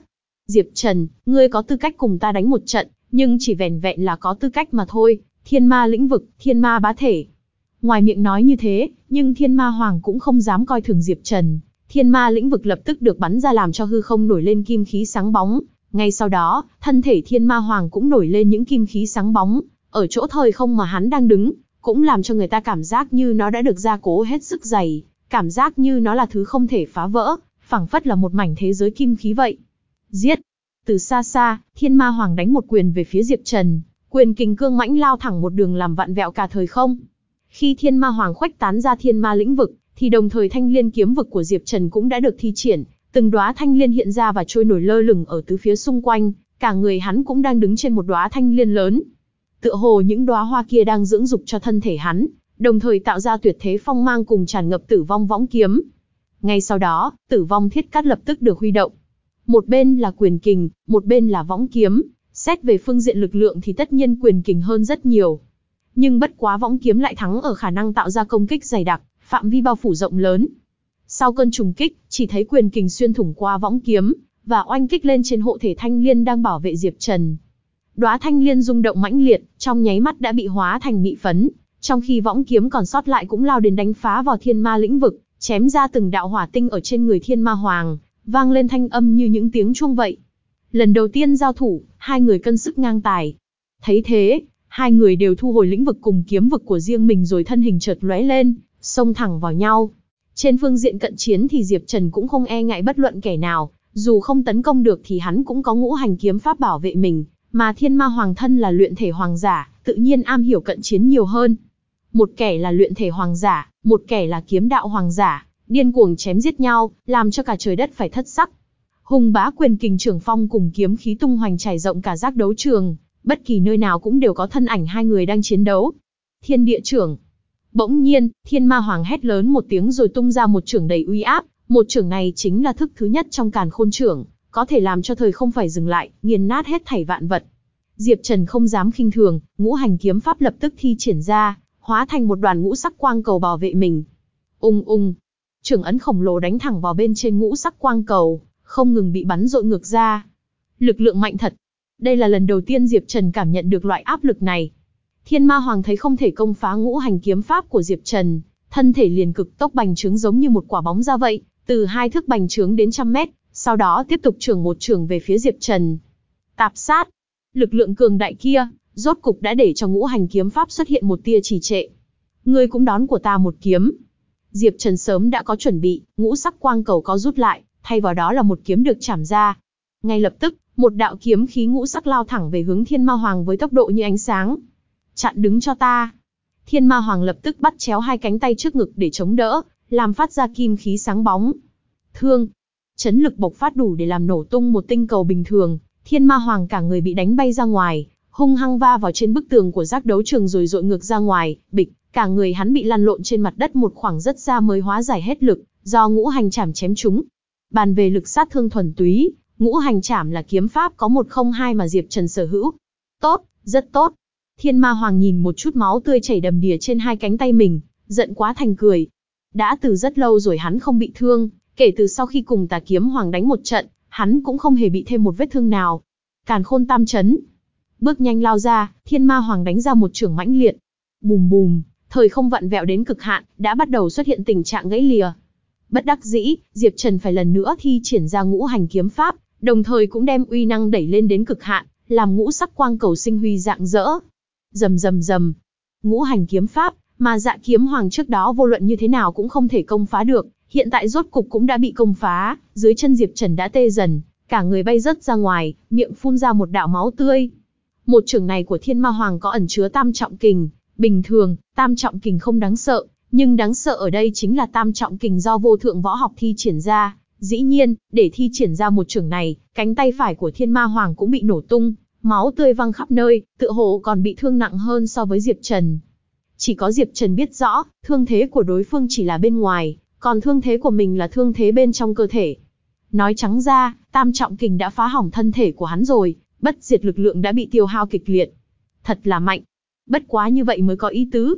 [SPEAKER 1] Diệp Trần, ngươi có tư cách cùng ta đánh một trận, nhưng chỉ vẻn vẹn là có tư cách mà thôi, thiên ma lĩnh vực, thiên ma bá thể. Ngoài miệng nói như thế, nhưng thiên ma hoàng cũng không dám coi thường Diệp Trần. Thiên ma lĩnh vực lập tức được bắn ra làm cho hư không nổi lên kim khí sáng bóng, ngay sau đó, thân thể thiên ma hoàng cũng nổi lên những kim khí sáng bóng, ở chỗ thời không mà hắn đang đứng, cũng làm cho người ta cảm giác như nó đã được gia cố hết sức dày, cảm giác như nó là thứ không thể phá vỡ, phảng phất là một mảnh thế giới kim khí vậy. Giết! Từ xa xa, thiên ma hoàng đánh một quyền về phía Diệp Trần, quyền kình cương mãnh lao thẳng một đường làm vạn vẹo cả thời không. Khi thiên ma hoàng khuếch tán ra thiên ma lĩnh vực, thì đồng thời thanh liên kiếm vực của Diệp Trần cũng đã được thi triển, Từng đóa thanh liên hiện ra và trôi nổi lơ lửng ở tứ phía xung quanh, cả người hắn cũng đang đứng trên một đóa thanh liên lớn. Tựa hồ những đóa hoa kia đang dưỡng dục cho thân thể hắn, đồng thời tạo ra tuyệt thế phong mang cùng tràn ngập tử vong võng kiếm. Ngay sau đó, tử vong thiết cắt lập tức được huy động. Một bên là quyền kình, một bên là võng kiếm, xét về phương diện lực lượng thì tất nhiên quyền kình hơn rất nhiều. Nhưng bất quá võng kiếm lại thắng ở khả năng tạo ra công kích dày đặc, phạm vi bao phủ rộng lớn, sau cơn trùng kích, chỉ thấy quyền kình xuyên thủng qua võng kiếm, và oanh kích lên trên hộ thể thanh liên đang bảo vệ Diệp Trần. Đóa thanh liên rung động mãnh liệt, trong nháy mắt đã bị hóa thành mị phấn, trong khi võng kiếm còn sót lại cũng lao đến đánh phá vào thiên ma lĩnh vực, chém ra từng đạo hỏa tinh ở trên người thiên ma hoàng, vang lên thanh âm như những tiếng chuông vậy. Lần đầu tiên giao thủ, hai người cân sức ngang tài. Thấy thế, hai người đều thu hồi lĩnh vực cùng kiếm vực của riêng mình rồi thân hình chợt lóe lên, xông thẳng vào nhau. Trên phương diện cận chiến thì Diệp Trần cũng không e ngại bất luận kẻ nào, dù không tấn công được thì hắn cũng có ngũ hành kiếm pháp bảo vệ mình, mà thiên ma hoàng thân là luyện thể hoàng giả, tự nhiên am hiểu cận chiến nhiều hơn. Một kẻ là luyện thể hoàng giả, một kẻ là kiếm đạo hoàng giả, điên cuồng chém giết nhau, làm cho cả trời đất phải thất sắc. Hùng bá quyền kình trưởng phong cùng kiếm khí tung hoành trải rộng cả giác đấu trường, bất kỳ nơi nào cũng đều có thân ảnh hai người đang chiến đấu. Thiên địa trưởng, Bỗng nhiên, thiên ma hoàng hét lớn một tiếng rồi tung ra một trưởng đầy uy áp, một trưởng này chính là thức thứ nhất trong càn khôn trưởng, có thể làm cho thời không phải dừng lại, nghiền nát hết thảy vạn vật. Diệp Trần không dám khinh thường, ngũ hành kiếm pháp lập tức thi triển ra, hóa thành một đoàn ngũ sắc quang cầu bảo vệ mình. Ung ung, trưởng ấn khổng lồ đánh thẳng vào bên trên ngũ sắc quang cầu, không ngừng bị bắn dội ngược ra. Lực lượng mạnh thật. Đây là lần đầu tiên Diệp Trần cảm nhận được loại áp lực này. Thiên Ma Hoàng thấy không thể công phá ngũ hành kiếm pháp của Diệp Trần, thân thể liền cực tốc bành trướng giống như một quả bóng ra vậy, từ hai thước bành trướng đến trăm mét, sau đó tiếp tục trưởng một trường về phía Diệp Trần. Tạp sát, lực lượng cường đại kia, rốt cục đã để cho ngũ hành kiếm pháp xuất hiện một tia trì trệ. Ngươi cũng đón của ta một kiếm. Diệp Trần sớm đã có chuẩn bị, ngũ sắc quang cầu có rút lại, thay vào đó là một kiếm được chảm ra. Ngay lập tức, một đạo kiếm khí ngũ sắc lao thẳng về hướng Thiên Ma Hoàng với tốc độ như ánh sáng. Chặn đứng cho ta. Thiên Ma Hoàng lập tức bắt chéo hai cánh tay trước ngực để chống đỡ, làm phát ra kim khí sáng bóng. Thương, chấn lực bộc phát đủ để làm nổ tung một tinh cầu bình thường, Thiên Ma Hoàng cả người bị đánh bay ra ngoài, hung hăng va vào trên bức tường của giác đấu trường rồi dội ngược ra ngoài, bịch, cả người hắn bị lăn lộn trên mặt đất một khoảng rất xa mới hóa giải hết lực, do ngũ hành chảm chém chúng. Bàn về lực sát thương thuần túy, ngũ hành chảm là kiếm pháp có một không hai mà Diệp Trần sở hữu. Tốt, rất tốt. Thiên Ma Hoàng nhìn một chút máu tươi chảy đầm đìa trên hai cánh tay mình, giận quá thành cười. Đã từ rất lâu rồi hắn không bị thương, kể từ sau khi cùng tà kiếm hoàng đánh một trận, hắn cũng không hề bị thêm một vết thương nào. Càn khôn tam chấn. Bước nhanh lao ra, thiên ma hoàng đánh ra một trường mãnh liệt. Bùm bùm, thời không vặn vẹo đến cực hạn, đã bắt đầu xuất hiện tình trạng gãy lìa. Bất đắc dĩ, Diệp Trần phải lần nữa thi triển ra ngũ hành kiếm pháp, đồng thời cũng đem uy năng đẩy lên đến cực hạn, làm ngũ sắc quang cầu sinh huy dạng dỡ. Rầm rầm rầm. Ngũ hành kiếm pháp, mà dạ kiếm hoàng trước đó vô luận như thế nào cũng không thể công phá được, hiện tại rốt cục cũng đã bị công phá, dưới chân Diệp Trần đã tê dần, cả người bay rớt ra ngoài, miệng phun ra một đạo máu tươi. Một trường này của Thiên Ma Hoàng có ẩn chứa tam trọng kình, bình thường, tam trọng kình không đáng sợ, nhưng đáng sợ ở đây chính là tam trọng kình do vô thượng võ học thi triển ra. Dĩ nhiên, để thi triển ra một trường này, cánh tay phải của Thiên Ma Hoàng cũng bị nổ tung, máu tươi văng khắp nơi, tựa hồ còn bị thương nặng hơn so với Diệp Trần. Chỉ có Diệp Trần biết rõ, thương thế của đối phương chỉ là bên ngoài, còn thương thế của mình là thương thế bên trong cơ thể. Nói trắng ra, tam trọng kình đã phá hỏng thân thể của hắn rồi, bất diệt lực lượng đã bị tiêu hao kịch liệt. Thật là mạnh. Bất quá như vậy mới có ý tứ.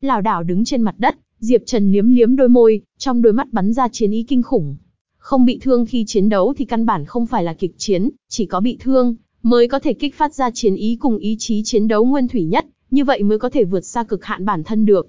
[SPEAKER 1] Lào đảo đứng trên mặt đất, Diệp Trần liếm liếm đôi môi, trong đôi mắt bắn ra chiến ý kinh khủng. Không bị thương khi chiến đấu thì căn bản không phải là kịch chiến, chỉ có bị thương, mới có thể kích phát ra chiến ý cùng ý chí chiến đấu nguyên thủy nhất, như vậy mới có thể vượt xa cực hạn bản thân được.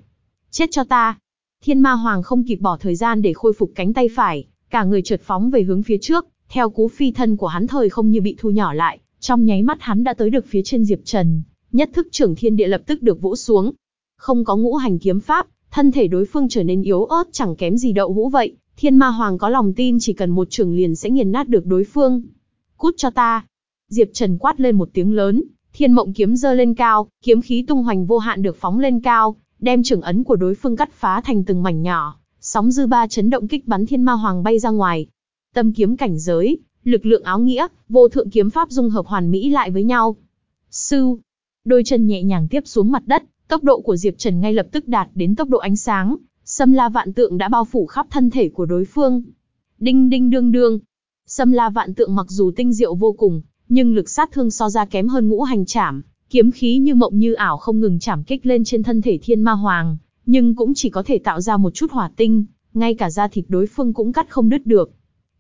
[SPEAKER 1] Chết cho ta, Thiên Ma Hoàng không kịp bỏ thời gian để khôi phục cánh tay phải, cả người trượt phóng về hướng phía trước, theo cú phi thân của hắn thời không như bị thu nhỏ lại, trong nháy mắt hắn đã tới được phía trên Diệp Trần, nhất thức trưởng thiên địa lập tức được vỗ xuống. Không có ngũ hành kiếm pháp, thân thể đối phương trở nên yếu ớt chẳng kém gì đậu hũ vậy, Thiên Ma Hoàng có lòng tin chỉ cần một trường liền sẽ nghiền nát được đối phương. Cút cho ta. Diệp Trần quát lên một tiếng lớn, Thiên Mộng kiếm giơ lên cao, kiếm khí tung hoành vô hạn được phóng lên cao, đem trưởng ấn của đối phương cắt phá thành từng mảnh nhỏ, sóng dư ba chấn động kích bắn thiên ma hoàng bay ra ngoài. Tâm kiếm cảnh giới, lực lượng áo nghĩa, vô thượng kiếm pháp dung hợp hoàn mỹ lại với nhau. Sư, đôi chân nhẹ nhàng tiếp xuống mặt đất, tốc độ của Diệp Trần ngay lập tức đạt đến tốc độ ánh sáng, Sâm La Vạn Tượng đã bao phủ khắp thân thể của đối phương. Đinh đinh đương đương. Sâm La Vạn Tượng mặc dù tinh diệu vô cùng, nhưng lực sát thương so ra kém hơn ngũ hành chảm, Kiếm khí như mộng như ảo không ngừng chảm kích lên trên thân thể thiên ma hoàng, nhưng cũng chỉ có thể tạo ra một chút hỏa tinh, ngay cả da thịt đối phương cũng cắt không đứt được.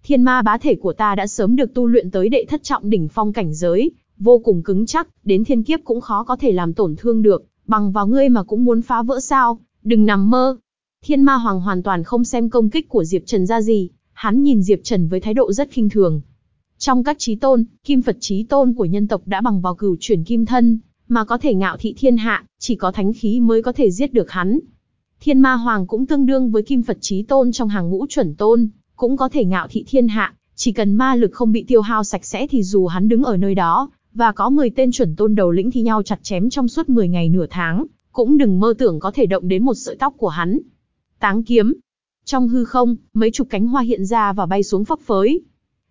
[SPEAKER 1] Thiên ma bá thể của ta đã sớm được tu luyện tới đệ thất trọng đỉnh phong cảnh giới, vô cùng cứng chắc, đến thiên kiếp cũng khó có thể làm tổn thương được, bằng vào ngươi mà cũng muốn phá vỡ sao, đừng nằm mơ. Thiên ma hoàng hoàn toàn không xem công kích của Diệp Trần ra gì, hắn nhìn Diệp Trần với thái độ rất khinh thường, trong các trí tôn, kim Phật trí tôn của nhân tộc đã bằng vào cửu chuyển kim thân, mà có thể ngạo thị thiên hạ, chỉ có thánh khí mới có thể giết được hắn. Thiên ma hoàng cũng tương đương với kim Phật trí tôn trong hàng ngũ chuẩn tôn, cũng có thể ngạo thị thiên hạ, chỉ cần ma lực không bị tiêu hao sạch sẽ thì dù hắn đứng ở nơi đó, và có 10 tên chuẩn tôn đầu lĩnh thi nhau chặt chém trong suốt 10 ngày nửa tháng, cũng đừng mơ tưởng có thể động đến một sợi tóc của hắn. Táng kiếm. Trong hư không, mấy chục cánh hoa hiện ra và bay xuống phấp phới.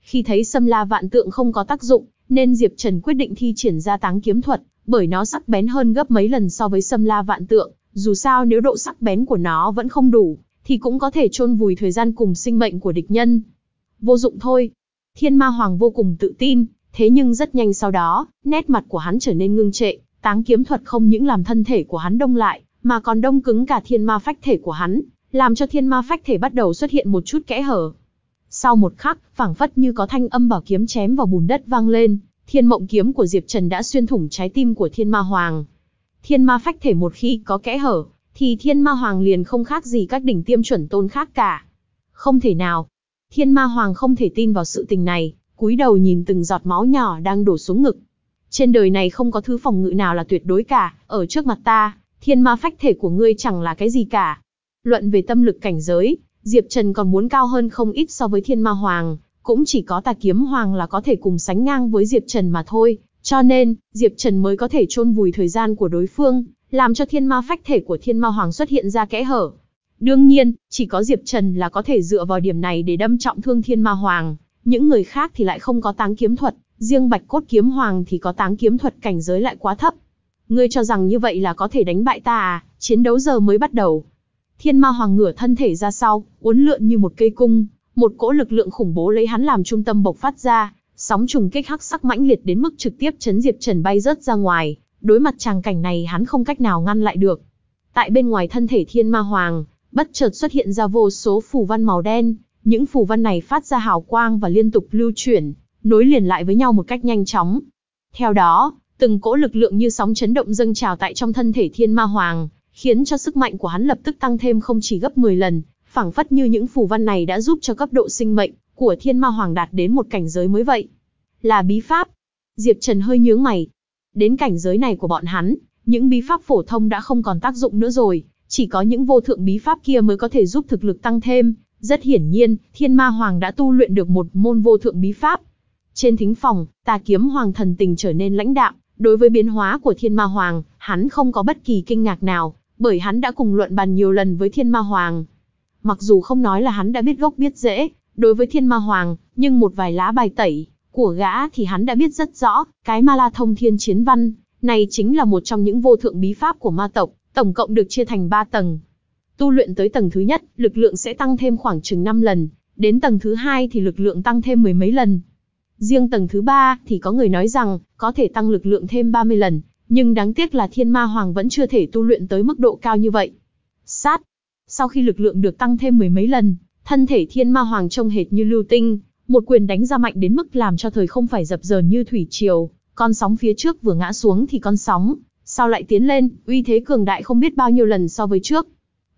[SPEAKER 1] Khi thấy xâm la vạn tượng không có tác dụng, nên Diệp Trần quyết định thi triển ra táng kiếm thuật, bởi nó sắc bén hơn gấp mấy lần so với xâm la vạn tượng, dù sao nếu độ sắc bén của nó vẫn không đủ, thì cũng có thể chôn vùi thời gian cùng sinh mệnh của địch nhân. Vô dụng thôi. Thiên Ma Hoàng vô cùng tự tin, thế nhưng rất nhanh sau đó, nét mặt của hắn trở nên ngưng trệ, táng kiếm thuật không những làm thân thể của hắn đông lại, mà còn đông cứng cả thiên ma phách thể của hắn, làm cho thiên ma phách thể bắt đầu xuất hiện một chút kẽ hở. Sau một khắc, phảng phất như có thanh âm bảo kiếm chém vào bùn đất vang lên, thiên mộng kiếm của Diệp Trần đã xuyên thủng trái tim của thiên ma hoàng. Thiên ma phách thể một khi có kẽ hở, thì thiên ma hoàng liền không khác gì các đỉnh tiêm chuẩn tôn khác cả. Không thể nào. Thiên ma hoàng không thể tin vào sự tình này, cúi đầu nhìn từng giọt máu nhỏ đang đổ xuống ngực. Trên đời này không có thứ phòng ngự nào là tuyệt đối cả, ở trước mặt ta, thiên ma phách thể của ngươi chẳng là cái gì cả. Luận về tâm lực cảnh giới, Diệp Trần còn muốn cao hơn không ít so với thiên ma hoàng, cũng chỉ có tà kiếm hoàng là có thể cùng sánh ngang với Diệp Trần mà thôi, cho nên, Diệp Trần mới có thể chôn vùi thời gian của đối phương, làm cho thiên ma phách thể của thiên ma hoàng xuất hiện ra kẽ hở. Đương nhiên, chỉ có Diệp Trần là có thể dựa vào điểm này để đâm trọng thương thiên ma hoàng, những người khác thì lại không có táng kiếm thuật, riêng bạch cốt kiếm hoàng thì có táng kiếm thuật cảnh giới lại quá thấp. Ngươi cho rằng như vậy là có thể đánh bại ta à, chiến đấu giờ mới bắt đầu. Thiên ma hoàng ngửa thân thể ra sau, uốn lượn như một cây cung, một cỗ lực lượng khủng bố lấy hắn làm trung tâm bộc phát ra, sóng trùng kích hắc sắc mãnh liệt đến mức trực tiếp chấn Diệp Trần bay rớt ra ngoài, đối mặt tràng cảnh này hắn không cách nào ngăn lại được. Tại bên ngoài thân thể thiên ma hoàng, bất chợt xuất hiện ra vô số phù văn màu đen, những phù văn này phát ra hào quang và liên tục lưu chuyển, nối liền lại với nhau một cách nhanh chóng. Theo đó, từng cỗ lực lượng như sóng chấn động dâng trào tại trong thân thể thiên ma hoàng, khiến cho sức mạnh của hắn lập tức tăng thêm không chỉ gấp 10 lần, phảng phất như những phù văn này đã giúp cho cấp độ sinh mệnh của thiên ma hoàng đạt đến một cảnh giới mới vậy. Là bí pháp. Diệp Trần hơi nhướng mày. Đến cảnh giới này của bọn hắn, những bí pháp phổ thông đã không còn tác dụng nữa rồi, chỉ có những vô thượng bí pháp kia mới có thể giúp thực lực tăng thêm. Rất hiển nhiên, thiên ma hoàng đã tu luyện được một môn vô thượng bí pháp. Trên thính phòng, tà kiếm hoàng thần tình trở nên lãnh đạm, đối với biến hóa của thiên ma hoàng, hắn không có bất kỳ kinh ngạc nào, bởi hắn đã cùng luận bàn nhiều lần với thiên ma hoàng. Mặc dù không nói là hắn đã biết gốc biết rễ, đối với thiên ma hoàng, nhưng một vài lá bài tẩy của gã thì hắn đã biết rất rõ, cái ma la thông thiên chiến văn, này chính là một trong những vô thượng bí pháp của ma tộc, tổng cộng được chia thành 3 tầng. Tu luyện tới tầng thứ nhất, lực lượng sẽ tăng thêm khoảng chừng 5 lần, đến tầng thứ hai thì lực lượng tăng thêm mười mấy lần. Riêng tầng thứ ba thì có người nói rằng có thể tăng lực lượng thêm 30 lần, nhưng đáng tiếc là thiên ma hoàng vẫn chưa thể tu luyện tới mức độ cao như vậy. Sát. Sau khi lực lượng được tăng thêm mười mấy lần, thân thể thiên ma hoàng trông hệt như lưu tinh, một quyền đánh ra mạnh đến mức làm cho thời không phải dập dờn như thủy triều, con sóng phía trước vừa ngã xuống thì con sóng, sau lại tiến lên, uy thế cường đại không biết bao nhiêu lần so với trước.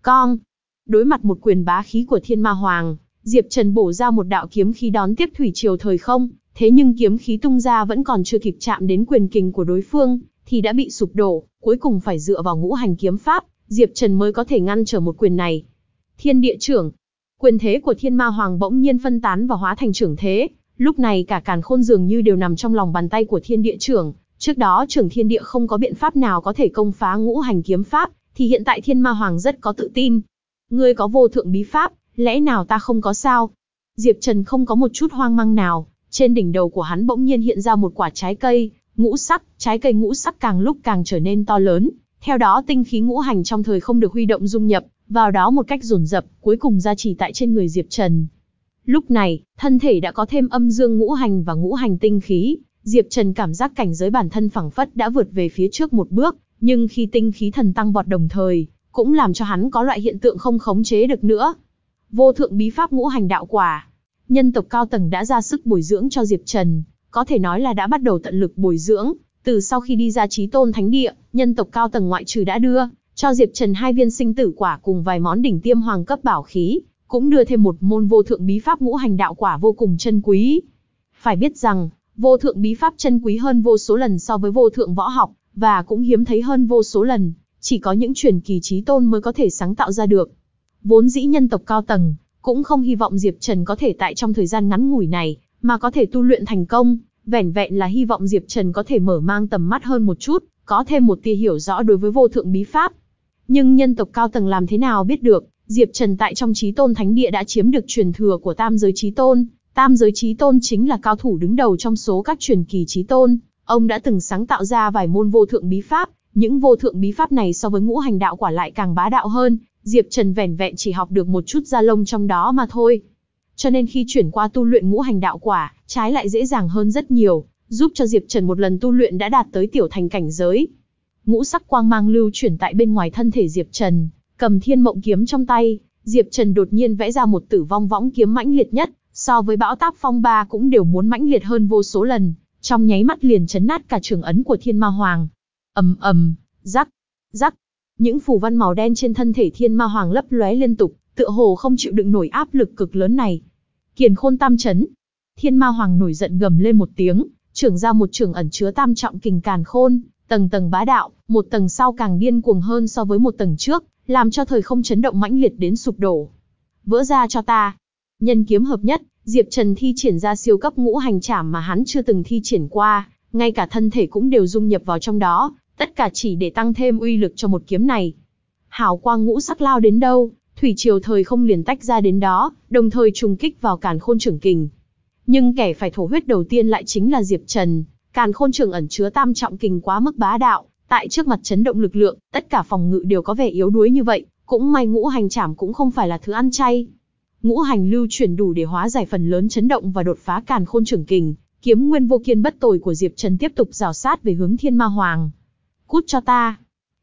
[SPEAKER 1] Con. Đối mặt một quyền bá khí của thiên ma hoàng, Diệp Trần bổ ra một đạo kiếm khí đón tiếp thủy triều thời không, thế nhưng kiếm khí tung ra vẫn còn chưa kịp chạm đến quyền kình của đối phương, thì đã bị sụp đổ, cuối cùng phải dựa vào ngũ hành kiếm pháp, Diệp Trần mới có thể ngăn trở một quyền này. Thiên địa trưởng, quyền thế của thiên ma hoàng bỗng nhiên phân tán và hóa thành trưởng thế, lúc này cả càn khôn dường như đều nằm trong lòng bàn tay của thiên địa trưởng, trước đó trưởng thiên địa không có biện pháp nào có thể công phá ngũ hành kiếm pháp, thì hiện tại thiên ma hoàng rất có tự tin. Ngươi có vô thượng bí pháp, lẽ nào ta không có sao? Diệp Trần không có một chút hoang mang nào, trên đỉnh đầu của hắn bỗng nhiên hiện ra một quả trái cây, ngũ sắc, trái cây ngũ sắc càng lúc càng trở nên to lớn, theo đó tinh khí ngũ hành trong thời không được huy động dung nhập, vào đó một cách dồn dập, cuối cùng ra chỉ tại trên người Diệp Trần. Lúc này, thân thể đã có thêm âm dương ngũ hành và ngũ hành tinh khí, Diệp Trần cảm giác cảnh giới bản thân phẳng phất đã vượt về phía trước một bước, nhưng khi tinh khí thần tăng vọt đồng thời, cũng làm cho hắn có loại hiện tượng không khống chế được nữa. Vô thượng bí pháp ngũ hành đạo quả, nhân tộc cao tầng đã ra sức bồi dưỡng cho Diệp Trần, có thể nói là đã bắt đầu tận lực bồi dưỡng, từ sau khi đi ra trí tôn thánh địa, nhân tộc cao tầng ngoại trừ đã đưa cho Diệp Trần hai viên sinh tử quả cùng vài món đỉnh tiêm hoàng cấp bảo khí, cũng đưa thêm một môn vô thượng bí pháp ngũ hành đạo quả vô cùng chân quý. Phải biết rằng, vô thượng bí pháp chân quý hơn vô số lần so với vô thượng võ học, và cũng hiếm thấy hơn vô số lần, chỉ có những truyền kỳ trí tôn mới có thể sáng tạo ra được. Vốn dĩ nhân tộc cao tầng, cũng không hy vọng Diệp Trần có thể tại trong thời gian ngắn ngủi này, mà có thể tu luyện thành công, vẻn vẹn là hy vọng Diệp Trần có thể mở mang tầm mắt hơn một chút, có thêm một tia hiểu rõ đối với vô thượng bí pháp. Nhưng nhân tộc cao tầng làm thế nào biết được, Diệp Trần tại trong trí tôn thánh địa đã chiếm được truyền thừa của tam giới trí tôn. Tam giới trí tôn chính là cao thủ đứng đầu trong số các truyền kỳ trí tôn. Ông đã từng sáng tạo ra vài môn vô thượng bí pháp, những vô thượng bí pháp này so với ngũ hành đạo quả lại càng bá đạo hơn, Diệp Trần vẻn vẹn chỉ học được một chút da lông trong đó mà thôi cho nên khi chuyển qua tu luyện ngũ hành đạo quả, trái lại dễ dàng hơn rất nhiều, giúp cho Diệp Trần một lần tu luyện đã đạt tới tiểu thành cảnh giới. Ngũ sắc quang mang lưu chuyển tại bên ngoài thân thể Diệp Trần, cầm thiên mộng kiếm trong tay, Diệp Trần đột nhiên vẽ ra một tử vong võng kiếm mãnh liệt nhất, so với bão táp phong ba cũng đều muốn mãnh liệt hơn vô số lần, trong nháy mắt liền chấn nát cả trường ấn của thiên ma hoàng. ầm ầm, rắc, rắc, những phù văn màu đen trên thân thể thiên ma hoàng lấp lóe liên tục, tựa hồ không chịu đựng nổi áp lực cực lớn này. Kiền khôn tam chấn. Thiên ma hoàng nổi giận gầm lên một tiếng, trưởng ra một trường ẩn chứa tam trọng kình càn khôn, tầng tầng bá đạo, một tầng sau càng điên cuồng hơn so với một tầng trước, làm cho thời không chấn động mãnh liệt đến sụp đổ. Vỡ ra cho ta. Nhân kiếm hợp nhất, Diệp Trần thi triển ra siêu cấp ngũ hành trảm mà hắn chưa từng thi triển qua, ngay cả thân thể cũng đều dung nhập vào trong đó, tất cả chỉ để tăng thêm uy lực cho một kiếm này. Hào quang ngũ sắc lao đến đâu, thủy triều thời không liền tách ra đến đó, đồng thời trùng kích vào càn khôn trưởng kình. Nhưng kẻ phải thổ huyết đầu tiên lại chính là Diệp Trần, càn khôn trưởng ẩn chứa tam trọng kình quá mức bá đạo, tại trước mặt chấn động lực lượng, tất cả phòng ngự đều có vẻ yếu đuối như vậy, cũng may ngũ hành trảm cũng không phải là thứ ăn chay. Ngũ hành lưu chuyển đủ để hóa giải phần lớn chấn động và đột phá càn khôn trưởng kình, kiếm nguyên vô kiên bất tồi của Diệp Trần tiếp tục rào sát về hướng Thiên Ma Hoàng. Cút cho ta.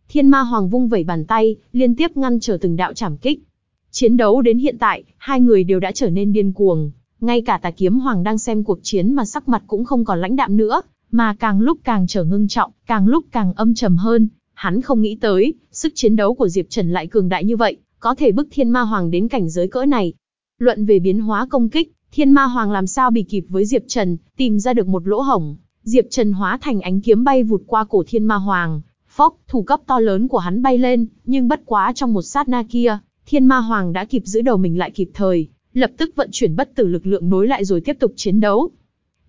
[SPEAKER 1] Thiên Ma Hoàng vung vẩy bàn tay, liên tiếp ngăn trở từng đạo chảm kích. Chiến đấu đến hiện tại, hai người đều đã trở nên điên cuồng. Ngay cả tà kiếm hoàng đang xem cuộc chiến mà sắc mặt cũng không còn lãnh đạm nữa, mà càng lúc càng trở ngưng trọng, càng lúc càng âm trầm hơn. Hắn không nghĩ tới, sức chiến đấu của Diệp Trần lại cường đại như vậy, có thể bức thiên ma hoàng đến cảnh giới cỡ này. Luận về biến hóa công kích, thiên ma hoàng làm sao bị kịp với Diệp Trần, tìm ra được một lỗ hổng. Diệp Trần hóa thành ánh kiếm bay vụt qua cổ thiên ma hoàng, phốc, thủ cấp to lớn của hắn bay lên, nhưng bất quá trong một sát na kia, thiên ma hoàng đã kịp giữ đầu mình lại kịp thời, lập tức vận chuyển bất tử lực lượng nối lại rồi tiếp tục chiến đấu.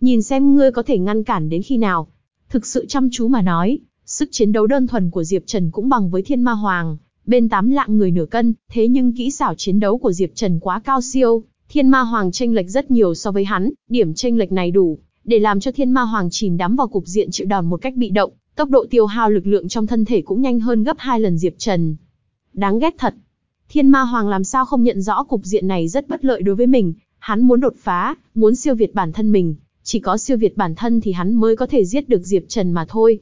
[SPEAKER 1] Nhìn xem ngươi có thể ngăn cản đến khi nào. Thực sự chăm chú mà nói, sức chiến đấu đơn thuần của Diệp Trần cũng bằng với thiên ma hoàng, bên tám lạng người nửa cân, thế nhưng kỹ xảo chiến đấu của Diệp Trần quá cao siêu, thiên ma hoàng chênh lệch rất nhiều so với hắn, điểm chênh lệch này đủ, để làm cho thiên ma hoàng chìm đắm vào cục diện chịu đòn một cách bị động, tốc độ tiêu hao lực lượng trong thân thể cũng nhanh hơn gấp hai lần Diệp Trần. Đáng ghét thật. Thiên ma hoàng làm sao không nhận rõ cục diện này rất bất lợi đối với mình, hắn muốn đột phá, muốn siêu việt bản thân mình, chỉ có siêu việt bản thân thì hắn mới có thể giết được Diệp Trần mà thôi.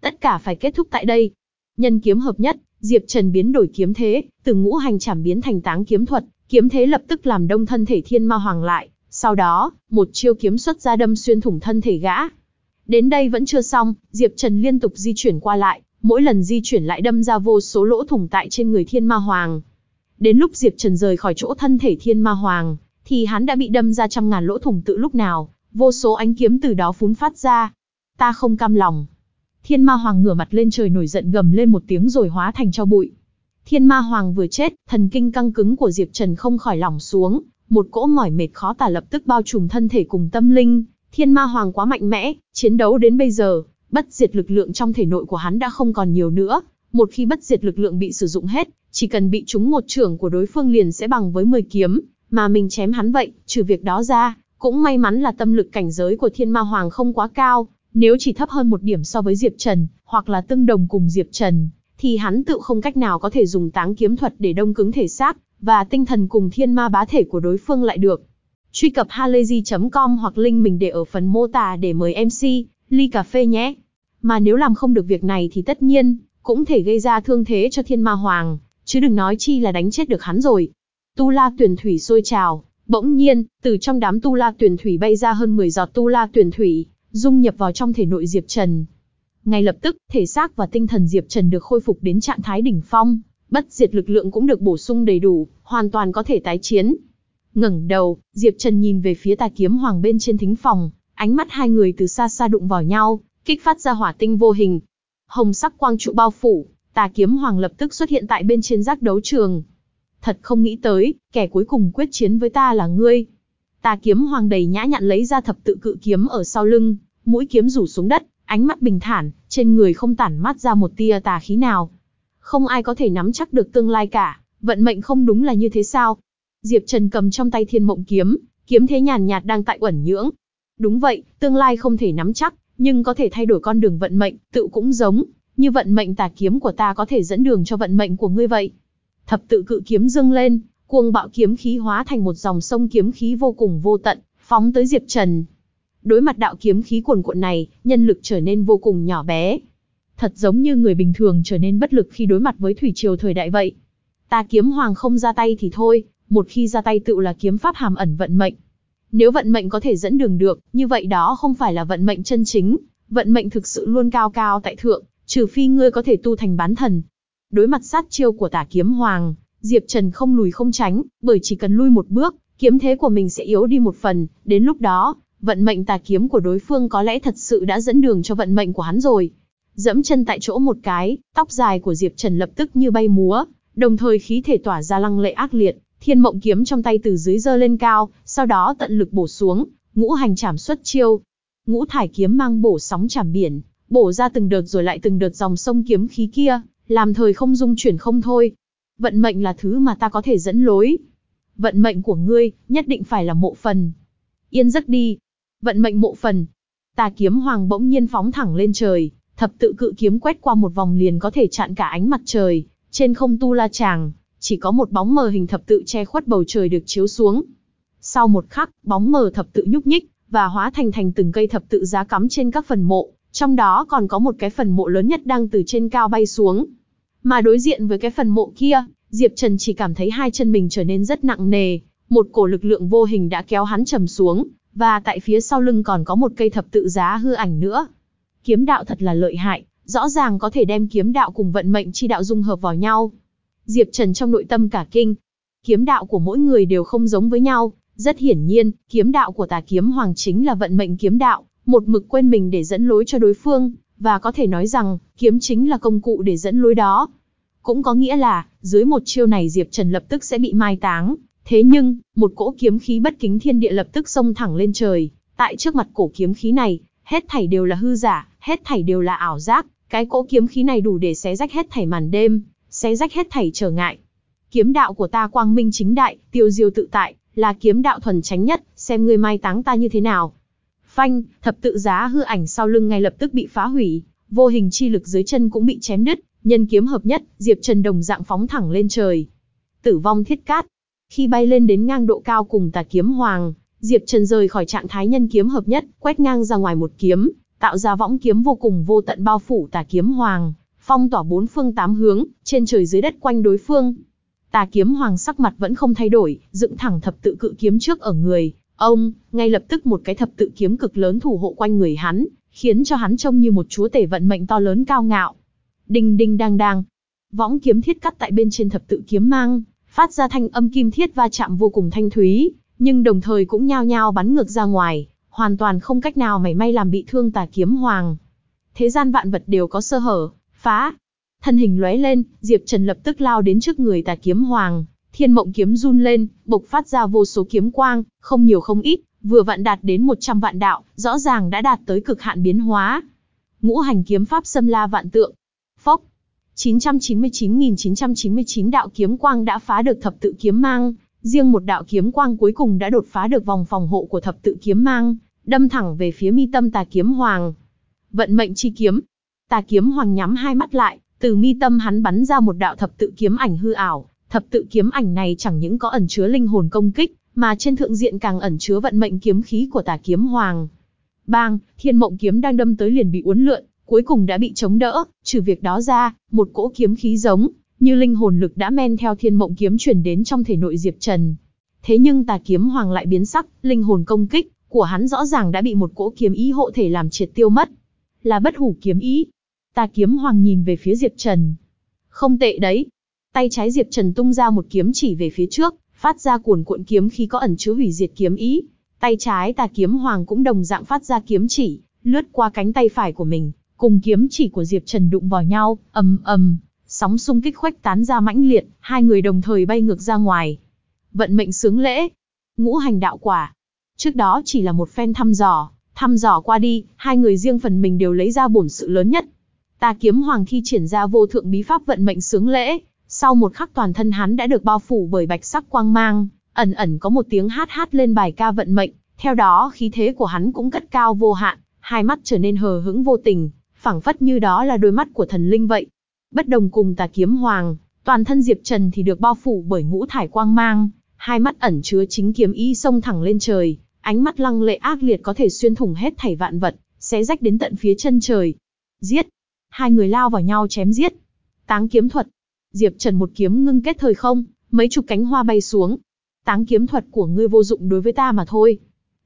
[SPEAKER 1] Tất cả phải kết thúc tại đây. Nhân kiếm hợp nhất, Diệp Trần biến đổi kiếm thế, từ ngũ hành chảm biến thành táng kiếm thuật, kiếm thế lập tức làm đông thân thể thiên ma hoàng lại, sau đó, một chiêu kiếm xuất ra đâm xuyên thủng thân thể gã. Đến đây vẫn chưa xong, Diệp Trần liên tục di chuyển qua lại, mỗi lần di chuyển lại đâm ra vô số lỗ thủng tại trên người thiên ma hoàng. Đến lúc Diệp Trần rời khỏi chỗ thân thể thiên ma hoàng, thì hắn đã bị đâm ra trăm ngàn lỗ thủng tự lúc nào, vô số ánh kiếm từ đó phún phát ra. Ta không cam lòng. Thiên ma hoàng ngửa mặt lên trời nổi giận gầm lên một tiếng rồi hóa thành cho bụi. Thiên ma hoàng vừa chết, thần kinh căng cứng của Diệp Trần không khỏi lỏng xuống, một cỗ mỏi mệt khó tả lập tức bao trùm thân thể cùng tâm linh. Thiên ma hoàng quá mạnh mẽ, chiến đấu đến bây giờ, bất diệt lực lượng trong thể nội của hắn đã không còn nhiều nữa. Một khi bất diệt lực lượng bị sử dụng hết, chỉ cần bị trúng một trưởng của đối phương liền sẽ bằng với 10 kiếm, mà mình chém hắn vậy, trừ việc đó ra, cũng may mắn là tâm lực cảnh giới của thiên ma hoàng không quá cao, nếu chỉ thấp hơn một điểm so với Diệp Trần, hoặc là tương đồng cùng Diệp Trần, thì hắn tự không cách nào có thể dùng táng kiếm thuật để đông cứng thể xác và tinh thần cùng thiên ma bá thể của đối phương lại được. Truy cập halayzi.com hoặc link mình để ở phần mô tả để mời MC, ly cà phê nhé. Mà nếu làm không được việc này thì tất nhiên, cũng thể gây ra thương thế cho thiên ma hoàng, chứ đừng nói chi là đánh chết được hắn rồi. Tu la tuyển thủy sôi trào, bỗng nhiên, từ trong đám tu la tuyển thủy bay ra hơn 10 giọt tu la tuyển thủy, dung nhập vào trong thể nội Diệp Trần. Ngay lập tức, thể xác và tinh thần Diệp Trần được khôi phục đến trạng thái đỉnh phong, bất diệt lực lượng cũng được bổ sung đầy đủ, hoàn toàn có thể tái chiến. Ngẩng đầu, Diệp Trần nhìn về phía tà kiếm hoàng bên trên thính phòng, ánh mắt hai người từ xa xa đụng vào nhau, kích phát ra hỏa tinh vô hình. Hồng sắc quang trụ bao phủ, tà kiếm hoàng lập tức xuất hiện tại bên trên giác đấu trường. Thật không nghĩ tới, kẻ cuối cùng quyết chiến với ta là ngươi. Tà kiếm hoàng đầy nhã nhặn lấy ra thập tự cự kiếm ở sau lưng, mũi kiếm rủ xuống đất, ánh mắt bình thản, trên người không tản mắt ra một tia tà khí nào. Không ai có thể nắm chắc được tương lai cả, vận mệnh không đúng là như thế sao? Diệp Trần cầm trong tay thiên mộng kiếm, kiếm thế nhàn nhạt đang tại uẩn nhưỡng. Đúng vậy, tương lai không thể nắm chắc, nhưng có thể thay đổi con đường vận mệnh, tự cũng giống, như vận mệnh tà kiếm của ta có thể dẫn đường cho vận mệnh của ngươi vậy. Thập tự cự kiếm dâng lên, cuồng bạo kiếm khí hóa thành một dòng sông kiếm khí vô cùng vô tận, phóng tới Diệp Trần. Đối mặt đạo kiếm khí cuồn cuộn này, nhân lực trở nên vô cùng nhỏ bé. Thật giống như người bình thường trở nên bất lực khi đối mặt với thủy triều thời đại vậy. Ta kiếm hoàng không ra tay thì thôi, một khi ra tay tự là kiếm pháp hàm ẩn vận mệnh. Nếu vận mệnh có thể dẫn đường được, như vậy đó không phải là vận mệnh chân chính, vận mệnh thực sự luôn cao cao tại thượng, trừ phi ngươi có thể tu thành bán thần. Đối mặt sát chiêu của tả kiếm hoàng, Diệp Trần không lùi không tránh, bởi chỉ cần lui một bước, kiếm thế của mình sẽ yếu đi một phần, đến lúc đó, vận mệnh tà kiếm của đối phương có lẽ thật sự đã dẫn đường cho vận mệnh của hắn rồi. Dẫm chân tại chỗ một cái, tóc dài của Diệp Trần lập tức như bay múa, đồng thời khí thể tỏa ra lăng lệ ác liệt, thiên mộng kiếm trong tay từ dưới dơ lên cao, sau đó tận lực bổ xuống, ngũ hành chảm xuất chiêu. Ngũ thải kiếm mang bổ sóng chảm biển, bổ ra từng đợt rồi lại từng đợt dòng sông kiếm khí kia, làm thời không dung chuyển không thôi. Vận mệnh là thứ mà ta có thể dẫn lối. Vận mệnh của ngươi, nhất định phải là mộ phần. Yên giấc đi. Vận mệnh mộ phần. Tà kiếm hoàng bỗng nhiên phóng thẳng lên trời, thập tự cự kiếm quét qua một vòng liền có thể chặn cả ánh mặt trời, trên không tu la chàng, chỉ có một bóng mờ hình thập tự che khuất bầu trời được chiếu xuống. Sau một khắc, bóng mờ thập tự nhúc nhích, và hóa thành thành từng cây thập tự giá cắm trên các phần mộ, trong đó còn có một cái phần mộ lớn nhất đang từ trên cao bay xuống. Mà đối diện với cái phần mộ kia, Diệp Trần chỉ cảm thấy hai chân mình trở nên rất nặng nề, một cổ lực lượng vô hình đã kéo hắn trầm xuống, và tại phía sau lưng còn có một cây thập tự giá hư ảnh nữa. Kiếm đạo thật là lợi hại, rõ ràng có thể đem kiếm đạo cùng vận mệnh chi đạo dung hợp vào nhau. Diệp Trần trong nội tâm cả kinh. Kiếm đạo của mỗi người đều không giống với nhau, rất hiển nhiên, kiếm đạo của tà kiếm hoàng chính là vận mệnh kiếm đạo, một mực quên mình để dẫn lối cho đối phương, và có thể nói rằng, kiếm chính là công cụ để dẫn lối đó. Cũng có nghĩa là, dưới một chiêu này Diệp Trần lập tức sẽ bị mai táng. Thế nhưng, một cỗ kiếm khí bất kính thiên địa lập tức xông thẳng lên trời. Tại trước mặt cổ kiếm khí này, hết thảy đều là hư giả, hết thảy đều là ảo giác. Cái cỗ kiếm khí này đủ để xé rách hết thảy màn đêm, xé rách hết thảy trở ngại. Kiếm đạo của ta quang minh chính đại, tiêu diêu tự tại, là kiếm đạo thuần tránh nhất, xem ngươi mai táng ta như thế nào. Phanh, thập tự giá hư ảnh sau lưng ngay lập tức bị phá hủy, vô hình chi lực dưới chân cũng bị chém đứt, nhân kiếm hợp nhất, Diệp Trần đồng dạng phóng thẳng lên trời. Tử vong thiết cát. Khi bay lên đến ngang độ cao cùng tà kiếm hoàng, Diệp Trần rời khỏi trạng thái nhân kiếm hợp nhất, quét ngang ra ngoài một kiếm, tạo ra võng kiếm vô cùng vô tận bao phủ tà kiếm hoàng, phong tỏa bốn phương tám hướng, trên trời dưới đất quanh đối phương. Tà kiếm hoàng sắc mặt vẫn không thay đổi, dựng thẳng thập tự cự kiếm trước ở người, ông, ngay lập tức một cái thập tự kiếm cực lớn thủ hộ quanh người hắn, khiến cho hắn trông như một chúa tể vận mệnh to lớn cao ngạo. Đinh đinh đang đang. Võng kiếm thiết cắt tại bên trên thập tự kiếm mang, phát ra thanh âm kim thiết va chạm vô cùng thanh thúy, nhưng đồng thời cũng nhao nhao bắn ngược ra ngoài, hoàn toàn không cách nào mảy may làm bị thương tà kiếm hoàng. Thế gian vạn vật đều có sơ hở, phá. Thân hình lóe lên, Diệp Trần lập tức lao đến trước người tà kiếm hoàng, thiên mộng kiếm run lên, bộc phát ra vô số kiếm quang, không nhiều không ít, vừa vạn đạt đến 100 vạn đạo, rõ ràng đã đạt tới cực hạn biến hóa. Ngũ hành kiếm pháp xâm la vạn tượng. Phốc. 999.999 đạo kiếm quang đã phá được thập tự kiếm mang, riêng một đạo kiếm quang cuối cùng đã đột phá được vòng phòng hộ của thập tự kiếm mang, đâm thẳng về phía mi tâm tà kiếm hoàng. Vận mệnh chi kiếm. Tà kiếm hoàng nhắm hai mắt lại, từ mi tâm hắn bắn ra một đạo thập tự kiếm ảnh hư ảo, thập tự kiếm ảnh này chẳng những có ẩn chứa linh hồn công kích, mà trên thượng diện càng ẩn chứa vận mệnh kiếm khí của tà kiếm hoàng. Bang, thiên mộng kiếm đang đâm tới liền bị uốn lượn, cuối cùng đã bị chống đỡ, trừ việc đó ra, một cỗ kiếm khí giống, như linh hồn lực đã men theo thiên mộng kiếm chuyển đến trong thể nội Diệp Trần. Thế nhưng tà kiếm hoàng lại biến sắc, linh hồn công kích của hắn rõ ràng đã bị một cỗ kiếm ý hộ thể làm triệt tiêu mất. Là bất hủ kiếm ý. Tà kiếm hoàng nhìn về phía Diệp Trần. Không tệ đấy. Tay trái Diệp Trần tung ra một kiếm chỉ về phía trước, phát ra cuồn cuộn kiếm khí có ẩn chứa hủy diệt kiếm ý. Tay trái tà kiếm hoàng cũng đồng dạng phát ra kiếm chỉ, lướt qua cánh tay phải của mình, cùng kiếm chỉ của Diệp Trần đụng vào nhau, ầm ầm, sóng xung kích khuếch tán ra mãnh liệt, hai người đồng thời bay ngược ra ngoài. Vận mệnh sướng lễ, ngũ hành đạo quả. Trước đó chỉ là một phen thăm dò, thăm dò qua đi, hai người riêng phần mình đều lấy ra bổn sự lớn nhất. Ta kiếm hoàng thi triển ra vô thượng bí pháp vận mệnh sướng lễ, sau một khắc toàn thân hắn đã được bao phủ bởi bạch sắc quang mang, ẩn ẩn có một tiếng hát hát lên bài ca vận mệnh, theo đó khí thế của hắn cũng cất cao vô hạn, hai mắt trở nên hờ hững vô tình, phảng phất như đó là đôi mắt của thần linh vậy. Bất đồng cùng tà kiếm hoàng, Toàn thân Diệp Trần thì được bao phủ bởi ngũ thải quang mang, hai mắt ẩn chứa chính kiếm ý xông thẳng lên trời, ánh mắt lăng lệ ác liệt có thể xuyên thủng hết thảy vạn vật, xé rách đến tận phía chân trời. Giết! Hai người lao vào nhau chém giết. Táng kiếm thuật. Diệp Trần một kiếm ngưng kết thời không, mấy chục cánh hoa bay xuống. Táng kiếm thuật của ngươi vô dụng đối với ta mà thôi.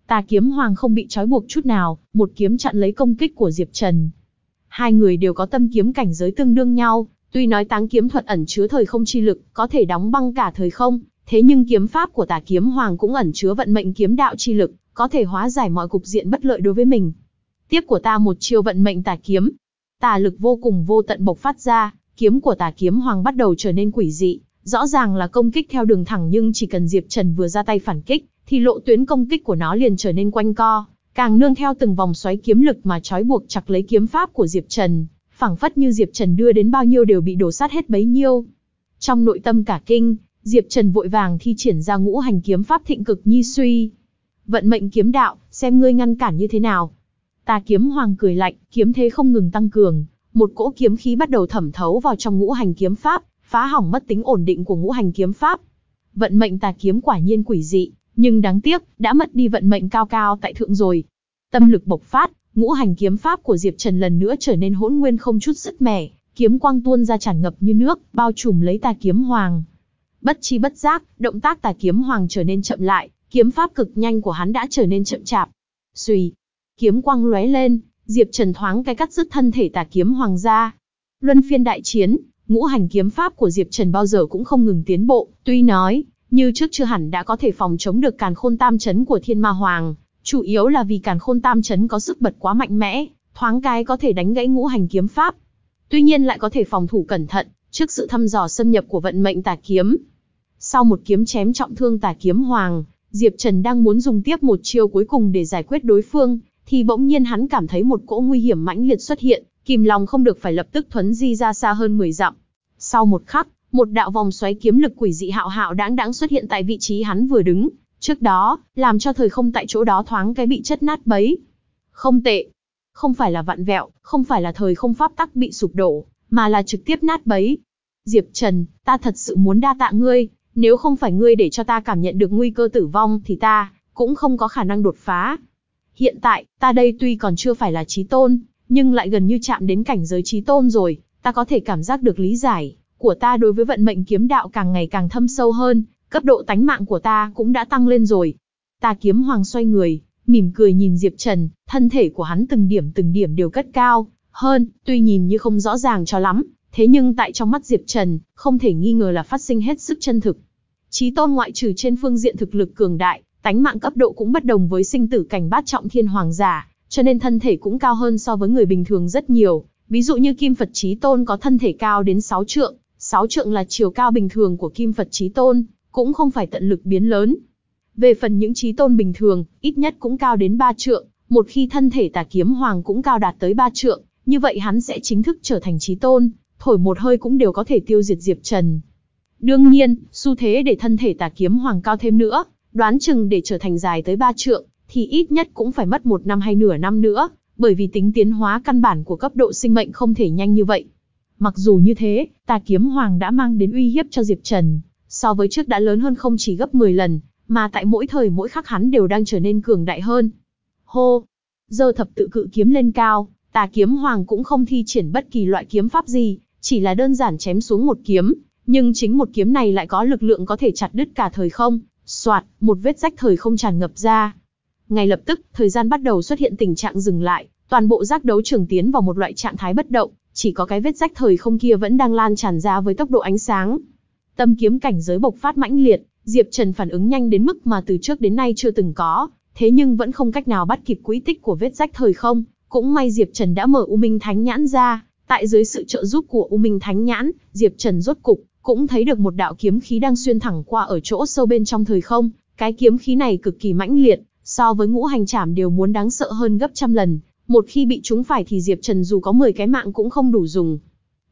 [SPEAKER 1] Tà kiếm hoàng không bị trói buộc chút nào, một kiếm chặn lấy công kích của Diệp Trần. Hai người đều có tâm kiếm cảnh giới tương đương nhau, tuy nói táng kiếm thuật ẩn chứa thời không chi lực, có thể đóng băng cả thời không, thế nhưng kiếm pháp của tà kiếm hoàng cũng ẩn chứa vận mệnh kiếm đạo chi lực, có thể hóa giải mọi cục diện bất lợi đối với mình. Tiếp của ta một chiêu vận mệnh tà kiếm. Tà lực vô cùng vô tận bộc phát ra, kiếm của tà kiếm hoàng bắt đầu trở nên quỷ dị, rõ ràng là công kích theo đường thẳng nhưng chỉ cần Diệp Trần vừa ra tay phản kích, thì lộ tuyến công kích của nó liền trở nên quanh co, càng nương theo từng vòng xoáy kiếm lực mà trói buộc chặt lấy kiếm pháp của Diệp Trần, phảng phất như Diệp Trần đưa đến bao nhiêu đều bị đổ sát hết bấy nhiêu. Trong nội tâm cả kinh, Diệp Trần vội vàng thi triển ra ngũ hành kiếm pháp thịnh cực nhi suy. Vận mệnh kiếm đạo, xem ngươi ngăn cản như thế nào. Tà kiếm hoàng cười lạnh, kiếm thế không ngừng tăng cường, một cỗ kiếm khí bắt đầu thẩm thấu vào trong ngũ hành kiếm pháp, phá hỏng mất tính ổn định của ngũ hành kiếm pháp. Vận mệnh tà kiếm quả nhiên quỷ dị, nhưng đáng tiếc, đã mất đi vận mệnh cao cao tại thượng rồi. Tâm lực bộc phát, ngũ hành kiếm pháp của Diệp Trần lần nữa trở nên hỗn nguyên không chút sức mẻ, kiếm quang tuôn ra tràn ngập như nước, bao trùm lấy tà kiếm hoàng. Bất chi bất giác, động tác tà kiếm hoàng trở nên chậm lại, kiếm pháp cực nhanh của hắn đã trở nên chậm chạp. Xùy, kiếm quang lóe lên, Diệp Trần thoáng cái cắt dứt thân thể tà kiếm hoàng gia. Luân phiên đại chiến, ngũ hành kiếm pháp của Diệp Trần bao giờ cũng không ngừng tiến bộ, tuy nói, như trước chưa hẳn đã có thể phòng chống được càn khôn tam chấn của thiên ma hoàng, chủ yếu là vì càn khôn tam chấn có sức bật quá mạnh mẽ, thoáng cái có thể đánh gãy ngũ hành kiếm pháp. Tuy nhiên lại có thể phòng thủ cẩn thận, trước sự thăm dò xâm nhập của vận mệnh tà kiếm. Sau một kiếm chém trọng thương tà kiếm hoàng, Diệp Trần đang muốn dùng tiếp một chiêu cuối cùng để giải quyết đối phương, thì bỗng nhiên hắn cảm thấy một cỗ nguy hiểm mãnh liệt xuất hiện, kìm lòng không được phải lập tức thuấn di ra xa hơn 10 dặm. Sau một khắc, một đạo vòng xoáy kiếm lực quỷ dị hạo hạo đãng đãng xuất hiện tại vị trí hắn vừa đứng, trước đó, làm cho thời không tại chỗ đó thoáng cái bị chất nát bấy. Không tệ, không phải là vạn vẹo, không phải là thời không pháp tắc bị sụp đổ, mà là trực tiếp nát bấy. Diệp Trần, ta thật sự muốn đa tạ ngươi, nếu không phải ngươi để cho ta cảm nhận được nguy cơ tử vong thì ta cũng không có khả năng đột phá. Hiện tại, ta đây tuy còn chưa phải là trí tôn, nhưng lại gần như chạm đến cảnh giới trí tôn rồi, ta có thể cảm giác được lý giải của ta đối với vận mệnh kiếm đạo càng ngày càng thâm sâu hơn, cấp độ tánh mạng của ta cũng đã tăng lên rồi. Ta kiếm hoàng xoay người, mỉm cười nhìn Diệp Trần, thân thể của hắn từng điểm từng điểm đều cất cao, hơn, tuy nhìn như không rõ ràng cho lắm, thế nhưng tại trong mắt Diệp Trần, không thể nghi ngờ là phát sinh hết sức chân thực. Chí tôn ngoại trừ trên phương diện thực lực cường đại, tánh mạng cấp độ cũng bất đồng với sinh tử cảnh bát trọng thiên hoàng giả, cho nên thân thể cũng cao hơn so với người bình thường rất nhiều. Ví dụ như Kim Phật Chí Tôn có thân thể cao đến 6 trượng, 6 trượng là chiều cao bình thường của Kim Phật Chí Tôn, cũng không phải tận lực biến lớn. Về phần những Chí Tôn bình thường, ít nhất cũng cao đến 3 trượng, một khi thân thể tà kiếm hoàng cũng cao đạt tới 3 trượng, như vậy hắn sẽ chính thức trở thành Chí Tôn, thổi một hơi cũng đều có thể tiêu diệt Diệp Trần. Đương nhiên, xu thế để thân thể tà kiếm hoàng cao thêm nữa, đoán chừng để trở thành dài tới 3 trượng, thì ít nhất cũng phải mất một năm hay nửa năm nữa, bởi vì tính tiến hóa căn bản của cấp độ sinh mệnh không thể nhanh như vậy. Mặc dù như thế, tà kiếm hoàng đã mang đến uy hiếp cho Diệp Trần, so với trước đã lớn hơn không chỉ gấp 10 lần, mà tại mỗi thời mỗi khắc hắn đều đang trở nên cường đại hơn. Hô! Giờ thập tự cự kiếm lên cao, tà kiếm hoàng cũng không thi triển bất kỳ loại kiếm pháp gì, chỉ là đơn giản chém xuống một kiếm, nhưng chính một kiếm này lại có lực lượng có thể chặt đứt cả thời không, soạt, một vết rách thời không tràn ngập ra. Ngay lập tức, thời gian bắt đầu xuất hiện tình trạng dừng lại, toàn bộ giác đấu trường tiến vào một loại trạng thái bất động, chỉ có cái vết rách thời không kia vẫn đang lan tràn ra với tốc độ ánh sáng. Tâm kiếm cảnh giới bộc phát mãnh liệt, Diệp Trần phản ứng nhanh đến mức mà từ trước đến nay chưa từng có, thế nhưng vẫn không cách nào bắt kịp quỹ tích của vết rách thời không, cũng may Diệp Trần đã mở U Minh Thánh Nhãn ra, tại dưới sự trợ giúp của U Minh Thánh Nhãn, Diệp Trần rốt cục cũng thấy được một đạo kiếm khí đang xuyên thẳng qua ở chỗ sâu bên trong thời không, cái kiếm khí này cực kỳ mãnh liệt, so với ngũ hành trảm đều muốn đáng sợ hơn gấp trăm lần, một khi bị chúng phải thì Diệp Trần dù có 10 cái mạng cũng không đủ dùng.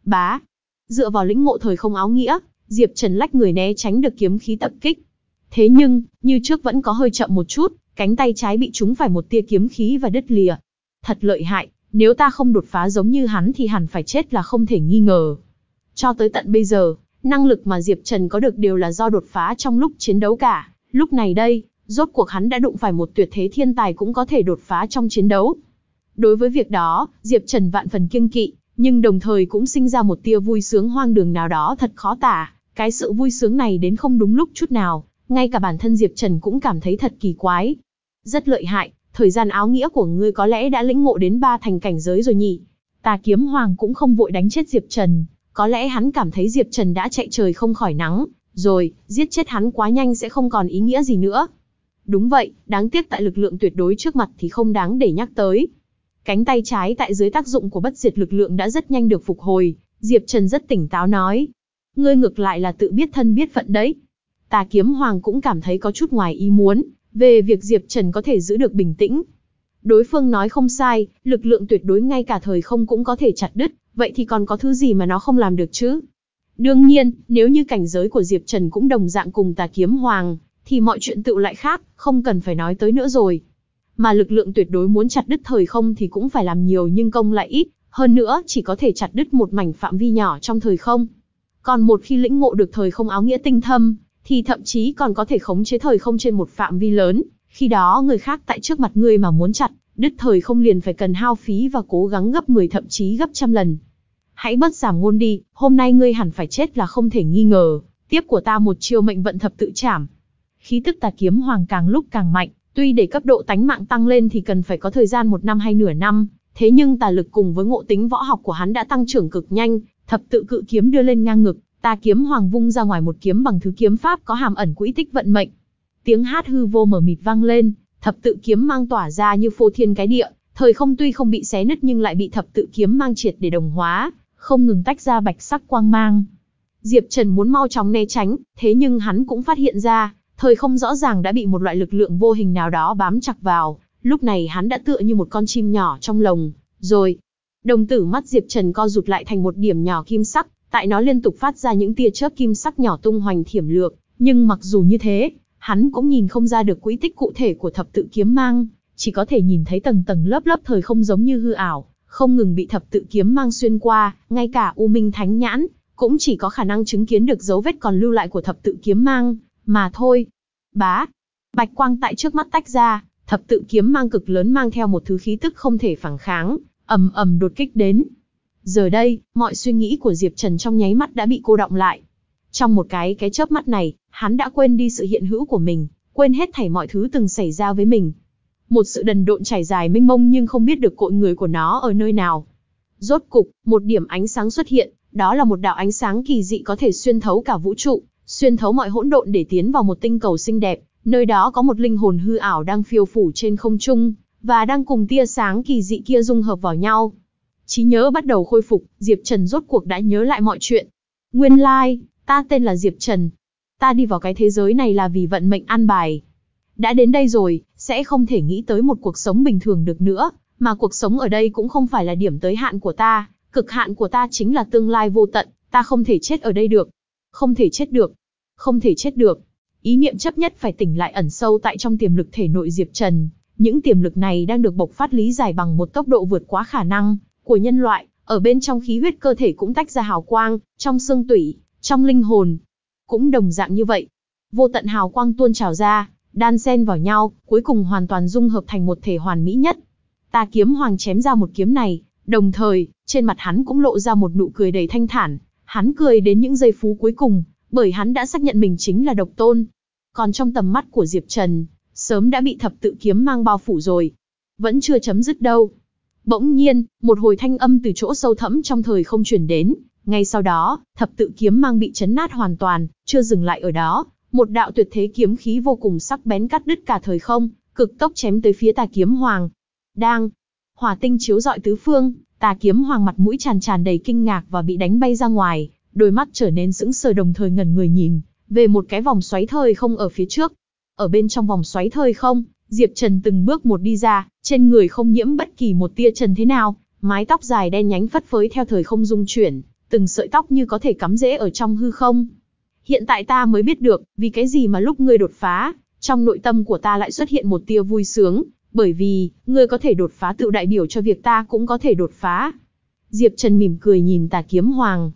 [SPEAKER 1] Bá. Dựa vào lĩnh ngộ thời không áo nghĩa, Diệp Trần lách người né tránh được kiếm khí tập kích. Thế nhưng, như trước vẫn có hơi chậm một chút, cánh tay trái bị trúng phải một tia kiếm khí và đứt lìa. Thật lợi hại, nếu ta không đột phá giống như hắn thì hẳn phải chết là không thể nghi ngờ. Cho tới tận bây giờ, Năng lực mà Diệp Trần có được đều là do đột phá trong lúc chiến đấu cả. Lúc này đây, rốt cuộc hắn đã đụng phải một tuyệt thế thiên tài cũng có thể đột phá trong chiến đấu. Đối với việc đó, Diệp Trần vạn phần kiêng kỵ, nhưng đồng thời cũng sinh ra một tia vui sướng hoang đường nào đó thật khó tả. Cái sự vui sướng này đến không đúng lúc chút nào, ngay cả bản thân Diệp Trần cũng cảm thấy thật kỳ quái. Rất lợi hại, thời gian áo nghĩa của ngươi có lẽ đã lĩnh ngộ đến ba thành cảnh giới rồi nhỉ. Tà kiếm hoàng cũng không vội đánh chết Diệp Trần, có lẽ hắn cảm thấy Diệp Trần đã chạy trời không khỏi nắng, rồi, giết chết hắn quá nhanh sẽ không còn ý nghĩa gì nữa. Đúng vậy, đáng tiếc tại lực lượng tuyệt đối trước mặt thì không đáng để nhắc tới. Cánh tay trái tại dưới tác dụng của bất diệt lực lượng đã rất nhanh được phục hồi, Diệp Trần rất tỉnh táo nói. Ngươi ngược lại là tự biết thân biết phận đấy. Tà kiếm hoàng cũng cảm thấy có chút ngoài ý muốn, về việc Diệp Trần có thể giữ được bình tĩnh. Đối phương nói không sai, lực lượng tuyệt đối ngay cả thời không cũng có thể chặt đứt, vậy thì còn có thứ gì mà nó không làm được chứ? Đương nhiên, nếu như cảnh giới của Diệp Trần cũng đồng dạng cùng tà kiếm hoàng, thì mọi chuyện tự lại khác, không cần phải nói tới nữa rồi. Mà lực lượng tuyệt đối muốn chặt đứt thời không thì cũng phải làm nhiều nhưng công lại ít, hơn nữa chỉ có thể chặt đứt một mảnh phạm vi nhỏ trong thời không. Còn một khi lĩnh ngộ được thời không áo nghĩa tinh thâm, thì thậm chí còn có thể khống chế thời không trên một phạm vi lớn, khi đó người khác tại trước mặt ngươi mà muốn chặt, đứt thời không liền phải cần hao phí và cố gắng gấp 10 thậm chí gấp trăm lần. Hãy bớt giảm ngôn đi, hôm nay ngươi hẳn phải chết là không thể nghi ngờ, tiếp của ta một chiêu mệnh vận thập tự chảm. Khí tức tà kiếm hoàng càng lúc càng mạnh, tuy để cấp độ tánh mạng tăng lên thì cần phải có thời gian một năm hay nửa năm, thế nhưng tà lực cùng với ngộ tính võ học của hắn đã tăng trưởng cực nhanh, thập tự cự kiếm đưa lên ngang ngực, tà kiếm hoàng vung ra ngoài một kiếm bằng thứ kiếm pháp có hàm ẩn quỹ tích vận mệnh. Tiếng hát hư vô mở mịt vang lên, thập tự kiếm mang tỏa ra như phô thiên cái địa, thời không tuy không bị xé nứt nhưng lại bị thập tự kiếm mang triệt để đồng hóa, không ngừng tách ra bạch sắc quang mang. Diệp Trần muốn mau chóng né tránh, thế nhưng hắn cũng phát hiện ra, thời không rõ ràng đã bị một loại lực lượng vô hình nào đó bám chặt vào, lúc này hắn đã tựa như một con chim nhỏ trong lồng, rồi. Đồng tử mắt Diệp Trần co rụt lại thành một điểm nhỏ kim sắc, tại nó liên tục phát ra những tia chớp kim sắc nhỏ tung hoành thiểm lược, nhưng mặc dù như thế, hắn cũng nhìn không ra được quỹ tích cụ thể của thập tự kiếm mang, chỉ có thể nhìn thấy tầng tầng lớp lớp thời không giống như hư ảo, không ngừng bị thập tự kiếm mang xuyên qua, ngay cả U Minh Thánh Nhãn, cũng chỉ có khả năng chứng kiến được dấu vết còn lưu lại của thập tự kiếm mang, mà thôi. Bá, bạch quang tại trước mắt tách ra, thập tự kiếm mang cực lớn mang theo một thứ khí tức không thể phản kháng, ầm ầm đột kích đến. Giờ đây, mọi suy nghĩ của Diệp Trần trong nháy mắt đã bị cô động lại. Trong một cái cái chớp mắt này, hắn đã quên đi sự hiện hữu của mình, quên hết thảy mọi thứ từng xảy ra với mình. Một sự đần độn trải dài mênh mông nhưng không biết được cội người của nó ở nơi nào. Rốt cục, một điểm ánh sáng xuất hiện, đó là một đạo ánh sáng kỳ dị có thể xuyên thấu cả vũ trụ, xuyên thấu mọi hỗn độn để tiến vào một tinh cầu xinh đẹp, nơi đó có một linh hồn hư ảo đang phiêu phủ trên không trung, và đang cùng tia sáng kỳ dị kia dung hợp vào nhau. Trí nhớ bắt đầu khôi phục, Diệp Trần rốt cuộc đã nhớ lại mọi chuyện. Nguyên lai, like, ta tên là Diệp Trần. Ta đi vào cái thế giới này là vì vận mệnh an bài. Đã đến đây rồi, sẽ không thể nghĩ tới một cuộc sống bình thường được nữa, mà cuộc sống ở đây cũng không phải là điểm tới hạn của ta, cực hạn của ta chính là tương lai vô tận, ta không thể chết ở đây được. Không thể chết được. Không thể chết được. Ý niệm chấp nhất phải tỉnh lại ẩn sâu tại trong tiềm lực thể nội Diệp Trần. Những tiềm lực này đang được bộc phát lý giải bằng một tốc độ vượt quá khả năng của nhân loại, ở bên trong khí huyết cơ thể cũng tách ra hào quang, trong xương tủy, trong linh hồn. Cũng đồng dạng như vậy. Vô tận hào quang tuôn trào ra, đan xen vào nhau, cuối cùng hoàn toàn dung hợp thành một thể hoàn mỹ nhất. Ta kiếm hoàng chém ra một kiếm này, đồng thời, trên mặt hắn cũng lộ ra một nụ cười đầy thanh thản, hắn cười đến những giây phút cuối cùng, bởi hắn đã xác nhận mình chính là độc tôn. Còn trong tầm mắt của Diệp Trần, sớm đã bị thập tự kiếm mang bao phủ rồi. Vẫn chưa chấm dứt đâu. Bỗng nhiên, một hồi thanh âm từ chỗ sâu thẫm trong thời không truyền đến, ngay sau đó, thập tự kiếm mang bị chấn nát hoàn toàn, chưa dừng lại ở đó, một đạo tuyệt thế kiếm khí vô cùng sắc bén cắt đứt cả thời không, cực tốc chém tới phía tà kiếm hoàng. Đang, hỏa tinh chiếu rọi tứ phương, tà kiếm hoàng mặt mũi tràn tràn đầy kinh ngạc và bị đánh bay ra ngoài, đôi mắt trở nên sững sờ đồng thời ngẩn người nhìn, về một cái vòng xoáy thời không ở phía trước. Ở bên trong vòng xoáy thời không, Diệp Trần từng bước một đi ra, trên người không nhiễm bất kỳ một tia trần thế nào, mái tóc dài đen nhánh phất phới theo thời không dung chuyển, từng sợi tóc như có thể cắm rễ ở trong hư không. Hiện tại ta mới biết được, vì cái gì mà lúc ngươi đột phá, trong nội tâm của ta lại xuất hiện một tia vui sướng, bởi vì, ngươi có thể đột phá tự đại biểu cho việc ta cũng có thể đột phá. Diệp Trần mỉm cười nhìn tà kiếm hoàng.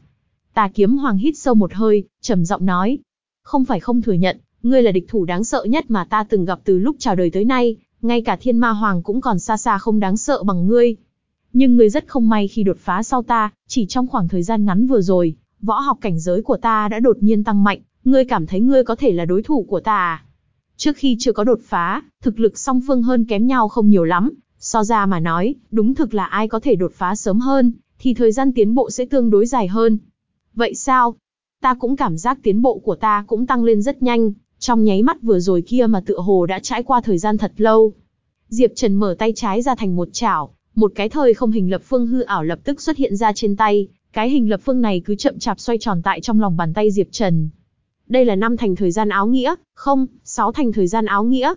[SPEAKER 1] Tà kiếm hoàng hít sâu một hơi, trầm giọng nói. Không phải không thừa nhận, ngươi là địch thủ đáng sợ nhất mà ta từng gặp từ lúc chào đời tới nay, ngay cả thiên ma hoàng cũng còn xa xa không đáng sợ bằng ngươi. Nhưng ngươi rất không may khi đột phá sau ta, chỉ trong khoảng thời gian ngắn vừa rồi, võ học cảnh giới của ta đã đột nhiên tăng mạnh, ngươi cảm thấy ngươi có thể là đối thủ của ta à? Trước khi chưa có đột phá, thực lực song phương hơn kém nhau không nhiều lắm, so ra mà nói, đúng thực là ai có thể đột phá sớm hơn, thì thời gian tiến bộ sẽ tương đối dài hơn. Vậy sao? Ta cũng cảm giác tiến bộ của ta cũng tăng lên rất nhanh, trong nháy mắt vừa rồi kia mà tựa hồ đã trải qua thời gian thật lâu. Diệp Trần mở tay trái ra thành một chảo, một cái thời không hình lập phương hư ảo lập tức xuất hiện ra trên tay, cái hình lập phương này cứ chậm chạp xoay tròn tại trong lòng bàn tay Diệp Trần. Đây là năm thành thời gian áo nghĩa, không, sáu thành thời gian áo nghĩa.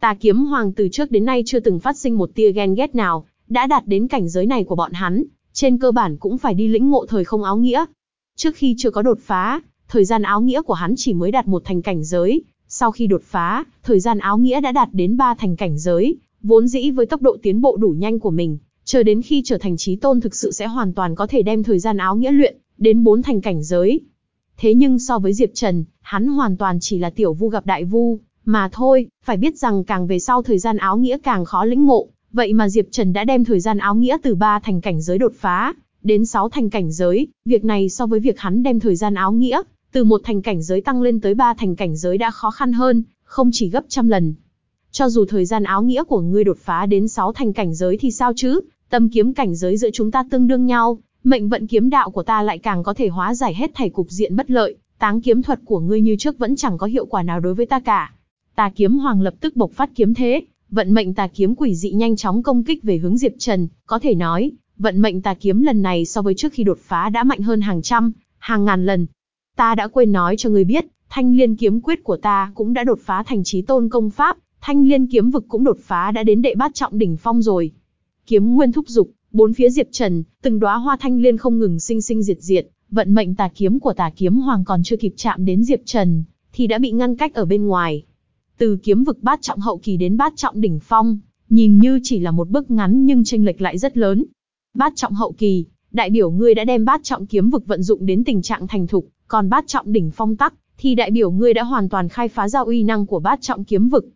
[SPEAKER 1] Tà kiếm hoàng từ trước đến nay chưa từng phát sinh một tia ghen ghét nào, đã đạt đến cảnh giới này của bọn hắn, trên cơ bản cũng phải đi lĩnh ngộ thời không áo nghĩa. Trước khi chưa có đột phá, thời gian áo nghĩa của hắn chỉ mới đạt một thành cảnh giới, sau khi đột phá, thời gian áo nghĩa đã đạt đến ba thành cảnh giới, vốn dĩ với tốc độ tiến bộ đủ nhanh của mình, chờ đến khi trở thành trí tôn thực sự sẽ hoàn toàn có thể đem thời gian áo nghĩa luyện đến bốn thành cảnh giới. Thế nhưng so với Diệp Trần, hắn hoàn toàn chỉ là tiểu vu gặp đại vu, mà thôi, phải biết rằng càng về sau thời gian áo nghĩa càng khó lĩnh ngộ, vậy mà Diệp Trần đã đem thời gian áo nghĩa từ ba thành cảnh giới đột phá, đến sáu thành cảnh giới, việc này so với việc hắn đem thời gian áo nghĩa, từ một thành cảnh giới tăng lên tới ba thành cảnh giới đã khó khăn hơn, không chỉ gấp trăm lần. Cho dù thời gian áo nghĩa của ngươi đột phá đến sáu thành cảnh giới thì sao chứ, tâm kiếm cảnh giới giữa chúng ta tương đương nhau, mệnh vận kiếm đạo của ta lại càng có thể hóa giải hết thảy cục diện bất lợi, táng kiếm thuật của ngươi như trước vẫn chẳng có hiệu quả nào đối với ta cả. Tà kiếm hoàng lập tức bộc phát kiếm thế, vận mệnh tà kiếm quỷ dị nhanh chóng công kích về hướng Diệp Trần, có thể nói, vận mệnh tà kiếm lần này so với trước khi đột phá đã mạnh hơn hàng trăm, hàng ngàn lần. Ta đã quên nói cho ngươi biết, thanh liên kiếm quyết của ta cũng đã đột phá thành trí tôn công pháp, thanh liên kiếm vực cũng đột phá đã đến đệ bát trọng đỉnh phong rồi. Kiếm nguyên thúc dục, bốn phía Diệp Trần, từng đóa hoa thanh liên không ngừng sinh sinh diệt diệt, vận mệnh tà kiếm của tà kiếm hoàng còn chưa kịp chạm đến Diệp Trần, thì đã bị ngăn cách ở bên ngoài. Từ kiếm vực bát trọng hậu kỳ đến bát trọng đỉnh phong, nhìn như chỉ là một bước ngắn nhưng chênh lệch lại rất lớn. Bát trọng hậu kỳ, đại biểu ngươi đã đem bát trọng kiếm vực vận dụng đến tình trạng thành thục, còn bát trọng đỉnh phong tắc, thì đại biểu ngươi đã hoàn toàn khai phá ra uy năng của bát trọng kiếm vực.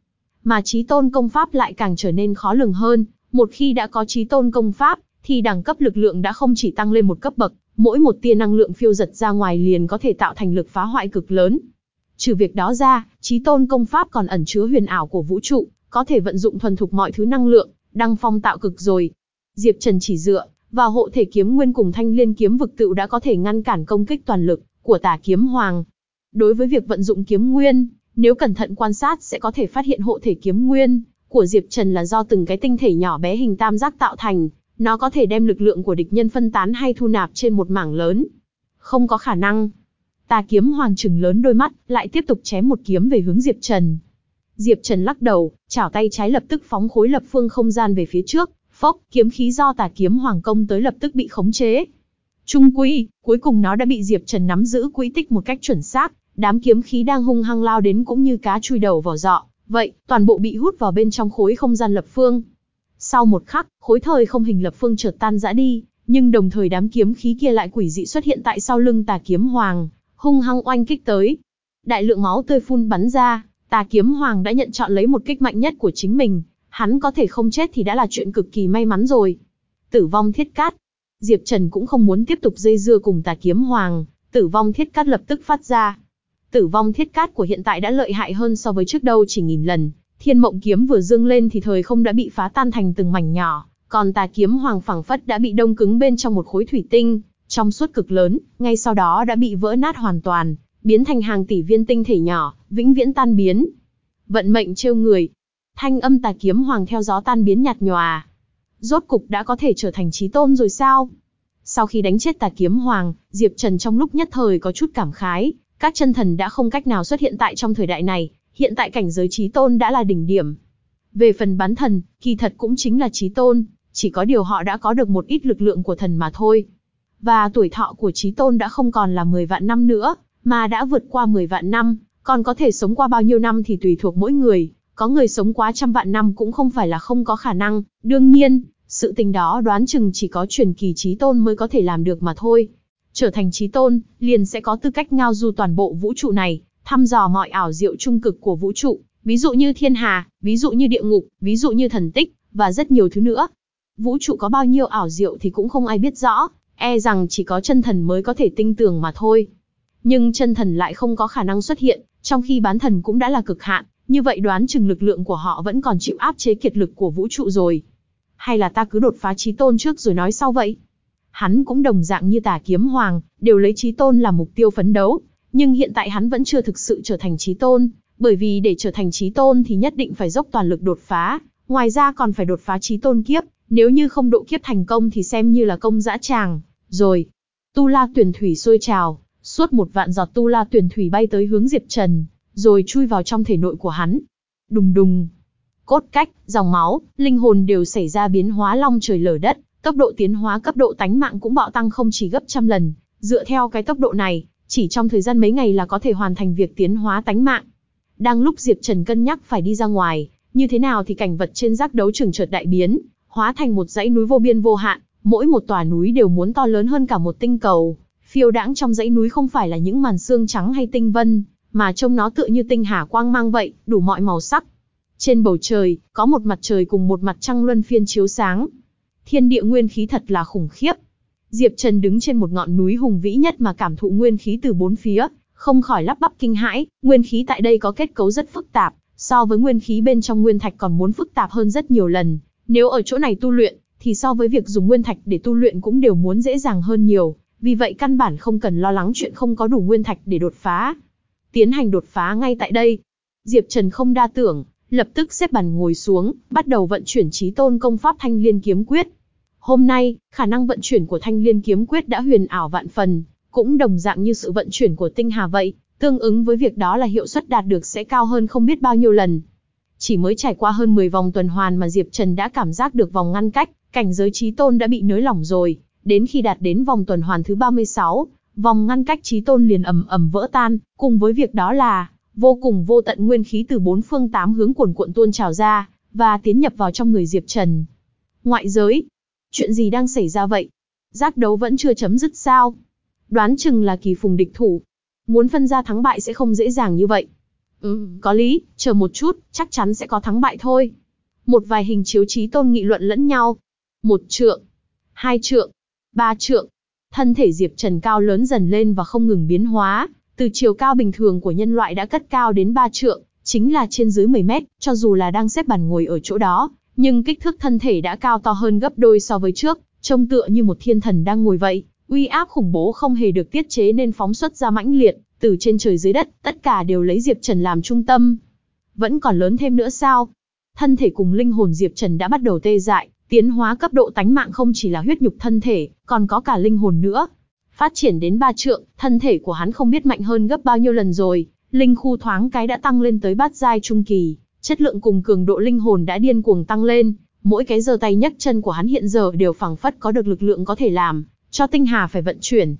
[SPEAKER 1] Mà trí tôn công pháp lại càng trở nên khó lường hơn, một khi đã có trí tôn công pháp, thì đẳng cấp lực lượng đã không chỉ tăng lên một cấp bậc, mỗi một tia năng lượng phiêu giật ra ngoài liền có thể tạo thành lực phá hoại cực lớn. Trừ việc đó ra, trí tôn công pháp còn ẩn chứa huyền ảo của vũ trụ, có thể vận dụng thuần thục mọi thứ năng lượng, đăng phong tạo cực rồi. Diệp Trần chỉ dựa vào hộ thể kiếm nguyên cùng thanh liên kiếm vực tự đã có thể ngăn cản công kích toàn lực của tà kiếm hoàng. Đối với việc vận dụng kiếm nguyên, nếu cẩn thận quan sát sẽ có thể phát hiện hộ thể kiếm nguyên của Diệp Trần là do từng cái tinh thể nhỏ bé hình tam giác tạo thành, nó có thể đem lực lượng của địch nhân phân tán hay thu nạp trên một mảng lớn. Không có khả năng. Tà kiếm hoàng trừng lớn đôi mắt, lại tiếp tục chém một kiếm về hướng Diệp Trần. Diệp Trần lắc đầu, chảo tay trái lập tức phóng khối lập phương không gian về phía trước, phốc, kiếm khí do tà kiếm hoàng công tới lập tức bị khống chế. Trung quy, cuối cùng nó đã bị Diệp Trần nắm giữ quỹ tích một cách chuẩn xác, đám kiếm khí đang hung hăng lao đến cũng như cá chui đầu vào dọ, vậy, toàn bộ bị hút vào bên trong khối không gian lập phương. Sau một khắc, khối thời không hình lập phương chợt tan rã đi, nhưng đồng thời đám kiếm khí kia lại quỷ dị xuất hiện tại sau lưng tà kiếm hoàng, hung hăng oanh kích tới. Đại lượng máu tươi phun bắn ra, tà kiếm hoàng đã nhận chọn lấy một kích mạnh nhất của chính mình, hắn có thể không chết thì đã là chuyện cực kỳ may mắn rồi. Tử vong thiết cát. Diệp Trần cũng không muốn tiếp tục dây dưa cùng tà kiếm hoàng, tử vong thiết cát lập tức phát ra. Tử vong thiết cát của hiện tại đã lợi hại hơn so với trước đâu chỉ nghìn lần, Thiên mộng kiếm vừa dương lên thì thời không đã bị phá tan thành từng mảnh nhỏ, còn tà kiếm hoàng phẳng phất đã bị đông cứng bên trong một khối thủy tinh, trong suốt cực lớn, ngay sau đó đã bị vỡ nát hoàn toàn, biến thành hàng tỷ viên tinh thể nhỏ, vĩnh viễn tan biến. Vận mệnh trêu người. Thanh âm tà kiếm hoàng theo gió tan biến nhạt nhòa. Rốt cục đã có thể trở thành trí tôn rồi sao? Sau khi đánh chết tà kiếm hoàng, Diệp Trần trong lúc nhất thời có chút cảm khái, các chân thần đã không cách nào xuất hiện tại trong thời đại này, hiện tại cảnh giới trí tôn đã là đỉnh điểm. Về phần bán thần, kỳ thật cũng chính là trí tôn, chỉ có điều họ đã có được một ít lực lượng của thần mà thôi. Và tuổi thọ của trí tôn đã không còn là 10 vạn năm nữa, mà đã vượt qua 10 vạn năm, còn có thể sống qua bao nhiêu năm thì tùy thuộc mỗi người, có người sống quá trăm vạn năm cũng không phải là không có khả năng, đương nhiên, sự tình đó đoán chừng chỉ có truyền kỳ trí tôn mới có thể làm được mà thôi. Trở thành trí tôn, liền sẽ có tư cách ngao du toàn bộ vũ trụ này, thăm dò mọi ảo diệu trung cực của vũ trụ, ví dụ như thiên hà, ví dụ như địa ngục, ví dụ như thần tích, và rất nhiều thứ nữa. Vũ trụ có bao nhiêu ảo diệu thì cũng không ai biết rõ, e rằng chỉ có chân thần mới có thể tinh tường mà thôi. Nhưng chân thần lại không có khả năng xuất hiện, trong khi bán thần cũng đã là cực hạn, như vậy đoán chừng lực lượng của họ vẫn còn chịu áp chế kiệt lực của vũ trụ rồi. Hay là ta cứ đột phá trí tôn trước rồi nói sau vậy? Hắn cũng đồng dạng như tà kiếm hoàng, đều lấy trí tôn làm mục tiêu phấn đấu, nhưng hiện tại hắn vẫn chưa thực sự trở thành trí tôn, bởi vì để trở thành trí tôn thì nhất định phải dốc toàn lực đột phá, ngoài ra còn phải đột phá trí tôn kiếp, nếu như không độ kiếp thành công thì xem như là công dã tràng. Rồi, tu la tuyển thủy sôi trào, suốt một vạn giọt tu la tuyển thủy bay tới hướng Diệp Trần, rồi chui vào trong thể nội của hắn. Đùng đùng, cốt cách, dòng máu, linh hồn đều xảy ra biến hóa long trời lở đất, tốc độ tiến hóa cấp độ tánh mạng cũng bạo tăng không chỉ gấp trăm lần. Dựa theo cái tốc độ này, chỉ trong thời gian mấy ngày là có thể hoàn thành việc tiến hóa tánh mạng. Đang lúc Diệp Trần cân nhắc phải đi ra ngoài, như thế nào thì cảnh vật trên giác đấu trường chợt đại biến, hóa thành một dãy núi vô biên vô hạn, mỗi một tòa núi đều muốn to lớn hơn cả một tinh cầu. Phiêu đãng trong dãy núi không phải là những màn xương trắng hay tinh vân, mà trông nó tựa như tinh hà quang mang vậy, đủ mọi màu sắc. Trên bầu trời, có một mặt trời cùng một mặt trăng luân phiên chiếu sáng. Thiên địa nguyên khí thật là khủng khiếp. Diệp Trần đứng trên một ngọn núi hùng vĩ nhất mà cảm thụ nguyên khí từ bốn phía, không khỏi lắp bắp kinh hãi, nguyên khí tại đây có kết cấu rất phức tạp, so với nguyên khí bên trong nguyên thạch còn muốn phức tạp hơn rất nhiều lần. Nếu ở chỗ này tu luyện, thì so với việc dùng nguyên thạch để tu luyện cũng đều muốn dễ dàng hơn nhiều, vì vậy căn bản không cần lo lắng chuyện không có đủ nguyên thạch để đột phá. Tiến hành đột phá ngay tại đây. Diệp Trần không đa tưởng, lập tức xếp bàn ngồi xuống, bắt đầu vận chuyển trí tôn công pháp Thanh Liên Kiếm Quyết. Hôm nay, khả năng vận chuyển của Thanh Liên Kiếm Quyết đã huyền ảo vạn phần, cũng đồng dạng như sự vận chuyển của tinh hà vậy, tương ứng với việc đó là hiệu suất đạt được sẽ cao hơn không biết bao nhiêu lần. Chỉ mới trải qua hơn 10 vòng tuần hoàn mà Diệp Trần đã cảm giác được vòng ngăn cách, cảnh giới trí tôn đã bị nới lỏng rồi, đến khi đạt đến vòng tuần hoàn thứ 36, vòng ngăn cách trí tôn liền ầm ầm vỡ tan, cùng với việc đó là vô cùng vô tận nguyên khí từ bốn phương tám hướng cuồn cuộn tuôn trào ra và tiến nhập vào trong người Diệp Trần. Ngoại giới, chuyện gì đang xảy ra vậy? Giác đấu vẫn chưa chấm dứt sao? Đoán chừng là kỳ phùng địch thủ. Muốn phân ra thắng bại sẽ không dễ dàng như vậy. Ừ, có lý, chờ một chút, chắc chắn sẽ có thắng bại thôi. Một vài hình chiếu trí tôn nghị luận lẫn nhau. Một trượng, hai trượng, ba trượng. Thân thể Diệp Trần cao lớn dần lên và không ngừng biến hóa, từ chiều cao bình thường của nhân loại đã cất cao đến ba trượng, chính là trên dưới 10 mét, cho dù là đang xếp bàn ngồi ở chỗ đó, nhưng kích thước thân thể đã cao to hơn gấp đôi so với trước, trông tựa như một thiên thần đang ngồi vậy. Uy áp khủng bố không hề được tiết chế nên phóng xuất ra mãnh liệt, từ trên trời dưới đất, tất cả đều lấy Diệp Trần làm trung tâm. Vẫn còn lớn thêm nữa sao? Thân thể cùng linh hồn Diệp Trần đã bắt đầu tê dại, tiến hóa cấp độ tánh mạng không chỉ là huyết nhục thân thể, còn có cả linh hồn nữa. Phát triển đến ba trượng, thân thể của hắn không biết mạnh hơn gấp bao nhiêu lần rồi, linh khu thoáng cái đã tăng lên tới bát giai trung kỳ, chất lượng cùng cường độ linh hồn đã điên cuồng tăng lên, mỗi cái giơ tay nhấc chân của hắn hiện giờ đều phẳng phất có được lực lượng có thể làm, cho tinh hà phải vận chuyển.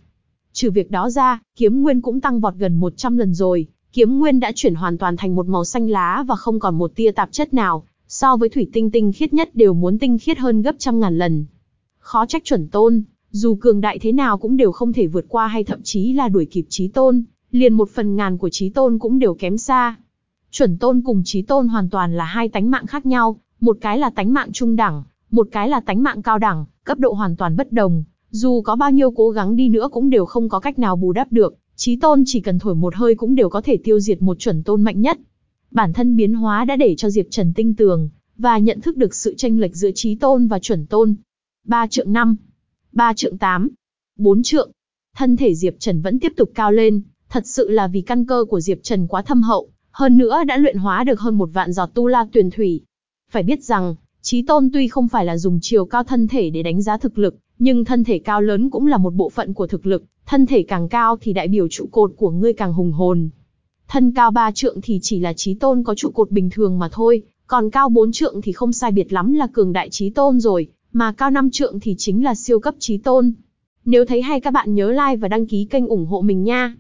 [SPEAKER 1] Trừ việc đó ra, kiếm nguyên cũng tăng vọt gần 100 lần rồi, kiếm nguyên đã chuyển hoàn toàn thành một màu xanh lá và không còn một tia tạp chất nào, so với thủy tinh tinh khiết nhất đều muốn tinh khiết hơn gấp trăm ngàn lần. Khó trách chuẩn tôn, dù cường đại thế nào cũng đều không thể vượt qua hay thậm chí là đuổi kịp trí tôn, liền một phần ngàn của trí tôn cũng đều kém xa. Chuẩn tôn cùng trí tôn hoàn toàn là hai tánh mạng khác nhau, một cái là tánh mạng trung đẳng, một cái là tánh mạng cao đẳng, cấp độ hoàn toàn bất đồng, dù có bao nhiêu cố gắng đi nữa cũng đều không có cách nào bù đắp được, trí tôn chỉ cần thổi một hơi cũng đều có thể tiêu diệt một chuẩn tôn mạnh nhất. Bản thân biến hóa đã để cho Diệp Trần tinh tường, và nhận thức được sự tranh lệch giữa trí tôn và chuẩn tôn. Ba trượng năm, ba trượng tám, bốn trượng. Thân thể Diệp Trần vẫn tiếp tục cao lên, thật sự là vì căn cơ của Diệp Trần quá thâm hậu, hơn nữa đã luyện hóa được hơn một vạn giọt tu la tuyển thủy. Phải biết rằng, trí tôn tuy không phải là dùng chiều cao thân thể để đánh giá thực lực, nhưng thân thể cao lớn cũng là một bộ phận của thực lực, thân thể càng cao thì đại biểu trụ cột của ngươi càng hùng hồn. Thân cao ba trượng thì chỉ là trí tôn có trụ cột bình thường mà thôi, còn cao bốn trượng thì không sai biệt lắm là cường đại trí tôn rồi, mà cao năm trượng thì chính là siêu cấp trí tôn. Nếu thấy hay các bạn nhớ like và đăng ký kênh ủng hộ mình nha.